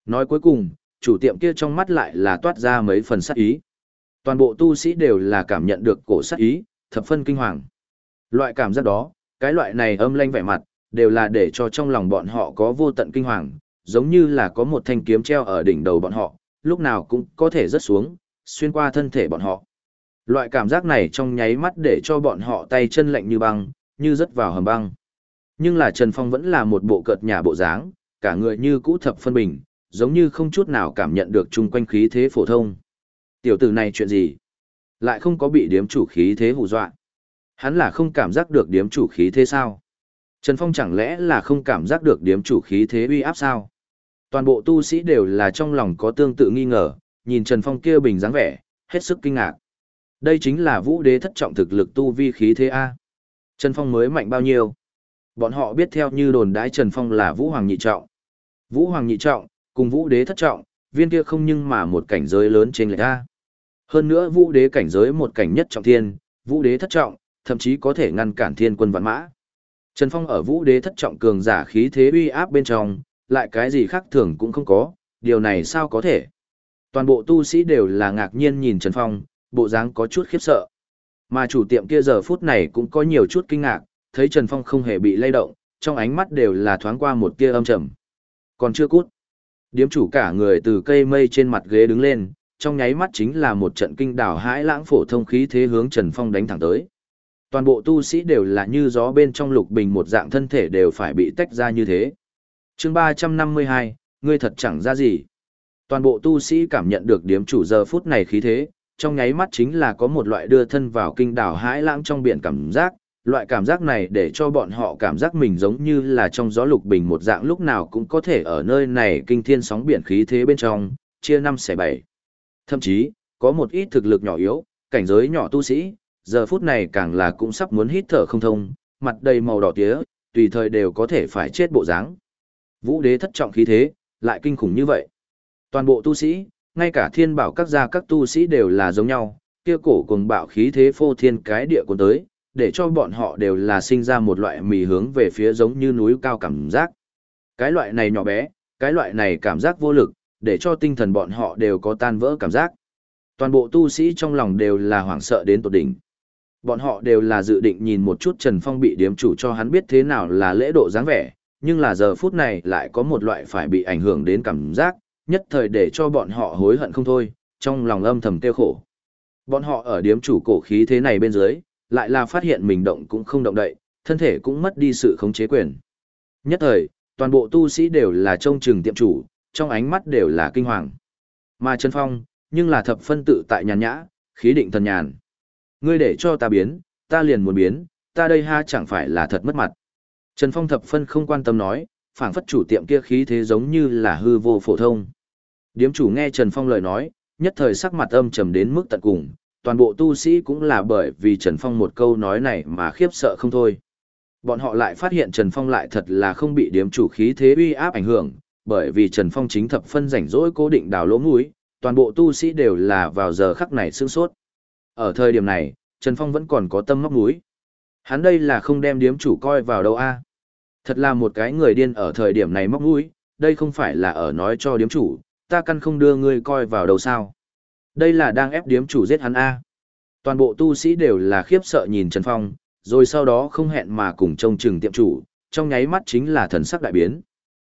Nói cuối cùng, chủ tiệm kia trong mắt lại là toát ra mấy phần sát ý. Toàn bộ tu sĩ đều là cảm nhận được cổ sát ý, thập phân kinh hoàng. Loại cảm giác đó, cái loại này âm lanh vẻ mặt, đều là để cho trong lòng bọn họ có vô tận kinh hoàng, giống như là có một thanh kiếm treo ở đỉnh đầu bọn họ, lúc nào cũng có thể rớt xuống, xuyên qua thân thể bọn họ. Loại cảm giác này trong nháy mắt để cho bọn họ tay chân lạnh như băng, như rớt vào hầm băng. Nhưng là Trần Phong vẫn là một bộ cợt nhà bộ dáng, cả người như cũ thập phân bình, giống như không chút nào cảm nhận được chung quanh khí thế phổ thông. Tiểu tử này chuyện gì? Lại không có bị điếm chủ khí thế hù dọa. Hắn là không cảm giác được điếm chủ khí thế sao? Trần Phong chẳng lẽ là không cảm giác được điếm chủ khí thế uy áp sao? Toàn bộ tu sĩ đều là trong lòng có tương tự nghi ngờ, nhìn Trần Phong kia bình dáng vẻ, hết sức kinh ngạc. Đây chính là vũ đế thất trọng thực lực tu vi khí thế A. Trần Phong mới mạnh bao nhiêu? Bọn họ biết theo như đồn đái Trần Phong là vũ hoàng nhị trọng. Vũ hoàng nhị trọng, cùng vũ đế thất trọng, viên kia không nhưng mà một cảnh giới lớn trên lệch A. Hơn nữa vũ đế cảnh giới một cảnh nhất trọng thiên, vũ đế thất trọng, thậm chí có thể ngăn cản thiên quân vạn mã. Trần Phong ở vũ đế thất trọng cường giả khí thế uy áp bên trong, lại cái gì khác thường cũng không có, điều này sao có thể. Toàn bộ tu sĩ đều là ngạc nhiên nhìn Trần Phong, bộ dáng có chút khiếp sợ. Mà chủ tiệm kia giờ phút này cũng có nhiều chút kinh ngạc, thấy Trần Phong không hề bị lay động, trong ánh mắt đều là thoáng qua một tia âm trầm. Còn chưa cút. Điếm chủ cả người từ cây mây trên mặt ghế đứng lên, trong nháy mắt chính là một trận kinh đảo hãi lãng phổ thông khí thế hướng Trần Phong đánh thẳng tới. Toàn bộ tu sĩ đều là như gió bên trong lục bình một dạng thân thể đều phải bị tách ra như thế. chương 352, ngươi thật chẳng ra gì. Toàn bộ tu sĩ cảm nhận được điếm chủ giờ phút này khí thế, trong nháy mắt chính là có một loại đưa thân vào kinh đảo hãi lãng trong biển cảm giác, loại cảm giác này để cho bọn họ cảm giác mình giống như là trong gió lục bình một dạng lúc nào cũng có thể ở nơi này kinh thiên sóng biển khí thế bên trong, chia năm xẻ bảy. Thậm chí, có một ít thực lực nhỏ yếu, cảnh giới nhỏ tu sĩ, giờ phút này càng là cũng sắp muốn hít thở không thông, mặt đầy màu đỏ tía, tùy thời đều có thể phải chết bộ dáng. Vũ đế thất trọng khí thế, lại kinh khủng như vậy. Toàn bộ tu sĩ, ngay cả thiên bảo các gia các tu sĩ đều là giống nhau, kia cổ cùng bạo khí thế phô thiên cái địa cuốn tới, để cho bọn họ đều là sinh ra một loại mì hướng về phía giống như núi cao cảm giác. Cái loại này nhỏ bé, cái loại này cảm giác vô lực, để cho tinh thần bọn họ đều có tan vỡ cảm giác. Toàn bộ tu sĩ trong lòng đều là hoảng sợ đến tột đỉnh. Bọn họ đều là dự định nhìn một chút Trần Phong bị điếm chủ cho hắn biết thế nào là lễ độ dáng vẻ, nhưng là giờ phút này lại có một loại phải bị ảnh hưởng đến cảm giác, nhất thời để cho bọn họ hối hận không thôi, trong lòng âm thầm tiêu khổ. Bọn họ ở điếm chủ cổ khí thế này bên dưới, lại là phát hiện mình động cũng không động đậy, thân thể cũng mất đi sự khống chế quyền. Nhất thời, toàn bộ tu sĩ đều là trông chừng tiệm chủ, trong ánh mắt đều là kinh hoàng. Mà Trần Phong, nhưng là thập phân tự tại nhàn nhã, khí định thần nhàn. Ngươi để cho ta biến, ta liền muốn biến, ta đây ha chẳng phải là thật mất mặt. Trần Phong thập phân không quan tâm nói, phảng phất chủ tiệm kia khí thế giống như là hư vô phổ thông. Điếm chủ nghe Trần Phong lời nói, nhất thời sắc mặt âm trầm đến mức tận cùng, toàn bộ tu sĩ cũng là bởi vì Trần Phong một câu nói này mà khiếp sợ không thôi. Bọn họ lại phát hiện Trần Phong lại thật là không bị điếm chủ khí thế uy áp ảnh hưởng, bởi vì Trần Phong chính thập phân rảnh rỗi cố định đào lỗ mũi, toàn bộ tu sĩ đều là vào giờ khắc này sương sốt. Ở thời điểm này, Trần Phong vẫn còn có tâm móc mũi. Hắn đây là không đem điếm chủ coi vào đâu a. Thật là một cái người điên ở thời điểm này móc mũi, đây không phải là ở nói cho điếm chủ, ta căn không đưa ngươi coi vào đâu sao. Đây là đang ép điếm chủ giết hắn A. Toàn bộ tu sĩ đều là khiếp sợ nhìn Trần Phong, rồi sau đó không hẹn mà cùng trông chừng tiệm chủ, trong nháy mắt chính là thần sắc đại biến.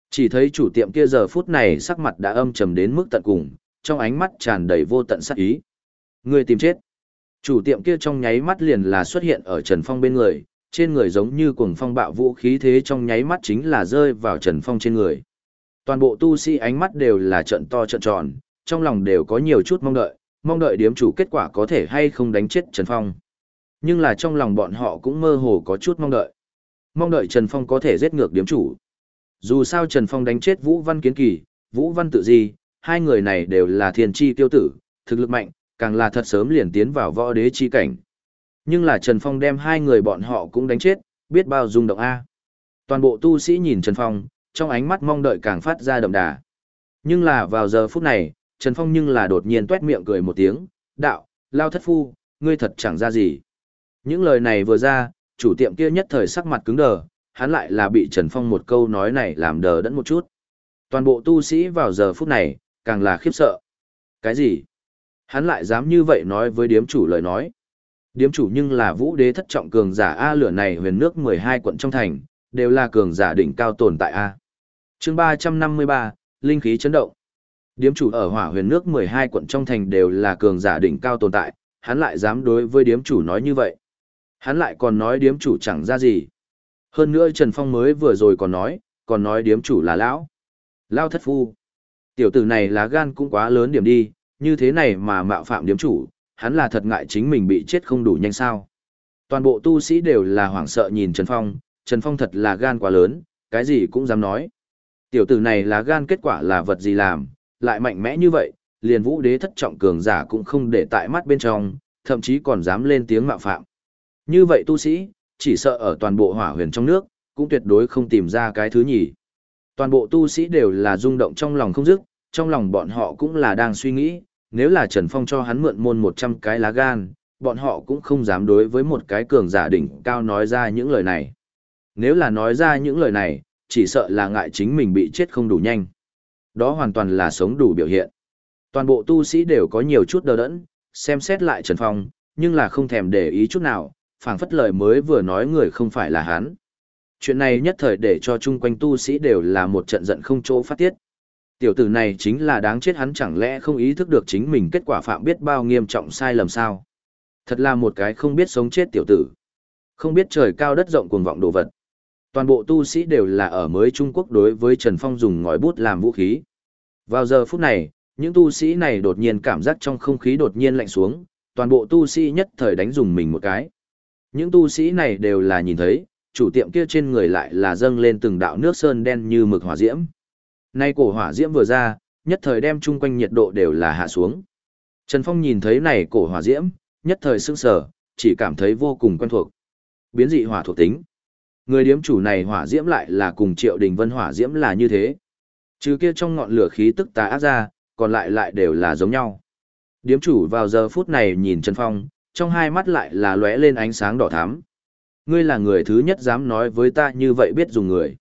Chỉ thấy chủ tiệm kia giờ phút này sắc mặt đã âm trầm đến mức tận cùng, trong ánh mắt tràn đầy vô tận sát ý. Người tìm chết. Chủ tiệm kia trong nháy mắt liền là xuất hiện ở Trần Phong bên người, trên người giống như cuồng phong bạo vũ khí thế trong nháy mắt chính là rơi vào Trần Phong trên người. Toàn bộ tu sĩ ánh mắt đều là trận to trận tròn, trong lòng đều có nhiều chút mong đợi, mong đợi điếm chủ kết quả có thể hay không đánh chết Trần Phong. Nhưng là trong lòng bọn họ cũng mơ hồ có chút mong đợi. Mong đợi Trần Phong có thể giết ngược điếm chủ. Dù sao Trần Phong đánh chết Vũ Văn Kiến Kỳ, Vũ Văn Tự Di, hai người này đều là thiên chi tiêu tử, thực lực mạnh, càng là thật sớm liền tiến vào võ đế chi cảnh. Nhưng là Trần Phong đem hai người bọn họ cũng đánh chết, biết bao dung động A. Toàn bộ tu sĩ nhìn Trần Phong, trong ánh mắt mong đợi càng phát ra đậm đà. Nhưng là vào giờ phút này, Trần Phong nhưng là đột nhiên tuét miệng cười một tiếng, đạo, lao thất phu, ngươi thật chẳng ra gì. Những lời này vừa ra, chủ tiệm kia nhất thời sắc mặt cứng đờ, hắn lại là bị Trần Phong một câu nói này làm đờ đẫn một chút. Toàn bộ tu sĩ vào giờ phút này, càng là khiếp sợ. Cái gì? Hắn lại dám như vậy nói với điếm chủ lời nói. Điếm chủ nhưng là vũ đế thất trọng cường giả A lửa này huyền nước 12 quận trong thành, đều là cường giả đỉnh cao tồn tại A. chương 353, Linh khí chấn động. Điếm chủ ở hỏa huyền nước 12 quận trong thành đều là cường giả đỉnh cao tồn tại, hắn lại dám đối với điếm chủ nói như vậy. Hắn lại còn nói điếm chủ chẳng ra gì. Hơn nữa Trần Phong mới vừa rồi còn nói, còn nói điếm chủ là lão. Lao thất phu. Tiểu tử này lá gan cũng quá lớn điểm đi, như thế này mà mạo phạm điếm chủ, hắn là thật ngại chính mình bị chết không đủ nhanh sao. Toàn bộ tu sĩ đều là hoảng sợ nhìn Trần Phong, Trần Phong thật là gan quá lớn, cái gì cũng dám nói. Tiểu tử này là gan kết quả là vật gì làm, lại mạnh mẽ như vậy, liền vũ đế thất trọng cường giả cũng không để tại mắt bên trong, thậm chí còn dám lên tiếng mạo phạm. Như vậy tu sĩ, chỉ sợ ở toàn bộ hỏa huyền trong nước, cũng tuyệt đối không tìm ra cái thứ nhỉ. Toàn bộ tu sĩ đều là rung động trong lòng không dứt, trong lòng bọn họ cũng là đang suy nghĩ, nếu là Trần Phong cho hắn mượn môn 100 cái lá gan, bọn họ cũng không dám đối với một cái cường giả đỉnh cao nói ra những lời này. Nếu là nói ra những lời này, chỉ sợ là ngại chính mình bị chết không đủ nhanh. Đó hoàn toàn là sống đủ biểu hiện. Toàn bộ tu sĩ đều có nhiều chút đờ đẫn, xem xét lại Trần Phong, nhưng là không thèm để ý chút nào, phảng phất lời mới vừa nói người không phải là hắn. Chuyện này nhất thời để cho chung quanh tu sĩ đều là một trận giận không chỗ phát tiết. Tiểu tử này chính là đáng chết hắn chẳng lẽ không ý thức được chính mình kết quả phạm biết bao nghiêm trọng sai lầm sao. Thật là một cái không biết sống chết tiểu tử. Không biết trời cao đất rộng cuồng vọng đồ vật. Toàn bộ tu sĩ đều là ở mới Trung Quốc đối với Trần Phong dùng ngòi bút làm vũ khí. Vào giờ phút này, những tu sĩ này đột nhiên cảm giác trong không khí đột nhiên lạnh xuống, toàn bộ tu sĩ nhất thời đánh dùng mình một cái. Những tu sĩ này đều là nhìn thấy, chủ tiệm kia trên người lại là dâng lên từng đạo nước sơn đen như mực hỏa diễm. Nay cổ hỏa diễm vừa ra, nhất thời đem chung quanh nhiệt độ đều là hạ xuống. Trần Phong nhìn thấy này cổ hỏa diễm, nhất thời sững sờ, chỉ cảm thấy vô cùng quen thuộc. Biến dị hỏa thuộc tính. Người điếm chủ này hỏa diễm lại là cùng Triệu Đình Vân hỏa diễm là như thế. Trừ kia trong ngọn lửa khí tức tà ác ra, còn lại lại đều là giống nhau. Điếm chủ vào giờ phút này nhìn Trần Phong, trong hai mắt lại là lóe lên ánh sáng đỏ thắm. Ngươi là người thứ nhất dám nói với ta như vậy biết dùng người.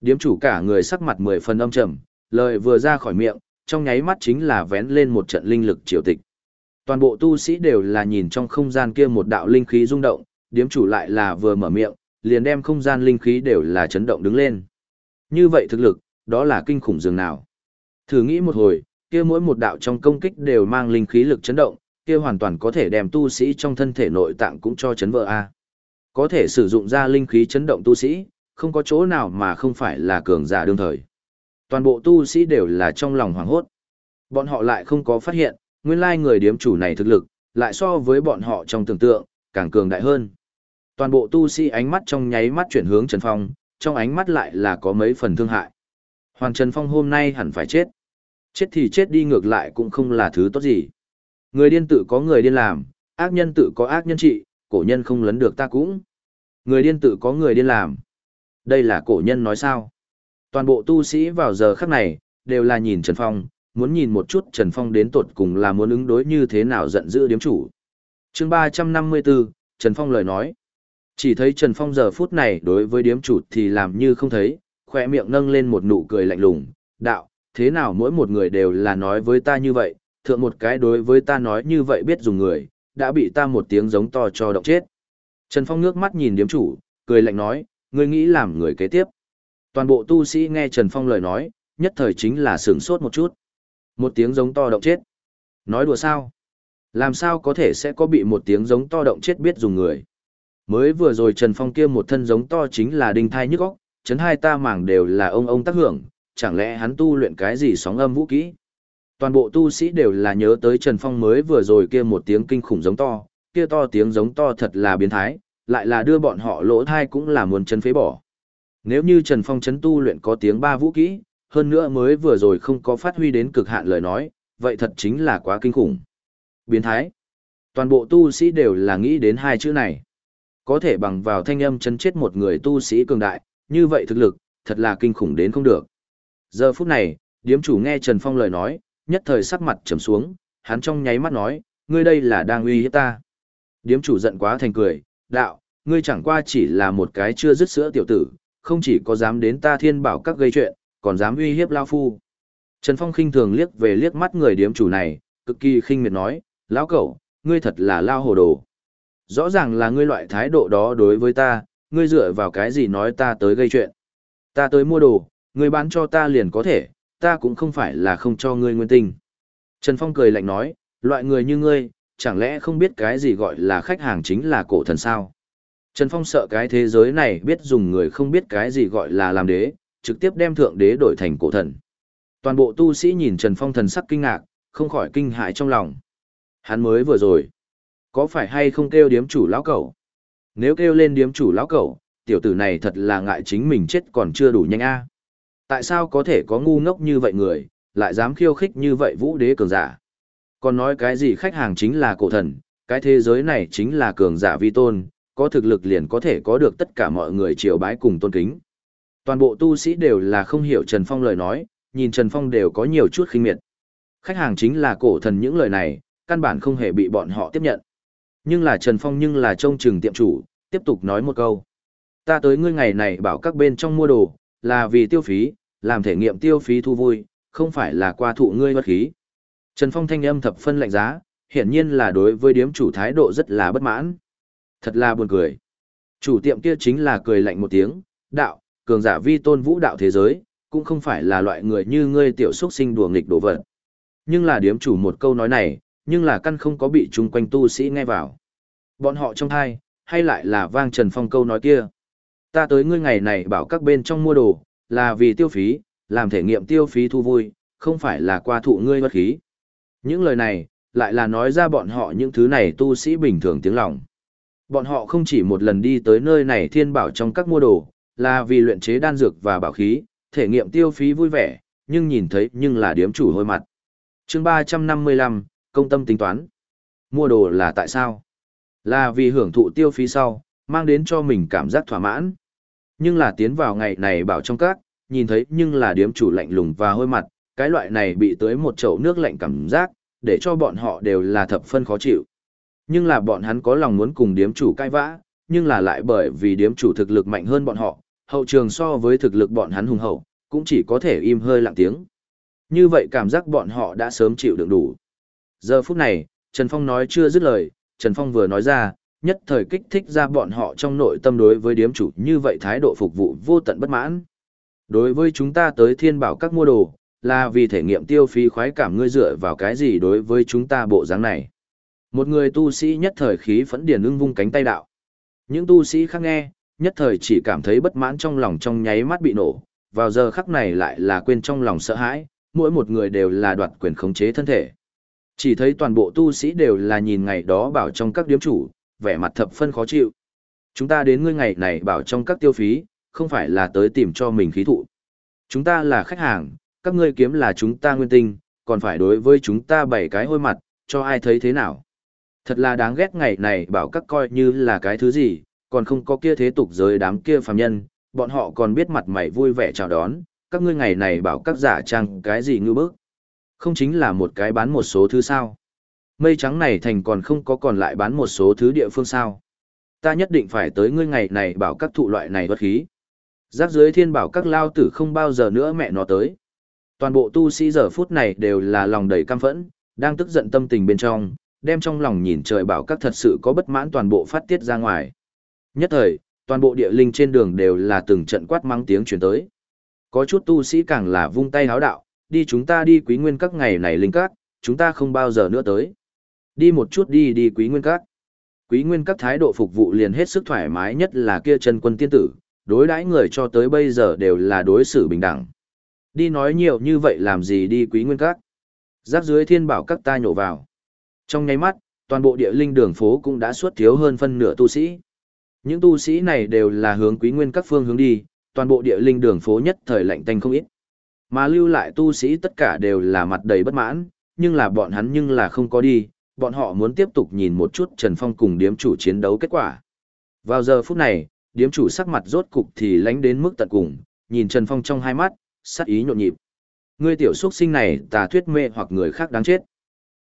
Điếm chủ cả người sắc mặt mười phần âm trầm, lời vừa ra khỏi miệng, trong nháy mắt chính là vén lên một trận linh lực triều tịch. Toàn bộ tu sĩ đều là nhìn trong không gian kia một đạo linh khí rung động, điếm chủ lại là vừa mở miệng, liền đem không gian linh khí đều là chấn động đứng lên. Như vậy thực lực, đó là kinh khủng dường nào. Thử nghĩ một hồi, kia mỗi một đạo trong công kích đều mang linh khí lực chấn động, kia hoàn toàn có thể đem tu sĩ trong thân thể nội tạng cũng cho chấn vỡ a. Có thể sử dụng ra linh khí chấn động tu sĩ, không có chỗ nào mà không phải là cường giả đương thời. Toàn bộ tu sĩ đều là trong lòng hoảng hốt. Bọn họ lại không có phát hiện, nguyên lai người điếm chủ này thực lực, lại so với bọn họ trong tưởng tượng, càng cường đại hơn. Toàn bộ tu sĩ ánh mắt trong nháy mắt chuyển hướng Trần Phong, trong ánh mắt lại là có mấy phần thương hại. Hoàng Trần Phong hôm nay hẳn phải chết. Chết thì chết đi ngược lại cũng không là thứ tốt gì. Người điên tự có người điên làm, ác nhân tự có ác nhân trị, cổ nhân không lấn được ta cũng. Người điên tự có người điên làm. Đây là cổ nhân nói sao? Toàn bộ tu sĩ vào giờ khắc này, đều là nhìn Trần Phong, muốn nhìn một chút Trần Phong đến tột cùng là muốn ứng đối như thế nào giận dữ điếm chủ. chương 354, Trần Phong lời nói. Chỉ thấy Trần Phong giờ phút này đối với điếm chủ thì làm như không thấy, khỏe miệng nâng lên một nụ cười lạnh lùng, đạo, thế nào mỗi một người đều là nói với ta như vậy, thượng một cái đối với ta nói như vậy biết dùng người, đã bị ta một tiếng giống to cho động chết. Trần Phong ngước mắt nhìn điếm chủ, cười lạnh nói, ngươi nghĩ làm người kế tiếp. Toàn bộ tu sĩ nghe Trần Phong lời nói, nhất thời chính là sửng sốt một chút. Một tiếng giống to động chết. Nói đùa sao? Làm sao có thể sẽ có bị một tiếng giống to động chết biết dùng người? Mới vừa rồi Trần Phong kia một thân giống to chính là đinh thai nhức óc, chấn hai ta mảng đều là ông ông tác hưởng, chẳng lẽ hắn tu luyện cái gì sóng âm vũ kỹ? Toàn bộ tu sĩ đều là nhớ tới Trần Phong mới vừa rồi kia một tiếng kinh khủng giống to, kia to tiếng giống to thật là biến thái, lại là đưa bọn họ lỗ thai cũng là muốn chấn phế bỏ. Nếu như Trần Phong chấn tu luyện có tiếng ba vũ kỹ, hơn nữa mới vừa rồi không có phát huy đến cực hạn lời nói, vậy thật chính là quá kinh khủng. Biến thái. Toàn bộ tu sĩ đều là nghĩ đến hai chữ này. Có thể bằng vào thanh âm chấn chết một người tu sĩ cường đại, như vậy thực lực, thật là kinh khủng đến không được. Giờ phút này, điếm chủ nghe Trần Phong lời nói, nhất thời sắc mặt trầm xuống, hắn trong nháy mắt nói, ngươi đây là đang uy hiếp ta. Điếm chủ giận quá thành cười, đạo, ngươi chẳng qua chỉ là một cái chưa dứt sữa tiểu tử, không chỉ có dám đến ta thiên bảo các gây chuyện, còn dám uy hiếp lao phu. Trần Phong khinh thường liếc về liếc mắt người điếm chủ này, cực kỳ khinh miệt nói, lão cẩu, ngươi thật là lao hồ đồ. Rõ ràng là ngươi loại thái độ đó đối với ta, ngươi dựa vào cái gì nói ta tới gây chuyện. Ta tới mua đồ, ngươi bán cho ta liền có thể, ta cũng không phải là không cho ngươi nguyên tinh. Trần Phong cười lạnh nói, loại người như ngươi, chẳng lẽ không biết cái gì gọi là khách hàng chính là cổ thần sao? Trần Phong sợ cái thế giới này biết dùng người không biết cái gì gọi là làm đế, trực tiếp đem thượng đế đổi thành cổ thần. Toàn bộ tu sĩ nhìn Trần Phong thần sắc kinh ngạc, không khỏi kinh hãi trong lòng. Hắn mới vừa rồi, có phải hay không kêu điếm chủ lão cẩu? Nếu kêu lên điếm chủ lão cẩu, tiểu tử này thật là ngại chính mình chết còn chưa đủ nhanh a. Tại sao có thể có ngu ngốc như vậy người, lại dám khiêu khích như vậy vũ đế cường giả? Còn nói cái gì khách hàng chính là cổ thần, cái thế giới này chính là cường giả vi tôn, có thực lực liền có thể có được tất cả mọi người triều bái cùng tôn kính. Toàn bộ tu sĩ đều là không hiểu Trần Phong lời nói, nhìn Trần Phong đều có nhiều chút khinh miệt. Khách hàng chính là cổ thần những lời này, căn bản không hề bị bọn họ tiếp nhận. Nhưng là Trần Phong nhưng là trông chừng tiệm chủ, tiếp tục nói một câu. Ta tới ngươi ngày này bảo các bên trong mua đồ, là vì tiêu phí, làm thể nghiệm tiêu phí thu vui, không phải là qua thụ ngươi bất khí. Trần Phong thanh âm thập phân lạnh giá, hiển nhiên là đối với điếm chủ thái độ rất là bất mãn. Thật là buồn cười. Chủ tiệm kia chính là cười lạnh một tiếng, đạo, cường giả vi tôn vũ đạo thế giới, cũng không phải là loại người như ngươi tiểu xuất sinh đùa nghịch đổ vật. Nhưng là điếm chủ một câu nói này, nhưng là căn không có bị chung quanh tu sĩ nghe vào. Bọn họ trong thai, hay lại là vang Trần Phong câu nói kia. Ta tới ngươi ngày này bảo các bên trong mua đồ, là vì tiêu phí, làm thể nghiệm tiêu phí thu vui, không phải là qua thụ ngươi bất khí. Những lời này, lại là nói ra bọn họ những thứ này tu sĩ bình thường tiếng lòng. Bọn họ không chỉ một lần đi tới nơi này thiên bảo trong các mua đồ, là vì luyện chế đan dược và bảo khí, thể nghiệm tiêu phí vui vẻ, nhưng nhìn thấy nhưng là điếm chủ hôi mặt. chương 355, công tâm tính toán. Mua đồ là tại sao? Là vì hưởng thụ tiêu phí sau, mang đến cho mình cảm giác thỏa mãn. Nhưng là tiến vào ngày này bảo trong các, nhìn thấy nhưng là điếm chủ lạnh lùng và hôi mặt, cái loại này bị tới một chậu nước lạnh cảm giác, để cho bọn họ đều là thập phân khó chịu. Nhưng là bọn hắn có lòng muốn cùng điếm chủ cai vã, nhưng là lại bởi vì điếm chủ thực lực mạnh hơn bọn họ, hậu trường so với thực lực bọn hắn hùng hậu, cũng chỉ có thể im hơi lặng tiếng. Như vậy cảm giác bọn họ đã sớm chịu đựng đủ. Giờ phút này, Trần Phong nói chưa dứt lời, Trần Phong vừa nói ra, nhất thời kích thích ra bọn họ trong nội tâm đối với điếm chủ như vậy thái độ phục vụ vô tận bất mãn. Đối với chúng ta tới thiên bảo các mua đồ, là vì thể nghiệm tiêu phí khoái cảm ngươi dựa vào cái gì đối với chúng ta bộ dáng này. Một người tu sĩ nhất thời khí phẫn điền ưng vung cánh tay đạo. Những tu sĩ khác nghe, nhất thời chỉ cảm thấy bất mãn trong lòng trong nháy mắt bị nổ, vào giờ khắc này lại là quên trong lòng sợ hãi, mỗi một người đều là đoạt quyền khống chế thân thể. Chỉ thấy toàn bộ tu sĩ đều là nhìn ngày đó bảo trong các điếm chủ, vẻ mặt thập phân khó chịu. Chúng ta đến ngươi ngày này bảo trong các tiêu phí, không phải là tới tìm cho mình khí thụ. Chúng ta là khách hàng, các ngươi kiếm là chúng ta nguyên tinh, còn phải đối với chúng ta bảy cái hôi mặt, cho ai thấy thế nào. Thật là đáng ghét ngày này bảo các coi như là cái thứ gì, còn không có kia thế tục giới đám kia phàm nhân, bọn họ còn biết mặt mày vui vẻ chào đón, các ngươi ngày này bảo các giả trang cái gì ngư bức. Không chính là một cái bán một số thứ sao. Mây trắng này thành còn không có còn lại bán một số thứ địa phương sao. Ta nhất định phải tới ngươi ngày này bảo các thụ loại này vật khí. Giác dưới thiên bảo các lao tử không bao giờ nữa mẹ nó tới. Toàn bộ tu sĩ giờ phút này đều là lòng đầy căm phẫn, đang tức giận tâm tình bên trong, đem trong lòng nhìn trời bảo các thật sự có bất mãn toàn bộ phát tiết ra ngoài. Nhất thời, toàn bộ địa linh trên đường đều là từng trận quát mắng tiếng truyền tới. Có chút tu sĩ càng là vung tay háo đạo, đi chúng ta đi quý nguyên các ngày này linh các, chúng ta không bao giờ nữa tới. Đi một chút đi đi quý nguyên các. Quý nguyên các thái độ phục vụ liền hết sức thoải mái nhất là kia chân quân tiên tử, đối đãi người cho tới bây giờ đều là đối xử bình đẳng. Đi nói nhiều như vậy làm gì đi quý nguyên các. Giáp dưới thiên bảo các ta nhổ vào. Trong nháy mắt, toàn bộ địa linh đường phố cũng đã suốt thiếu hơn phân nửa tu sĩ. Những tu sĩ này đều là hướng quý nguyên các phương hướng đi, toàn bộ địa linh đường phố nhất thời lạnh tanh không ít. Mà lưu lại tu sĩ tất cả đều là mặt đầy bất mãn, nhưng là bọn hắn nhưng là không có đi, bọn họ muốn tiếp tục nhìn một chút Trần Phong cùng điếm chủ chiến đấu kết quả. Vào giờ phút này, điếm chủ sắc mặt rốt cục thì lánh đến mức tận cùng, nhìn Trần Phong trong hai mắt, sát ý nhộn nhịp. Ngươi tiểu xuất sinh này tà thuyết mê hoặc người khác đáng chết.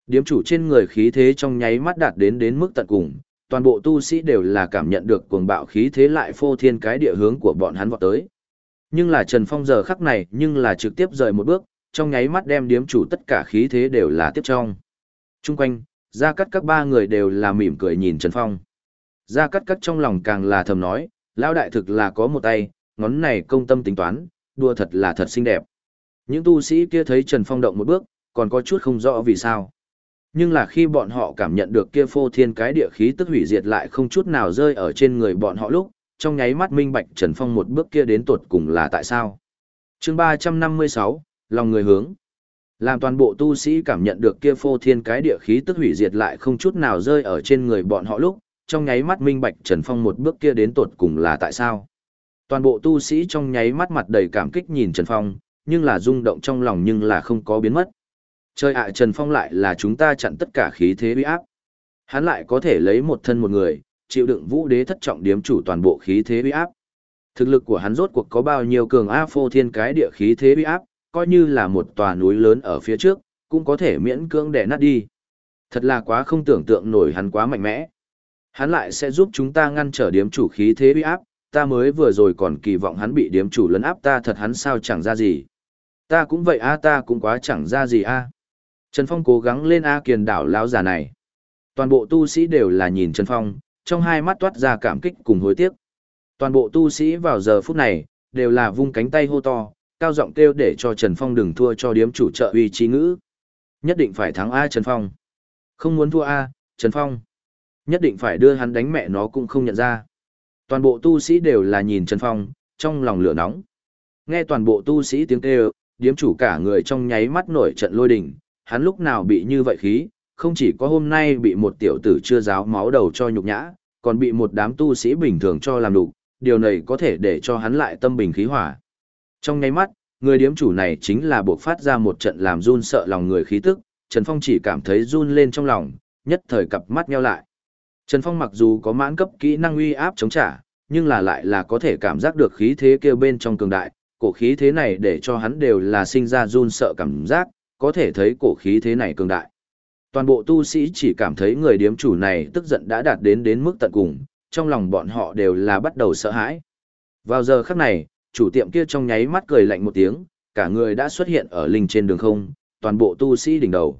Điếm chủ trên người khí thế trong nháy mắt đạt đến đến mức tận cùng, toàn bộ tu sĩ đều là cảm nhận được cuồng bạo khí thế lại phô thiên cái địa hướng của bọn hắn vọt tới. Nhưng là Trần Phong giờ khắc này nhưng là trực tiếp rời một bước, trong nháy mắt đem điếm chủ tất cả khí thế đều là tiếp trong. Trung quanh, Gia Cắt các ba người đều là mỉm cười nhìn Trần Phong. Gia Cắt các trong lòng càng là thầm nói, lão đại thực là có một tay, ngón này công tâm tính toán, đua thật là thật xinh đẹp. Những tu sĩ kia thấy Trần Phong động một bước, còn có chút không rõ vì sao. Nhưng là khi bọn họ cảm nhận được kia phô thiên cái địa khí tức hủy diệt lại không chút nào rơi ở trên người bọn họ lúc, trong nháy mắt minh bạch Trần Phong một bước kia đến tuột cùng là tại sao. chương 356, lòng người hướng. Làm toàn bộ tu sĩ cảm nhận được kia phô thiên cái địa khí tức hủy diệt lại không chút nào rơi ở trên người bọn họ lúc, trong nháy mắt minh bạch Trần Phong một bước kia đến tuột cùng là tại sao. Toàn bộ tu sĩ trong nháy mắt mặt đầy cảm kích nhìn Trần Phong, nhưng là rung động trong lòng nhưng là không có biến mất. Trời ạ Trần Phong lại là chúng ta chặn tất cả khí thế uy áp. Hắn lại có thể lấy một thân một người, chịu đựng vũ đế thất trọng điếm chủ toàn bộ khí thế uy áp. Thực lực của hắn rốt cuộc có bao nhiêu cường a phô thiên cái địa khí thế uy áp, coi như là một tòa núi lớn ở phía trước, cũng có thể miễn cưỡng đè nát đi. Thật là quá không tưởng tượng nổi hắn quá mạnh mẽ. Hắn lại sẽ giúp chúng ta ngăn trở điếm chủ khí thế uy áp, ta mới vừa rồi còn kỳ vọng hắn bị điếm chủ lấn áp ta thật hắn sao chẳng ra gì. Ta cũng vậy a ta cũng quá chẳng ra gì a. Trần Phong cố gắng lên A Kiền đảo lão già này. Toàn bộ tu sĩ đều là nhìn Trần Phong, trong hai mắt toát ra cảm kích cùng hối tiếc. Toàn bộ tu sĩ vào giờ phút này, đều là vung cánh tay hô to, cao giọng kêu để cho Trần Phong đừng thua cho điếm chủ trợ uy trí ngữ. Nhất định phải thắng A Trần Phong. Không muốn thua A, Trần Phong. Nhất định phải đưa hắn đánh mẹ nó cũng không nhận ra. Toàn bộ tu sĩ đều là nhìn Trần Phong, trong lòng lửa nóng. Nghe toàn bộ tu sĩ tiếng kêu, điếm chủ cả người trong nháy mắt nổi trận lôi đình, hắn lúc nào bị như vậy khí, không chỉ có hôm nay bị một tiểu tử chưa giáo máu đầu cho nhục nhã, còn bị một đám tu sĩ bình thường cho làm đục, điều này có thể để cho hắn lại tâm bình khí hỏa. Trong nháy mắt, người điếm chủ này chính là buộc phát ra một trận làm run sợ lòng người khí tức, Trần Phong chỉ cảm thấy run lên trong lòng, nhất thời cặp mắt nheo lại. Trần Phong mặc dù có mãn cấp kỹ năng uy áp chống trả, nhưng là lại là có thể cảm giác được khí thế kêu bên trong cường đại, cổ khí thế này để cho hắn đều là sinh ra run sợ cảm giác, có thể thấy cổ khí thế này cường đại. Toàn bộ tu sĩ chỉ cảm thấy người điếm chủ này tức giận đã đạt đến đến mức tận cùng, trong lòng bọn họ đều là bắt đầu sợ hãi. Vào giờ khắc này, chủ tiệm kia trong nháy mắt cười lạnh một tiếng, cả người đã xuất hiện ở linh trên đường không, toàn bộ tu sĩ đỉnh đầu.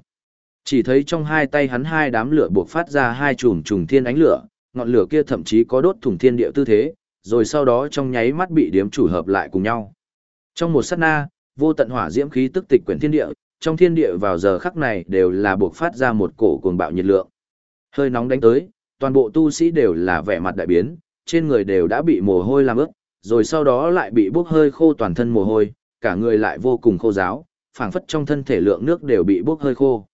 Chỉ thấy trong hai tay hắn hai đám lửa buộc phát ra hai chùm trùng thiên ánh lửa, ngọn lửa kia thậm chí có đốt thủng thiên địa tư thế, rồi sau đó trong nháy mắt bị điếm chủ hợp lại cùng nhau. Trong một sát na, vô tận hỏa diễm khí tức tịch quyển thiên địa, trong thiên địa vào giờ khắc này đều là buộc phát ra một cổ cuồng bạo nhiệt lượng. Hơi nóng đánh tới, toàn bộ tu sĩ đều là vẻ mặt đại biến, trên người đều đã bị mồ hôi làm ướt, rồi sau đó lại bị bốc hơi khô toàn thân mồ hôi, cả người lại vô cùng khô ráo, phảng phất trong thân thể lượng nước đều bị bốc hơi khô.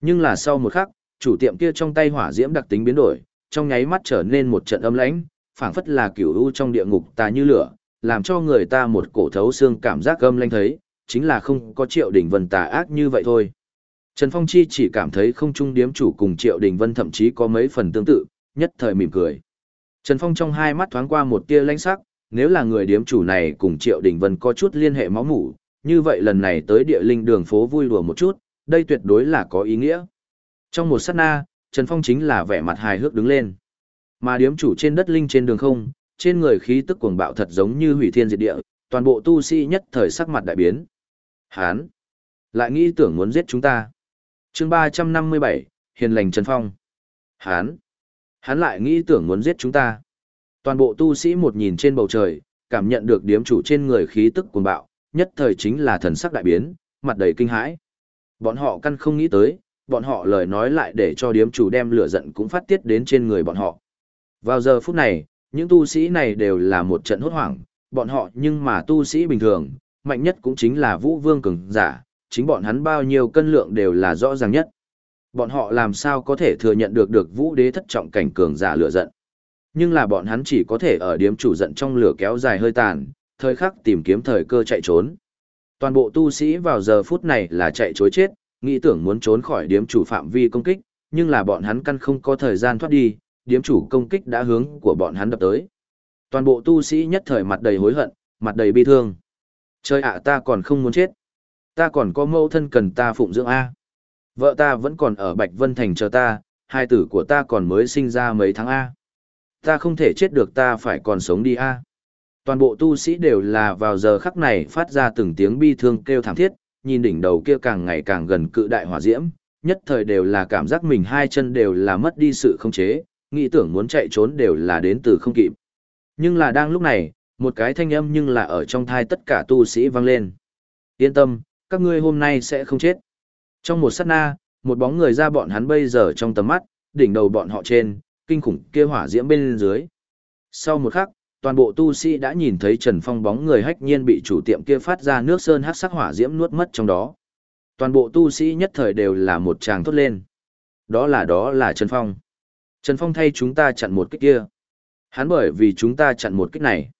Nhưng là sau một khắc, chủ tiệm kia trong tay hỏa diễm đặc tính biến đổi, trong nháy mắt trở nên một trận âm lãnh, phảng phất là kiểu u trong địa ngục tà như lửa, làm cho người ta một cổ thấu xương cảm giác âm lãnh thấy, chính là không có triệu đỉnh vân tà ác như vậy thôi. Trần Phong Chi chỉ cảm thấy không trung điếm chủ cùng triệu đình vân thậm chí có mấy phần tương tự, nhất thời mỉm cười. Trần Phong trong hai mắt thoáng qua một tia lãnh sắc, nếu là người điếm chủ này cùng triệu đình vân có chút liên hệ máu mủ, như vậy lần này tới địa linh đường phố vui đùa một chút, đây tuyệt đối là có ý nghĩa. Trong một sát na, Trần Phong chính là vẻ mặt hài hước đứng lên. Mà điếm chủ trên đất linh trên đường không, trên người khí tức cuồng bạo thật giống như hủy thiên diệt địa, toàn bộ tu sĩ nhất thời sắc mặt đại biến. Hán! Lại nghĩ tưởng muốn giết chúng ta. chương 357, Hiền lành Trần Phong. Hán! Hắn lại nghĩ tưởng muốn giết chúng ta. Toàn bộ tu sĩ một nhìn trên bầu trời, cảm nhận được điếm chủ trên người khí tức cuồng bạo, nhất thời chính là thần sắc đại biến, mặt đầy kinh hãi. Bọn họ căn không nghĩ tới, bọn họ lời nói lại để cho điếm chủ đem lửa giận cũng phát tiết đến trên người bọn họ. Vào giờ phút này, những tu sĩ này đều là một trận hốt hoảng, bọn họ nhưng mà tu sĩ bình thường, mạnh nhất cũng chính là vũ vương cường giả, chính bọn hắn bao nhiêu cân lượng đều là rõ ràng nhất. Bọn họ làm sao có thể thừa nhận được được vũ đế thất trọng cảnh cường giả lửa giận. Nhưng là bọn hắn chỉ có thể ở điếm chủ giận trong lửa kéo dài hơi tàn, thời khắc tìm kiếm thời cơ chạy trốn. Toàn bộ tu sĩ vào giờ phút này là chạy chối chết, nghĩ tưởng muốn trốn khỏi điếm chủ phạm vi công kích, nhưng là bọn hắn căn không có thời gian thoát đi, điếm chủ công kích đã hướng của bọn hắn đập tới. Toàn bộ tu sĩ nhất thời mặt đầy hối hận, mặt đầy bi thương. Trời ạ ta còn không muốn chết. Ta còn có mâu thân cần ta phụng dưỡng A. Vợ ta vẫn còn ở Bạch Vân Thành chờ ta, hai tử của ta còn mới sinh ra mấy tháng A. Ta không thể chết được ta phải còn sống đi A. Toàn bộ tu sĩ đều là vào giờ khắc này phát ra từng tiếng bi thương kêu thảm thiết, nhìn đỉnh đầu kia càng ngày càng gần cự đại hỏa diễm, nhất thời đều là cảm giác mình hai chân đều là mất đi sự không chế, nghĩ tưởng muốn chạy trốn đều là đến từ không kịp. Nhưng là đang lúc này, một cái thanh âm nhưng là ở trong thai tất cả tu sĩ vang lên. Yên tâm, các ngươi hôm nay sẽ không chết. Trong một sát na, một bóng người ra bọn hắn bây giờ trong tầm mắt, đỉnh đầu bọn họ trên, kinh khủng kia hỏa diễm bên dưới. Sau một khắc, toàn bộ tu sĩ đã nhìn thấy Trần Phong bóng người hách nhiên bị chủ tiệm kia phát ra nước sơn hắc sắc hỏa diễm nuốt mất trong đó. Toàn bộ tu sĩ nhất thời đều là một tràng thốt lên. Đó là đó là Trần Phong. Trần Phong thay chúng ta chặn một kích kia. Hắn bởi vì chúng ta chặn một kích này.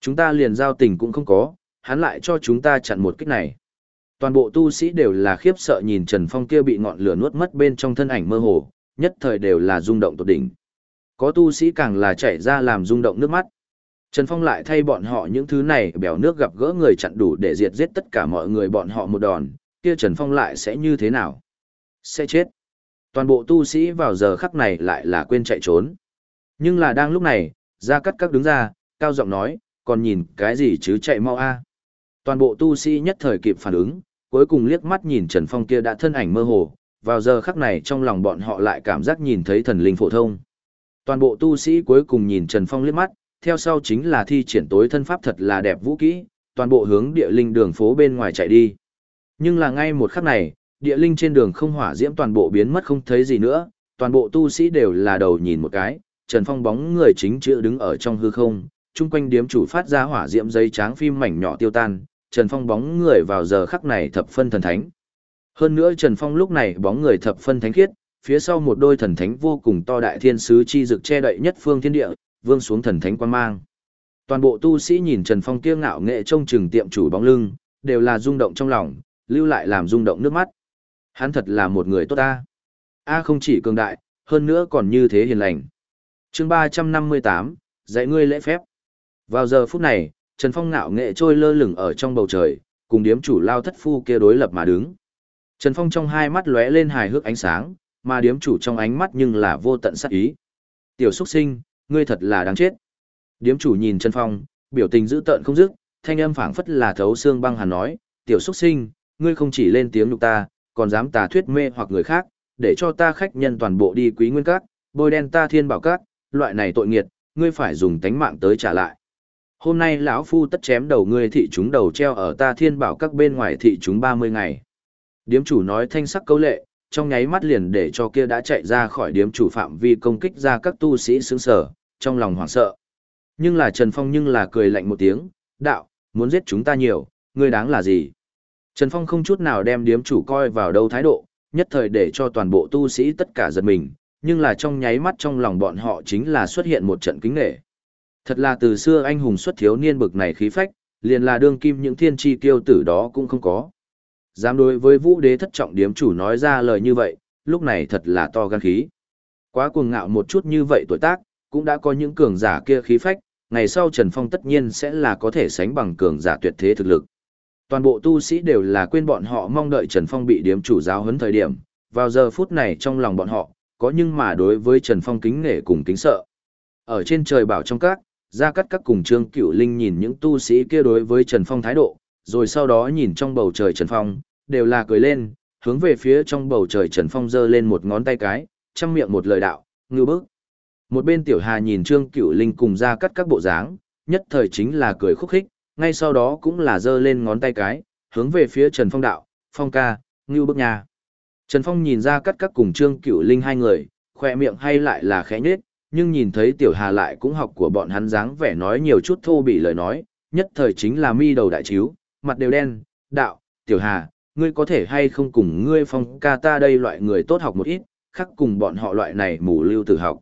Chúng ta liền giao tình cũng không có, hắn lại cho chúng ta chặn một kích này. Toàn bộ tu sĩ đều là khiếp sợ nhìn Trần Phong kia bị ngọn lửa nuốt mất bên trong thân ảnh mơ hồ, nhất thời đều là rung động tột đỉnh. Có tu sĩ càng là chảy ra làm rung động nước mắt. Trần Phong lại thay bọn họ những thứ này bèo nước gặp gỡ người chặn đủ để diệt giết tất cả mọi người bọn họ một đòn, kia Trần Phong lại sẽ như thế nào? Sẽ chết. Toàn bộ tu sĩ vào giờ khắc này lại là quên chạy trốn. Nhưng là đang lúc này, Gia Cát Các đứng ra, cao giọng nói, còn nhìn cái gì chứ chạy mau a Toàn bộ tu sĩ nhất thời kịp phản ứng, cuối cùng liếc mắt nhìn Trần Phong kia đã thân ảnh mơ hồ, vào giờ khắc này trong lòng bọn họ lại cảm giác nhìn thấy thần linh phổ thông. Toàn bộ tu sĩ cuối cùng nhìn Trần Phong liếc mắt, theo sau chính là thi triển tối thân pháp thật là đẹp vũ kỹ, toàn bộ hướng địa linh đường phố bên ngoài chạy đi. Nhưng là ngay một khắc này, địa linh trên đường không hỏa diễm toàn bộ biến mất không thấy gì nữa, toàn bộ tu sĩ đều là đầu nhìn một cái, Trần Phong bóng người chính chữ đứng ở trong hư không, chung quanh điếm chủ phát ra hỏa diễm giấy tráng phim mảnh nhỏ tiêu tan, Trần Phong bóng người vào giờ khắc này thập phân thần thánh. Hơn nữa Trần Phong lúc này bóng người thập phân thánh khiết, phía sau một đôi thần thánh vô cùng to đại thiên sứ chi dực che đậy nhất phương thiên địa, vương xuống thần thánh quan mang. Toàn bộ tu sĩ nhìn Trần Phong kiêu ngạo nghệ trông chừng tiệm chủ bóng lưng, đều là rung động trong lòng, lưu lại làm rung động nước mắt. Hắn thật là một người tốt ta. A không chỉ cường đại, hơn nữa còn như thế hiền lành. chương 358, dạy ngươi lễ phép. Vào giờ phút này, Trần Phong ngạo nghệ trôi lơ lửng ở trong bầu trời, cùng điếm chủ lao thất phu kia đối lập mà đứng. Trần Phong trong hai mắt lóe lên hài hước ánh sáng, mà điếm chủ trong ánh mắt nhưng là vô tận sát ý. Tiểu xuất sinh, ngươi thật là đáng chết. Điếm chủ nhìn Trần Phong, biểu tình dữ tợn không dứt, thanh âm phảng phất là thấu xương băng hàn nói, tiểu xuất sinh, ngươi không chỉ lên tiếng nhục ta, còn dám tà thuyết mê hoặc người khác, để cho ta khách nhân toàn bộ đi quý nguyên các, bôi đen ta thiên bảo các, loại này tội nghiệt, ngươi phải dùng tánh mạng tới trả lại. Hôm nay lão phu tất chém đầu ngươi thị chúng đầu treo ở ta thiên bảo các bên ngoài thị chúng 30 ngày. Điếm chủ nói thanh sắc câu lệ, trong nháy mắt liền để cho kia đã chạy ra khỏi điếm chủ phạm vi công kích ra các tu sĩ sướng sở, trong lòng hoảng sợ. Nhưng là Trần Phong nhưng là cười lạnh một tiếng, đạo, muốn giết chúng ta nhiều, ngươi đáng là gì? Trần Phong không chút nào đem điếm chủ coi vào đâu thái độ, nhất thời để cho toàn bộ tu sĩ tất cả giật mình, nhưng là trong nháy mắt trong lòng bọn họ chính là xuất hiện một trận kính nghệ. Thật là từ xưa anh hùng xuất thiếu niên bực này khí phách, liền là đương kim những thiên tri kiêu tử đó cũng không có. Dám đối với vũ đế thất trọng điếm chủ nói ra lời như vậy, lúc này thật là to gan khí. Quá cuồng ngạo một chút như vậy tuổi tác, cũng đã có những cường giả kia khí phách, ngày sau Trần Phong tất nhiên sẽ là có thể sánh bằng cường giả tuyệt thế thực lực. Toàn bộ tu sĩ đều là quên bọn họ mong đợi Trần Phong bị điếm chủ giáo huấn thời điểm, vào giờ phút này trong lòng bọn họ, có nhưng mà đối với Trần Phong kính nể cùng kính sợ. Ở trên trời bảo trong các, ra cắt các cùng Trương Cửu Linh nhìn những tu sĩ kia đối với Trần Phong thái độ, rồi sau đó nhìn trong bầu trời Trần Phong, đều là cười lên, hướng về phía trong bầu trời Trần Phong giơ lên một ngón tay cái, chăm miệng một lời đạo, ngư bức. Một bên Tiểu Hà nhìn Trương Cửu Linh cùng ra cắt các bộ dáng, nhất thời chính là cười khúc khích, ngay sau đó cũng là giơ lên ngón tay cái, hướng về phía Trần Phong đạo, Phong ca, ngư bức nhà. Trần Phong nhìn ra cắt các cùng Trương Cửu Linh hai người, khoe miệng hay lại là khẽ nhếch, nhưng nhìn thấy Tiểu Hà lại cũng học của bọn hắn dáng vẻ nói nhiều chút thô bị lời nói, nhất thời chính là mi đầu đại chiếu, mặt đều đen, đạo, Tiểu Hà, ngươi có thể hay không cùng ngươi Phong ca ta đây loại người tốt học một ít, khác cùng bọn họ loại này mù lưu tử học.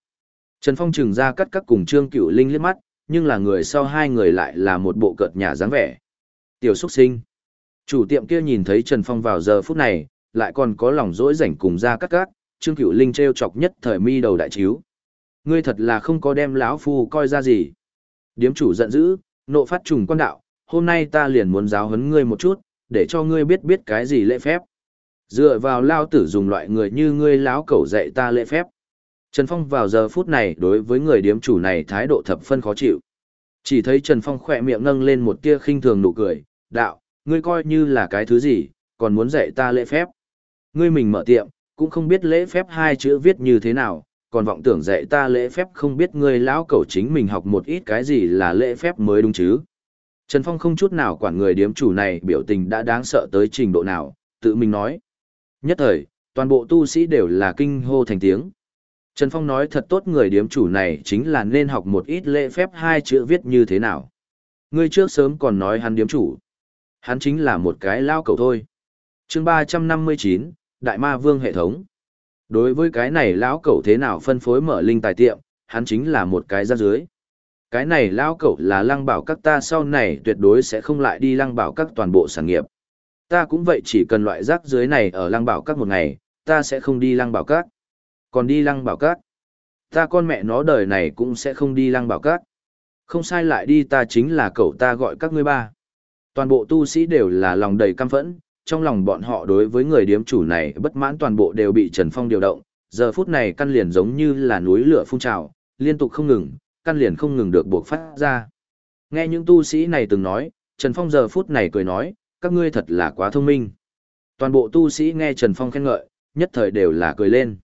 Trần Phong trừng ra cắt các cùng Trương Cửu Linh liếc mắt, nhưng là người sau hai người lại là một bộ cợt nhà dáng vẻ. Tiểu xuất sinh. Chủ tiệm kia nhìn thấy Trần Phong vào giờ phút này, lại còn có lòng dỗi rảnh cùng ra cắt cắt, Trương Cửu Linh treo chọc nhất thời mi đầu đại chiếu. Ngươi thật là không có đem lão phu coi ra gì. Điếm chủ giận dữ, nộ phát trùng quan đạo, hôm nay ta liền muốn giáo huấn ngươi một chút, để cho ngươi biết biết cái gì lễ phép. Dựa vào lao tử dùng loại người như ngươi láo cẩu dạy ta lễ phép. Trần Phong vào giờ phút này đối với người điếm chủ này thái độ thập phân khó chịu. Chỉ thấy Trần Phong khỏe miệng nâng lên một tia khinh thường nụ cười, đạo, ngươi coi như là cái thứ gì, còn muốn dạy ta lễ phép. Ngươi mình mở tiệm, cũng không biết lễ phép hai chữ viết như thế nào, còn vọng tưởng dạy ta lễ phép không biết ngươi lão cẩu chính mình học một ít cái gì là lễ phép mới đúng chứ. Trần Phong không chút nào quản người điếm chủ này biểu tình đã đáng sợ tới trình độ nào, tự mình nói. Nhất thời, toàn bộ tu sĩ đều là kinh hô thành tiếng. Trần Phong nói thật tốt người điếm chủ này chính là nên học một ít lễ phép hai chữ viết như thế nào. Ngươi trước sớm còn nói hắn điếm chủ. Hắn chính là một cái lao cầu thôi. chương 359, Đại Ma Vương hệ thống. Đối với cái này lão cẩu thế nào phân phối mở linh tài tiệm, hắn chính là một cái ra dưới. Cái này lão cẩu là lăng bảo các ta sau này tuyệt đối sẽ không lại đi lăng bảo các toàn bộ sản nghiệp. Ta cũng vậy chỉ cần loại rác dưới này ở lăng bảo các một ngày, ta sẽ không đi lăng bảo các. Còn đi lăng bảo các. Ta con mẹ nó đời này cũng sẽ không đi lăng bảo các. Không sai lại đi ta chính là cậu ta gọi các ngươi ba. Toàn bộ tu sĩ đều là lòng đầy căm phẫn, trong lòng bọn họ đối với người điếm chủ này bất mãn toàn bộ đều bị Trần Phong điều động, giờ phút này căn liền giống như là núi lửa phun trào, liên tục không ngừng, căn liền không ngừng được buộc phát ra. Nghe những tu sĩ này từng nói, Trần Phong giờ phút này cười nói, các ngươi thật là quá thông minh. Toàn bộ tu sĩ nghe Trần Phong khen ngợi, nhất thời đều là cười lên.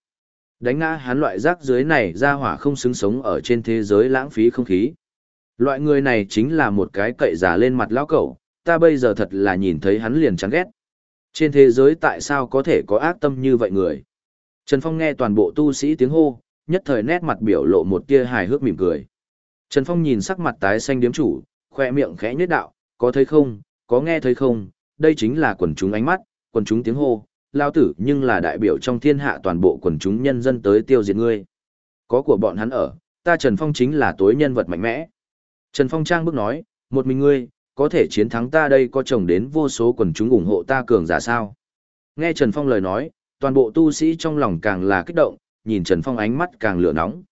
Đánh ngã hắn loại rác dưới này ra hỏa không xứng sống ở trên thế giới lãng phí không khí. Loại người này chính là một cái cậy giả lên mặt lão cẩu, ta bây giờ thật là nhìn thấy hắn liền chán ghét. Trên thế giới tại sao có thể có ác tâm như vậy người? Trần Phong nghe toàn bộ tu sĩ tiếng hô, nhất thời nét mặt biểu lộ một tia hài hước mỉm cười. Trần Phong nhìn sắc mặt tái xanh điếm chủ, khoe miệng khẽ nhếch đạo, có thấy không, có nghe thấy không, đây chính là quần chúng ánh mắt, quần chúng tiếng hô, lao tử nhưng là đại biểu trong thiên hạ toàn bộ quần chúng nhân dân tới tiêu diệt ngươi. Có của bọn hắn ở, ta Trần Phong chính là tối nhân vật mạnh mẽ. Trần Phong trang bước nói, một mình ngươi, có thể chiến thắng ta đây có chồng đến vô số quần chúng ủng hộ ta cường giả sao. Nghe Trần Phong lời nói, toàn bộ tu sĩ trong lòng càng là kích động, nhìn Trần Phong ánh mắt càng lửa nóng.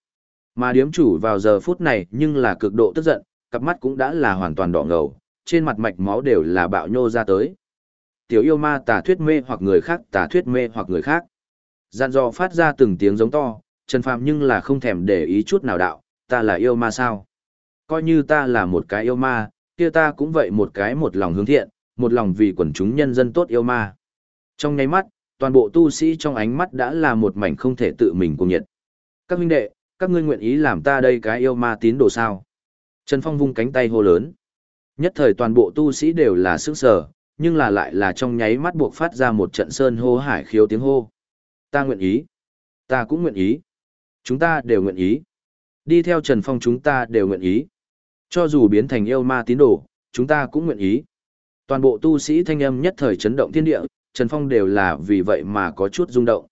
Mà điếm chủ vào giờ phút này nhưng là cực độ tức giận, cặp mắt cũng đã là hoàn toàn đỏ ngầu, trên mặt mạch máu đều là bạo nhô ra tới. Tiểu yêu ma tà thuyết mê hoặc người khác tà thuyết mê hoặc người khác. Gian dò phát ra từng tiếng giống to, Trần Phàm nhưng là không thèm để ý chút nào đạo, ta là yêu ma sao? Coi như ta là một cái yêu ma, kia ta cũng vậy một cái một lòng hướng thiện, một lòng vì quần chúng nhân dân tốt yêu ma. Trong nháy mắt, toàn bộ tu sĩ trong ánh mắt đã là một mảnh không thể tự mình cùng nhiệt. Các huynh đệ, các ngươi nguyện ý làm ta đây cái yêu ma tín đồ sao? Trần Phong vung cánh tay hô lớn. Nhất thời toàn bộ tu sĩ đều là sức sở, nhưng là lại là trong nháy mắt buộc phát ra một trận sơn hô hải khiếu tiếng hô. Ta nguyện ý. Ta cũng nguyện ý. Chúng ta đều nguyện ý. Đi theo Trần Phong chúng ta đều nguyện ý. Cho dù biến thành yêu ma tín đồ, chúng ta cũng nguyện ý. Toàn bộ tu sĩ thanh âm nhất thời chấn động thiên địa, Trần Phong đều là vì vậy mà có chút rung động.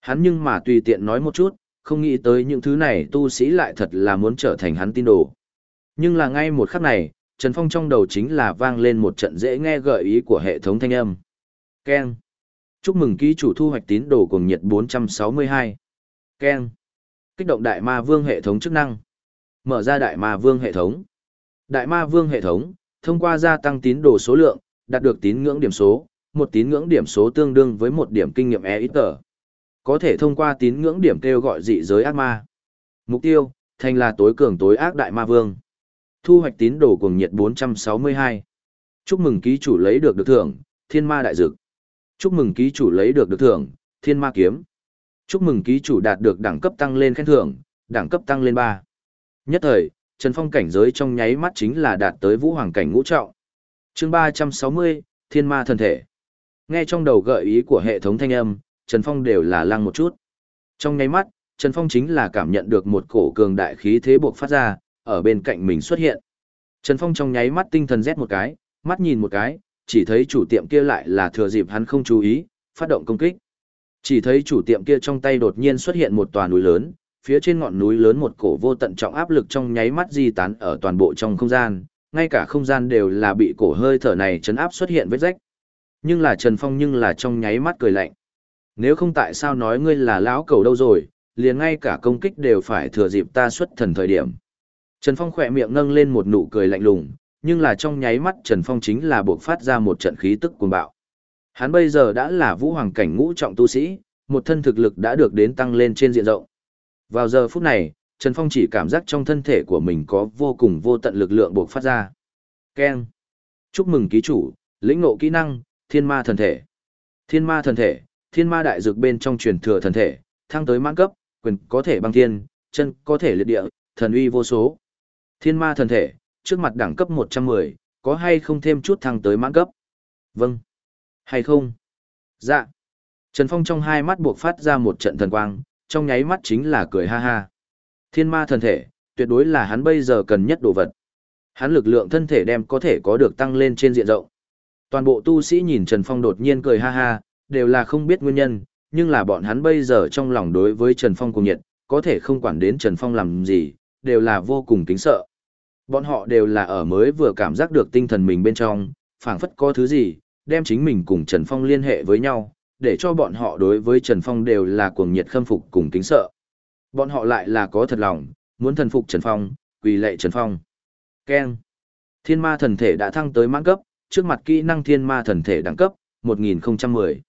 Hắn nhưng mà tùy tiện nói một chút, không nghĩ tới những thứ này tu sĩ lại thật là muốn trở thành hắn tín đồ. Nhưng là ngay một khắc này, Trần Phong trong đầu chính là vang lên một trận dễ nghe gợi ý của hệ thống thanh âm. Ken. Chúc mừng ký chủ thu hoạch tín đồ cùng nhiệt 462. Ken. Kích động đại ma vương hệ thống chức năng. Mở ra đại ma vương hệ thống. Đại ma vương hệ thống, thông qua gia tăng tín đồ số lượng, đạt được tín ngưỡng điểm số, một tín ngưỡng điểm số tương đương với một điểm kinh nghiệm e ít tờ. Có thể thông qua tín ngưỡng điểm kêu gọi dị giới ác ma. Mục tiêu, thành là tối cường tối ác đại ma vương. Thu hoạch tín đồ cuồng nhiệt 462. Chúc mừng ký chủ lấy được được thưởng, thiên ma đại dực. Chúc mừng ký chủ lấy được được thưởng, thiên ma kiếm. Chúc mừng ký chủ đạt được đẳng cấp tăng lên khen thưởng, đẳng cấp tăng lên 3. Nhất thời, Trần Phong cảnh giới trong nháy mắt chính là đạt tới vũ hoàng cảnh ngũ trọng. chương 360, thiên ma thần thể. Nghe trong đầu gợi ý của hệ thống thanh âm, Trần Phong đều là lăng một chút. Trong nháy mắt, Trần Phong chính là cảm nhận được một cổ cường đại khí thế buộc phát ra, ở bên cạnh mình xuất hiện. Trần Phong trong nháy mắt tinh thần rét một cái, mắt nhìn một cái, chỉ thấy chủ tiệm kia lại là thừa dịp hắn không chú ý, phát động công kích. Chỉ thấy chủ tiệm kia trong tay đột nhiên xuất hiện một tòa núi lớn, phía trên ngọn núi lớn một cổ vô tận trọng áp lực trong nháy mắt di tán ở toàn bộ trong không gian, ngay cả không gian đều là bị cổ hơi thở này chấn áp xuất hiện vết rách. Nhưng là Trần Phong nhưng là trong nháy mắt cười lạnh. Nếu không tại sao nói ngươi là lão cầu đâu rồi, liền ngay cả công kích đều phải thừa dịp ta xuất thần thời điểm. Trần Phong khỏe miệng nâng lên một nụ cười lạnh lùng, nhưng là trong nháy mắt Trần Phong chính là buộc phát ra một trận khí tức cuồng bạo. Hắn bây giờ đã là vũ hoàng cảnh ngũ trọng tu sĩ, một thân thực lực đã được đến tăng lên trên diện rộng. Vào giờ phút này, Trần Phong chỉ cảm giác trong thân thể của mình có vô cùng vô tận lực lượng buộc phát ra. Ken. Chúc mừng ký chủ, lĩnh ngộ kỹ năng, thiên ma thần thể. Thiên ma thần thể, thiên ma đại dược bên trong truyền thừa thần thể, thăng tới mãn cấp, quyền có thể băng thiên, chân có thể liệt địa, thần uy vô số. Thiên ma thần thể, trước mặt đẳng cấp 110, có hay không thêm chút thăng tới mãn cấp? Vâng. Hay không? Dạ. Trần Phong trong hai mắt buộc phát ra một trận thần quang, trong nháy mắt chính là cười ha ha. Thiên ma thần thể, tuyệt đối là hắn bây giờ cần nhất đồ vật. Hắn lực lượng thân thể đem có thể có được tăng lên trên diện rộng. Toàn bộ tu sĩ nhìn Trần Phong đột nhiên cười ha ha, đều là không biết nguyên nhân, nhưng là bọn hắn bây giờ trong lòng đối với Trần Phong cùng nhiệt, có thể không quản đến Trần Phong làm gì, đều là vô cùng kính sợ. Bọn họ đều là ở mới vừa cảm giác được tinh thần mình bên trong, phảng phất có thứ gì, đem chính mình cùng Trần Phong liên hệ với nhau, để cho bọn họ đối với Trần Phong đều là cuồng nhiệt khâm phục cùng kính sợ. Bọn họ lại là có thật lòng, muốn thần phục Trần Phong, quỳ lệ Trần Phong. Ken. Thiên ma thần thể đã thăng tới mãn cấp, trước mặt kỹ năng thiên ma thần thể đẳng cấp, 1010.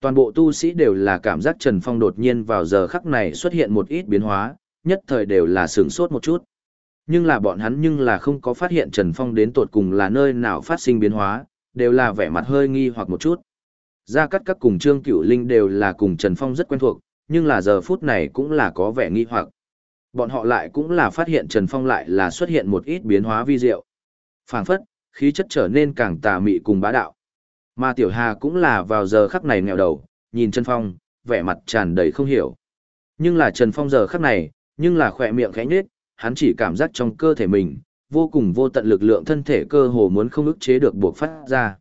Toàn bộ tu sĩ đều là cảm giác Trần Phong đột nhiên vào giờ khắc này xuất hiện một ít biến hóa, nhất thời đều là sửng sốt một chút. Nhưng là bọn hắn nhưng là không có phát hiện Trần Phong đến tột cùng là nơi nào phát sinh biến hóa, đều là vẻ mặt hơi nghi hoặc một chút. Gia Cát các cùng Trương Cửu Linh đều là cùng Trần Phong rất quen thuộc, nhưng là giờ phút này cũng là có vẻ nghi hoặc. Bọn họ lại cũng là phát hiện Trần Phong lại là xuất hiện một ít biến hóa vi diệu. Phảng phất, khí chất trở nên càng tà mị cùng bá đạo. Mà Tiểu Hà cũng là vào giờ khắc này nghèo đầu, nhìn Trần Phong, vẻ mặt tràn đầy không hiểu. Nhưng là Trần Phong giờ khắc này, nhưng là khỏe miệng khẽ nhếch, hắn chỉ cảm giác trong cơ thể mình, vô cùng vô tận lực lượng thân thể cơ hồ muốn không ức chế được buộc phát ra.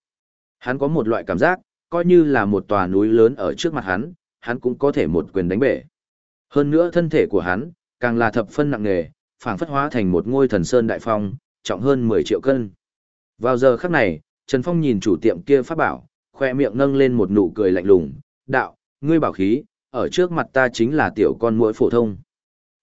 Hắn có một loại cảm giác, coi như là một tòa núi lớn ở trước mặt hắn, hắn cũng có thể một quyền đánh bể. Hơn nữa thân thể của hắn, càng là thập phân nặng nề, phảng phất hóa thành một ngôi thần sơn đại phong, trọng hơn 10 triệu cân. Vào giờ khắc này, Trần Phong nhìn chủ tiệm kia phát bảo, khoe miệng nâng lên một nụ cười lạnh lùng, đạo, ngươi bảo khí, ở trước mặt ta chính là tiểu con muỗi phổ thông.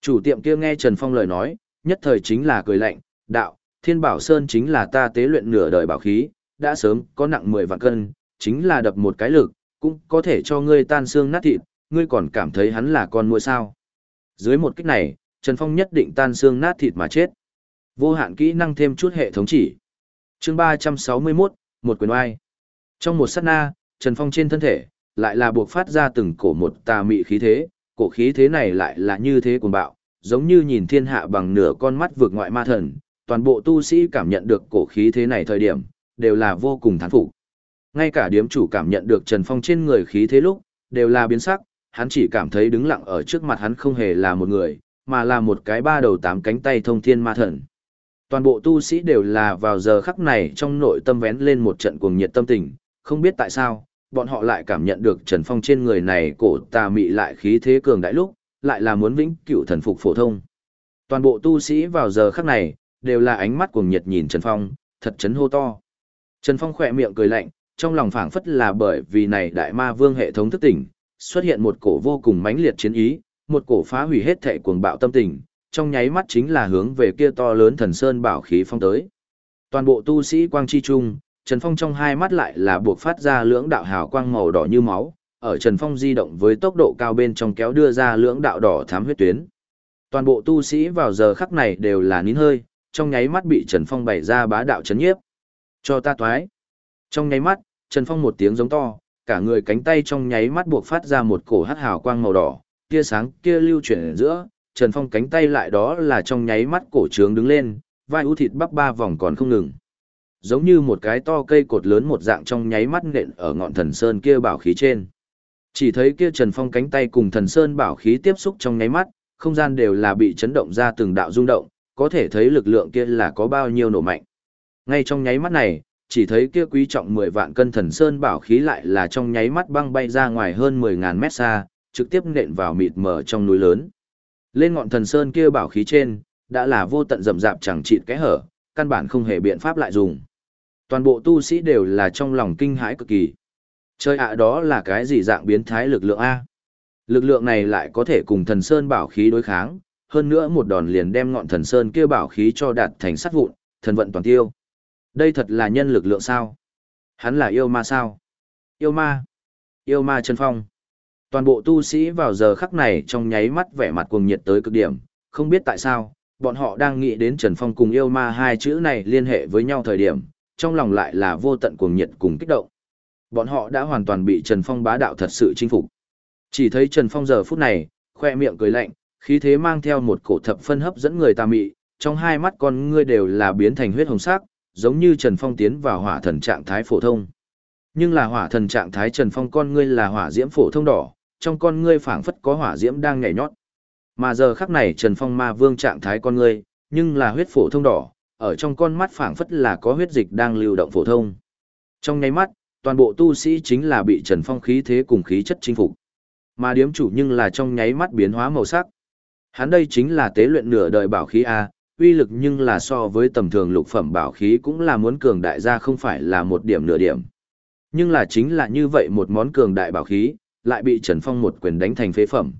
Chủ tiệm kia nghe Trần Phong lời nói, nhất thời chính là cười lạnh, đạo, thiên bảo sơn chính là ta tế luyện nửa đời bảo khí, đã sớm có nặng 10 vạn cân, chính là đập một cái lực, cũng có thể cho ngươi tan xương nát thịt, ngươi còn cảm thấy hắn là con muỗi sao. Dưới một kích này, Trần Phong nhất định tan xương nát thịt mà chết. Vô hạn kỹ năng thêm chút hệ thống chỉ chương 361, một quyền oai. Trong một sát na, Trần Phong trên thân thể, lại là buộc phát ra từng cổ một tà mị khí thế, cổ khí thế này lại là như thế cuồng bạo, giống như nhìn thiên hạ bằng nửa con mắt vượt ngoại ma thần, toàn bộ tu sĩ cảm nhận được cổ khí thế này thời điểm, đều là vô cùng thán phục. Ngay cả điếm chủ cảm nhận được Trần Phong trên người khí thế lúc, đều là biến sắc, hắn chỉ cảm thấy đứng lặng ở trước mặt hắn không hề là một người, mà là một cái ba đầu tám cánh tay thông thiên ma thần. Toàn bộ tu sĩ đều là vào giờ khắc này trong nội tâm vén lên một trận cuồng nhiệt tâm tình, không biết tại sao, bọn họ lại cảm nhận được Trần Phong trên người này cổ tà mị lại khí thế cường đại lúc, lại là muốn vĩnh cửu thần phục phổ thông. Toàn bộ tu sĩ vào giờ khắc này, đều là ánh mắt cuồng nhiệt nhìn Trần Phong, thật chấn hô to. Trần Phong khỏe miệng cười lạnh, trong lòng phảng phất là bởi vì này đại ma vương hệ thống thức tỉnh, xuất hiện một cổ vô cùng mãnh liệt chiến ý, một cổ phá hủy hết thệ cuồng bạo tâm tình, trong nháy mắt chính là hướng về kia to lớn thần sơn bảo khí phong tới. Toàn bộ tu sĩ quang chi trung, Trần Phong trong hai mắt lại là buộc phát ra lưỡng đạo hào quang màu đỏ như máu, ở Trần Phong di động với tốc độ cao bên trong kéo đưa ra lưỡng đạo đỏ thám huyết tuyến. Toàn bộ tu sĩ vào giờ khắc này đều là nín hơi, trong nháy mắt bị Trần Phong bày ra bá đạo chấn nhiếp. Cho ta toái. Trong nháy mắt, Trần Phong một tiếng giống to, cả người cánh tay trong nháy mắt buộc phát ra một cổ hắc hào quang màu đỏ, tia sáng kia lưu chuyển ở giữa, Trần Phong cánh tay lại đó là trong nháy mắt cổ trướng đứng lên, vai ưu thịt bắp ba vòng còn không ngừng. Giống như một cái to cây cột lớn một dạng trong nháy mắt nện ở ngọn thần sơn kia bảo khí trên. Chỉ thấy kia Trần Phong cánh tay cùng thần sơn bảo khí tiếp xúc trong nháy mắt, không gian đều là bị chấn động ra từng đạo rung động, có thể thấy lực lượng kia là có bao nhiêu nổ mạnh. Ngay trong nháy mắt này, chỉ thấy kia quý trọng 10 vạn cân thần sơn bảo khí lại là trong nháy mắt băng bay ra ngoài hơn 10.000 mét xa, trực tiếp nện vào mịt mờ trong núi lớn. Lên ngọn thần sơn kia bảo khí trên, đã là vô tận rậm rạp chẳng chịt kẽ hở, căn bản không hề biện pháp lại dùng. Toàn bộ tu sĩ đều là trong lòng kinh hãi cực kỳ. Chơi ạ đó là cái gì dạng biến thái lực lượng A? Lực lượng này lại có thể cùng thần sơn bảo khí đối kháng, hơn nữa một đòn liền đem ngọn thần sơn kia bảo khí cho đạt thành sắt vụn, thần vận toàn tiêu. Đây thật là nhân lực lượng sao? Hắn là yêu ma sao? Yêu ma? Yêu ma chân phong. Toàn bộ tu sĩ vào giờ khắc này trong nháy mắt vẻ mặt cuồng nhiệt tới cực điểm, không biết tại sao, bọn họ đang nghĩ đến Trần Phong cùng yêu ma hai chữ này liên hệ với nhau thời điểm, trong lòng lại là vô tận cuồng nhiệt cùng kích động. Bọn họ đã hoàn toàn bị Trần Phong bá đạo thật sự chinh phục. Chỉ thấy Trần Phong giờ phút này, khoe miệng cười lạnh, khí thế mang theo một cổ thập phân hấp dẫn người ta mị, trong hai mắt con ngươi đều là biến thành huyết hồng sắc, giống như Trần Phong tiến vào hỏa thần trạng thái phổ thông. Nhưng là hỏa thần trạng thái Trần Phong con ngươi là hỏa diễm phổ thông đỏ, trong con ngươi phảng phất có hỏa diễm đang nhảy nhót. Mà giờ khắc này Trần Phong ma vương trạng thái con ngươi, nhưng là huyết phổ thông đỏ, ở trong con mắt phảng phất là có huyết dịch đang lưu động phổ thông. Trong nháy mắt, toàn bộ tu sĩ chính là bị Trần Phong khí thế cùng khí chất chinh phục. Mà điếm chủ nhưng là trong nháy mắt biến hóa màu sắc. Hắn đây chính là tế luyện nửa đời bảo khí A, uy lực nhưng là so với tầm thường lục phẩm bảo khí cũng là muốn cường đại ra không phải là một điểm nửa điểm. Nhưng là chính là như vậy một món cường đại bảo khí, lại bị Trần Phong một quyền đánh thành phế phẩm.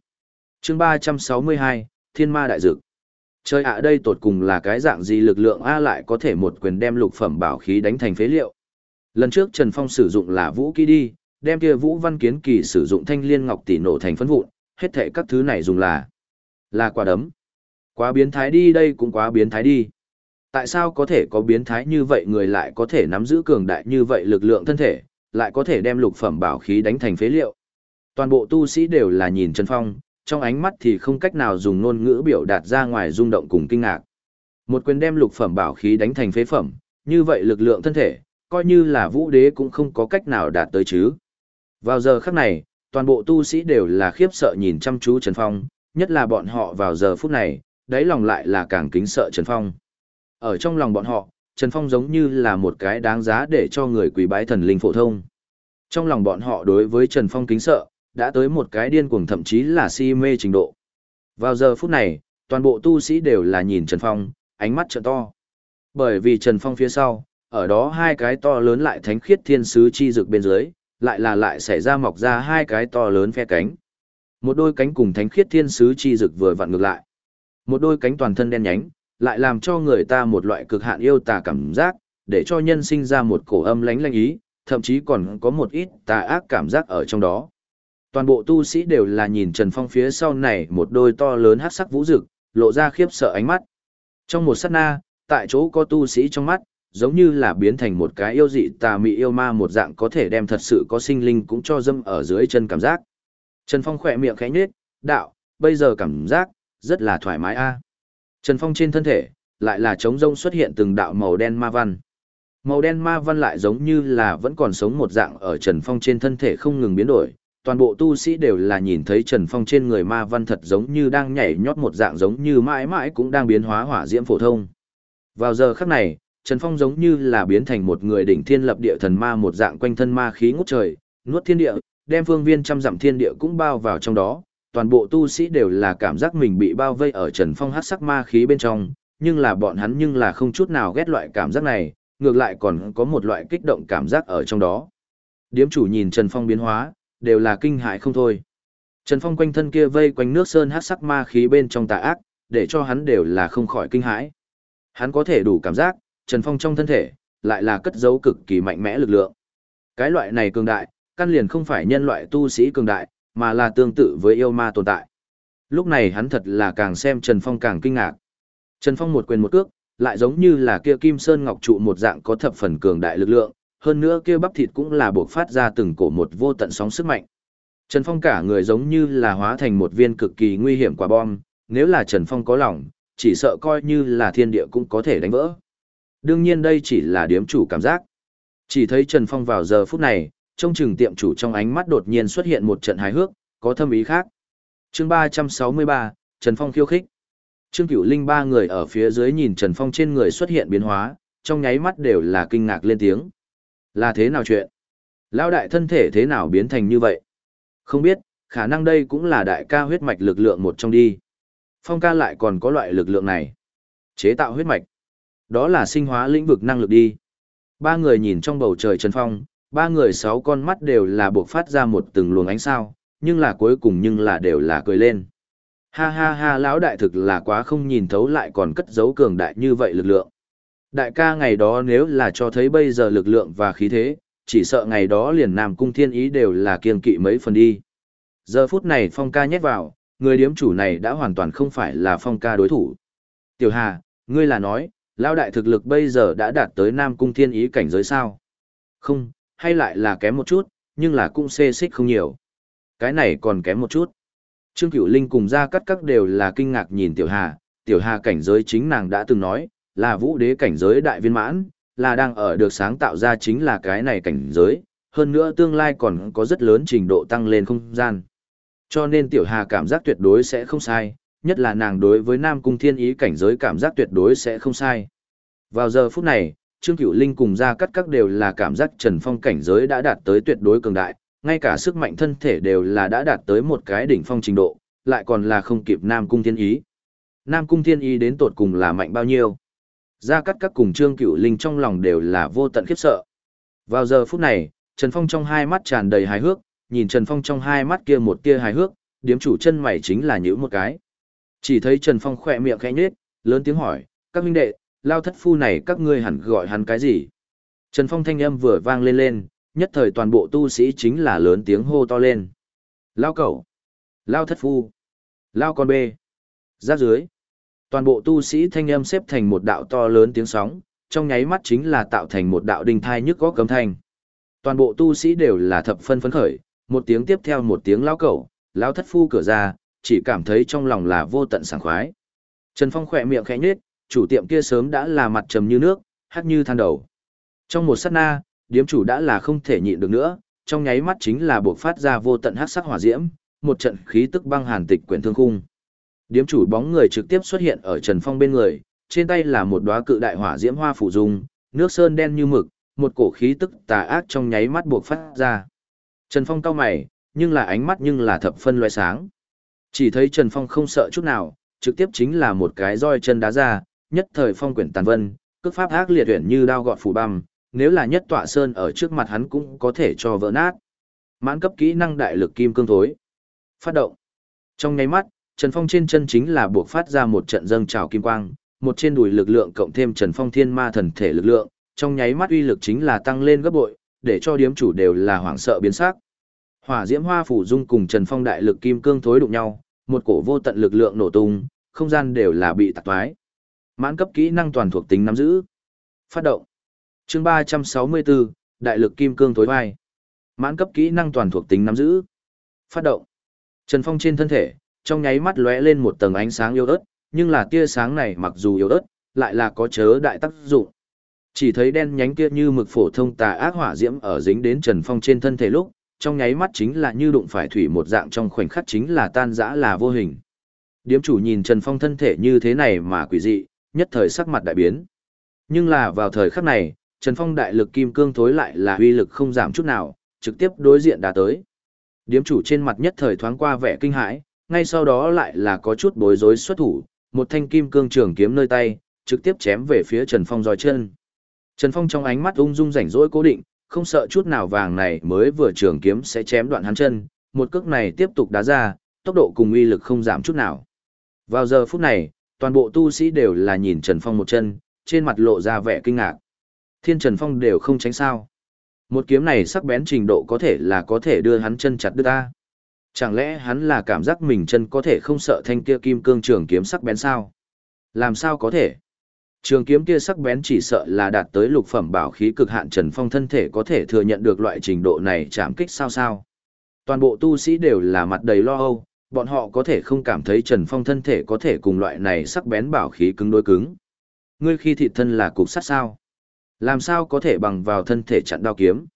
chương 362, Thiên Ma Đại Dực. Chơi ạ à, đây tột cùng là cái dạng gì lực lượng A lại có thể một quyền đem lục phẩm bảo khí đánh thành phế liệu. Lần trước Trần Phong sử dụng là vũ kỹ đi, đem kia vũ văn kiến kỳ sử dụng thanh liên ngọc tỷ nổ thành phấn vụn, hết thệ các thứ này dùng là là quả đấm. Quá biến thái đi đây cũng quá biến thái đi. Tại sao có thể có biến thái như vậy người lại có thể nắm giữ cường đại như vậy lực lượng thân thể, lại có thể đem lục phẩm bảo khí đánh thành phế liệu. Toàn bộ tu sĩ đều là nhìn Trần Phong, trong ánh mắt thì không cách nào dùng ngôn ngữ biểu đạt ra ngoài rung động cùng kinh ngạc. Một quyền đem lục phẩm bảo khí đánh thành phế phẩm, như vậy lực lượng thân thể, coi như là vũ đế cũng không có cách nào đạt tới chứ. Vào giờ khắc này, toàn bộ tu sĩ đều là khiếp sợ nhìn chăm chú Trần Phong, nhất là bọn họ vào giờ phút này, đáy lòng lại là càng kính sợ Trần Phong. Ở trong lòng bọn họ, Trần Phong giống như là một cái đáng giá để cho người quỳ bái thần linh phổ thông. Trong lòng bọn họ đối với Trần Phong kính sợ, đã tới một cái điên cuồng thậm chí là si mê trình độ. Vào giờ phút này, toàn bộ tu sĩ đều là nhìn Trần Phong, ánh mắt trợn to. Bởi vì Trần Phong phía sau, ở đó hai cái to lớn lại thánh khiết thiên sứ chi dực bên dưới, lại là lại xảy ra mọc ra hai cái to lớn phe cánh. Một đôi cánh cùng thánh khiết thiên sứ chi dực vừa vặn ngược lại. Một đôi cánh toàn thân đen nhánh, lại làm cho người ta một loại cực hạn yêu tà cảm giác, để cho nhân sinh ra một cổ âm lánh lanh ý, thậm chí còn có một ít tà ác cảm giác ở trong đó. Toàn bộ tu sĩ đều là nhìn Trần Phong phía sau này một đôi to lớn hát sắc vũ rực, lộ ra khiếp sợ ánh mắt. Trong một sát na, tại chỗ có tu sĩ trong mắt, giống như là biến thành một cái yêu dị tà mị yêu ma một dạng có thể đem thật sự có sinh linh cũng cho dâm ở dưới chân cảm giác. Trần Phong khỏe miệng khẽ nhếch, đạo, bây giờ cảm giác, rất là thoải mái a. Trần Phong trên thân thể, lại là trống rông xuất hiện từng đạo màu đen ma văn. Màu đen ma văn lại giống như là vẫn còn sống một dạng ở Trần Phong trên thân thể không ngừng biến đổi. Toàn bộ tu sĩ đều là nhìn thấy Trần Phong trên người ma văn thật giống như đang nhảy nhót một dạng giống như mãi mãi cũng đang biến hóa hỏa diễm phổ thông. Vào giờ khắc này, Trần Phong giống như là biến thành một người đỉnh thiên lập địa thần ma một dạng quanh thân ma khí ngút trời, nuốt thiên địa, đem phương viên trăm dặm thiên địa cũng bao vào trong đó. Toàn bộ tu sĩ đều là cảm giác mình bị bao vây ở Trần Phong hát sắc ma khí bên trong, nhưng là bọn hắn nhưng là không chút nào ghét loại cảm giác này, ngược lại còn có một loại kích động cảm giác ở trong đó. Điếm chủ nhìn Trần Phong biến hóa, đều là kinh hại không thôi. Trần Phong quanh thân kia vây quanh nước sơn hát sắc ma khí bên trong tà ác, để cho hắn đều là không khỏi kinh hãi. Hắn có thể đủ cảm giác, Trần Phong trong thân thể, lại là cất giấu cực kỳ mạnh mẽ lực lượng. Cái loại này cường đại, căn liền không phải nhân loại tu sĩ cường đại, mà là tương tự với yêu ma tồn tại. Lúc này hắn thật là càng xem Trần Phong càng kinh ngạc. Trần Phong một quyền một cước, lại giống như là kia kim sơn ngọc trụ một dạng có thập phần cường đại lực lượng, hơn nữa kia bắp thịt cũng là buộc phát ra từng cổ một vô tận sóng sức mạnh. Trần Phong cả người giống như là hóa thành một viên cực kỳ nguy hiểm quả bom, nếu là Trần Phong có lòng, chỉ sợ coi như là thiên địa cũng có thể đánh vỡ. Đương nhiên đây chỉ là điếm chủ cảm giác. Chỉ thấy Trần Phong vào giờ phút này, trong chừng tiệm chủ trong ánh mắt đột nhiên xuất hiện một trận hài hước, có thâm ý khác. chương 363, Trần Phong khiêu khích. Trương Cửu Linh ba người ở phía dưới nhìn Trần Phong trên người xuất hiện biến hóa, trong nháy mắt đều là kinh ngạc lên tiếng. Là thế nào chuyện? Lão đại thân thể thế nào biến thành như vậy? Không biết, khả năng đây cũng là đại ca huyết mạch lực lượng một trong đi. Phong ca lại còn có loại lực lượng này. Chế tạo huyết mạch. Đó là sinh hóa lĩnh vực năng lực đi. Ba người nhìn trong bầu trời Trần Phong, ba người sáu con mắt đều là buộc phát ra một từng luồng ánh sao, nhưng là cuối cùng nhưng là đều là cười lên. Ha ha ha lão đại thực là quá không nhìn thấu lại còn cất giấu cường đại như vậy lực lượng. Đại ca ngày đó nếu là cho thấy bây giờ lực lượng và khí thế, chỉ sợ ngày đó liền Nam Cung Thiên Ý đều là kiên kỵ mấy phần đi. Giờ phút này Phong ca nhét vào, người điếm chủ này đã hoàn toàn không phải là Phong ca đối thủ. Tiểu Hà, ngươi là nói, lão đại thực lực bây giờ đã đạt tới Nam Cung Thiên Ý cảnh giới sao? Không, hay lại là kém một chút, nhưng là cũng xê xích không nhiều. Cái này còn kém một chút. Trương Cửu Linh cùng ra cắt các đều là kinh ngạc nhìn Tiểu Hà, Tiểu Hà cảnh giới chính nàng đã từng nói, là vũ đế cảnh giới đại viên mãn, là đang ở được sáng tạo ra chính là cái này cảnh giới, hơn nữa tương lai còn có rất lớn trình độ tăng lên không gian. Cho nên Tiểu Hà cảm giác tuyệt đối sẽ không sai, nhất là nàng đối với Nam Cung Thiên Ý cảnh giới cảm giác tuyệt đối sẽ không sai. Vào giờ phút này, Trương Cửu Linh cùng ra cắt các đều là cảm giác Trần Phong cảnh giới đã đạt tới tuyệt đối cường đại, ngay cả sức mạnh thân thể đều là đã đạt tới một cái đỉnh phong trình độ, lại còn là không kịp Nam Cung Thiên Ý. Nam Cung Thiên Ý đến tột cùng là mạnh bao nhiêu? Gia Cát các cùng Trương Cửu Linh trong lòng đều là vô tận khiếp sợ. Vào giờ phút này, Trần Phong trong hai mắt tràn đầy hài hước, nhìn Trần Phong trong hai mắt kia một tia hài hước, điếm chủ chân mày chính là nhíu một cái. Chỉ thấy Trần Phong khỏe miệng khẽ nhếch, lớn tiếng hỏi, các huynh đệ, lao thất phu này các ngươi hẳn gọi hắn cái gì? Trần Phong thanh âm vừa vang lên lên, nhất thời toàn bộ tu sĩ chính là lớn tiếng hô to lên. Lao cẩu, lao thất phu, lao con bê, ra dưới. Toàn bộ tu sĩ thanh âm xếp thành một đạo to lớn tiếng sóng, trong nháy mắt chính là tạo thành một đạo đinh thai nhức có cấm thanh. Toàn bộ tu sĩ đều là thập phân phấn khởi, một tiếng tiếp theo một tiếng lao cẩu, lao thất phu cửa ra, chỉ cảm thấy trong lòng là vô tận sảng khoái. Trần Phong khỏe miệng khẽ nhếch, chủ tiệm kia sớm đã là mặt trầm như nước, hắt như than đầu. Trong một sát na, điếm chủ đã là không thể nhịn được nữa, trong nháy mắt chính là buộc phát ra vô tận hắc sắc hỏa diễm, một trận khí tức băng hàn tịch quyển thương khung. Điếm chủ bóng người trực tiếp xuất hiện ở Trần Phong bên người, trên tay là một đóa cự đại hỏa diễm hoa phủ dung, nước sơn đen như mực, một cổ khí tức tà ác trong nháy mắt buộc phát ra. Trần Phong cau mày, nhưng là ánh mắt nhưng là thập phân loại sáng. Chỉ thấy Trần Phong không sợ chút nào, trực tiếp chính là một cái roi chân đá ra, nhất thời phong quyển tàn vân, cước pháp ác liệt tuyển như đao gọt phủ băm, nếu là nhất tọa sơn ở trước mặt hắn cũng có thể cho vỡ nát. Mãn cấp kỹ năng đại lực kim cương thối. Phát động. Trong nháy mắt, Trần Phong trên chân chính là buộc phát ra một trận dâng trào kim quang, một trên đùi lực lượng cộng thêm Trần Phong thiên ma thần thể lực lượng, trong nháy mắt uy lực chính là tăng lên gấp bội, để cho điếm chủ đều là hoảng sợ biến sắc. Hỏa diễm hoa phủ dung cùng Trần Phong đại lực kim cương thối đụng nhau, một cổ vô tận lực lượng nổ tung, không gian đều là bị tạc toái. Mãn cấp kỹ năng toàn thuộc tính nắm giữ. Phát động. Chương 364, đại lực kim cương thối vai. Mãn cấp kỹ năng toàn thuộc tính nắm giữ. Phát động. Trần Phong trên thân thể, trong nháy mắt lóe lên một tầng ánh sáng yếu ớt, nhưng là tia sáng này mặc dù yếu ớt, lại là có chớ đại tác dụng. Chỉ thấy đen nhánh kia như mực phổ thông tà ác hỏa diễm ở dính đến Trần Phong trên thân thể lúc, trong nháy mắt chính là như đụng phải thủy một dạng trong khoảnh khắc chính là tan rã là vô hình. Điếm chủ nhìn Trần Phong thân thể như thế này mà quỷ dị, nhất thời sắc mặt đại biến. Nhưng là vào thời khắc này, Trần Phong đại lực kim cương thối lại là uy lực không giảm chút nào, trực tiếp đối diện đã tới. Điếm chủ trên mặt nhất thời thoáng qua vẻ kinh hãi, ngay sau đó lại là có chút bối rối xuất thủ, một thanh kim cương trường kiếm nơi tay, trực tiếp chém về phía Trần Phong dòi chân. Trần Phong trong ánh mắt ung dung rảnh rỗi cố định, không sợ chút nào vàng này mới vừa trường kiếm sẽ chém đoạn hắn chân, một cước này tiếp tục đá ra, tốc độ cùng uy lực không giảm chút nào. Vào giờ phút này, toàn bộ tu sĩ đều là nhìn Trần Phong một chân, trên mặt lộ ra vẻ kinh ngạc. Thiên Trần Phong đều không tránh sao. Một kiếm này sắc bén trình độ có thể là có thể đưa hắn chân chặt đứt ta. Chẳng lẽ hắn là cảm giác mình chân có thể không sợ thanh kia kim cương trường kiếm sắc bén sao? Làm sao có thể? Trường kiếm kia sắc bén chỉ sợ là đạt tới lục phẩm bảo khí cực hạn Trần Phong thân thể có thể thừa nhận được loại trình độ này chạm kích sao sao. Toàn bộ tu sĩ đều là mặt đầy lo âu, bọn họ có thể không cảm thấy Trần Phong thân thể có thể cùng loại này sắc bén bảo khí cứng đối cứng. Ngươi khi thịt thân là cục sắt sao? Làm sao có thể bằng vào thân thể chặn đao kiếm?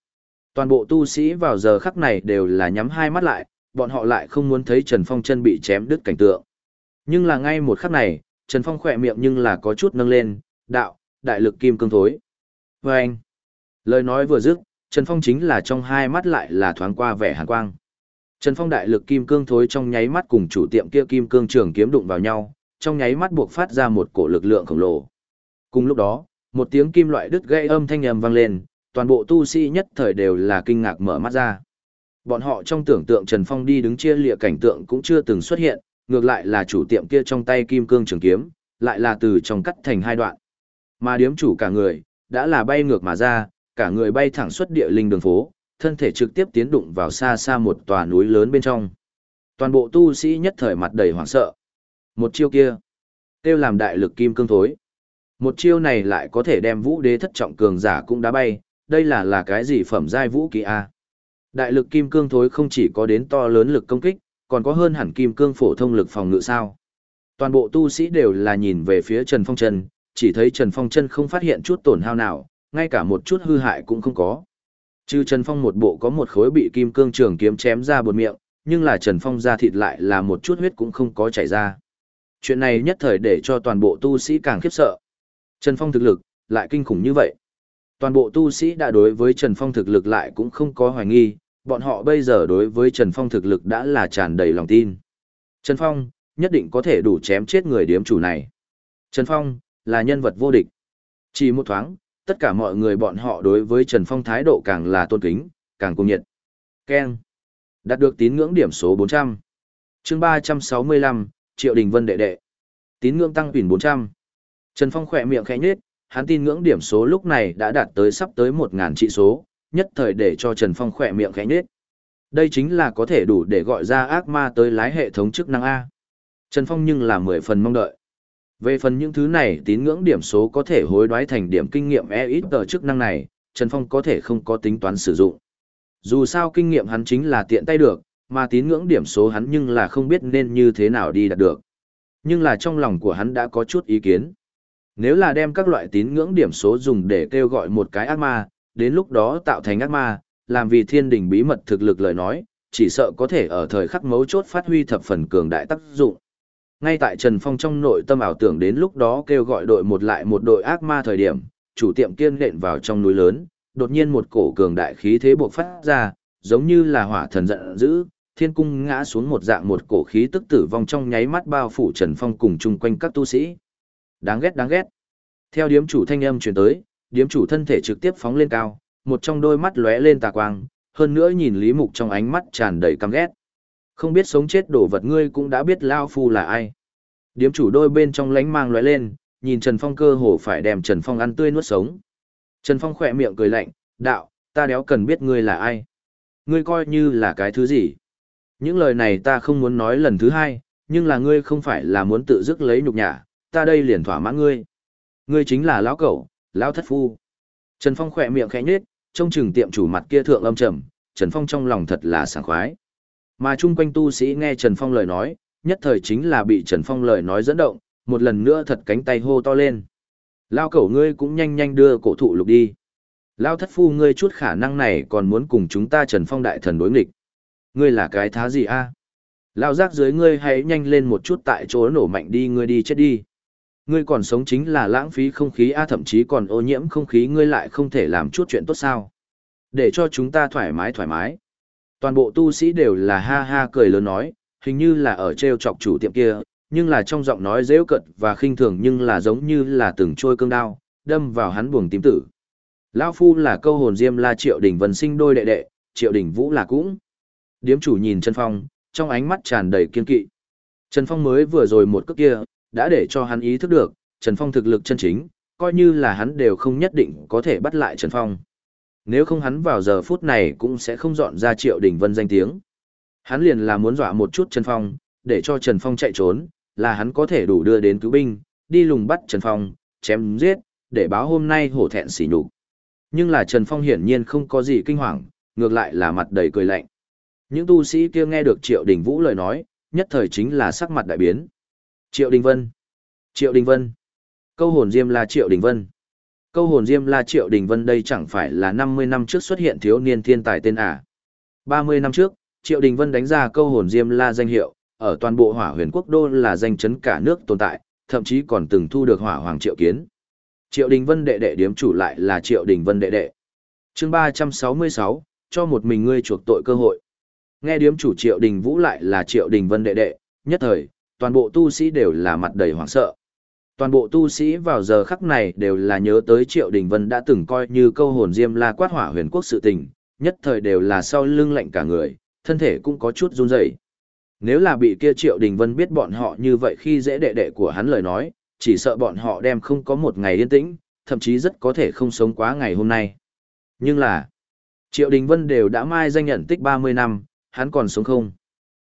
Toàn bộ tu sĩ vào giờ khắc này đều là nhắm hai mắt lại, bọn họ lại không muốn thấy Trần Phong chân bị chém đứt cảnh tượng. Nhưng là ngay một khắc này, Trần Phong khỏe miệng nhưng là có chút nâng lên, đạo, đại lực kim cương thối. Và anh, lời nói vừa dứt, Trần Phong chính là trong hai mắt lại là thoáng qua vẻ hàn quang. Trần Phong đại lực kim cương thối trong nháy mắt cùng chủ tiệm kia kim cương trường kiếm đụng vào nhau, trong nháy mắt buộc phát ra một cổ lực lượng khổng lồ. Cùng lúc đó, một tiếng kim loại đứt gây âm thanh ầm vang lên, toàn bộ tu sĩ nhất thời đều là kinh ngạc mở mắt ra. Bọn họ trong tưởng tượng Trần Phong đi đứng chia lịa cảnh tượng cũng chưa từng xuất hiện, ngược lại là chủ tiệm kia trong tay kim cương trường kiếm, lại là từ trong cắt thành hai đoạn. Mà điếm chủ cả người, đã là bay ngược mà ra, cả người bay thẳng xuất địa linh đường phố, thân thể trực tiếp tiến đụng vào xa xa một tòa núi lớn bên trong. Toàn bộ tu sĩ nhất thời mặt đầy hoảng sợ. Một chiêu kia, tiêu làm đại lực kim cương thối. Một chiêu này lại có thể đem vũ đế thất trọng cường giả cũng đá bay, đây là là cái gì phẩm giai vũ kỳ a? Đại lực kim cương thối không chỉ có đến to lớn lực công kích, còn có hơn hẳn kim cương phổ thông lực phòng ngự sao. Toàn bộ tu sĩ đều là nhìn về phía Trần Phong Trần, chỉ thấy Trần Phong Trần không phát hiện chút tổn hao nào, ngay cả một chút hư hại cũng không có. Chứ Trần Phong một bộ có một khối bị kim cương trường kiếm chém ra bột miệng, nhưng là Trần Phong ra thịt lại là một chút huyết cũng không có chảy ra. Chuyện này nhất thời để cho toàn bộ tu sĩ càng khiếp sợ. Trần Phong thực lực, lại kinh khủng như vậy. Toàn bộ tu sĩ đã đối với Trần Phong thực lực lại cũng không có hoài nghi, bọn họ bây giờ đối với Trần Phong thực lực đã là tràn đầy lòng tin. Trần Phong, nhất định có thể đủ chém chết người điếm chủ này. Trần Phong, là nhân vật vô địch. Chỉ một thoáng, tất cả mọi người bọn họ đối với Trần Phong thái độ càng là tôn kính, càng cung nhiệt. Ken. Đạt được tín ngưỡng điểm số 400. chương 365, Triệu Đình Vân đệ đệ. Tín ngưỡng tăng tuyển 400. Trần Phong khỏe miệng khẽ nhết, hắn tin ngưỡng điểm số lúc này đã đạt tới sắp tới 1.000 trị số, nhất thời để cho Trần Phong khỏe miệng khẽ nhếch. Đây chính là có thể đủ để gọi ra ác ma tới lái hệ thống chức năng A. Trần Phong nhưng là 10 phần mong đợi. Về phần những thứ này tín ngưỡng điểm số có thể hối đoái thành điểm kinh nghiệm e ít tờ chức năng này, Trần Phong có thể không có tính toán sử dụng. Dù sao kinh nghiệm hắn chính là tiện tay được, mà tín ngưỡng điểm số hắn nhưng là không biết nên như thế nào đi đạt được. Nhưng là trong lòng của hắn đã có chút ý kiến. Nếu là đem các loại tín ngưỡng điểm số dùng để kêu gọi một cái ác ma, đến lúc đó tạo thành ác ma, làm vì thiên đình bí mật thực lực lời nói, chỉ sợ có thể ở thời khắc mấu chốt phát huy thập phần cường đại tác dụng. Ngay tại Trần Phong trong nội tâm ảo tưởng đến lúc đó kêu gọi đội một lại một đội ác ma thời điểm, chủ tiệm kiên nện vào trong núi lớn, đột nhiên một cổ cường đại khí thế buộc phát ra, giống như là hỏa thần giận dữ, thiên cung ngã xuống một dạng một cổ khí tức tử vong trong nháy mắt bao phủ Trần Phong cùng chung quanh các tu sĩ. Đáng ghét đáng ghét. Theo điếm chủ thanh âm truyền tới, điếm chủ thân thể trực tiếp phóng lên cao, một trong đôi mắt lóe lên tà quang, hơn nữa nhìn Lý Mục trong ánh mắt tràn đầy căm ghét. Không biết sống chết đổ vật ngươi cũng đã biết Lao Phu là ai. Điếm chủ đôi bên trong lánh mang lóe lên, nhìn Trần Phong cơ hồ phải đem Trần Phong ăn tươi nuốt sống. Trần Phong khỏe miệng cười lạnh, đạo, ta đéo cần biết ngươi là ai. Ngươi coi như là cái thứ gì. Những lời này ta không muốn nói lần thứ hai, nhưng là ngươi không phải là muốn tự dứt lấy nhục nhã, ta đây liền thỏa mãn ngươi. Ngươi chính là lão cẩu, lão thất phu. Trần Phong khỏe miệng khẽ nhếch, trông chừng tiệm chủ mặt kia thượng âm trầm, Trần Phong trong lòng thật là sảng khoái. Mà chung quanh tu sĩ nghe Trần Phong lời nói, nhất thời chính là bị Trần Phong lời nói dẫn động, một lần nữa thật cánh tay hô to lên. Lao cẩu ngươi cũng nhanh nhanh đưa cổ thụ lục đi. Lao thất phu ngươi chút khả năng này còn muốn cùng chúng ta Trần Phong đại thần đối nghịch. Ngươi là cái thá gì a? Lao rác dưới ngươi hãy nhanh lên một chút tại chỗ nổ mạnh đi ngươi đi chết đi. Ngươi còn sống chính là lãng phí không khí a thậm chí còn ô nhiễm không khí ngươi lại không thể làm chút chuyện tốt sao. Để cho chúng ta thoải mái thoải mái. Toàn bộ tu sĩ đều là ha ha cười lớn nói, hình như là ở treo chọc chủ tiệm kia, nhưng là trong giọng nói dễ cận và khinh thường nhưng là giống như là từng trôi cương đao, đâm vào hắn buồng tím tử. Lão Phu là câu hồn diêm la triệu đỉnh vân sinh đôi đệ đệ, triệu đỉnh vũ là cũng. Điếm chủ nhìn Trần Phong, trong ánh mắt tràn đầy kiên kỵ. Trần Phong mới vừa rồi một cước kia, đã để cho hắn ý thức được, Trần Phong thực lực chân chính, coi như là hắn đều không nhất định có thể bắt lại Trần Phong. Nếu không hắn vào giờ phút này cũng sẽ không dọn ra triệu đỉnh vân danh tiếng. Hắn liền là muốn dọa một chút Trần Phong, để cho Trần Phong chạy trốn, là hắn có thể đủ đưa đến cứu binh, đi lùng bắt Trần Phong, chém giết, để báo hôm nay hổ thẹn xỉ nhục. Nhưng là Trần Phong hiển nhiên không có gì kinh hoàng, ngược lại là mặt đầy cười lạnh. Những tu sĩ kia nghe được Triệu Đình Vũ lời nói, nhất thời chính là sắc mặt đại biến. Triệu Đình Vân. Triệu Đình Vân. Câu hồn diêm là Triệu Đình Vân. Câu hồn diêm la Triệu Đình Vân đây chẳng phải là 50 năm trước xuất hiện thiếu niên thiên tài tên à. 30 năm trước, Triệu Đình Vân đánh ra câu hồn diêm la danh hiệu, ở toàn bộ hỏa huyền quốc đô là danh chấn cả nước tồn tại, thậm chí còn từng thu được hỏa hoàng triệu kiến. Triệu Đình Vân đệ đệ điếm chủ lại là Triệu Đình Vân đệ đệ. chương 366, cho một mình ngươi chuộc tội cơ hội. Nghe điếm chủ Triệu Đình Vũ lại là Triệu Đình Vân đệ đệ, nhất thời, toàn bộ tu sĩ đều là mặt đầy hoảng sợ. Toàn bộ tu sĩ vào giờ khắc này đều là nhớ tới Triệu Đình Vân đã từng coi như câu hồn diêm la quát hỏa huyền quốc sự tình, nhất thời đều là sau lưng lạnh cả người, thân thể cũng có chút run rẩy. Nếu là bị kia Triệu Đình Vân biết bọn họ như vậy khi dễ đệ đệ của hắn lời nói, chỉ sợ bọn họ đem không có một ngày yên tĩnh, thậm chí rất có thể không sống quá ngày hôm nay. Nhưng là, Triệu Đình Vân đều đã mai danh nhận tích 30 năm, hắn còn sống không?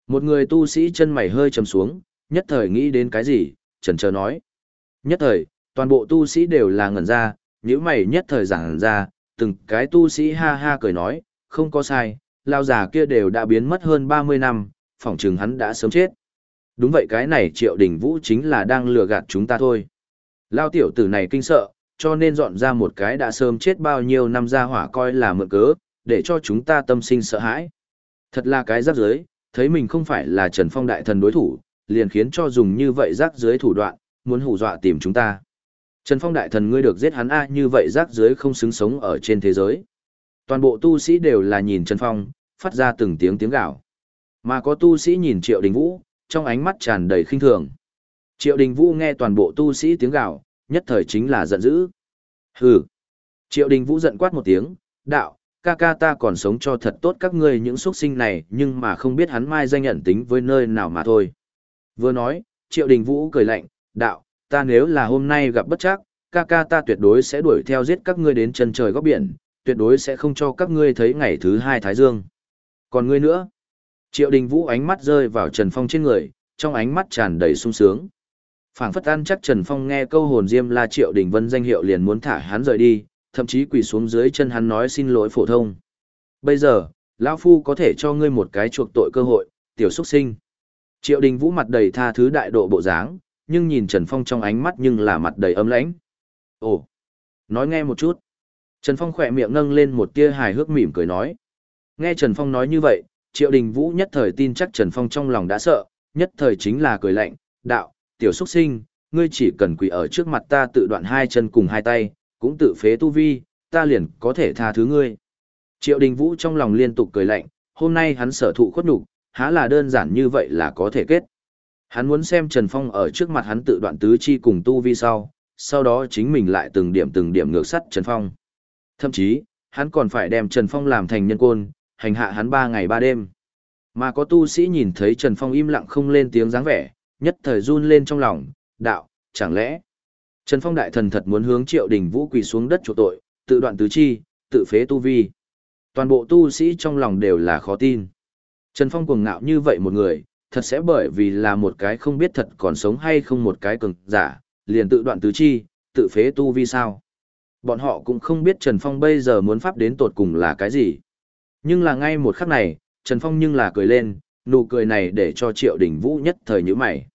Một người tu sĩ chân mày hơi trầm xuống, nhất thời nghĩ đến cái gì, trần chờ nói. Nhất thời, toàn bộ tu sĩ đều là ngẩn ra, những mày nhất thời giảng ra, từng cái tu sĩ ha ha cười nói, không có sai, lao già kia đều đã biến mất hơn 30 năm, phỏng chừng hắn đã sớm chết. Đúng vậy cái này triệu đình vũ chính là đang lừa gạt chúng ta thôi. Lao tiểu tử này kinh sợ, cho nên dọn ra một cái đã sớm chết bao nhiêu năm ra hỏa coi là mượn cớ, để cho chúng ta tâm sinh sợ hãi. Thật là cái giáp giới, thấy mình không phải là Trần Phong đại thần đối thủ, liền khiến cho dùng như vậy rác dưới thủ đoạn, muốn hù dọa tìm chúng ta. Trần Phong đại thần ngươi được giết hắn a như vậy rác dưới không xứng sống ở trên thế giới. Toàn bộ tu sĩ đều là nhìn Trần Phong, phát ra từng tiếng tiếng gào. Mà có tu sĩ nhìn Triệu Đình Vũ, trong ánh mắt tràn đầy khinh thường. Triệu Đình Vũ nghe toàn bộ tu sĩ tiếng gào, nhất thời chính là giận dữ. Hừ. Triệu Đình Vũ giận quát một tiếng, đạo, ca ca ta còn sống cho thật tốt các ngươi những xuất sinh này nhưng mà không biết hắn mai danh nhận tính với nơi nào mà thôi. Vừa nói, Triệu Đình Vũ cười lạnh, đạo, ta nếu là hôm nay gặp bất chắc, ca ca ta tuyệt đối sẽ đuổi theo giết các ngươi đến chân trời góc biển, tuyệt đối sẽ không cho các ngươi thấy ngày thứ hai Thái Dương. Còn ngươi nữa? Triệu Đình Vũ ánh mắt rơi vào Trần Phong trên người, trong ánh mắt tràn đầy sung sướng. Phảng phất ăn chắc Trần Phong nghe câu hồn diêm la Triệu Đình Vân danh hiệu liền muốn thả hắn rời đi, thậm chí quỳ xuống dưới chân hắn nói xin lỗi phổ thông. Bây giờ, lão phu có thể cho ngươi một cái chuộc tội cơ hội, tiểu xuất sinh. Triệu Đình Vũ mặt đầy tha thứ đại độ bộ dáng, nhưng nhìn Trần Phong trong ánh mắt nhưng là mặt đầy ấm lãnh. Ồ, nói nghe một chút. Trần Phong khỏe miệng nâng lên một tia hài hước mỉm cười nói. Nghe Trần Phong nói như vậy, Triệu Đình Vũ nhất thời tin chắc Trần Phong trong lòng đã sợ, nhất thời chính là cười lạnh, đạo, tiểu xuất sinh, ngươi chỉ cần quỳ ở trước mặt ta tự đoạn hai chân cùng hai tay, cũng tự phế tu vi, ta liền có thể tha thứ ngươi. Triệu Đình Vũ trong lòng liên tục cười lạnh, hôm nay hắn sở thụ khuất nhục, há là đơn giản như vậy là có thể kết. Hắn muốn xem Trần Phong ở trước mặt hắn tự đoạn tứ chi cùng tu vi sau, sau đó chính mình lại từng điểm từng điểm ngược sắt Trần Phong. Thậm chí, hắn còn phải đem Trần Phong làm thành nhân côn, hành hạ hắn ba ngày ba đêm. Mà có tu sĩ nhìn thấy Trần Phong im lặng không lên tiếng dáng vẻ, nhất thời run lên trong lòng, đạo, chẳng lẽ Trần Phong đại thần thật muốn hướng Triệu Đình Vũ quỳ xuống đất chỗ tội, tự đoạn tứ chi, tự phế tu vi. Toàn bộ tu sĩ trong lòng đều là khó tin. Trần Phong cuồng ngạo như vậy một người, thật sẽ bởi vì là một cái không biết thật còn sống hay không một cái cường giả, liền tự đoạn tứ chi, tự phế tu vi sao. Bọn họ cũng không biết Trần Phong bây giờ muốn pháp đến tột cùng là cái gì. Nhưng là ngay một khắc này, Trần Phong nhưng là cười lên, nụ cười này để cho Triệu Đình Vũ nhất thời như mày.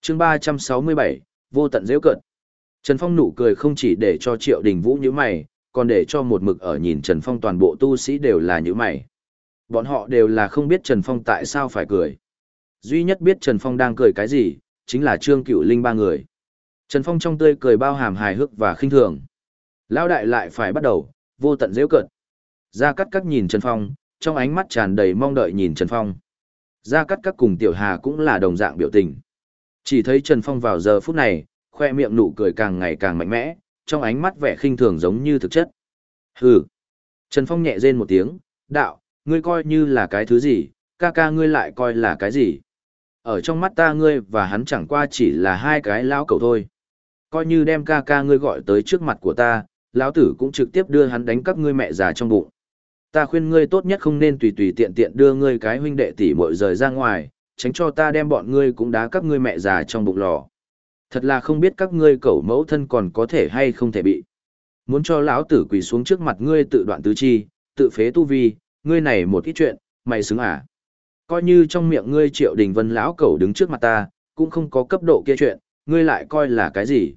Chương 367, vô tận dễ cận. Trần Phong nụ cười không chỉ để cho Triệu Đình Vũ như mày, còn để cho một mực ở nhìn Trần Phong toàn bộ tu sĩ đều là như mày. Bọn họ đều là không biết Trần Phong tại sao phải cười. Duy nhất biết Trần Phong đang cười cái gì, chính là Trương Cửu Linh ba người. Trần Phong trong tươi cười bao hàm hài hước và khinh thường. Lão đại lại phải bắt đầu, vô tận dễ cận. Gia Cát Cát nhìn Trần Phong, trong ánh mắt tràn đầy mong đợi nhìn Trần Phong. Gia Cát Cát cùng Tiểu Hà cũng là đồng dạng biểu tình. Chỉ thấy Trần Phong vào giờ phút này, khoe miệng nụ cười càng ngày càng mạnh mẽ, trong ánh mắt vẻ khinh thường giống như thực chất. Hừ. Trần Phong nhẹ rên một tiếng, đạo, ngươi coi như là cái thứ gì, ca ca ngươi lại coi là cái gì. Ở trong mắt ta ngươi và hắn chẳng qua chỉ là hai cái lão cầu thôi. Coi như đem ca ca ngươi gọi tới trước mặt của ta, lão tử cũng trực tiếp đưa hắn đánh các ngươi mẹ già trong bụng. Ta khuyên ngươi tốt nhất không nên tùy tùy tiện tiện đưa ngươi cái huynh đệ tỷ muội rời ra ngoài, tránh cho ta đem bọn ngươi cũng đá các ngươi mẹ già trong bụng lò. Thật là không biết các ngươi cẩu mẫu thân còn có thể hay không thể bị. Muốn cho lão tử quỳ xuống trước mặt ngươi tự đoạn tứ chi, tự phế tu vi, ngươi này một ít chuyện, mày xứng à? Coi như trong miệng ngươi Triệu Đình Vân lão cẩu đứng trước mặt ta, cũng không có cấp độ kia chuyện, ngươi lại coi là cái gì?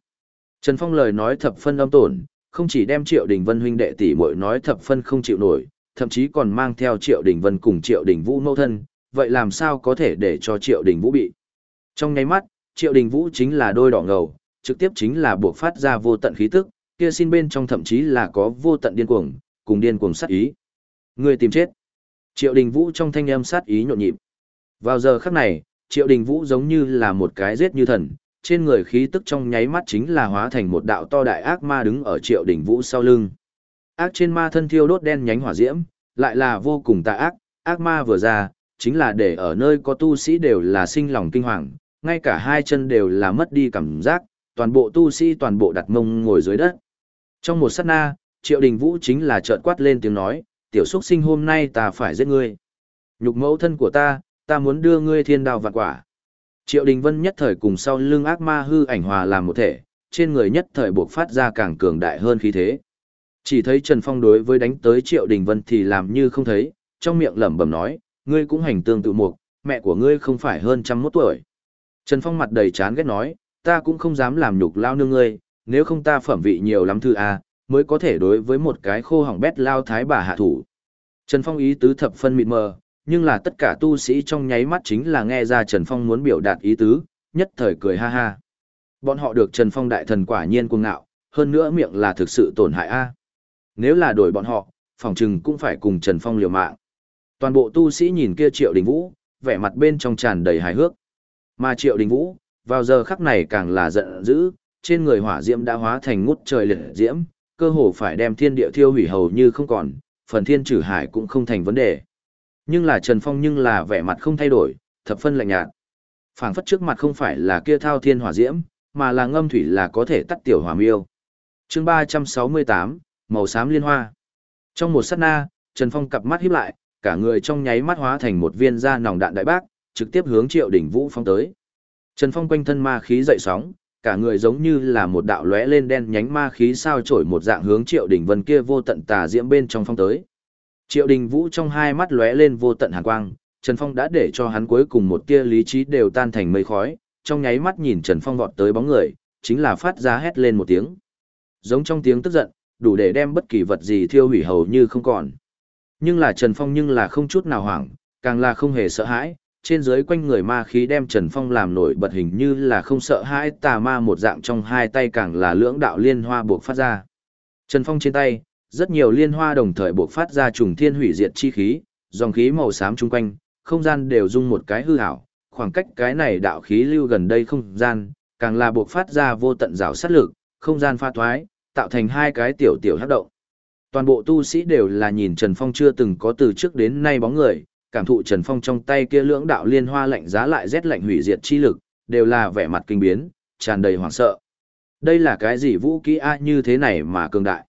Trần Phong lời nói thập phân âm tổn, không chỉ đem Triệu Đình Vân huynh đệ tỷ muội nói thập phân không chịu nổi, thậm chí còn mang theo Triệu Đình Vân cùng Triệu Đình Vũ mâu thân, vậy làm sao có thể để cho Triệu Đình Vũ bị? Trong nháy mắt, Triệu Đình Vũ chính là đôi đỏ ngầu, trực tiếp chính là buộc phát ra vô tận khí tức, kia xin bên trong thậm chí là có vô tận điên cuồng, cùng điên cuồng sát ý. Ngươi tìm chết. Triệu Đình Vũ trong thanh âm sát ý nhộn nhịp. Vào giờ khắc này, Triệu Đình Vũ giống như là một cái giết như thần, trên người khí tức trong nháy mắt chính là hóa thành một đạo to đại ác ma đứng ở Triệu Đình Vũ sau lưng. Ác trên ma thân thiêu đốt đen nhánh hỏa diễm, lại là vô cùng tà ác, ác ma vừa ra, chính là để ở nơi có tu sĩ đều là sinh lòng kinh hoàng, ngay cả hai chân đều là mất đi cảm giác, toàn bộ tu sĩ toàn bộ đặt mông ngồi dưới đất. Trong một sát na, Triệu Đình Vũ chính là chợt quát lên tiếng nói, tiểu xuất sinh hôm nay ta phải giết ngươi. Nhục mẫu thân của ta, ta muốn đưa ngươi thiên đào vạn quả. Triệu Đình Vân nhất thời cùng sau lưng ác ma hư ảnh hòa làm một thể, trên người nhất thời buộc phát ra càng cường đại hơn khí thế. Chỉ thấy Trần Phong đối với đánh tới Triệu Đình Vân thì làm như không thấy, trong miệng lẩm bẩm nói, ngươi cũng hành tương tự mục, mẹ của ngươi không phải hơn trăm mốt tuổi. Trần Phong mặt đầy chán ghét nói, ta cũng không dám làm nhục lao nương ngươi, nếu không ta phẩm vị nhiều lắm thư A, mới có thể đối với một cái khô hỏng bét lao thái bà hạ thủ. Trần Phong ý tứ thập phân mịt mờ, nhưng là tất cả tu sĩ trong nháy mắt chính là nghe ra Trần Phong muốn biểu đạt ý tứ, nhất thời cười ha ha. Bọn họ được Trần Phong đại thần quả nhiên cuồng ngạo, hơn nữa miệng là thực sự tổn hại a. À. Nếu là đổi bọn họ, phòng trừng cũng phải cùng Trần Phong liều mạng. Toàn bộ tu sĩ nhìn kia Triệu Đình Vũ, vẻ mặt bên trong tràn đầy hài hước. Mà Triệu Đình Vũ, vào giờ khắc này càng là giận dữ, trên người hỏa diễm đã hóa thành ngút trời liệt diễm, cơ hồ phải đem thiên địa thiêu hủy hầu như không còn, phần thiên trừ hải cũng không thành vấn đề. Nhưng là Trần Phong nhưng là vẻ mặt không thay đổi, thập phân lạnh nhạt. Phảng phất trước mặt không phải là kia thao thiên hỏa diễm, mà là ngâm thủy là có thể tắt tiểu hỏa miêu. Chương 368, màu xám liên hoa. Trong một sát na, Trần Phong cặp mắt híp lại, cả người trong nháy mắt hóa thành một viên da nòng đạn đại bác, trực tiếp hướng Triệu Đỉnh Vũ phong tới. Trần Phong quanh thân ma khí dậy sóng, cả người giống như là một đạo lóe lên đen nhánh ma khí sao chổi một dạng hướng Triệu Đình Vân kia vô tận tà diễm bên trong phong tới. Triệu Đình Vũ trong hai mắt lóe lên vô tận hàn quang, Trần Phong đã để cho hắn cuối cùng một tia lý trí đều tan thành mây khói, trong nháy mắt nhìn Trần Phong vọt tới bóng người, chính là phát ra hét lên một tiếng. Giống trong tiếng tức giận, đủ để đem bất kỳ vật gì thiêu hủy hầu như không còn. Nhưng là Trần Phong nhưng là không chút nào hoảng, càng là không hề sợ hãi, trên dưới quanh người ma khí đem Trần Phong làm nổi bật hình như là không sợ hãi tà ma một dạng trong hai tay càng là lưỡng đạo liên hoa buộc phát ra. Trần Phong trên tay, rất nhiều liên hoa đồng thời buộc phát ra trùng thiên hủy diệt chi khí, dòng khí màu xám chung quanh, không gian đều dung một cái hư ảo, khoảng cách cái này đạo khí lưu gần đây không gian, càng là buộc phát ra vô tận rào sát lực, không gian pha thoái, tạo thành hai cái tiểu tiểu hấp động. Toàn bộ tu sĩ đều là nhìn Trần Phong chưa từng có từ trước đến nay bóng người, cảm thụ Trần Phong trong tay kia lưỡng đạo liên hoa lạnh giá lại rét lạnh hủy diệt chi lực, đều là vẻ mặt kinh biến, tràn đầy hoảng sợ. Đây là cái gì vũ kỹ a như thế này mà cường đại?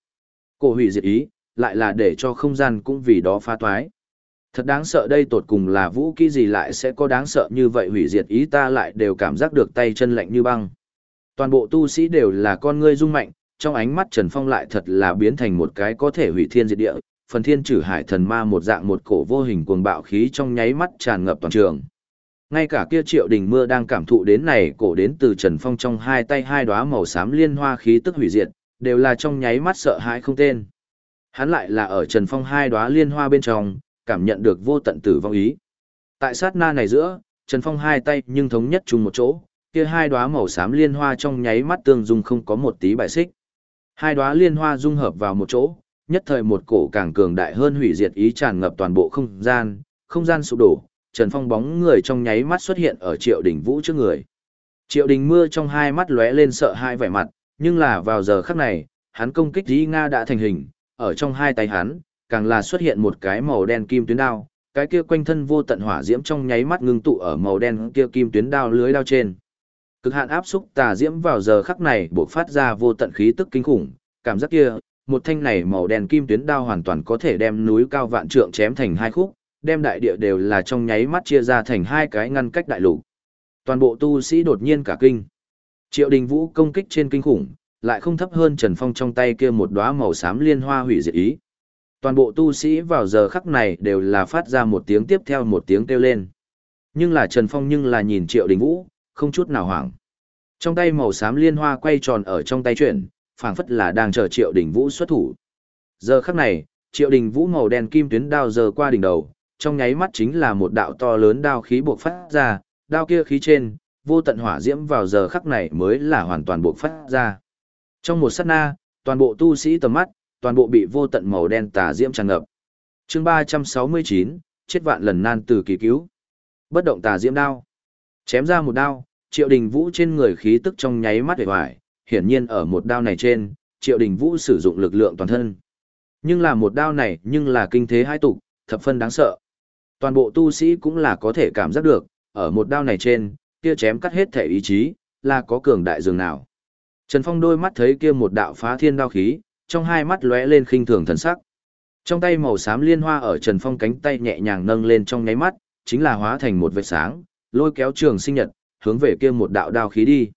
Cổ hủy diệt ý, lại là để cho không gian cũng vì đó pha toái Thật đáng sợ đây tột cùng là vũ kỹ gì lại sẽ có đáng sợ như vậy hủy diệt ý ta lại đều cảm giác được tay chân lạnh như băng. Toàn bộ tu sĩ đều là con ngươi rung mạnh, trong ánh mắt Trần Phong lại thật là biến thành một cái có thể hủy thiên diệt địa, phần thiên trừ hải thần ma một dạng một cổ vô hình cuồng bạo khí trong nháy mắt tràn ngập toàn trường. Ngay cả kia triệu đình mưa đang cảm thụ đến này cổ đến từ Trần Phong trong hai tay hai đóa màu xám liên hoa khí tức hủy diệt, đều là trong nháy mắt sợ hãi không tên. Hắn lại là ở Trần Phong hai đóa liên hoa bên trong, cảm nhận được vô tận tử vong ý. Tại sát na này giữa, Trần Phong hai tay nhưng thống nhất chung một chỗ, kia hai đóa màu xám liên hoa trong nháy mắt tương dung không có một tí bại xích. Hai đóa liên hoa dung hợp vào một chỗ, nhất thời một cổ càng cường đại hơn hủy diệt ý tràn ngập toàn bộ không gian, không gian sụp đổ, Trần Phong bóng người trong nháy mắt xuất hiện ở Triệu Đình Vũ trước người. Triệu Đình Mưa trong hai mắt lóe lên sợ hai vẻ mặt, nhưng là vào giờ khắc này, hắn công kích Di Nga đã thành hình, ở trong hai tay hắn, càng là xuất hiện một cái màu đen kim tuyến đao, cái kia quanh thân vô tận hỏa diễm trong nháy mắt ngưng tụ ở màu đen kia kim tuyến đao lưới đao trên. Cực hạn áp xúc tà diễm vào giờ khắc này bộc phát ra vô tận khí tức kinh khủng, cảm giác kia, một thanh này màu đen kim tuyến đao hoàn toàn có thể đem núi cao vạn trượng chém thành hai khúc, đem đại địa đều là trong nháy mắt chia ra thành hai cái ngăn cách đại lục. Toàn bộ tu sĩ đột nhiên cả kinh. Triệu Đình Vũ công kích trên kinh khủng, lại không thấp hơn Trần Phong trong tay kia một đóa màu xám liên hoa hủy diệt ý. Toàn bộ tu sĩ vào giờ khắc này đều là phát ra một tiếng tiếp theo một tiếng kêu lên. Nhưng là Trần Phong nhưng là nhìn Triệu Đình Vũ, không chút nào hoảng. Trong tay màu xám liên hoa quay tròn ở trong tay chuyển, phảng phất là đang chờ Triệu Đình Vũ xuất thủ. Giờ khắc này, Triệu Đình Vũ màu đen kim tuyến đao giờ qua đỉnh đầu, trong nháy mắt chính là một đạo to lớn đao khí buộc phát ra, đao kia khí trên, vô tận hỏa diễm vào giờ khắc này mới là hoàn toàn buộc phát ra. Trong một sát na, toàn bộ tu sĩ tầm mắt, toàn bộ bị vô tận màu đen tà diễm tràn ngập. Chương 369, chết vạn lần nan từ kỳ cứu. Bất động tà diễm đao. Chém ra một đao, Triệu Đình Vũ trên người khí tức trong nháy mắt để hoài, hiển nhiên ở một đao này trên, Triệu Đình Vũ sử dụng lực lượng toàn thân. Nhưng là một đao này nhưng là kinh thế hai tục, thập phân đáng sợ. Toàn bộ tu sĩ cũng là có thể cảm giác được, ở một đao này trên, kia chém cắt hết thể ý chí, là có cường đại dường nào. Trần Phong đôi mắt thấy kia một đạo phá thiên đao khí, trong hai mắt lóe lên khinh thường thần sắc. Trong tay màu xám liên hoa ở Trần Phong cánh tay nhẹ nhàng nâng lên trong nháy mắt, chính là hóa thành một vệt sáng, lôi kéo trường sinh nhật, hướng về kia một đạo đao khí đi.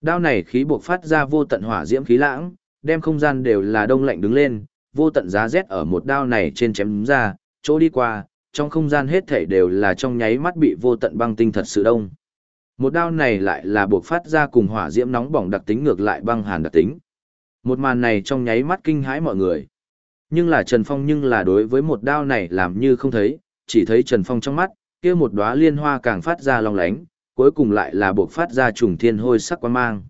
Đao này khí buộc phát ra vô tận hỏa diễm khí lãng, đem không gian đều là đông lạnh đứng lên, vô tận giá rét ở một đao này trên chém ra, chỗ đi qua, trong không gian hết thảy đều là trong nháy mắt bị vô tận băng tinh thật sự đông. Một đao này lại là buộc phát ra cùng hỏa diễm nóng bỏng đặc tính ngược lại băng hàn đặc tính. Một màn này trong nháy mắt kinh hãi mọi người. Nhưng là Trần Phong nhưng là đối với một đao này làm như không thấy, chỉ thấy Trần Phong trong mắt, kia một đóa liên hoa càng phát ra long lánh, cuối cùng lại là buộc phát ra trùng thiên hôi sắc quan mang.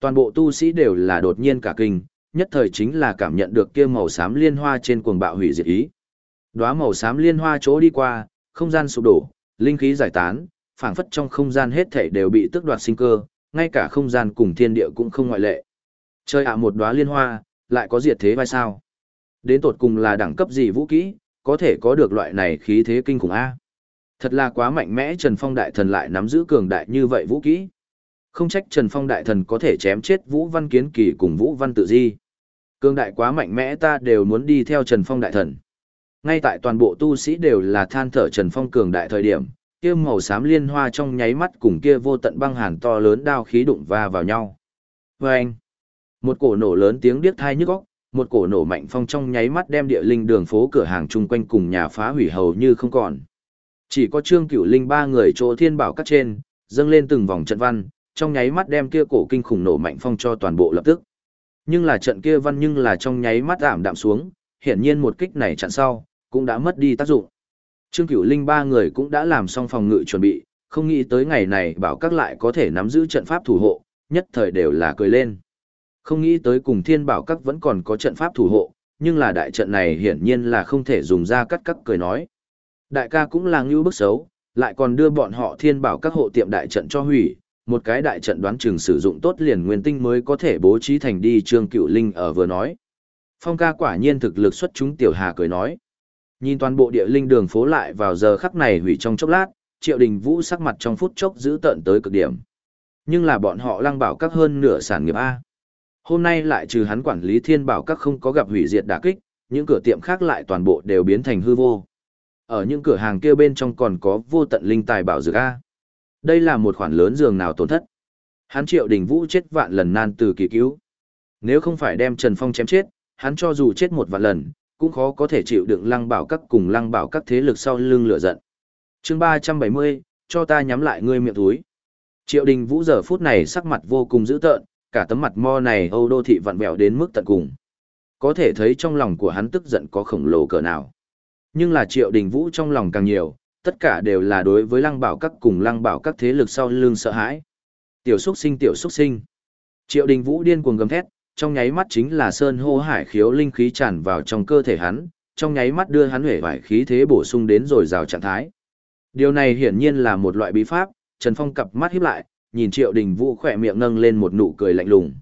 Toàn bộ tu sĩ đều là đột nhiên cả kinh, nhất thời chính là cảm nhận được kia màu xám liên hoa trên cuồng bạo hủy diệt ý. Đóa màu xám liên hoa chỗ đi qua, không gian sụp đổ, linh khí giải tán, phảng phất trong không gian hết thảy đều bị tước đoạt sinh cơ, ngay cả không gian cùng thiên địa cũng không ngoại lệ. Chơi ạ một đóa liên hoa, lại có diệt thế vai sao? Đến tột cùng là đẳng cấp gì vũ kỹ, có thể có được loại này khí thế kinh khủng A. Thật là quá mạnh mẽ Trần Phong Đại Thần lại nắm giữ cường đại như vậy vũ kỹ. Không trách Trần Phong Đại Thần có thể chém chết Vũ Văn Kiến Kỳ cùng Vũ Văn Tự Di. Cường đại quá mạnh mẽ ta đều muốn đi theo Trần Phong Đại Thần. Ngay tại toàn bộ tu sĩ đều là than thở Trần Phong cường đại thời điểm, kia màu xám liên hoa trong nháy mắt cùng kia vô tận băng hàn to lớn đao khí đụng va vào nhau. Và anh, một cổ nổ lớn tiếng điếc thai nhức óc, một cổ nổ mạnh phong trong nháy mắt đem địa linh đường phố cửa hàng chung quanh cùng nhà phá hủy hầu như không còn. Chỉ có Trương Cửu Linh ba người chỗ thiên bảo cắt trên, dâng lên từng vòng trận văn, trong nháy mắt đem kia cổ kinh khủng nổ mạnh phong cho toàn bộ lập tức. Nhưng là trận kia văn nhưng là trong nháy mắt giảm đạm xuống, hiển nhiên một kích này chặn sau, cũng đã mất đi tác dụng. Trương Cửu Linh ba người cũng đã làm xong phòng ngự chuẩn bị, không nghĩ tới ngày này bảo các lại có thể nắm giữ trận pháp thủ hộ, nhất thời đều là cười lên. Không nghĩ tới cùng thiên bảo các vẫn còn có trận pháp thủ hộ, nhưng là đại trận này hiển nhiên là không thể dùng ra cắt cắt cười nói. Đại ca cũng là ngưu bức xấu, lại còn đưa bọn họ thiên bảo các hộ tiệm đại trận cho hủy, một cái đại trận đoán chừng sử dụng tốt liền nguyên tinh mới có thể bố trí thành đi trương cựu linh ở vừa nói. Phong ca quả nhiên thực lực xuất chúng tiểu hà cười nói. Nhìn toàn bộ địa linh đường phố lại vào giờ khắc này hủy trong chốc lát, triệu đình vũ sắc mặt trong phút chốc giữ tận tới cực điểm. Nhưng là bọn họ lăng bảo các hơn nửa sản nghiệp A. Hôm nay lại trừ hắn quản lý thiên bảo các không có gặp hủy diệt đả kích, những cửa tiệm khác lại toàn bộ đều biến thành hư vô. Ở những cửa hàng kia bên trong còn có vô tận linh tài bảo dược A. Đây là một khoản lớn dường nào tổn thất. Hắn triệu đình vũ chết vạn lần nan từ kỳ cứu. Nếu không phải đem Trần Phong chém chết, hắn cho dù chết một vạn lần, cũng khó có thể chịu đựng lăng bảo các cùng lăng bảo các thế lực sau lưng lửa giận. chương ba trăm bảy mươi cho ta nhắm lại ngươi miệng túi. Triệu đình vũ giờ phút này sắc mặt vô cùng dữ tợn, cả tấm mặt mo này Âu đô thị vặn vẹo đến mức tận cùng. Có thể thấy trong lòng của hắn tức giận có khổng lồ cỡ nào. Nhưng là triệu đình vũ trong lòng càng nhiều, tất cả đều là đối với lăng bảo các cùng lăng bảo các thế lực sau lưng sợ hãi. Tiểu xuất sinh tiểu xuất sinh. Triệu đình vũ điên cuồng gầm thét, trong nháy mắt chính là sơn hô hải khiếu linh khí tràn vào trong cơ thể hắn, trong nháy mắt đưa hắn huệ vải khí thế bổ sung đến rồi rào trạng thái. Điều này hiển nhiên là một loại bí pháp, Trần Phong cặp mắt híp lại, nhìn Triệu Đình Vũ khỏe miệng nâng lên một nụ cười lạnh lùng.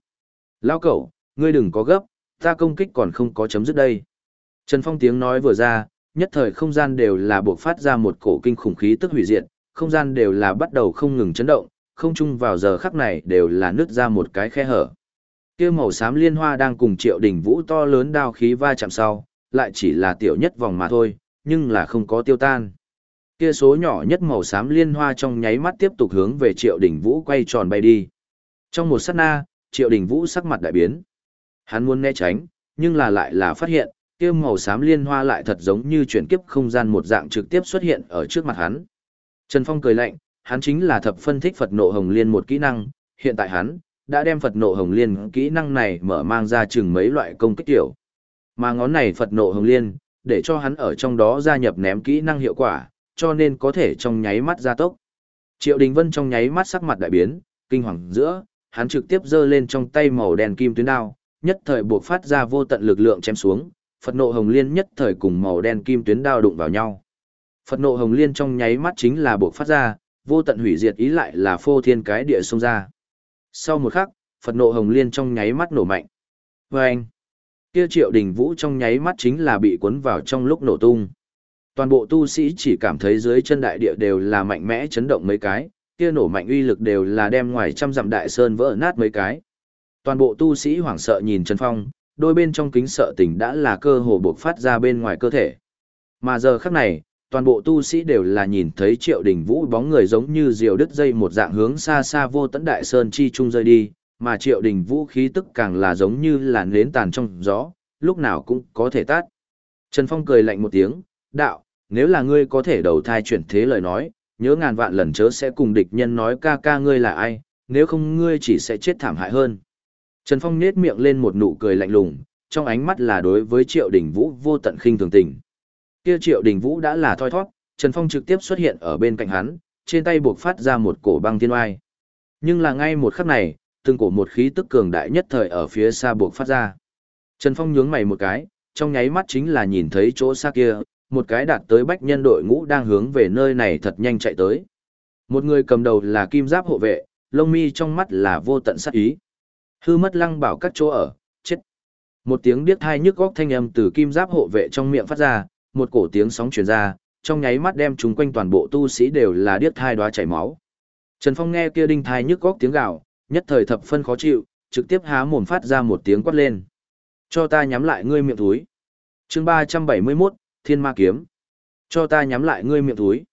Lao cẩu, ngươi đừng có gấp, ta công kích còn không có chấm dứt đây. Trần Phong tiếng nói vừa ra, nhất thời không gian đều là buộc phát ra một cổ kinh khủng khí tức hủy diệt, không gian đều là bắt đầu không ngừng chấn động, không chung vào giờ khắc này đều là nứt ra một cái khe hở. Kia màu xám liên hoa đang cùng Triệu Đình Vũ to lớn đao khí va chạm sau, lại chỉ là tiểu nhất vòng mà thôi, nhưng là không có tiêu tan. Kia số nhỏ nhất màu xám liên hoa trong nháy mắt tiếp tục hướng về Triệu Đình Vũ quay tròn bay đi. Trong một sát na, Triệu Đình Vũ sắc mặt đại biến. Hắn muốn né tránh, nhưng là lại là phát hiện, kia màu xám liên hoa lại thật giống như chuyển kiếp không gian một dạng trực tiếp xuất hiện ở trước mặt hắn. Trần Phong cười lạnh, hắn chính là thập phân thích Phật nộ hồng liên một kỹ năng, hiện tại hắn đã đem Phật nộ hồng liên kỹ năng này mở mang ra chừng mấy loại công kích tiểu. Mà ngón này Phật nộ hồng liên, để cho hắn ở trong đó gia nhập ném kỹ năng hiệu quả, cho nên có thể trong nháy mắt gia tốc. Triệu Đình Vân trong nháy mắt sắc mặt đại biến, kinh hoàng giữa, hắn trực tiếp giơ lên trong tay màu đen kim tuyến đao, nhất thời buộc phát ra vô tận lực lượng chém xuống, Phật nộ hồng liên nhất thời cùng màu đen kim tuyến đao đụng vào nhau. Phật nộ hồng liên trong nháy mắt chính là buộc phát ra, vô tận hủy diệt ý lại là phô thiên cái địa xông ra. Sau một khắc, Phật nộ hồng liên trong nháy mắt nổ mạnh. Và anh, kia triệu đình vũ trong nháy mắt chính là bị cuốn vào trong lúc nổ tung. Toàn bộ tu sĩ chỉ cảm thấy dưới chân đại địa đều là mạnh mẽ chấn động mấy cái, kia nổ mạnh uy lực đều là đem ngoài trăm dặm đại sơn vỡ nát mấy cái. Toàn bộ tu sĩ hoảng sợ nhìn Trần Phong, đôi bên trong kính sợ tình đã là cơ hồ buộc phát ra bên ngoài cơ thể. Mà giờ khắc này, toàn bộ tu sĩ đều là nhìn thấy triệu đình vũ bóng người giống như diều đứt dây một dạng hướng xa xa vô tận đại sơn chi trung rơi đi, mà triệu đình vũ khí tức càng là giống như là nến tàn trong gió, lúc nào cũng có thể tát. Trần Phong cười lạnh một tiếng, đạo, nếu là ngươi có thể đầu thai chuyển thế lời nói, nhớ ngàn vạn lần chớ sẽ cùng địch nhân nói ca ca ngươi là ai, nếu không ngươi chỉ sẽ chết thảm hại hơn. Trần Phong nết miệng lên một nụ cười lạnh lùng, trong ánh mắt là đối với Triệu Đình Vũ vô tận khinh thường tình. Kia Triệu Đình Vũ đã là thoi thoát, Trần Phong trực tiếp xuất hiện ở bên cạnh hắn, trên tay buộc phát ra một cổ băng thiên oai. Nhưng là ngay một khắc này, từng cổ một khí tức cường đại nhất thời ở phía xa buộc phát ra. Trần Phong nhướng mày một cái, trong nháy mắt chính là nhìn thấy chỗ xa kia, một cái đạt tới bách nhân đội ngũ đang hướng về nơi này thật nhanh chạy tới. Một người cầm đầu là kim giáp hộ vệ, lông mi trong mắt là vô tận sát ý. Hư mất lăng bảo các chỗ ở, chết. Một tiếng điếc thai nhức góc thanh âm từ kim giáp hộ vệ trong miệng phát ra, một cổ tiếng sóng truyền ra, trong nháy mắt đem chúng quanh toàn bộ tu sĩ đều là điếc thai đóa chảy máu. Trần Phong nghe kia đinh thai nhức góc tiếng gào, nhất thời thập phân khó chịu, trực tiếp há mồm phát ra một tiếng quát lên. Cho ta nhắm lại ngươi miệng túi. Chương 371, Thiên Ma kiếm. Cho ta nhắm lại ngươi miệng túi.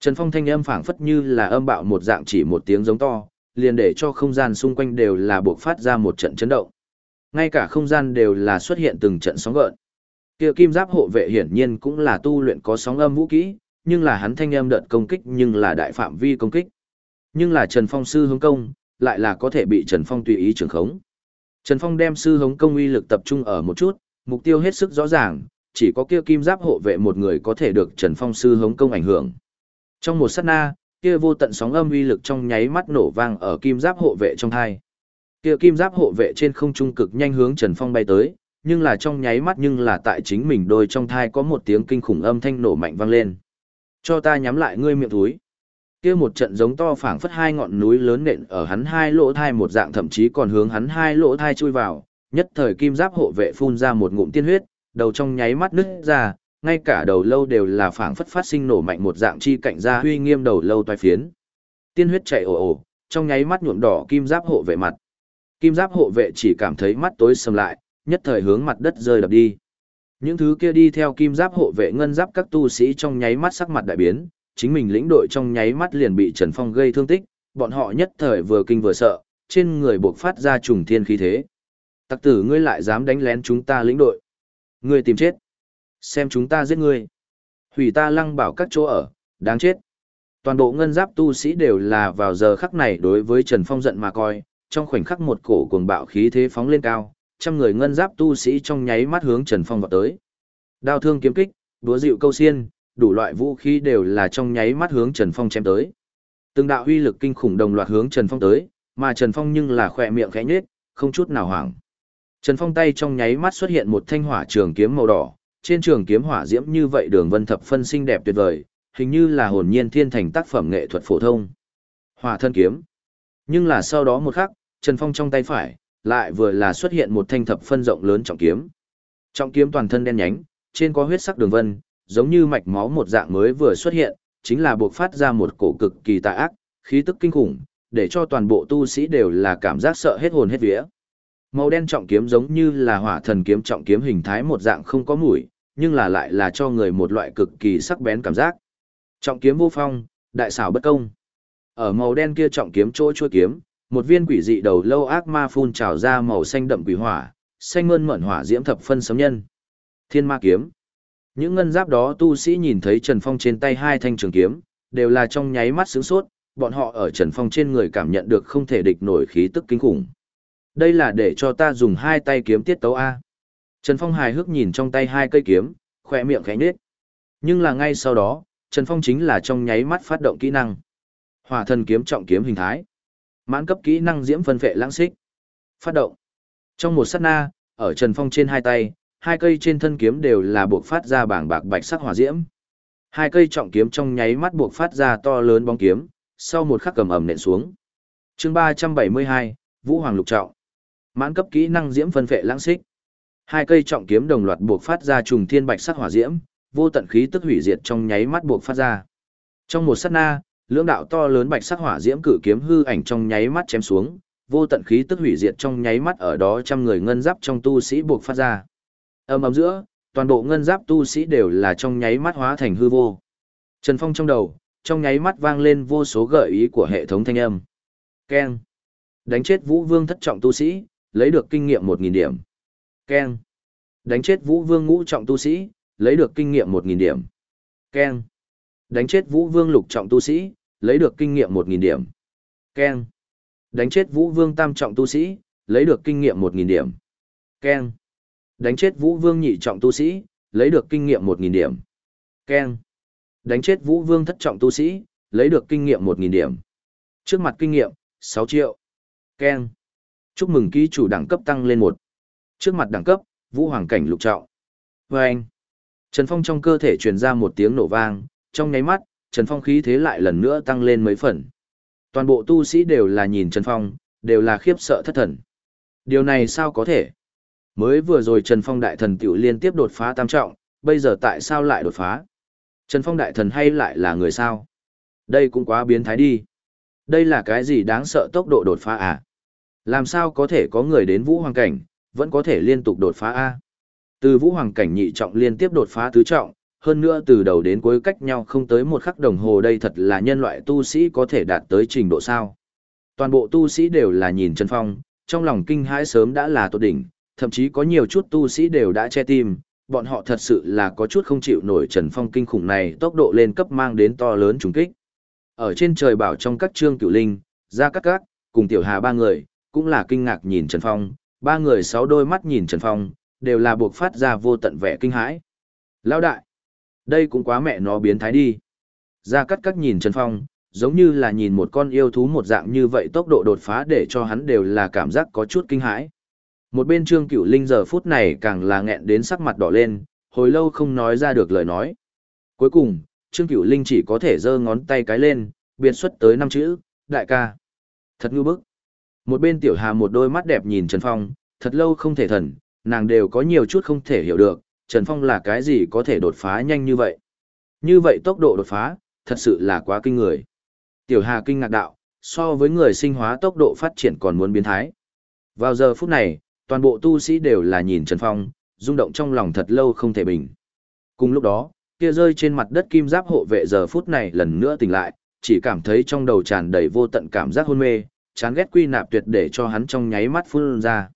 Trần Phong thanh âm phảng phất như là âm bạo một dạng chỉ một tiếng giống to, liền để cho không gian xung quanh đều là buộc phát ra một trận chấn động. Ngay cả không gian đều là xuất hiện từng trận sóng gợn. Kia kim giáp hộ vệ hiển nhiên cũng là tu luyện có sóng âm vũ kỹ, nhưng là hắn thanh âm đợt công kích nhưng là đại phạm vi công kích. Nhưng là Trần Phong sư hướng công, lại là có thể bị Trần Phong tùy ý trường khống. Trần Phong đem sư hống công uy lực tập trung ở một chút, mục tiêu hết sức rõ ràng, chỉ có kia kim giáp hộ vệ một người có thể được Trần Phong sư hống công ảnh hưởng. Trong một sát na, kia vô tận sóng âm uy lực trong nháy mắt nổ vang ở kim giáp hộ vệ trong hai. Kia kim giáp hộ vệ trên không trung cực nhanh hướng Trần Phong bay tới, nhưng là trong nháy mắt nhưng là tại chính mình đôi trong thai có một tiếng kinh khủng âm thanh nổ mạnh vang lên. Cho ta nhắm lại ngươi miệng túi. Kia một trận giống to phảng phất hai ngọn núi lớn nện ở hắn hai lỗ thai một dạng thậm chí còn hướng hắn hai lỗ thai chui vào, nhất thời kim giáp hộ vệ phun ra một ngụm tiên huyết, đầu trong nháy mắt nứt ra, ngay cả đầu lâu đều là phảng phất phát sinh nổ mạnh một dạng chi cạnh ra huy nghiêm đầu lâu toái phiến. Tiên huyết chảy ồ ồ, trong nháy mắt nhuộm đỏ kim giáp hộ vệ mặt. Kim giáp hộ vệ chỉ cảm thấy mắt tối sầm lại, nhất thời hướng mặt đất rơi đập đi. Những thứ kia đi theo kim giáp hộ vệ ngân giáp các tu sĩ trong nháy mắt sắc mặt đại biến, chính mình lĩnh đội trong nháy mắt liền bị Trần Phong gây thương tích, bọn họ nhất thời vừa kinh vừa sợ, trên người buộc phát ra trùng thiên khí thế. Tặc tử ngươi lại dám đánh lén chúng ta lĩnh đội. Ngươi tìm chết. Xem chúng ta giết ngươi. Hủy ta lăng bảo các chỗ ở, đáng chết. Toàn bộ ngân giáp tu sĩ đều là vào giờ khắc này đối với Trần Phong giận mà coi, trong khoảnh khắc một cổ cuồng bạo khí thế phóng lên cao, trăm người ngân giáp tu sĩ trong nháy mắt hướng Trần Phong vào tới. Đao thương kiếm kích, đúa dịu câu xiên, đủ loại vũ khí đều là trong nháy mắt hướng Trần Phong chém tới. Từng đạo uy lực kinh khủng đồng loạt hướng Trần Phong tới, mà Trần Phong nhưng là khỏe miệng khẽ nhếch, không chút nào hoảng. Trần Phong tay trong nháy mắt xuất hiện một thanh hỏa trường kiếm màu đỏ, trên trường kiếm hỏa diễm như vậy đường vân thập phân xinh đẹp tuyệt vời, hình như là hồn nhiên thiên thành tác phẩm nghệ thuật phổ thông. Hỏa thân kiếm. Nhưng là sau đó một khắc, Trần Phong trong tay phải, lại vừa là xuất hiện một thanh thập phân rộng lớn trọng kiếm. Trọng kiếm toàn thân đen nhánh, trên có huyết sắc đường vân, giống như mạch máu một dạng mới vừa xuất hiện, chính là buộc phát ra một cổ cực kỳ tà ác, khí tức kinh khủng, để cho toàn bộ tu sĩ đều là cảm giác sợ hết hồn hết vía. Màu đen trọng kiếm giống như là hỏa thần kiếm trọng kiếm hình thái một dạng không có mũi, nhưng là lại là cho người một loại cực kỳ sắc bén cảm giác. Trọng kiếm vô phong, đại xảo bất công. Ở màu đen kia trọng kiếm chỗ chua kiếm, một viên quỷ dị đầu lâu ác ma phun trào ra màu xanh đậm quỷ hỏa, xanh mơn mởn hỏa diễm thập phân sấm nhân. Thiên ma kiếm. Những ngân giáp đó tu sĩ nhìn thấy Trần Phong trên tay hai thanh trường kiếm, đều là trong nháy mắt sướng sốt, bọn họ ở Trần Phong trên người cảm nhận được không thể địch nổi khí tức kinh khủng. Đây là để cho ta dùng hai tay kiếm tiết tấu A. Trần Phong hài hước nhìn trong tay hai cây kiếm, khỏe miệng khẽ nhếch. Nhưng là ngay sau đó, Trần Phong chính là trong nháy mắt phát động kỹ năng. Hỏa thần kiếm trọng kiếm hình thái. Mãn cấp kỹ năng diễm phân phệ lãng xích. Phát động. Trong một sát na, ở Trần Phong trên hai tay, hai cây trên thân kiếm đều là buộc phát ra bảng bạc bạch sắc hỏa diễm. Hai cây trọng kiếm trong nháy mắt buộc phát ra to lớn bóng kiếm, sau một khắc cầm ẩm nện xuống. Chương 372, Vũ Hoàng lục trọng. Mãn cấp kỹ năng diễm phân phệ lãng xích. Hai cây trọng kiếm đồng loạt buộc phát ra trùng thiên bạch sắc hỏa diễm, vô tận khí tức hủy diệt trong nháy mắt buộc phát ra. Trong một sát na, lưỡng đạo to lớn bạch sắc hỏa diễm cử kiếm hư ảnh trong nháy mắt chém xuống, vô tận khí tức hủy diệt trong nháy mắt ở đó trăm người ngân giáp trong tu sĩ buộc phát ra. Ầm ầm giữa, toàn bộ ngân giáp tu sĩ đều là trong nháy mắt hóa thành hư vô. Trần Phong trong đầu, trong nháy mắt vang lên vô số gợi ý của hệ thống thanh âm. Keng. Đánh chết Vũ Vương thất trọng tu sĩ, lấy được kinh nghiệm 1000 điểm. Keng. Đánh chết Vũ Vương ngũ trọng tu sĩ, lấy được kinh nghiệm 1000 điểm. Keng. Đánh chết Vũ Vương lục trọng tu sĩ, lấy được kinh nghiệm 1000 điểm. Keng. Đánh chết Vũ Vương tam trọng tu sĩ, lấy được kinh nghiệm 1000 điểm. Keng. Đánh chết Vũ Vương nhị trọng tu sĩ, lấy được kinh nghiệm 1000 điểm. Keng. Đánh chết Vũ Vương thất trọng tu sĩ, lấy được kinh nghiệm 1000 điểm. Trước mặt kinh nghiệm, 6 triệu. Keng. Chúc mừng ký chủ đẳng cấp tăng lên 1. Trước mặt đẳng cấp, Vũ Hoàng cảnh lục trọng. Và anh. Trần Phong trong cơ thể truyền ra một tiếng nổ vang, trong nháy mắt, Trần Phong khí thế lại lần nữa tăng lên mấy phần. Toàn bộ tu sĩ đều là nhìn Trần Phong, đều là khiếp sợ thất thần. Điều này sao có thể? Mới vừa rồi Trần Phong đại thần tiểu liên tiếp đột phá tam trọng, bây giờ tại sao lại đột phá? Trần Phong đại thần hay lại là người sao? Đây cũng quá biến thái đi. Đây là cái gì đáng sợ tốc độ đột phá à? Làm sao có thể có người đến vũ hoàng cảnh, vẫn có thể liên tục đột phá A? Từ vũ hoàng cảnh nhị trọng liên tiếp đột phá tứ trọng, hơn nữa từ đầu đến cuối cách nhau không tới một khắc đồng hồ đây thật là nhân loại tu sĩ có thể đạt tới trình độ sao. Toàn bộ tu sĩ đều là nhìn Trần Phong, trong lòng kinh hãi sớm đã là tốt đỉnh, thậm chí có nhiều chút tu sĩ đều đã che tim, bọn họ thật sự là có chút không chịu nổi Trần Phong kinh khủng này tốc độ lên cấp mang đến to lớn trùng kích. Ở trên trời bảo trong các trương cửu linh, ra các các cùng tiểu hà ba người, cũng là kinh ngạc nhìn Trần Phong, ba người sáu đôi mắt nhìn Trần Phong, đều là buộc phát ra vô tận vẻ kinh hãi. Lão đại, đây cũng quá mẹ nó biến thái đi. Gia Cát Cát nhìn Trần Phong, giống như là nhìn một con yêu thú một dạng như vậy tốc độ đột phá để cho hắn đều là cảm giác có chút kinh hãi. Một bên Trương Cửu Linh giờ phút này càng là nghẹn đến sắc mặt đỏ lên, hồi lâu không nói ra được lời nói. Cuối cùng, Trương Cửu Linh chỉ có thể giơ ngón tay cái lên, biệt xuất tới năm chữ, đại ca. Thật ngư bức. Một bên Tiểu Hà một đôi mắt đẹp nhìn Trần Phong, thật lâu không thể thần, nàng đều có nhiều chút không thể hiểu được, Trần Phong là cái gì có thể đột phá nhanh như vậy. Như vậy tốc độ đột phá, thật sự là quá kinh người. Tiểu Hà kinh ngạc đạo, so với người sinh hóa tốc độ phát triển còn muốn biến thái. Vào giờ phút này, toàn bộ tu sĩ đều là nhìn Trần Phong, rung động trong lòng thật lâu không thể bình. Cùng lúc đó, kia rơi trên mặt đất kim giáp hộ vệ giờ phút này lần nữa tỉnh lại, chỉ cảm thấy trong đầu tràn đầy vô tận cảm giác hôn mê, chán ghét quy nạp tuyệt để cho hắn trong nháy mắt phun ra.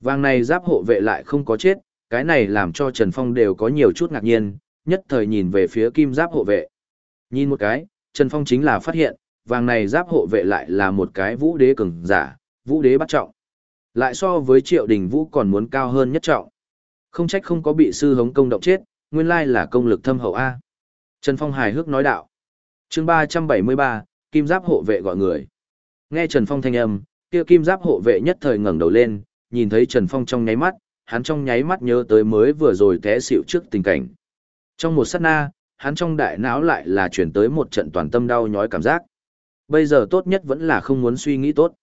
Vàng này giáp hộ vệ lại không có chết, cái này làm cho Trần Phong đều có nhiều chút ngạc nhiên, nhất thời nhìn về phía kim giáp hộ vệ. Nhìn một cái, Trần Phong chính là phát hiện, vàng này giáp hộ vệ lại là một cái vũ đế cường giả, vũ đế bắt trọng. Lại so với triệu đình vũ còn muốn cao hơn nhất trọng. Không trách không có bị sư hống công động chết, nguyên lai là công lực thâm hậu A. Trần Phong hài hước nói đạo. chương ba trăm bảy mươi ba, kim giáp hộ vệ gọi người. Nghe Trần Phong thanh âm, kia kim giáp hộ vệ nhất thời ngẩng đầu lên, nhìn thấy Trần Phong trong nháy mắt, hắn trong nháy mắt nhớ tới mới vừa rồi té xỉu trước tình cảnh. Trong một sát na, hắn trong đại não lại là chuyển tới một trận toàn tâm đau nhói cảm giác. Bây giờ tốt nhất vẫn là không muốn suy nghĩ tốt.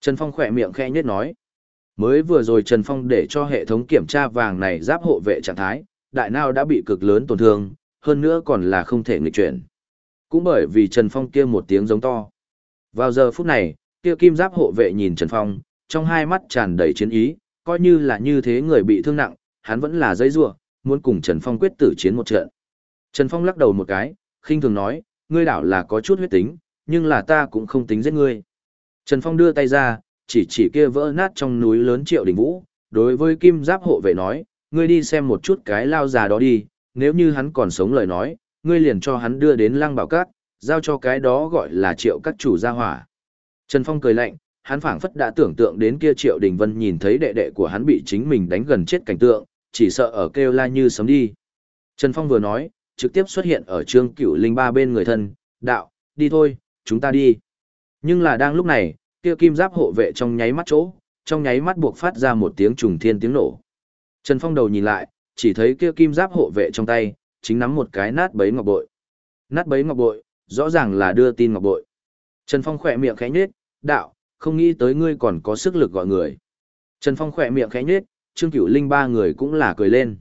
Trần Phong khỏe miệng khẽ nhất nói. Mới vừa rồi Trần Phong để cho hệ thống kiểm tra vàng này giáp hộ vệ trạng thái, đại não đã bị cực lớn tổn thương, hơn nữa còn là không thể nghịch chuyển. Cũng bởi vì Trần Phong kia một tiếng giống to. Vào giờ phút này, kia kim giáp hộ vệ nhìn Trần Phong, trong hai mắt tràn đầy chiến ý, coi như là như thế người bị thương nặng, hắn vẫn là dây rua, muốn cùng Trần Phong quyết tử chiến một trận. Trần Phong lắc đầu một cái, khinh thường nói, ngươi đảo là có chút huyết tính, nhưng là ta cũng không tính giết ngươi. Trần Phong đưa tay ra, chỉ chỉ kia vỡ nát trong núi lớn triệu đỉnh vũ, đối với kim giáp hộ vệ nói, ngươi đi xem một chút cái lao già đó đi, nếu như hắn còn sống lời nói, ngươi liền cho hắn đưa đến lăng bảo cát, giao cho cái đó gọi là triệu các chủ gia hỏa. Trần Phong cười lạnh, hắn phảng phất đã tưởng tượng đến kia triệu đình vân nhìn thấy đệ đệ của hắn bị chính mình đánh gần chết cảnh tượng, chỉ sợ ở kêu la như sấm đi. Trần Phong vừa nói, trực tiếp xuất hiện ở trương cửu linh ba bên người thân, đạo, đi thôi, chúng ta đi. Nhưng là đang lúc này, kia kim giáp hộ vệ trong nháy mắt chỗ, trong nháy mắt buộc phát ra một tiếng trùng thiên tiếng nổ. Trần Phong đầu nhìn lại, chỉ thấy kia kim giáp hộ vệ trong tay, chính nắm một cái nát bấy ngọc bội. Nát bấy ngọc bội, rõ ràng là đưa tin ngọc bội. Trần Phong khỏe miệng khẽ nhếch, đạo, không nghĩ tới ngươi còn có sức lực gọi người. Trần Phong khỏe miệng khẽ nhếch, Trương Cửu Linh ba người cũng là cười lên.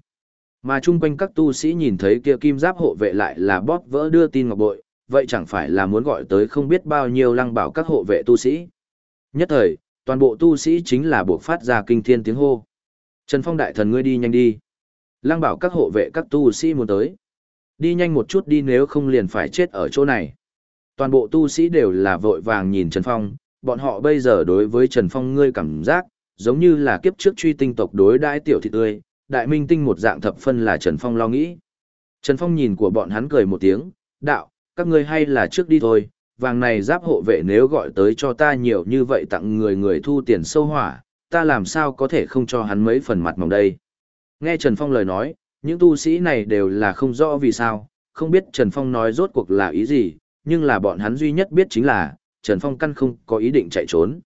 Mà chung quanh các tu sĩ nhìn thấy kia kim giáp hộ vệ lại là bóp vỡ đưa tin ngọc bội, vậy chẳng phải là muốn gọi tới không biết bao nhiêu lăng bảo các hộ vệ tu sĩ. Nhất thời, toàn bộ tu sĩ chính là buộc phát ra kinh thiên tiếng hô. Trần Phong đại thần ngươi đi nhanh đi. Lăng bảo các hộ vệ các tu sĩ muốn tới. Đi nhanh một chút đi nếu không liền phải chết ở chỗ này. Toàn bộ tu sĩ đều là vội vàng nhìn Trần Phong, bọn họ bây giờ đối với Trần Phong ngươi cảm giác, giống như là kiếp trước truy tinh tộc đối đãi tiểu thị tươi, đại minh tinh một dạng thập phân là Trần Phong lo nghĩ. Trần Phong nhìn của bọn hắn cười một tiếng, đạo, các ngươi hay là trước đi thôi, vàng này giáp hộ vệ nếu gọi tới cho ta nhiều như vậy tặng người người thu tiền sâu hỏa, ta làm sao có thể không cho hắn mấy phần mặt mỏng đây. Nghe Trần Phong lời nói, những tu sĩ này đều là không rõ vì sao, không biết Trần Phong nói rốt cuộc là ý gì, nhưng là bọn hắn duy nhất biết chính là, Trần Phong căn không có ý định chạy trốn.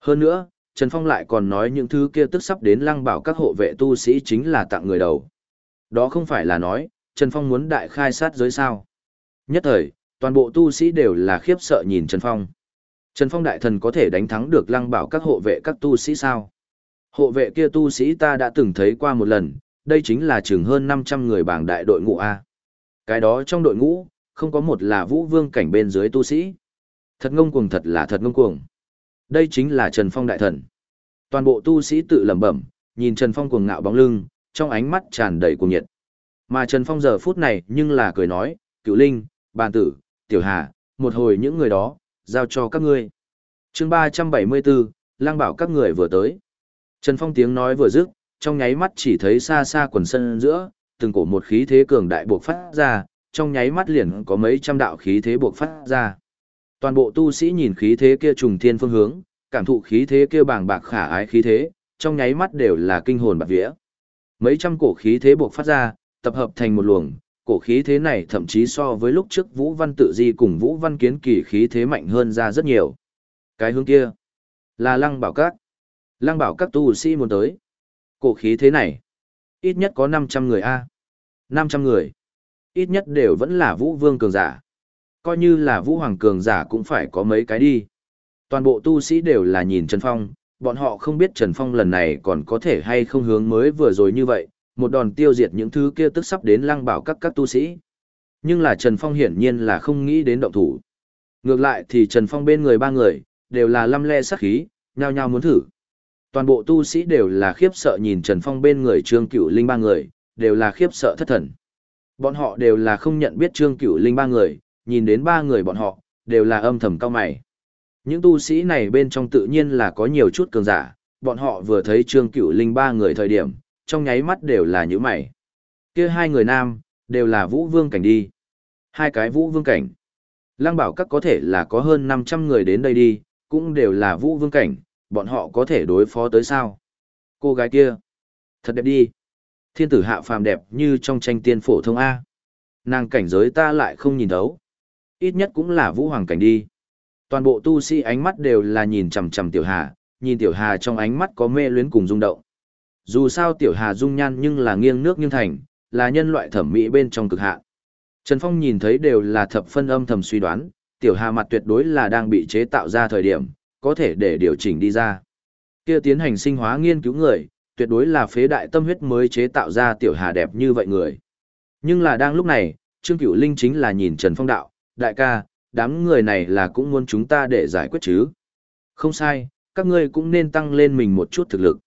Hơn nữa, Trần Phong lại còn nói những thứ kia tức sắp đến lăng bảo các hộ vệ tu sĩ chính là tặng người đầu. Đó không phải là nói, Trần Phong muốn đại khai sát giới sao. Nhất thời, toàn bộ tu sĩ đều là khiếp sợ nhìn Trần Phong. Trần Phong đại thần có thể đánh thắng được lăng bảo các hộ vệ các tu sĩ sao? Hộ vệ kia tu sĩ ta đã từng thấy qua một lần, đây chính là chừng hơn 500 người bảng đại đội ngũ A. Cái đó trong đội ngũ, không có một là vũ vương cảnh bên dưới tu sĩ. Thật ngông cuồng thật là thật ngông cuồng. Đây chính là Trần Phong đại thần. Toàn bộ tu sĩ tự lẩm bẩm, nhìn Trần Phong cuồng ngạo bóng lưng, trong ánh mắt tràn đầy cuồng nhiệt. Mà Trần Phong giờ phút này nhưng là cười nói, cựu linh, bàn tử, tiểu hà, một hồi những người đó, giao cho các ngươi. chương 374, lang bảo các người vừa tới. Trần Phong tiếng nói vừa dứt, trong nháy mắt chỉ thấy xa xa quần sân giữa, từng cổ một khí thế cường đại buộc phát ra, trong nháy mắt liền có mấy trăm đạo khí thế buộc phát ra. Toàn bộ tu sĩ nhìn khí thế kia trùng thiên phương hướng, cảm thụ khí thế kia bàng bạc khả ái khí thế, trong nháy mắt đều là kinh hồn bạc vía. Mấy trăm cổ khí thế buộc phát ra, tập hợp thành một luồng, cổ khí thế này thậm chí so với lúc trước Vũ Văn Tự Di cùng Vũ Văn Kiến Kỳ khí thế mạnh hơn ra rất nhiều. Cái hướng kia là Lăng Bảo Các. Lăng Bảo Các tu sĩ muốn tới. Cổ khí thế này, ít nhất có 500 người a. 500 người. Ít nhất đều vẫn là Vũ Vương cường giả. Coi như là Vũ Hoàng cường giả cũng phải có mấy cái đi. Toàn bộ tu sĩ đều là nhìn Trần Phong, bọn họ không biết Trần Phong lần này còn có thể hay không hướng mới vừa rồi như vậy, một đòn tiêu diệt những thứ kia tức sắp đến lăng bảo các các tu sĩ. Nhưng là Trần Phong hiển nhiên là không nghĩ đến động thủ. Ngược lại thì Trần Phong bên người ba người, đều là lăm le sắc khí, nhao nhao muốn thử. Toàn bộ tu sĩ đều là khiếp sợ nhìn Trần Phong bên người Trương Cửu Linh ba người, đều là khiếp sợ thất thần. Bọn họ đều là không nhận biết Trương Cửu Linh ba người, nhìn đến ba người bọn họ, đều là âm thầm cao mày. Những tu sĩ này bên trong tự nhiên là có nhiều chút cường giả, bọn họ vừa thấy Trương Cửu Linh ba người thời điểm, trong nháy mắt đều là nhíu mày. Kia hai người nam, đều là vũ vương cảnh đi. Hai cái vũ vương cảnh. Lăng bảo các có thể là có hơn 500 người đến đây đi, cũng đều là vũ vương cảnh, bọn họ có thể đối phó tới sao. Cô gái kia, thật đẹp đi. Thiên tử hạ phàm đẹp như trong tranh tiên phổ thông A. Nàng cảnh giới ta lại không nhìn thấu. Ít nhất cũng là vũ hoàng cảnh đi. Toàn bộ tu sĩ ánh mắt đều là nhìn chằm chằm tiểu hà, nhìn tiểu hà trong ánh mắt có mê luyến cùng rung động. Dù sao tiểu hà dung nhan nhưng là nghiêng nước nghiêng thành, là nhân loại thẩm mỹ bên trong cực hạn. Trần Phong nhìn thấy đều là thập phân âm thầm suy đoán, tiểu hà mặt tuyệt đối là đang bị chế tạo ra thời điểm, có thể để điều chỉnh đi ra. Kia tiến hành sinh hóa nghiên cứu người, tuyệt đối là phế đại tâm huyết mới chế tạo ra tiểu hà đẹp như vậy người. Nhưng là đang lúc này, Trương Cửu Linh chính là nhìn Trần Phong đạo, đại ca, đám người này là cũng muốn chúng ta để giải quyết chứ. Không sai, các ngươi cũng nên tăng lên mình một chút thực lực.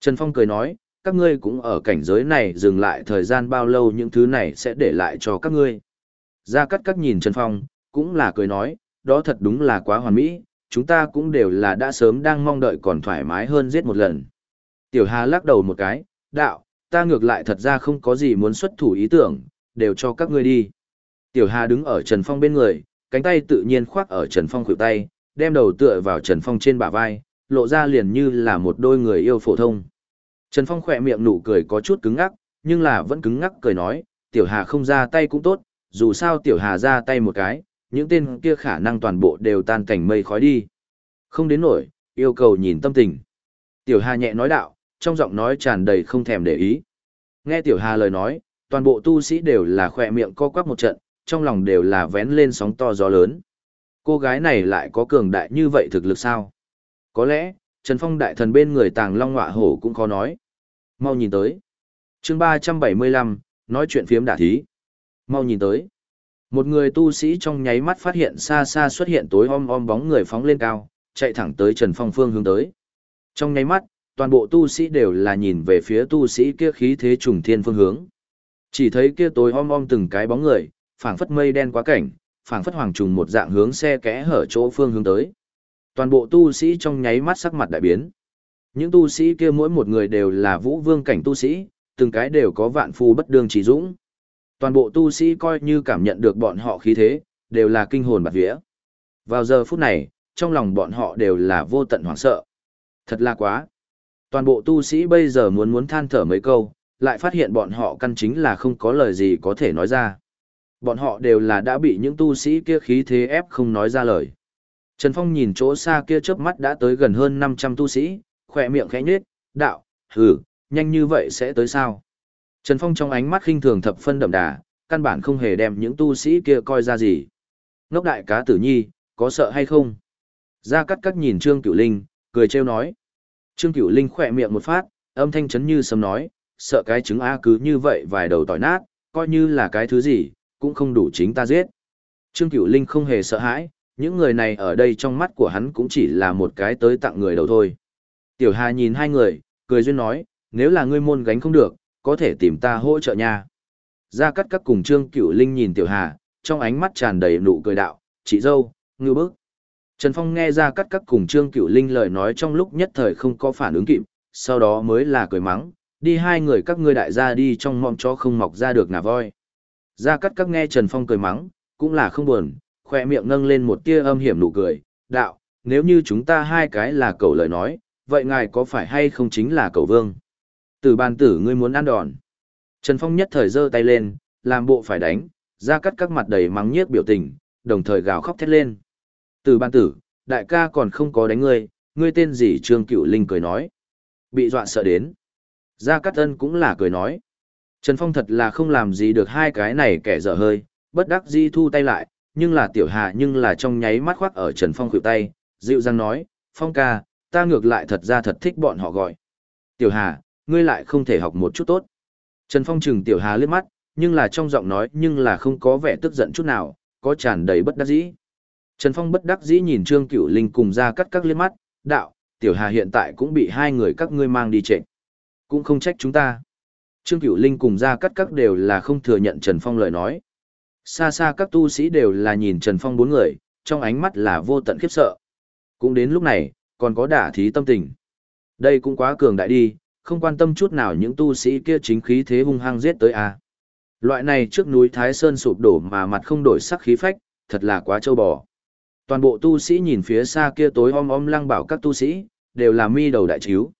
Trần Phong cười nói, các ngươi cũng ở cảnh giới này dừng lại thời gian bao lâu những thứ này sẽ để lại cho các ngươi. Gia Cát Cát nhìn Trần Phong, cũng là cười nói, đó thật đúng là quá hoàn mỹ, chúng ta cũng đều là đã sớm đang mong đợi còn thoải mái hơn giết một lần. Tiểu Hà lắc đầu một cái, đạo, ta ngược lại thật ra không có gì muốn xuất thủ ý tưởng, đều cho các ngươi đi. Tiểu Hà đứng ở Trần Phong bên người, cánh tay tự nhiên khoác ở Trần Phong khuỷu tay, đem đầu tựa vào Trần Phong trên bả vai, lộ ra liền như là một đôi người yêu phổ thông. Trần Phong khỏe miệng nụ cười có chút cứng ngắc, nhưng là vẫn cứng ngắc cười nói, Tiểu Hà không ra tay cũng tốt, dù sao Tiểu Hà ra tay một cái, những tên kia khả năng toàn bộ đều tan cảnh mây khói đi. Không đến nổi, yêu cầu nhìn tâm tình. Tiểu Hà nhẹ nói đạo, trong giọng nói tràn đầy không thèm để ý. Nghe Tiểu Hà lời nói, toàn bộ tu sĩ đều là khỏe miệng co quắp một trận, trong lòng đều là vén lên sóng to gió lớn. Cô gái này lại có cường đại như vậy thực lực sao? Có lẽ, Trần Phong đại thần bên người tàng long ngọa hổ cũng khó nói. Mau nhìn tới. chương 375, nói chuyện phiếm đả thí. Mau nhìn tới. Một người tu sĩ trong nháy mắt phát hiện xa xa xuất hiện tối om om bóng người phóng lên cao, chạy thẳng tới Trần Phong phương hướng tới. Trong nháy mắt, toàn bộ tu sĩ đều là nhìn về phía tu sĩ kia khí thế trùng thiên phương hướng. Chỉ thấy kia tối om om từng cái bóng người, phảng phất mây đen quá cảnh, phảng phất hoàng trùng một dạng hướng xe kẽ hở chỗ phương hướng tới. Toàn bộ tu sĩ trong nháy mắt sắc mặt đại biến. Những tu sĩ kia mỗi một người đều là vũ vương cảnh tu sĩ, từng cái đều có vạn phu bất đương chỉ dũng. Toàn bộ tu sĩ coi như cảm nhận được bọn họ khí thế, đều là kinh hồn bạt vía. Vào giờ phút này, trong lòng bọn họ đều là vô tận hoảng sợ. Thật là quá. Toàn bộ tu sĩ bây giờ muốn muốn than thở mấy câu, lại phát hiện bọn họ căn chính là không có lời gì có thể nói ra. Bọn họ đều là đã bị những tu sĩ kia khí thế ép không nói ra lời. Trần Phong nhìn chỗ xa kia chớp mắt đã tới gần hơn 500 tu sĩ, khỏe miệng khẽ nhếch, đạo, hừ, nhanh như vậy sẽ tới sao? Trần Phong trong ánh mắt khinh thường thập phân đậm đà, căn bản không hề đem những tu sĩ kia coi ra gì. Ngốc đại cá tử nhi, có sợ hay không? Gia cắt cắt nhìn Trương Cửu Linh, cười trêu nói. Trương Cửu Linh khỏe miệng một phát, âm thanh chấn như sấm nói, sợ cái trứng A cứ như vậy vài đầu tỏi nát, coi như là cái thứ gì, cũng không đủ chính ta giết. Trương Cửu Linh không hề sợ hãi, những người này ở đây trong mắt của hắn cũng chỉ là một cái tới tặng người đầu thôi. Tiểu Hà nhìn hai người, cười duyên nói, nếu là ngươi môn gánh không được, có thể tìm ta hỗ trợ nha. Gia Cát Các cùng Trương Cửu Linh nhìn Tiểu Hà, trong ánh mắt tràn đầy nụ cười đạo, chị dâu, ngư bức. Trần Phong nghe Gia Cát Các cùng Trương Cửu Linh lời nói trong lúc nhất thời không có phản ứng kịp, sau đó mới là cười mắng, đi hai người các ngươi đại gia đi trong mong cho không mọc ra được nà voi. Gia Cát Các nghe Trần Phong cười mắng, cũng là không buồn, khoe miệng nâng lên một tia âm hiểm nụ cười, đạo, nếu như chúng ta hai cái là cầu lời nói, vậy ngài có phải hay không chính là cầu vương? Tử bàn tử ngươi muốn ăn đòn. Trần Phong nhất thời giơ tay lên, làm bộ phải đánh, ra cắt các mặt đầy mắng nhiếc biểu tình, đồng thời gào khóc thét lên. Từ ban tử, đại ca còn không có đánh ngươi, ngươi tên gì Trương Cựu Linh cười nói. Bị dọa sợ đến. Gia Cát Ân cũng là cười nói. Trần Phong thật là không làm gì được hai cái này kẻ dở hơi, bất đắc di thu tay lại, nhưng là tiểu hà nhưng là trong nháy mắt khoác ở Trần Phong khuỷu tay, dịu dàng nói, Phong ca, ta ngược lại thật ra thật thích bọn họ gọi. Tiểu hà, ngươi lại không thể học một chút tốt. Trần Phong chừng tiểu hà liếc mắt, nhưng là trong giọng nói nhưng là không có vẻ tức giận chút nào, có tràn đầy bất đắc dĩ. Trần Phong bất đắc dĩ nhìn Trương Cửu Linh cùng ra cắt các liếc mắt, đạo, tiểu hà hiện tại cũng bị hai người các ngươi mang đi trệnh. Cũng không trách chúng ta. Trương Cửu Linh cùng ra cắt các đều là không thừa nhận Trần Phong lời nói. Xa xa các tu sĩ đều là nhìn Trần Phong bốn người, trong ánh mắt là vô tận khiếp sợ. Cũng đến lúc này, còn có đả thí tâm tình. Đây cũng quá cường đại đi, không quan tâm chút nào những tu sĩ kia chính khí thế hung hăng giết tới a. Loại này trước núi Thái Sơn sụp đổ mà mặt không đổi sắc khí phách, thật là quá trâu bò. Toàn bộ tu sĩ nhìn phía xa kia tối om om lăng bảo các tu sĩ, đều là mi đầu đại chiếu.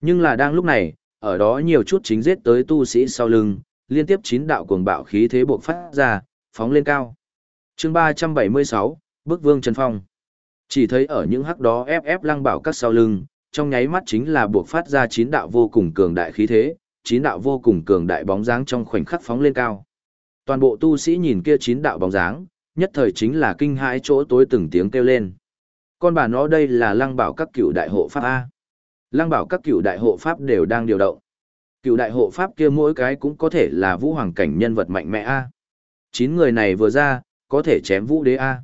Nhưng là đang lúc này, ở đó nhiều chút chính giết tới tu sĩ sau lưng, liên tiếp chín đạo cuồng bạo khí thế buộc phát ra, phóng lên cao. chương 376, Bức Vương Trần Phong. Chỉ thấy ở những hắc đó ép ép lăng bảo các sau lưng, trong nháy mắt chính là buộc phát ra chín đạo vô cùng cường đại khí thế, chín đạo vô cùng cường đại bóng dáng trong khoảnh khắc phóng lên cao. Toàn bộ tu sĩ nhìn kia chín đạo bóng dáng, nhất thời chính là kinh hãi chỗ tối từng tiếng kêu lên. Con bà nó đây là lăng bảo các cựu đại hộ pháp A. Lăng bảo các cựu đại hộ pháp đều đang điều động. Cựu đại hộ pháp kia mỗi cái cũng có thể là vũ hoàng cảnh nhân vật mạnh mẽ A. Chín người này vừa ra, có thể chém vũ đế A.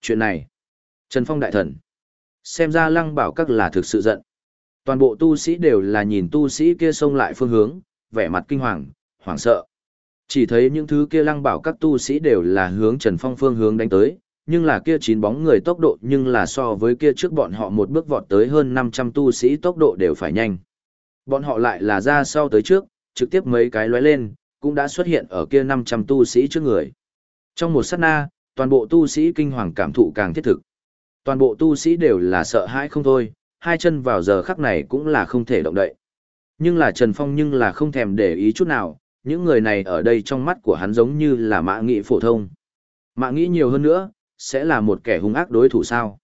Chuyện này, Trần Phong đại thần. Xem ra lăng bảo các là thực sự giận. Toàn bộ tu sĩ đều là nhìn tu sĩ kia xông lại phương hướng, vẻ mặt kinh hoàng, hoảng sợ. Chỉ thấy những thứ kia lăng bảo các tu sĩ đều là hướng Trần Phong phương hướng đánh tới, nhưng là kia chín bóng người tốc độ nhưng là so với kia trước bọn họ một bước vọt tới hơn 500 tu sĩ tốc độ đều phải nhanh. Bọn họ lại là ra sau tới trước, trực tiếp mấy cái lóe lên, cũng đã xuất hiện ở kia 500 tu sĩ trước người. Trong một sát na, toàn bộ tu sĩ kinh hoàng cảm thụ càng thiết thực. Toàn bộ tu sĩ đều là sợ hãi không thôi, hai chân vào giờ khắc này cũng là không thể động đậy. Nhưng là Trần Phong nhưng là không thèm để ý chút nào, những người này ở đây trong mắt của hắn giống như là mã nghị phổ thông. Mã nghĩ nhiều hơn nữa, sẽ là một kẻ hung ác đối thủ sao.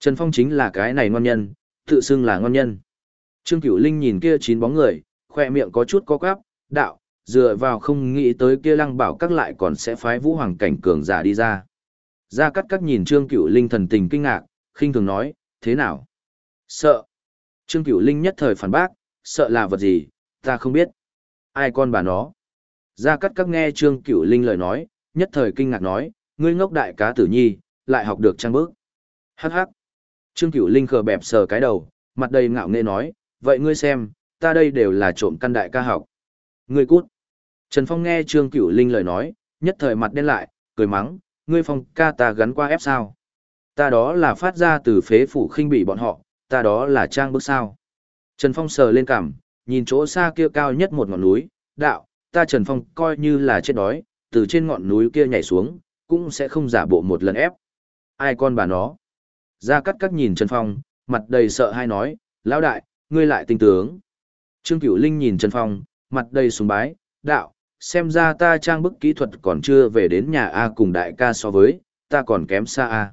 Trần Phong chính là cái này ngon nhân, tự xưng là ngon nhân. Trương Cửu Linh nhìn kia chín bóng người, khoe miệng có chút co quắp, đạo, dựa vào không nghĩ tới kia lăng bảo các lại còn sẽ phái vũ hoàng cảnh cường giả đi ra. Gia Cát Cát nhìn Trương Cửu Linh thần tình kinh ngạc, khinh thường nói, thế nào? Sợ. Trương Cửu Linh nhất thời phản bác, sợ là vật gì, ta không biết. Ai con bà nó? Gia Cát Cát nghe Trương Cửu Linh lời nói, nhất thời kinh ngạc nói, ngươi ngốc đại cá tử nhi, lại học được trang bước. Hắc hắc. Trương Cửu Linh khờ bẹp sờ cái đầu, mặt đầy ngạo nghễ nói, vậy ngươi xem, ta đây đều là trộm căn đại ca học. Ngươi cút. Trần Phong nghe Trương Cửu Linh lời nói, nhất thời mặt đen lại, cười mắng, ngươi phong ca ta gắn qua ép sao. Ta đó là phát ra từ phế phủ khinh bị bọn họ, ta đó là trang bức sao. Trần Phong sờ lên cằm, nhìn chỗ xa kia cao nhất một ngọn núi, đạo, ta Trần Phong coi như là chết đói, từ trên ngọn núi kia nhảy xuống, cũng sẽ không giả bộ một lần ép. Ai con bà nó? Ra cắt cắt nhìn Trần Phong, mặt đầy sợ hãi nói, lão đại, ngươi lại tinh tướng. Trương Cửu Linh nhìn Trần Phong, mặt đầy sùng bái, đạo, xem ra ta trang bức kỹ thuật còn chưa về đến nhà A cùng đại ca so với, ta còn kém xa A.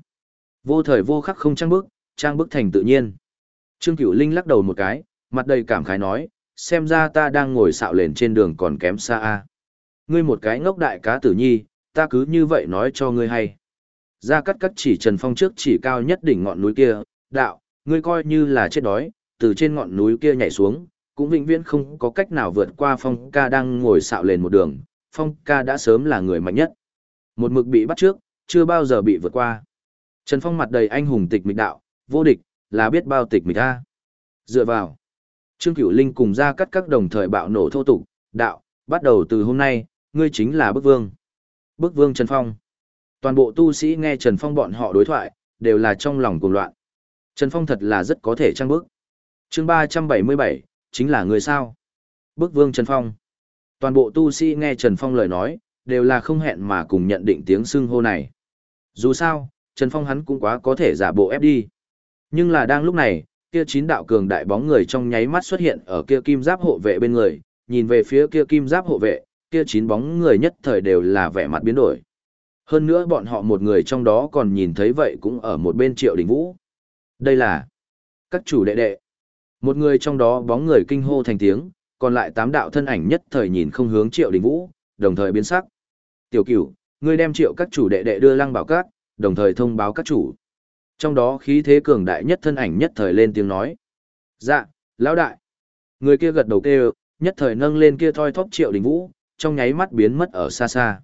Vô thời vô khắc không trang bức, trang bức thành tự nhiên. Trương Cửu Linh lắc đầu một cái, mặt đầy cảm khái nói, xem ra ta đang ngồi xạo lên trên đường còn kém xa A. Ngươi một cái ngốc đại cá tử nhi, ta cứ như vậy nói cho ngươi hay. Ra cắt cắt chỉ Trần Phong trước chỉ cao nhất đỉnh ngọn núi kia, đạo, ngươi coi như là chết đói, từ trên ngọn núi kia nhảy xuống, cũng vĩnh viễn không có cách nào vượt qua Phong ca đang ngồi xạo lên một đường, Phong ca đã sớm là người mạnh nhất. Một mực bị bắt trước, chưa bao giờ bị vượt qua. Trần Phong mặt đầy anh hùng tịch mịch đạo, vô địch, là biết bao tịch mịch ta. Dựa vào. Trương Cửu Linh cùng ra cắt các đồng thời bạo nổ thô tục, đạo, bắt đầu từ hôm nay, ngươi chính là bức vương. Bức vương Trần Phong. Toàn bộ tu sĩ nghe Trần Phong bọn họ đối thoại, đều là trong lòng cuồng loạn. Trần Phong thật là rất có thể trang bức. chương 377, chính là người sao. Bức vương Trần Phong. Toàn bộ tu sĩ nghe Trần Phong lời nói, đều là không hẹn mà cùng nhận định tiếng xưng hô này. Dù sao, Trần Phong hắn cũng quá có thể giả bộ ép đi. Nhưng là đang lúc này, kia chín đạo cường đại bóng người trong nháy mắt xuất hiện ở kia kim giáp hộ vệ bên người, nhìn về phía kia kim giáp hộ vệ, kia chín bóng người nhất thời đều là vẻ mặt biến đổi. Hơn nữa bọn họ một người trong đó còn nhìn thấy vậy cũng ở một bên triệu đình vũ. Đây là các chủ đệ đệ. Một người trong đó bóng người kinh hô thành tiếng, còn lại tám đạo thân ảnh nhất thời nhìn không hướng triệu đình vũ, đồng thời biến sắc. Tiểu cửu, ngươi đem triệu các chủ đệ đệ đưa lăng bảo các, đồng thời thông báo các chủ. Trong đó khí thế cường đại nhất thân ảnh nhất thời lên tiếng nói. Dạ, lão đại. Người kia gật đầu kêu, nhất thời nâng lên kia thoi thóp triệu đình vũ, trong nháy mắt biến mất ở xa xa.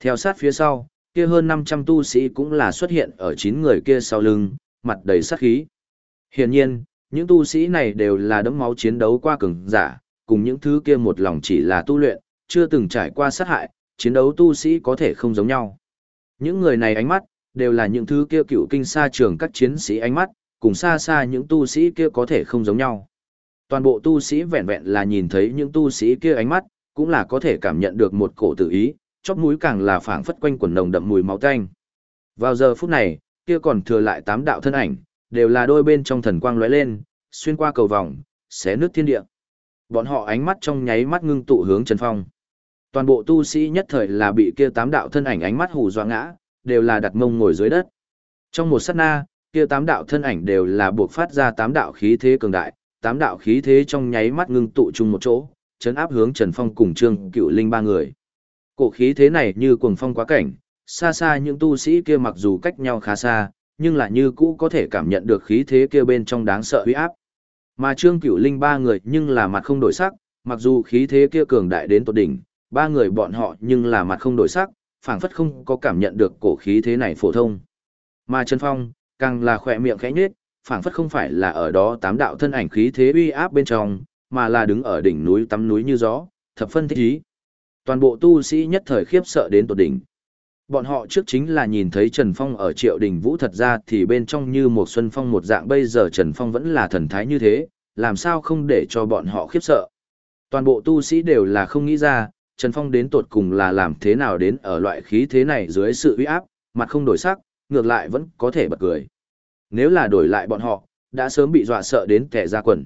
Theo sát phía sau, kia hơn 500 tu sĩ cũng là xuất hiện ở chín người kia sau lưng, mặt đầy sát khí. Hiển nhiên, những tu sĩ này đều là đấm máu chiến đấu qua cường giả, cùng những thứ kia một lòng chỉ là tu luyện, chưa từng trải qua sát hại, chiến đấu tu sĩ có thể không giống nhau. Những người này ánh mắt, đều là những thứ kia cựu kinh xa trường các chiến sĩ ánh mắt, cùng xa xa những tu sĩ kia có thể không giống nhau. Toàn bộ tu sĩ vẹn vẹn là nhìn thấy những tu sĩ kia ánh mắt, cũng là có thể cảm nhận được một cổ tự ý, chóp mũi càng là phảng phất quanh quần nồng đậm mùi máu tanh. Vào giờ phút này, kia còn thừa lại tám đạo thân ảnh, đều là đôi bên trong thần quang lóe lên, xuyên qua cầu vòng, xé nước thiên địa. Bọn họ ánh mắt trong nháy mắt ngưng tụ hướng Trần Phong. Toàn bộ tu sĩ nhất thời là bị kia tám đạo thân ảnh ánh mắt hù dọa ngã, đều là đặt mông ngồi dưới đất. Trong một sát na, kia tám đạo thân ảnh đều là buộc phát ra tám đạo khí thế cường đại, tám đạo khí thế trong nháy mắt ngưng tụ chung một chỗ, chấn áp hướng Trần Phong cùng Trương Cựu Linh ba người. Cổ khí thế này như cuồng phong quá cảnh, xa xa những tu sĩ kia mặc dù cách nhau khá xa, nhưng là như cũ có thể cảm nhận được khí thế kia bên trong đáng sợ uy áp. Mà Trương Cửu Linh ba người nhưng là mặt không đổi sắc, mặc dù khí thế kia cường đại đến tột đỉnh, ba người bọn họ nhưng là mặt không đổi sắc, phảng phất không có cảm nhận được cổ khí thế này phổ thông. Mà Trần Phong, càng là khỏe miệng khẽ nhếch, phảng phất không phải là ở đó tám đạo thân ảnh khí thế uy áp bên trong, mà là đứng ở đỉnh núi tắm núi như gió, thập phân thích ý. Toàn bộ tu sĩ nhất thời khiếp sợ đến tột đỉnh. Bọn họ trước chính là nhìn thấy Trần Phong ở triệu đình vũ thật ra thì bên trong như một xuân phong một dạng bây giờ Trần Phong vẫn là thần thái như thế, làm sao không để cho bọn họ khiếp sợ. Toàn bộ tu sĩ đều là không nghĩ ra, Trần Phong đến tột cùng là làm thế nào đến ở loại khí thế này dưới sự uy áp, mặt không đổi sắc, ngược lại vẫn có thể bật cười. Nếu là đổi lại bọn họ, đã sớm bị dọa sợ đến kẻ ra quần.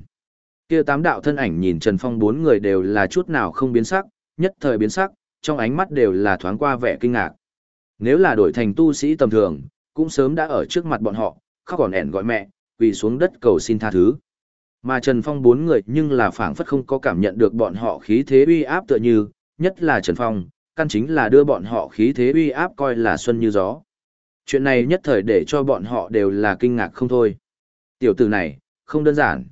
Kia tám đạo thân ảnh nhìn Trần Phong bốn người đều là chút nào không biến sắc, nhất thời biến sắc, trong ánh mắt đều là thoáng qua vẻ kinh ngạc. Nếu là đổi thành tu sĩ tầm thường, cũng sớm đã ở trước mặt bọn họ, khóc còn ẻn gọi mẹ, quỳ xuống đất cầu xin tha thứ. Mà Trần Phong bốn người nhưng là phảng phất không có cảm nhận được bọn họ khí thế uy áp tựa như, nhất là Trần Phong, căn chính là đưa bọn họ khí thế uy áp coi là xuân như gió. Chuyện này nhất thời để cho bọn họ đều là kinh ngạc không thôi. Tiểu tử này, không đơn giản.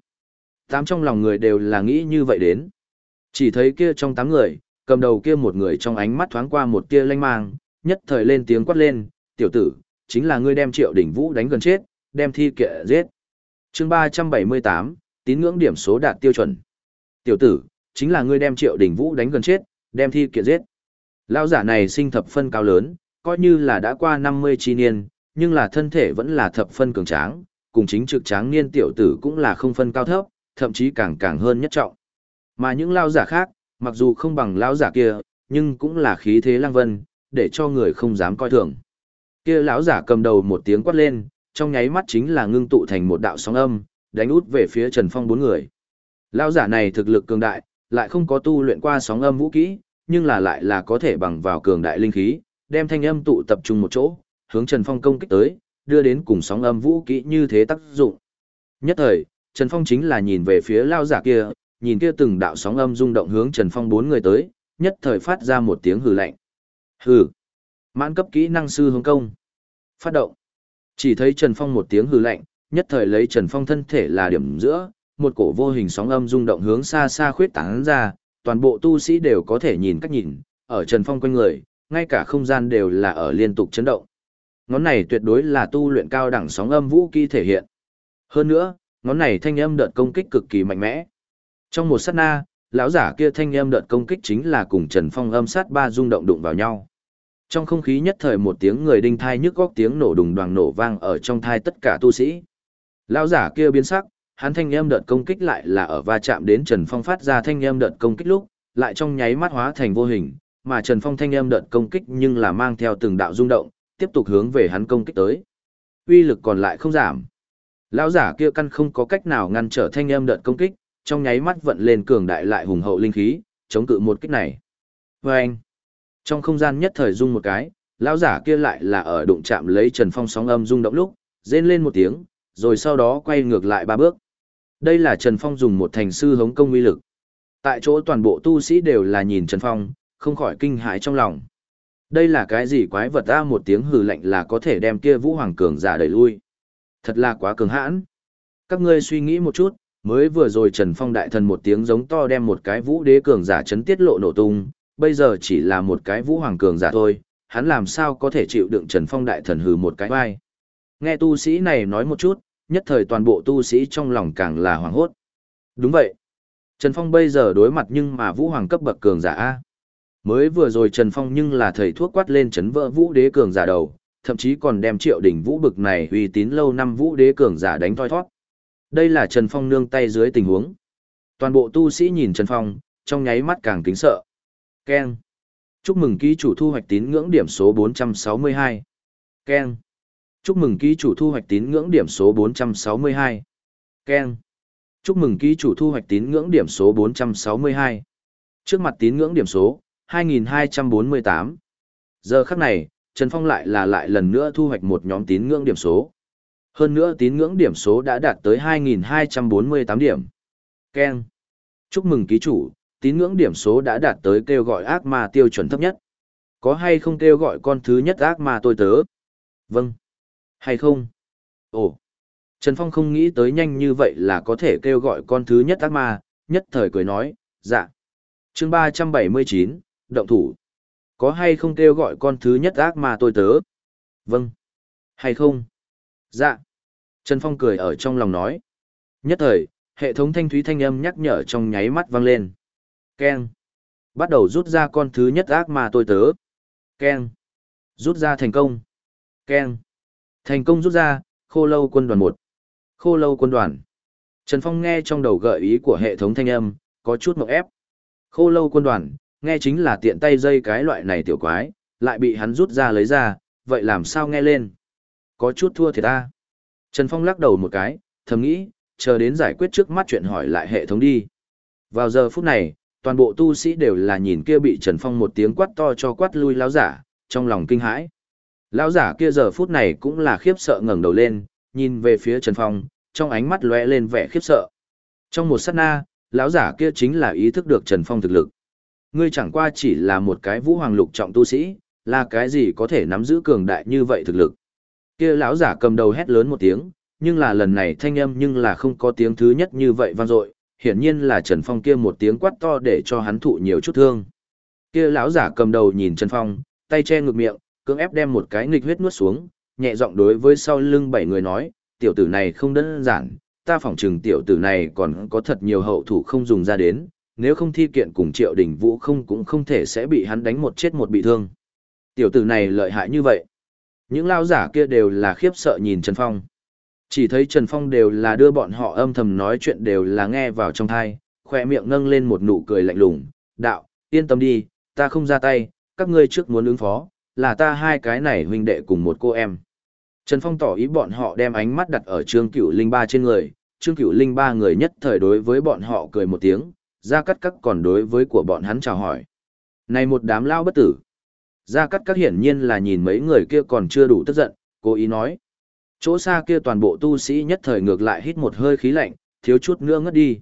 Tám trong lòng người đều là nghĩ như vậy đến. Chỉ thấy kia trong tám người, cầm đầu kia một người trong ánh mắt thoáng qua một tia lanh mang, nhất thời lên tiếng quát lên, tiểu tử, chính là ngươi đem triệu đỉnh vũ đánh gần chết, đem thi kệ giết. chương 378, tín ngưỡng điểm số đạt tiêu chuẩn. Tiểu tử, chính là ngươi đem triệu đỉnh vũ đánh gần chết, đem thi kệ giết. Lao giả này sinh thập phân cao lớn, coi như là đã qua 50 chi niên, nhưng là thân thể vẫn là thập phân cường tráng, cùng chính trực tráng niên tiểu tử cũng là không phân cao thấp, thậm chí càng càng hơn nhất trọng. Mà những lao giả khác, mặc dù không bằng lao giả kia, nhưng cũng là khí thế lang vân, để cho người không dám coi thường. Kia lão giả cầm đầu một tiếng quát lên, trong nháy mắt chính là ngưng tụ thành một đạo sóng âm, đánh út về phía Trần Phong bốn người. Lão giả này thực lực cường đại, lại không có tu luyện qua sóng âm vũ kỹ, nhưng là lại là có thể bằng vào cường đại linh khí, đem thanh âm tụ tập trung một chỗ, hướng Trần Phong công kích tới, đưa đến cùng sóng âm vũ kỹ như thế tác dụng. Nhất thời, Trần Phong chính là nhìn về phía lão giả kia, nhìn kia từng đạo sóng âm rung động hướng Trần Phong bốn người tới, nhất thời phát ra một tiếng hừ lạnh. Hừ. Mãn cấp kỹ năng sư hướng công. Phát động. Chỉ thấy Trần Phong một tiếng hừ lạnh, nhất thời lấy Trần Phong thân thể là điểm giữa, một cổ vô hình sóng âm rung động hướng xa xa khuyết tán ra, toàn bộ tu sĩ đều có thể nhìn cách nhìn, ở Trần Phong quanh người, ngay cả không gian đều là ở liên tục chấn động. Ngón này tuyệt đối là tu luyện cao đẳng sóng âm vũ kỹ thể hiện. Hơn nữa, ngón này thanh âm đợt công kích cực kỳ mạnh mẽ. Trong một sát na, lão giả kia thanh âm đợt công kích chính là cùng Trần Phong âm sát ba rung động đụng vào nhau. Trong không khí nhất thời một tiếng người đinh thai nhức góc tiếng nổ đùng đoàng nổ vang ở trong thai tất cả tu sĩ. Lão giả kia biến sắc, hắn thanh âm đợt công kích lại là ở va chạm đến Trần Phong phát ra thanh âm đợt công kích lúc, lại trong nháy mắt hóa thành vô hình, mà Trần Phong thanh âm đợt công kích nhưng là mang theo từng đạo rung động, tiếp tục hướng về hắn công kích tới. Uy lực còn lại không giảm. Lão giả kia căn không có cách nào ngăn trở thanh âm đợt công kích, trong nháy mắt vận lên cường đại lại hùng hậu linh khí, chống cự một kích này. Và anh, trong không gian nhất thời rung một cái, lão giả kia lại là ở đụng chạm lấy Trần Phong sóng âm rung động lúc, rên lên một tiếng, rồi sau đó quay ngược lại ba bước. Đây là Trần Phong dùng một thành sư hống công uy lực. Tại chỗ toàn bộ tu sĩ đều là nhìn Trần Phong, không khỏi kinh hãi trong lòng. Đây là cái gì quái vật ra một tiếng hừ lạnh là có thể đem kia Vũ Hoàng cường giả đẩy lui. Thật là quá cường hãn. Các ngươi suy nghĩ một chút, mới vừa rồi Trần Phong đại thần một tiếng giống to đem một cái Vũ đế cường giả chấn tiết lộ nổ tung, bây giờ chỉ là một cái Vũ Hoàng cường giả thôi, hắn làm sao có thể chịu đựng Trần Phong đại thần hừ một cái vai. Nghe tu sĩ này nói một chút, nhất thời toàn bộ tu sĩ trong lòng càng là hoảng hốt. Đúng vậy. Trần Phong bây giờ đối mặt nhưng mà Vũ Hoàng cấp bậc cường giả A. Mới vừa rồi Trần Phong nhưng là thầy thuốc quát lên chấn vỡ Vũ đế cường giả đầu, thậm chí còn đem triệu đỉnh Vũ bực này uy tín lâu năm Vũ đế cường giả đánh thoi thoát. Đây là Trần Phong nương tay dưới tình huống. Toàn bộ tu sĩ nhìn Trần Phong, trong nháy mắt càng kính sợ. Ken. Chúc mừng ký chủ thu hoạch tín ngưỡng điểm số 462. Ken. Chúc mừng ký chủ thu hoạch tín ngưỡng điểm số 462. Ken. Chúc mừng ký chủ thu hoạch tín ngưỡng điểm số 462. Trước mặt tín ngưỡng điểm số 2248. Giờ khắc này, Trần Phong lại là lại lần nữa thu hoạch một nhóm tín ngưỡng điểm số. Hơn nữa tín ngưỡng điểm số đã đạt tới 2248 điểm. Ken. Chúc mừng ký chủ, tín ngưỡng điểm số đã đạt tới kêu gọi ác ma tiêu chuẩn thấp nhất. Có hay không kêu gọi con thứ nhất ác ma tôi tớ? Vâng. Hay không? Ồ. Trần Phong không nghĩ tới nhanh như vậy là có thể kêu gọi con thứ nhất ác ma, nhất thời cười nói, dạ. chương 379, động thủ. Có hay không kêu gọi con thứ nhất ác ma tôi tớ? Vâng. Hay không? Dạ. Trần Phong cười ở trong lòng nói. Nhất thời, hệ thống thanh thúy thanh âm nhắc nhở trong nháy mắt vang lên keng Bắt đầu rút ra con thứ nhất ác ma tôi tớ. keng Rút ra thành công. keng Thành công rút ra, khô lâu quân đoàn một Khô lâu quân đoàn. Trần Phong nghe trong đầu gợi ý của hệ thống thanh âm, có chút mộng ép. Khô lâu quân đoàn, nghe chính là tiện tay dây cái loại này tiểu quái, lại bị hắn rút ra lấy ra, vậy làm sao nghe lên? Có chút thua thì ta. Trần Phong lắc đầu một cái, thầm nghĩ, chờ đến giải quyết trước mắt chuyện hỏi lại hệ thống đi. Vào giờ phút này, toàn bộ tu sĩ đều là nhìn kia bị Trần Phong một tiếng quát to cho quát lui lão giả, trong lòng kinh hãi. Lão giả kia giờ phút này cũng là khiếp sợ ngẩng đầu lên, nhìn về phía Trần Phong, trong ánh mắt lóe lên vẻ khiếp sợ. Trong một sát na, lão giả kia chính là ý thức được Trần Phong thực lực. Ngươi chẳng qua chỉ là một cái vũ hoàng lục trọng tu sĩ, là cái gì có thể nắm giữ cường đại như vậy thực lực. Kia lão giả cầm đầu hét lớn một tiếng, nhưng là lần này thanh âm nhưng là không có tiếng thứ nhất như vậy vang dội, hiển nhiên là Trần Phong kia một tiếng quát to để cho hắn thụ nhiều chút thương. Kia lão giả cầm đầu nhìn Trần Phong, tay che ngực miệng, cưỡng ép đem một cái nghịch huyết nuốt xuống, nhẹ giọng đối với sau lưng bảy người nói, tiểu tử này không đơn giản, ta phỏng chừng tiểu tử này còn có thật nhiều hậu thủ không dùng ra đến, nếu không thi kiện cùng triệu đình vũ không cũng không thể sẽ bị hắn đánh một chết một bị thương. Tiểu tử này lợi hại như vậy. Những lao giả kia đều là khiếp sợ nhìn Trần Phong. Chỉ thấy Trần Phong đều là đưa bọn họ âm thầm nói chuyện đều là nghe vào trong thai, khoe miệng nâng lên một nụ cười lạnh lùng, đạo, yên tâm đi, ta không ra tay, các ngươi trước muốn ứng phó, là ta hai cái này huynh đệ cùng một cô em. Trần Phong tỏ ý bọn họ đem ánh mắt đặt ở Trương Cửu Linh ba trên người, Trương Cửu Linh ba người nhất thời đối với bọn họ cười một tiếng, ra cắt cắt còn đối với của bọn hắn chào hỏi. Này một đám lao bất tử. Ra cắt cắt hiển nhiên là nhìn mấy người kia còn chưa đủ tức giận, cố ý nói. Chỗ xa kia toàn bộ tu sĩ nhất thời ngược lại hít một hơi khí lạnh, thiếu chút nữa ngất đi.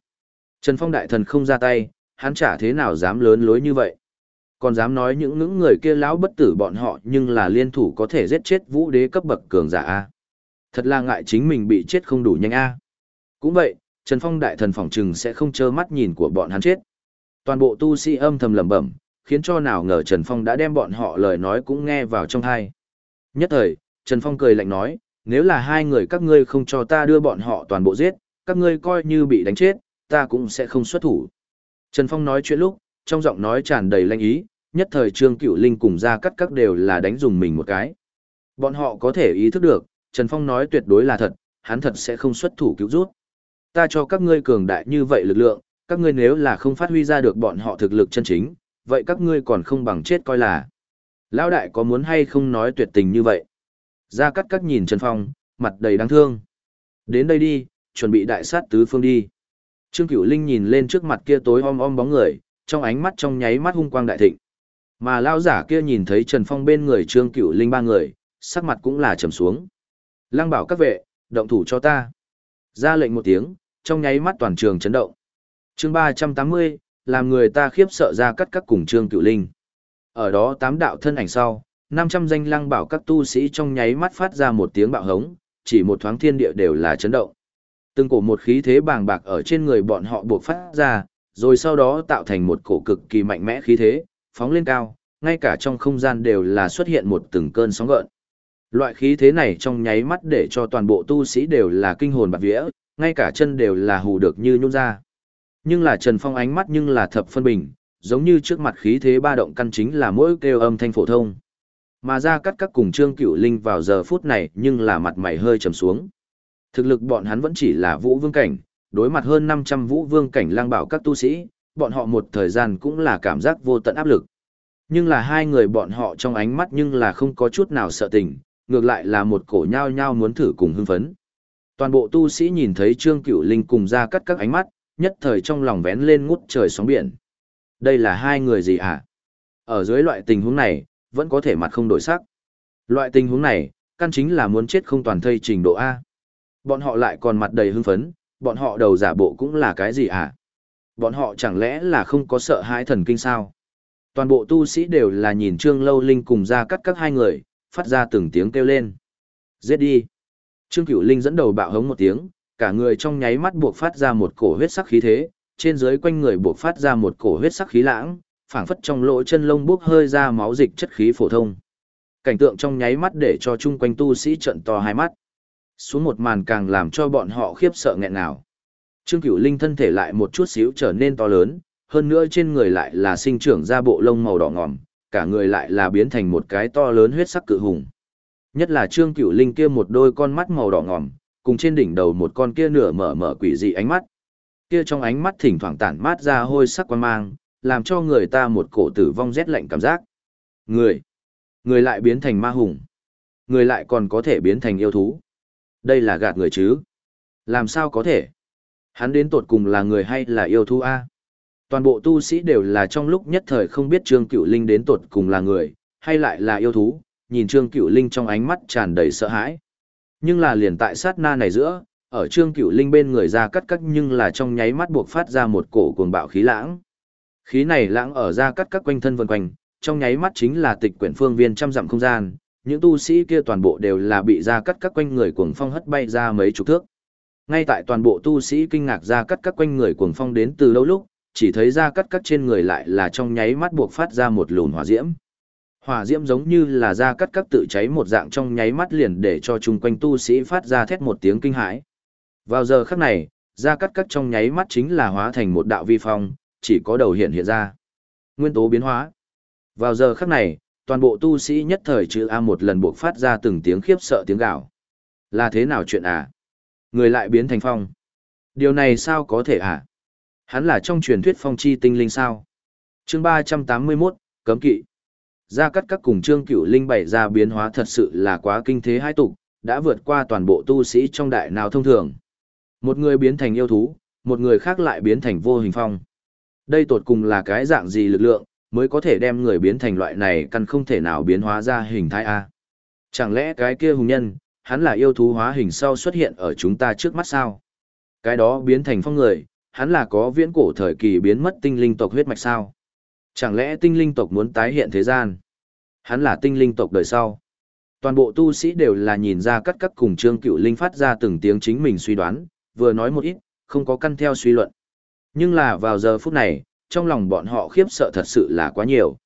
Trần Phong đại thần không ra tay, hắn chả thế nào dám lớn lối như vậy. Còn dám nói những những người kia lão bất tử bọn họ nhưng là liên thủ có thể giết chết vũ đế cấp bậc cường giả a. Thật là ngại chính mình bị chết không đủ nhanh a. Cũng vậy trần phong đại thần phỏng chừng sẽ không trơ mắt nhìn của bọn hắn chết. Toàn bộ tu sĩ âm thầm lẩm bẩm khiến cho nào ngờ trần phong đã đem bọn họ lời nói cũng nghe vào trong thai nhất thời trần phong cười lạnh nói nếu là hai người các ngươi không cho ta đưa bọn họ toàn bộ giết các ngươi coi như bị đánh chết ta cũng sẽ không xuất thủ trần phong nói chuyện lúc trong giọng nói tràn đầy lanh ý nhất thời Trương Cửu Linh cùng ra cắt các đều là đánh dùng mình một cái. Bọn họ có thể ý thức được, Trần Phong nói tuyệt đối là thật, hắn thật sẽ không xuất thủ cứu rút. Ta cho các ngươi cường đại như vậy lực lượng, các ngươi nếu là không phát huy ra được bọn họ thực lực chân chính, vậy các ngươi còn không bằng chết coi là. Lão đại có muốn hay không nói tuyệt tình như vậy? Ra cắt cắt nhìn Trần Phong, mặt đầy đáng thương. Đến đây đi, chuẩn bị đại sát tứ phương đi. Trương Cửu Linh nhìn lên trước mặt kia tối om om bóng người, trong ánh mắt trong nháy mắt hung quang đại thịnh. Mà lão giả kia nhìn thấy Trần Phong bên người Trương Cửu Linh ba người, sắc mặt cũng là trầm xuống. Lăng bảo các vệ, động thủ cho ta. Ra lệnh một tiếng, trong nháy mắt toàn trường chấn động. Chương 380, làm người ta khiếp sợ ra cắt các cùng Trương Cửu Linh. Ở đó tám đạo thân ảnh sau, 500 danh lăng bảo các tu sĩ trong nháy mắt phát ra một tiếng bạo hống, chỉ một thoáng thiên địa đều là chấn động. Từng cổ một khí thế bàng bạc ở trên người bọn họ buộc phát ra, rồi sau đó tạo thành một cổ cực kỳ mạnh mẽ khí thế, phóng lên cao, ngay cả trong không gian đều là xuất hiện một từng cơn sóng gợn. Loại khí thế này trong nháy mắt để cho toàn bộ tu sĩ đều là kinh hồn bạc vía, ngay cả chân đều là hù được như nhún ra. Nhưng là Trần Phong ánh mắt nhưng là thập phân bình, giống như trước mặt khí thế ba động căn chính là mỗi kêu âm thanh phổ thông. Mà ra cắt các cùng Trương Cửu Linh vào giờ phút này nhưng là mặt mày hơi trầm xuống. Thực lực bọn hắn vẫn chỉ là vũ vương cảnh, đối mặt hơn 500 vũ vương cảnh lang bảo các tu sĩ, bọn họ một thời gian cũng là cảm giác vô tận áp lực. Nhưng là hai người bọn họ trong ánh mắt nhưng là không có chút nào sợ tình, ngược lại là một cổ nhao nhao muốn thử cùng hưng phấn. Toàn bộ tu sĩ nhìn thấy Trương Cửu Linh cùng ra cắt các ánh mắt, nhất thời trong lòng vén lên ngút trời sóng biển. Đây là hai người gì hả? Ở dưới loại tình huống này, vẫn có thể mặt không đổi sắc. Loại tình huống này, căn chính là muốn chết không toàn thây trình độ A. Bọn họ lại còn mặt đầy hưng phấn, bọn họ đầu giả bộ cũng là cái gì à Bọn họ chẳng lẽ là không có sợ hãi thần kinh sao? Toàn bộ tu sĩ đều là nhìn Trương Lâu Linh cùng ra cắt các hai người, phát ra từng tiếng kêu lên. Giết đi! Trương Cửu Linh dẫn đầu bạo hống một tiếng, cả người trong nháy mắt buộc phát ra một cổ huyết sắc khí thế, trên dưới quanh người buộc phát ra một cổ huyết sắc khí lãng, phảng phất trong lỗ chân lông bốc hơi ra máu dịch chất khí phổ thông. Cảnh tượng trong nháy mắt để cho chung quanh tu sĩ trận to hai mắt. Xuống một màn càng làm cho bọn họ khiếp sợ nghẹn ngào. Trương Cửu Linh thân thể lại một chút xíu trở nên to lớn, hơn nữa trên người lại là sinh trưởng ra bộ lông màu đỏ ngòm, cả người lại là biến thành một cái to lớn huyết sắc cự hùng. Nhất là Trương Cửu Linh kia một đôi con mắt màu đỏ ngòm, cùng trên đỉnh đầu một con kia nửa mở mở quỷ dị ánh mắt. Kia trong ánh mắt thỉnh thoảng tản mát ra hôi sắc quan mang, làm cho người ta một cổ tử vong rét lạnh cảm giác. Người, người lại biến thành ma hùng. Người lại còn có thể biến thành yêu thú. Đây là gạt người chứ? Làm sao có thể? Hắn đến tột cùng là người hay là yêu thú A? Toàn bộ tu sĩ đều là trong lúc nhất thời không biết Trương Cửu Linh đến tột cùng là người, hay lại là yêu thú, nhìn Trương Cửu Linh trong ánh mắt tràn đầy sợ hãi. Nhưng là liền tại sát na này giữa, ở Trương Cửu Linh bên người ra cắt cắt nhưng là trong nháy mắt buộc phát ra một cổ cuồng bạo khí lãng. Khí này lãng ở ra cắt các quanh thân vần quanh, trong nháy mắt chính là tịch quyển phương viên trăm dặm không gian, những tu sĩ kia toàn bộ đều là bị ra cắt các quanh người cuồng phong hất bay ra mấy chục thước. Ngay tại toàn bộ tu sĩ kinh ngạc ra cắt các quanh người cuồng phong đến từ lâu lúc, chỉ thấy ra cắt cắt trên người lại là trong nháy mắt buộc phát ra một lùn hỏa diễm. Hỏa diễm giống như là ra cắt cắt tự cháy một dạng trong nháy mắt liền để cho chung quanh tu sĩ phát ra thét một tiếng kinh hãi. Vào giờ khắc này, ra cắt cắt trong nháy mắt chính là hóa thành một đạo vi phong, chỉ có đầu hiện hiện ra. Nguyên tố biến hóa. Vào giờ khắc này, toàn bộ tu sĩ nhất thời chữ A một lần buộc phát ra từng tiếng khiếp sợ tiếng gạo. Là thế nào chuyện à? Người lại biến thành phong. Điều này sao có thể à? Hắn là trong truyền thuyết phong chi tinh linh sao? chương 381, cấm kỵ. Gia cắt các cùng trương cửu linh bày ra biến hóa thật sự là quá kinh thế hai tục, đã vượt qua toàn bộ tu sĩ trong đại nào thông thường. Một người biến thành yêu thú, một người khác lại biến thành vô hình phong. Đây tột cùng là cái dạng gì lực lượng, mới có thể đem người biến thành loại này căn không thể nào biến hóa ra hình thái A. Chẳng lẽ cái kia hùng nhân, hắn là yêu thú hóa hình sau xuất hiện ở chúng ta trước mắt sao? Cái đó biến thành phong người, hắn là có viễn cổ thời kỳ biến mất tinh linh tộc huyết mạch sao? Chẳng lẽ tinh linh tộc muốn tái hiện thế gian? Hắn là tinh linh tộc đời sau. Toàn bộ tu sĩ đều là nhìn ra cắt cắt cùng trương cựu linh phát ra từng tiếng chính mình suy đoán, vừa nói một ít, không có căn theo suy luận. Nhưng là vào giờ phút này, trong lòng bọn họ khiếp sợ thật sự là quá nhiều.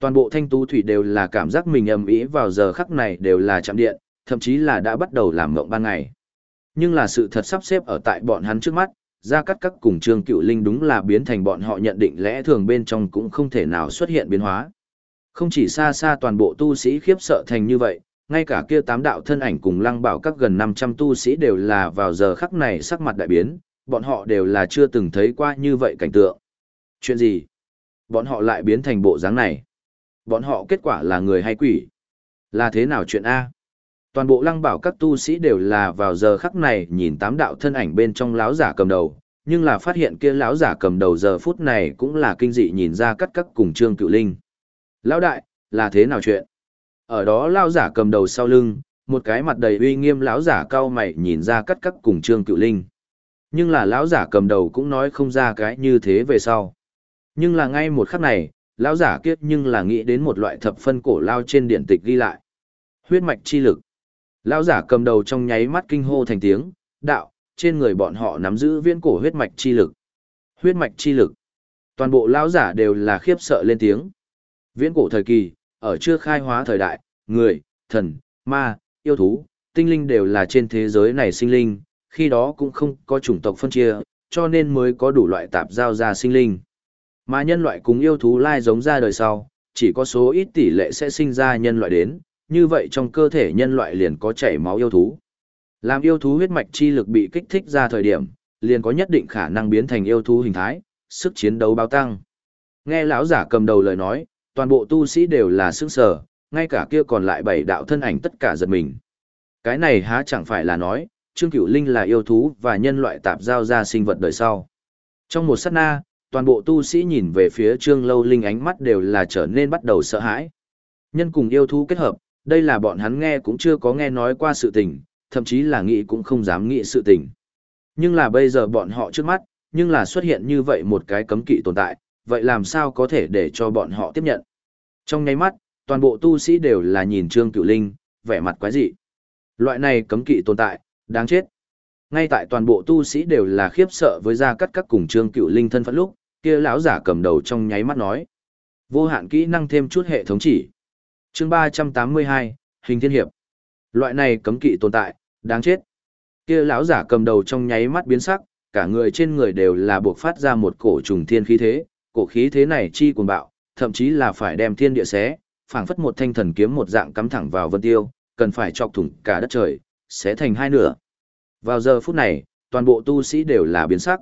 Toàn bộ thanh tú thủy đều là cảm giác mình ầm ĩ vào giờ khắc này đều là chạm điện, thậm chí là đã bắt đầu làm mộng ban ngày. Nhưng là sự thật sắp xếp ở tại bọn hắn trước mắt, ra cắt các cùng trương cựu linh đúng là biến thành bọn họ nhận định lẽ thường bên trong cũng không thể nào xuất hiện biến hóa. Không chỉ xa xa toàn bộ tu sĩ khiếp sợ thành như vậy, ngay cả kia tám đạo thân ảnh cùng lăng bảo các gần 500 tu sĩ đều là vào giờ khắc này sắc mặt đại biến, bọn họ đều là chưa từng thấy qua như vậy cảnh tượng. Chuyện gì? Bọn họ lại biến thành bộ dáng này. Bọn họ kết quả là người hay quỷ? Là thế nào chuyện A? Toàn bộ lăng bảo các tu sĩ đều là vào giờ khắc này nhìn tám đạo thân ảnh bên trong láo giả cầm đầu, nhưng là phát hiện kia lão giả cầm đầu giờ phút này cũng là kinh dị nhìn ra cắt cắt cùng Trương Cựu Linh. Lão đại, là thế nào chuyện? Ở đó lão giả cầm đầu sau lưng, một cái mặt đầy uy nghiêm lão giả cao mày nhìn ra cắt cắt cùng Trương Cựu Linh. Nhưng là lão giả cầm đầu cũng nói không ra cái như thế về sau. Nhưng là ngay một khắc này, lão giả kiết nhưng là nghĩ đến một loại thập phân cổ lao trên điện tịch ghi lại. Huyết mạch chi lực. Lão giả cầm đầu trong nháy mắt kinh hô thành tiếng, đạo, trên người bọn họ nắm giữ viễn cổ huyết mạch chi lực. Huyết mạch chi lực. Toàn bộ lão giả đều là khiếp sợ lên tiếng. Viễn cổ thời kỳ, ở chưa khai hóa thời đại, người, thần, ma, yêu thú, tinh linh đều là trên thế giới này sinh linh, khi đó cũng không có chủng tộc phân chia, cho nên mới có đủ loại tạp giao ra sinh linh. Mà nhân loại cùng yêu thú lai giống ra đời sau, chỉ có số ít tỷ lệ sẽ sinh ra nhân loại đến, như vậy trong cơ thể nhân loại liền có chảy máu yêu thú. Làm yêu thú huyết mạch chi lực bị kích thích ra thời điểm, liền có nhất định khả năng biến thành yêu thú hình thái, sức chiến đấu bao tăng. Nghe lão giả cầm đầu lời nói, toàn bộ tu sĩ đều là sức sở, ngay cả kia còn lại bảy đạo thân ảnh tất cả giật mình. Cái này há chẳng phải là nói, Trương Cửu Linh là yêu thú và nhân loại tạp giao ra sinh vật đời sau. Trong một sát na, toàn bộ tu sĩ nhìn về phía Trương Lâu Linh ánh mắt đều là trở nên bắt đầu sợ hãi. Nhân cùng yêu thú kết hợp, đây là bọn hắn nghe cũng chưa có nghe nói qua sự tình, thậm chí là nghĩ cũng không dám nghĩ sự tình. Nhưng là bây giờ bọn họ trước mắt, nhưng là xuất hiện như vậy một cái cấm kỵ tồn tại, vậy làm sao có thể để cho bọn họ tiếp nhận. Trong nháy mắt, toàn bộ tu sĩ đều là nhìn Trương Cửu Linh, vẻ mặt quái dị. Loại này cấm kỵ tồn tại, đáng chết. Ngay tại toàn bộ tu sĩ đều là khiếp sợ với gia cắt các cùng Trương cựu Linh thân phận lúc, kia lão giả cầm đầu trong nháy mắt nói. Vô hạn kỹ năng thêm chút hệ thống chỉ. chương 382, Hình Thiên Hiệp. Loại này cấm kỵ tồn tại, đáng chết. Kia lão giả cầm đầu trong nháy mắt biến sắc, cả người trên người đều là buộc phát ra một cổ trùng thiên khí thế, cổ khí thế này chi cuồng bạo, thậm chí là phải đem thiên địa xé, phảng phất một thanh thần kiếm một dạng cắm thẳng vào vân tiêu, cần phải chọc thủng cả đất trời, sẽ thành hai nửa. Vào giờ phút này, toàn bộ tu sĩ đều là biến sắc.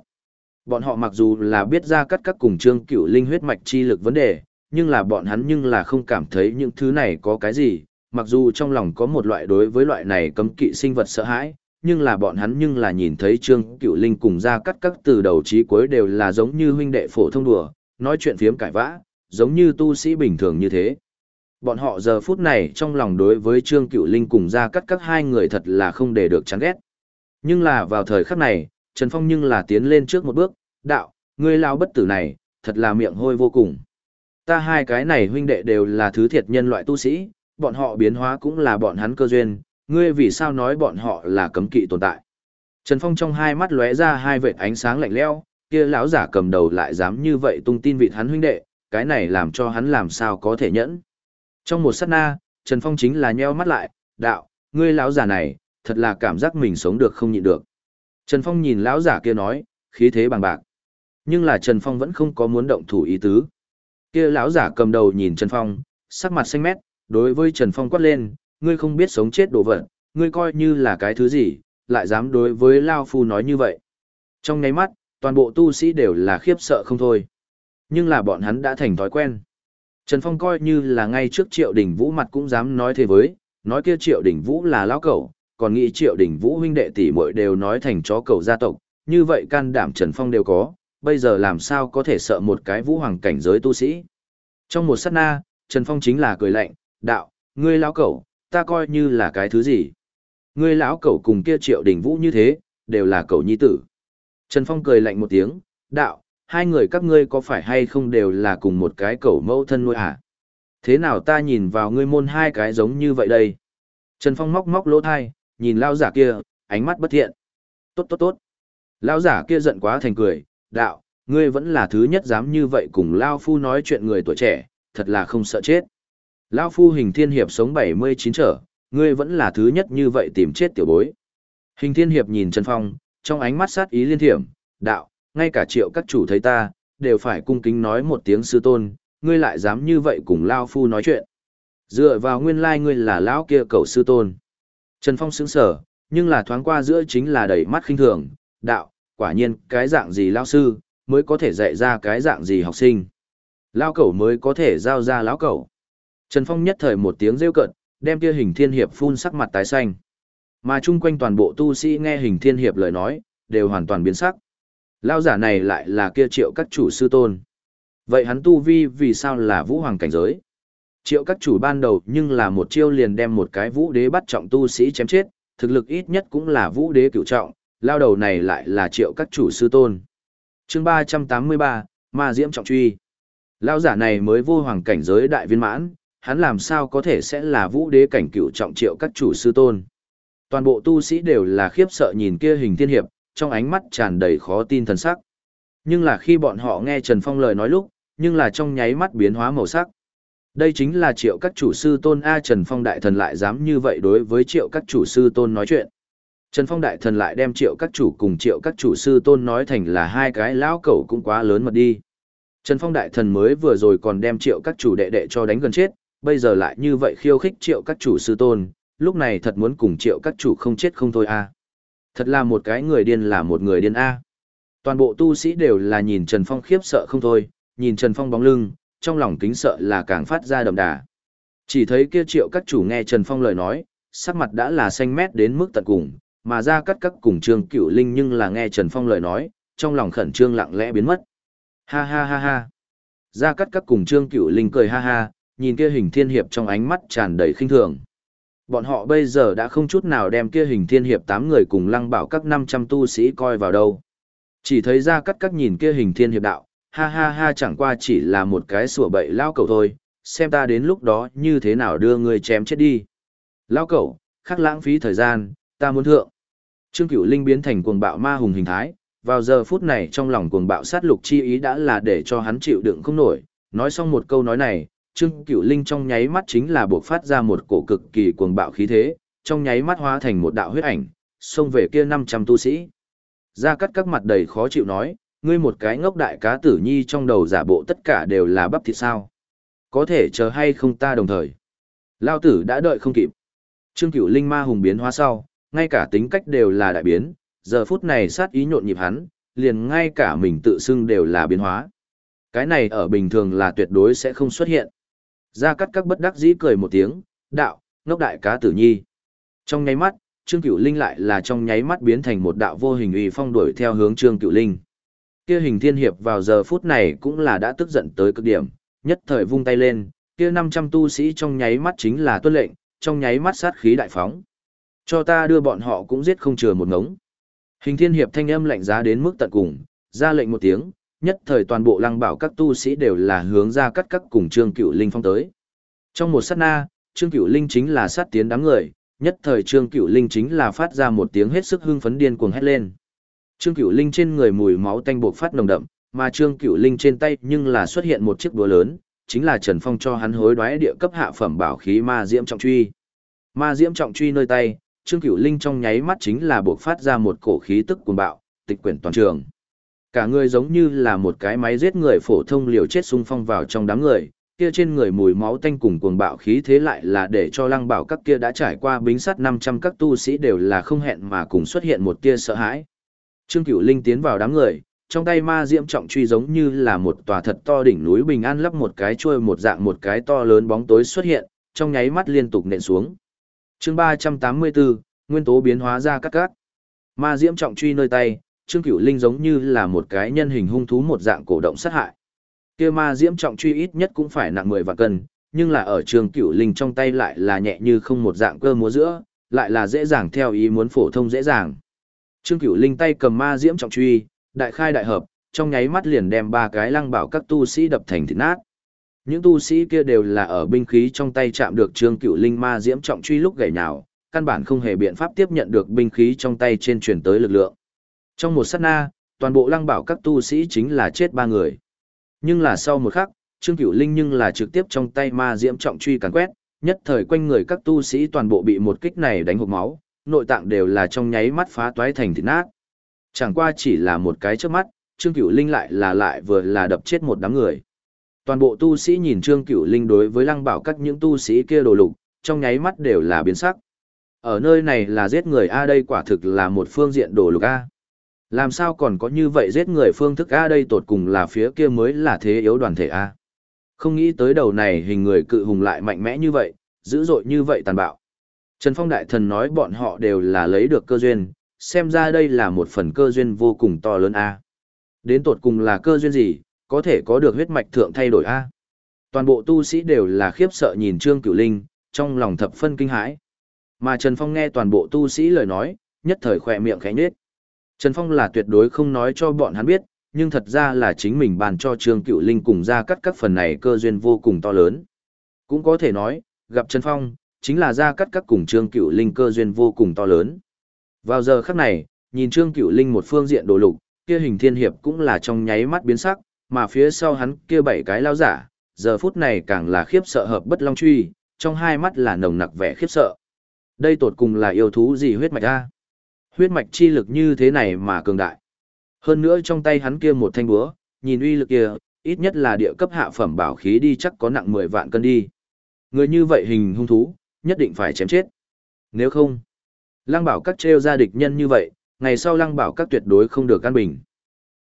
Bọn họ mặc dù là biết ra cắt các cùng trương cựu linh huyết mạch chi lực vấn đề, nhưng là bọn hắn nhưng là không cảm thấy những thứ này có cái gì, mặc dù trong lòng có một loại đối với loại này cấm kỵ sinh vật sợ hãi, nhưng là bọn hắn nhưng là nhìn thấy trương cựu linh cùng ra cắt các từ đầu chí cuối đều là giống như huynh đệ phổ thông đùa, nói chuyện phiếm cãi vã, giống như tu sĩ bình thường như thế. Bọn họ giờ phút này trong lòng đối với Trương Cựu Linh cùng ra cắt các hai người thật là không để được chán ghét. Nhưng là vào thời khắc này, Trần Phong nhưng là tiến lên trước một bước, đạo, ngươi lao bất tử này, thật là miệng hôi vô cùng. Ta hai cái này huynh đệ đều là thứ thiệt nhân loại tu sĩ, bọn họ biến hóa cũng là bọn hắn cơ duyên, ngươi vì sao nói bọn họ là cấm kỵ tồn tại. Trần Phong trong hai mắt lóe ra hai vệt ánh sáng lạnh lẽo, kia lão giả cầm đầu lại dám như vậy tung tin vịt hắn huynh đệ, cái này làm cho hắn làm sao có thể nhẫn. Trong một sát na, Trần Phong chính là nheo mắt lại, đạo, ngươi lão giả này, thật là cảm giác mình sống được không nhịn được. Trần Phong nhìn lão giả kia nói, khí thế bằng bạc. Nhưng là Trần Phong vẫn không có muốn động thủ ý tứ. Kia lão giả cầm đầu nhìn Trần Phong, sắc mặt xanh mét, đối với Trần Phong quát lên, ngươi không biết sống chết đồ vật, ngươi coi như là cái thứ gì, lại dám đối với Lao Phu nói như vậy. Trong nháy mắt, toàn bộ tu sĩ đều là khiếp sợ không thôi. Nhưng là bọn hắn đã thành thói quen. Trần Phong coi như là ngay trước Triệu Đình Vũ mặt cũng dám nói thế với, nói kia Triệu Đình Vũ là lão cẩu, còn nghĩ Triệu Đình Vũ huynh đệ tỷ muội đều nói thành chó cẩu gia tộc, như vậy can đảm Trần Phong đều có, bây giờ làm sao có thể sợ một cái vũ hoàng cảnh giới tu sĩ. Trong một sát na, Trần Phong chính là cười lạnh, đạo, ngươi lão cẩu, ta coi như là cái thứ gì. Ngươi lão cẩu cùng kia Triệu Đình Vũ như thế, đều là cẩu nhi tử. Trần Phong cười lạnh một tiếng, đạo, hai người các ngươi có phải hay không đều là cùng một cái cẩu mẫu thân nuôi à? Thế nào ta nhìn vào ngươi môn hai cái giống như vậy đây? Trần Phong móc móc lỗ thai, nhìn lao giả kia, ánh mắt bất thiện. Tốt tốt tốt. Lao giả kia giận quá thành cười, đạo, ngươi vẫn là thứ nhất dám như vậy cùng Lao Phu nói chuyện người tuổi trẻ, thật là không sợ chết. Lao Phu hình thiên hiệp sống 79 trở, ngươi vẫn là thứ nhất như vậy tìm chết tiểu bối. Hình thiên hiệp nhìn Trần Phong, trong ánh mắt sát ý liên thiểm, đạo, ngay cả triệu các chủ thấy ta, đều phải cung kính nói một tiếng sư tôn, ngươi lại dám như vậy cùng Lao Phu nói chuyện. Dựa vào nguyên lai ngươi là lão kia cầu sư tôn. Trần Phong sững sờ, nhưng là thoáng qua giữa chính là đầy mắt khinh thường, đạo, quả nhiên cái dạng gì lao sư, mới có thể dạy ra cái dạng gì học sinh. Lao cẩu mới có thể giao ra lão cẩu. Trần Phong nhất thời một tiếng rêu cận, đem kia hình thiên hiệp phun sắc mặt tái xanh. Mà chung quanh toàn bộ tu sĩ nghe hình thiên hiệp lời nói, đều hoàn toàn biến sắc. Lao giả này lại là kia triệu các chủ sư tôn. Vậy hắn tu vi vì sao là vũ hoàng cảnh giới? Triệu các chủ ban đầu nhưng là một chiêu liền đem một cái vũ đế bắt trọng tu sĩ chém chết, thực lực ít nhất cũng là vũ đế cửu trọng, lao đầu này lại là triệu các chủ sư tôn. chương 383, Ma Diễm Trọng Truy. Lao giả này mới vô hoàng cảnh giới đại viên mãn, hắn làm sao có thể sẽ là vũ đế cảnh cửu trọng triệu các chủ sư tôn. Toàn bộ tu sĩ đều là khiếp sợ nhìn kia hình thiên hiệp, trong ánh mắt tràn đầy khó tin thần sắc. Nhưng là khi bọn họ nghe Trần Phong lời nói lúc, nhưng là trong nháy mắt biến hóa màu sắc. Đây chính là triệu các chủ sư tôn A Trần Phong Đại Thần lại dám như vậy đối với triệu các chủ sư tôn nói chuyện. Trần Phong Đại Thần lại đem triệu các chủ cùng triệu các chủ sư tôn nói thành là hai cái lão cẩu cũng quá lớn mật đi. Trần Phong Đại Thần mới vừa rồi còn đem triệu các chủ đệ đệ cho đánh gần chết, bây giờ lại như vậy khiêu khích triệu các chủ sư tôn, lúc này thật muốn cùng triệu các chủ không chết không thôi a Thật là một cái người điên là một người điên a Toàn bộ tu sĩ đều là nhìn Trần Phong khiếp sợ không thôi, nhìn Trần Phong bóng lưng, trong lòng kính sợ là càng phát ra đậm đà. Chỉ thấy kia triệu các chủ nghe Trần Phong lời nói, sắc mặt đã là xanh mét đến mức tận cùng, mà ra cắt các cùng trương cửu linh nhưng là nghe Trần Phong lời nói, trong lòng khẩn trương lặng lẽ biến mất. Ha ha ha ha. Ra cắt các cùng trương cửu linh cười ha ha, nhìn kia hình thiên hiệp trong ánh mắt tràn đầy khinh thường. Bọn họ bây giờ đã không chút nào đem kia hình thiên hiệp tám người cùng lăng bảo các 500 tu sĩ coi vào đâu. Chỉ thấy ra cắt các nhìn kia hình thiên hiệp đạo, ha ha ha chẳng qua chỉ là một cái sủa bậy lao cẩu thôi, xem ta đến lúc đó như thế nào đưa ngươi chém chết đi. Lao cẩu, khắc lãng phí thời gian, ta muốn thượng. Trương Cửu Linh biến thành cuồng bạo ma hùng hình thái, vào giờ phút này trong lòng cuồng bạo sát lục chi ý đã là để cho hắn chịu đựng không nổi. Nói xong một câu nói này, Trương Cửu Linh trong nháy mắt chính là buộc phát ra một cổ cực kỳ cuồng bạo khí thế, trong nháy mắt hóa thành một đạo huyết ảnh, xông về kia 500 tu sĩ. Gia cắt các mặt đầy khó chịu nói, ngươi một cái ngốc đại cá tử nhi trong đầu giả bộ tất cả đều là bắp thịt sao. Có thể chờ hay không ta đồng thời. Lao tử đã đợi không kịp. Trương Cửu Linh ma hùng biến hóa sau, ngay cả tính cách đều là đại biến, giờ phút này sát ý nhộn nhịp hắn, liền ngay cả mình tự xưng đều là biến hóa. Cái này ở bình thường là tuyệt đối sẽ không xuất hiện. Gia cắt các bất đắc dĩ cười một tiếng, đạo, ngốc đại cá tử nhi. Trong nháy mắt, Trương Cửu Linh lại là trong nháy mắt biến thành một đạo vô hình uy phong đuổi theo hướng Trương Cửu Linh. Kia hình thiên hiệp vào giờ phút này cũng là đã tức giận tới cực điểm, nhất thời vung tay lên, kia 500 tu sĩ trong nháy mắt chính là tuân lệnh, trong nháy mắt sát khí đại phóng. Cho ta đưa bọn họ cũng giết không chừa một ngống. Hình thiên hiệp thanh âm lạnh giá đến mức tận cùng, ra lệnh một tiếng, nhất thời toàn bộ lăng bảo các tu sĩ đều là hướng ra cắt cắt cùng Trương Cửu Linh phong tới. Trong một sát na, Trương Cửu Linh chính là sát tiến đám người, nhất thời Trương Cửu Linh chính là phát ra một tiếng hết sức hưng phấn điên cuồng hét lên. Trương Cửu Linh trên người mùi máu tanh bột phát nồng đậm, mà Trương Cửu Linh trên tay nhưng là xuất hiện một chiếc đũa lớn, chính là Trần Phong cho hắn hối đoái địa cấp hạ phẩm bảo khí Ma Diễm Trọng Truy. Ma Diễm Trọng Truy nơi tay, Trương Cửu Linh trong nháy mắt chính là bộc phát ra một cổ khí tức cuồng bạo, tịch quyển toàn trường. Cả người giống như là một cái máy giết người phổ thông liều chết xung phong vào trong đám người, kia trên người mùi máu tanh cùng cuồng bạo khí thế lại là để cho lăng bảo các kia đã trải qua bính sắt 500 các tu sĩ đều là không hẹn mà cùng xuất hiện một tia sợ hãi. Trương Cửu Linh tiến vào đám người, trong tay ma diễm trọng truy giống như là một tòa thật to đỉnh núi bình an lắp một cái chuôi một dạng một cái to lớn bóng tối xuất hiện, trong nháy mắt liên tục nện xuống. Chương 384, nguyên tố biến hóa ra cắt cát. Ma diễm trọng truy nơi tay, Trương Cửu Linh giống như là một cái nhân hình hung thú một dạng cổ động sát hại. Kia ma diễm trọng truy ít nhất cũng phải nặng 10 vạn cân, nhưng là ở Trương Cửu Linh trong tay lại là nhẹ như không một dạng cơ múa giữa, lại là dễ dàng theo ý muốn phổ thông dễ dàng. Trương Cửu Linh tay cầm ma diễm trọng truy, đại khai đại hợp, trong nháy mắt liền đem ba cái lăng bảo các tu sĩ đập thành thịt nát. Những tu sĩ kia đều là ở binh khí trong tay chạm được Trương Cửu Linh ma diễm trọng truy lúc gảy nhào, căn bản không hề biện pháp tiếp nhận được binh khí trong tay trên truyền tới lực lượng. Trong một sát na, toàn bộ lăng bảo các tu sĩ chính là chết ba người. Nhưng là sau một khắc, Trương Cửu Linh nhưng là trực tiếp trong tay ma diễm trọng truy càn quét, nhất thời quanh người các tu sĩ toàn bộ bị một kích này đánh hộc máu, nội tạng đều là trong nháy mắt phá toái thành thịt nát. Chẳng qua chỉ là một cái trước mắt, Trương Cửu Linh lại là lại vừa là đập chết một đám người. Toàn bộ tu sĩ nhìn Trương Cửu Linh đối với lăng bảo các những tu sĩ kia đồ lục, trong nháy mắt đều là biến sắc. Ở nơi này là giết người A đây quả thực là một phương diện đồ lục A. Làm sao còn có như vậy giết người phương thức A đây tột cùng là phía kia mới là thế yếu đoàn thể A. Không nghĩ tới đầu này hình người cự hùng lại mạnh mẽ như vậy, dữ dội như vậy tàn bạo. Trần Phong Đại Thần nói bọn họ đều là lấy được cơ duyên, xem ra đây là một phần cơ duyên vô cùng to lớn a. Đến tột cùng là cơ duyên gì, có thể có được huyết mạch thượng thay đổi a? Toàn bộ tu sĩ đều là khiếp sợ nhìn Trương Cửu Linh, trong lòng thập phân kinh hãi. Mà Trần Phong nghe toàn bộ tu sĩ lời nói, nhất thời khỏe miệng khẽ nhếch. Trần Phong là tuyệt đối không nói cho bọn hắn biết, nhưng thật ra là chính mình bàn cho Trương cửu Linh cùng ra cắt các phần này cơ duyên vô cùng to lớn. Cũng có thể nói, gặp Trần Phong, chính là ra cắt các cùng Trương Cựu Linh cơ duyên vô cùng to lớn. Vào giờ khắc này, nhìn Trương Cựu Linh một phương diện đồ lục, kia hình thiên hiệp cũng là trong nháy mắt biến sắc, mà phía sau hắn kia bảy cái lao giả, giờ phút này càng là khiếp sợ hợp bất long truy, trong hai mắt là nồng nặc vẻ khiếp sợ. Đây tột cùng là yêu thú gì huyết mạch a? Huyết mạch chi lực như thế này mà cường đại. Hơn nữa trong tay hắn kia một thanh búa, nhìn uy lực kia, ít nhất là địa cấp hạ phẩm bảo khí đi chắc có nặng 10 vạn cân đi. Người như vậy hình hung thú, nhất định phải chém chết. Nếu không, lăng bảo các treo ra địch nhân như vậy, ngày sau lăng bảo các tuyệt đối không được căn bình.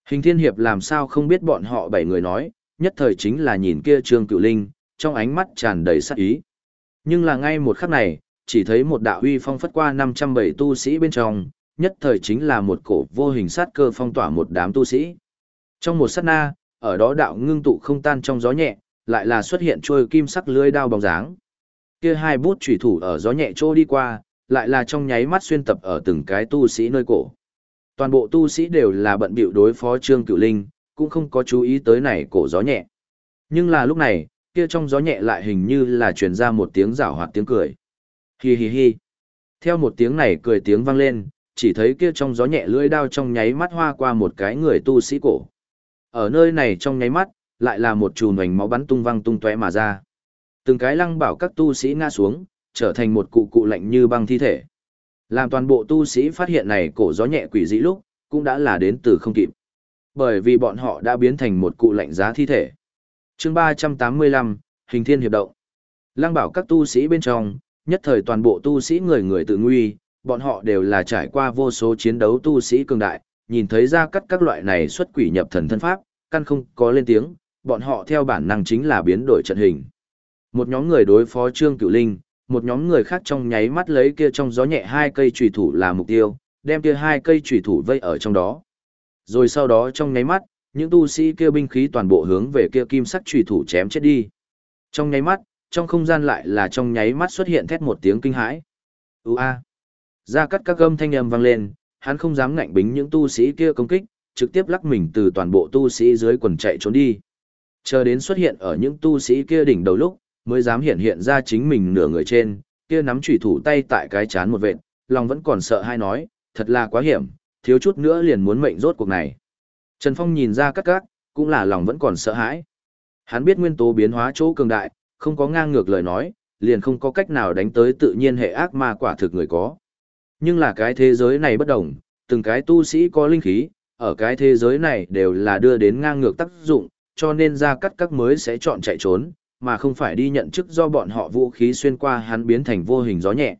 Hình thiên hiệp làm sao không biết bọn họ bảy người nói, nhất thời chính là nhìn kia trương cựu linh, trong ánh mắt tràn đầy sát ý. Nhưng là ngay một khắc này, chỉ thấy một đạo uy phong phất qua 507 tu sĩ bên trong, nhất thời chính là một cổ vô hình sát cơ phong tỏa một đám tu sĩ. Trong một sát na, ở đó đạo ngưng tụ không tan trong gió nhẹ, lại là xuất hiện trôi kim sắc lưới đao bóng dáng. Kia hai bút chủy thủ ở gió nhẹ trôi đi qua, lại là trong nháy mắt xuyên tập ở từng cái tu sĩ nơi cổ. Toàn bộ tu sĩ đều là bận bịu đối phó Trương Cửu Linh, cũng không có chú ý tới này cổ gió nhẹ. Nhưng là lúc này, kia trong gió nhẹ lại hình như là truyền ra một tiếng rảo hoạt tiếng cười. Hi hi hi. Theo một tiếng này cười tiếng vang lên, chỉ thấy kia trong gió nhẹ lưỡi đao trong nháy mắt hoa qua một cái người tu sĩ cổ. Ở nơi này trong nháy mắt, lại là một chùm hoành máu bắn tung văng tung tóe mà ra. Từng cái lăng bảo các tu sĩ ngã xuống, trở thành một cụ cụ lạnh như băng thi thể. Làm toàn bộ tu sĩ phát hiện này cổ gió nhẹ quỷ dĩ lúc, cũng đã là đến từ không kịp. Bởi vì bọn họ đã biến thành một cụ lạnh giá thi thể. chương 385, Hình Thiên Hiệp Động. Lăng bảo các tu sĩ bên trong, nhất thời toàn bộ tu sĩ người người tự nguy, bọn họ đều là trải qua vô số chiến đấu tu sĩ cường đại, nhìn thấy ra cắt các loại này xuất quỷ nhập thần thân pháp, căn không có lên tiếng, bọn họ theo bản năng chính là biến đổi trận hình. Một nhóm người đối phó Trương Cửu Linh, một nhóm người khác trong nháy mắt lấy kia trong gió nhẹ hai cây chùy thủ là mục tiêu, đem kia hai cây chùy thủ vây ở trong đó. Rồi sau đó trong nháy mắt, những tu sĩ kia binh khí toàn bộ hướng về kia kim sắc chùy thủ chém chết đi. Trong nháy mắt, trong không gian lại là trong nháy mắt xuất hiện thét một tiếng kinh hãi. Ú a. Ra cắt các gâm thanh âm vang lên, hắn không dám ngạnh bính những tu sĩ kia công kích, trực tiếp lắc mình từ toàn bộ tu sĩ dưới quần chạy trốn đi. Chờ đến xuất hiện ở những tu sĩ kia đỉnh đầu lúc, mới dám hiện hiện ra chính mình nửa người trên, kia nắm chủy thủ tay tại cái chán một vệt, lòng vẫn còn sợ hai nói, thật là quá hiểm, thiếu chút nữa liền muốn mệnh rốt cuộc này. Trần Phong nhìn ra các các, cũng là lòng vẫn còn sợ hãi. Hắn biết nguyên tố biến hóa chỗ cường đại, không có ngang ngược lời nói, liền không có cách nào đánh tới tự nhiên hệ ác ma quả thực người có. Nhưng là cái thế giới này bất đồng, từng cái tu sĩ có linh khí, ở cái thế giới này đều là đưa đến ngang ngược tác dụng, cho nên ra cắt các mới sẽ chọn chạy trốn, mà không phải đi nhận chức do bọn họ vũ khí xuyên qua hắn biến thành vô hình gió nhẹ.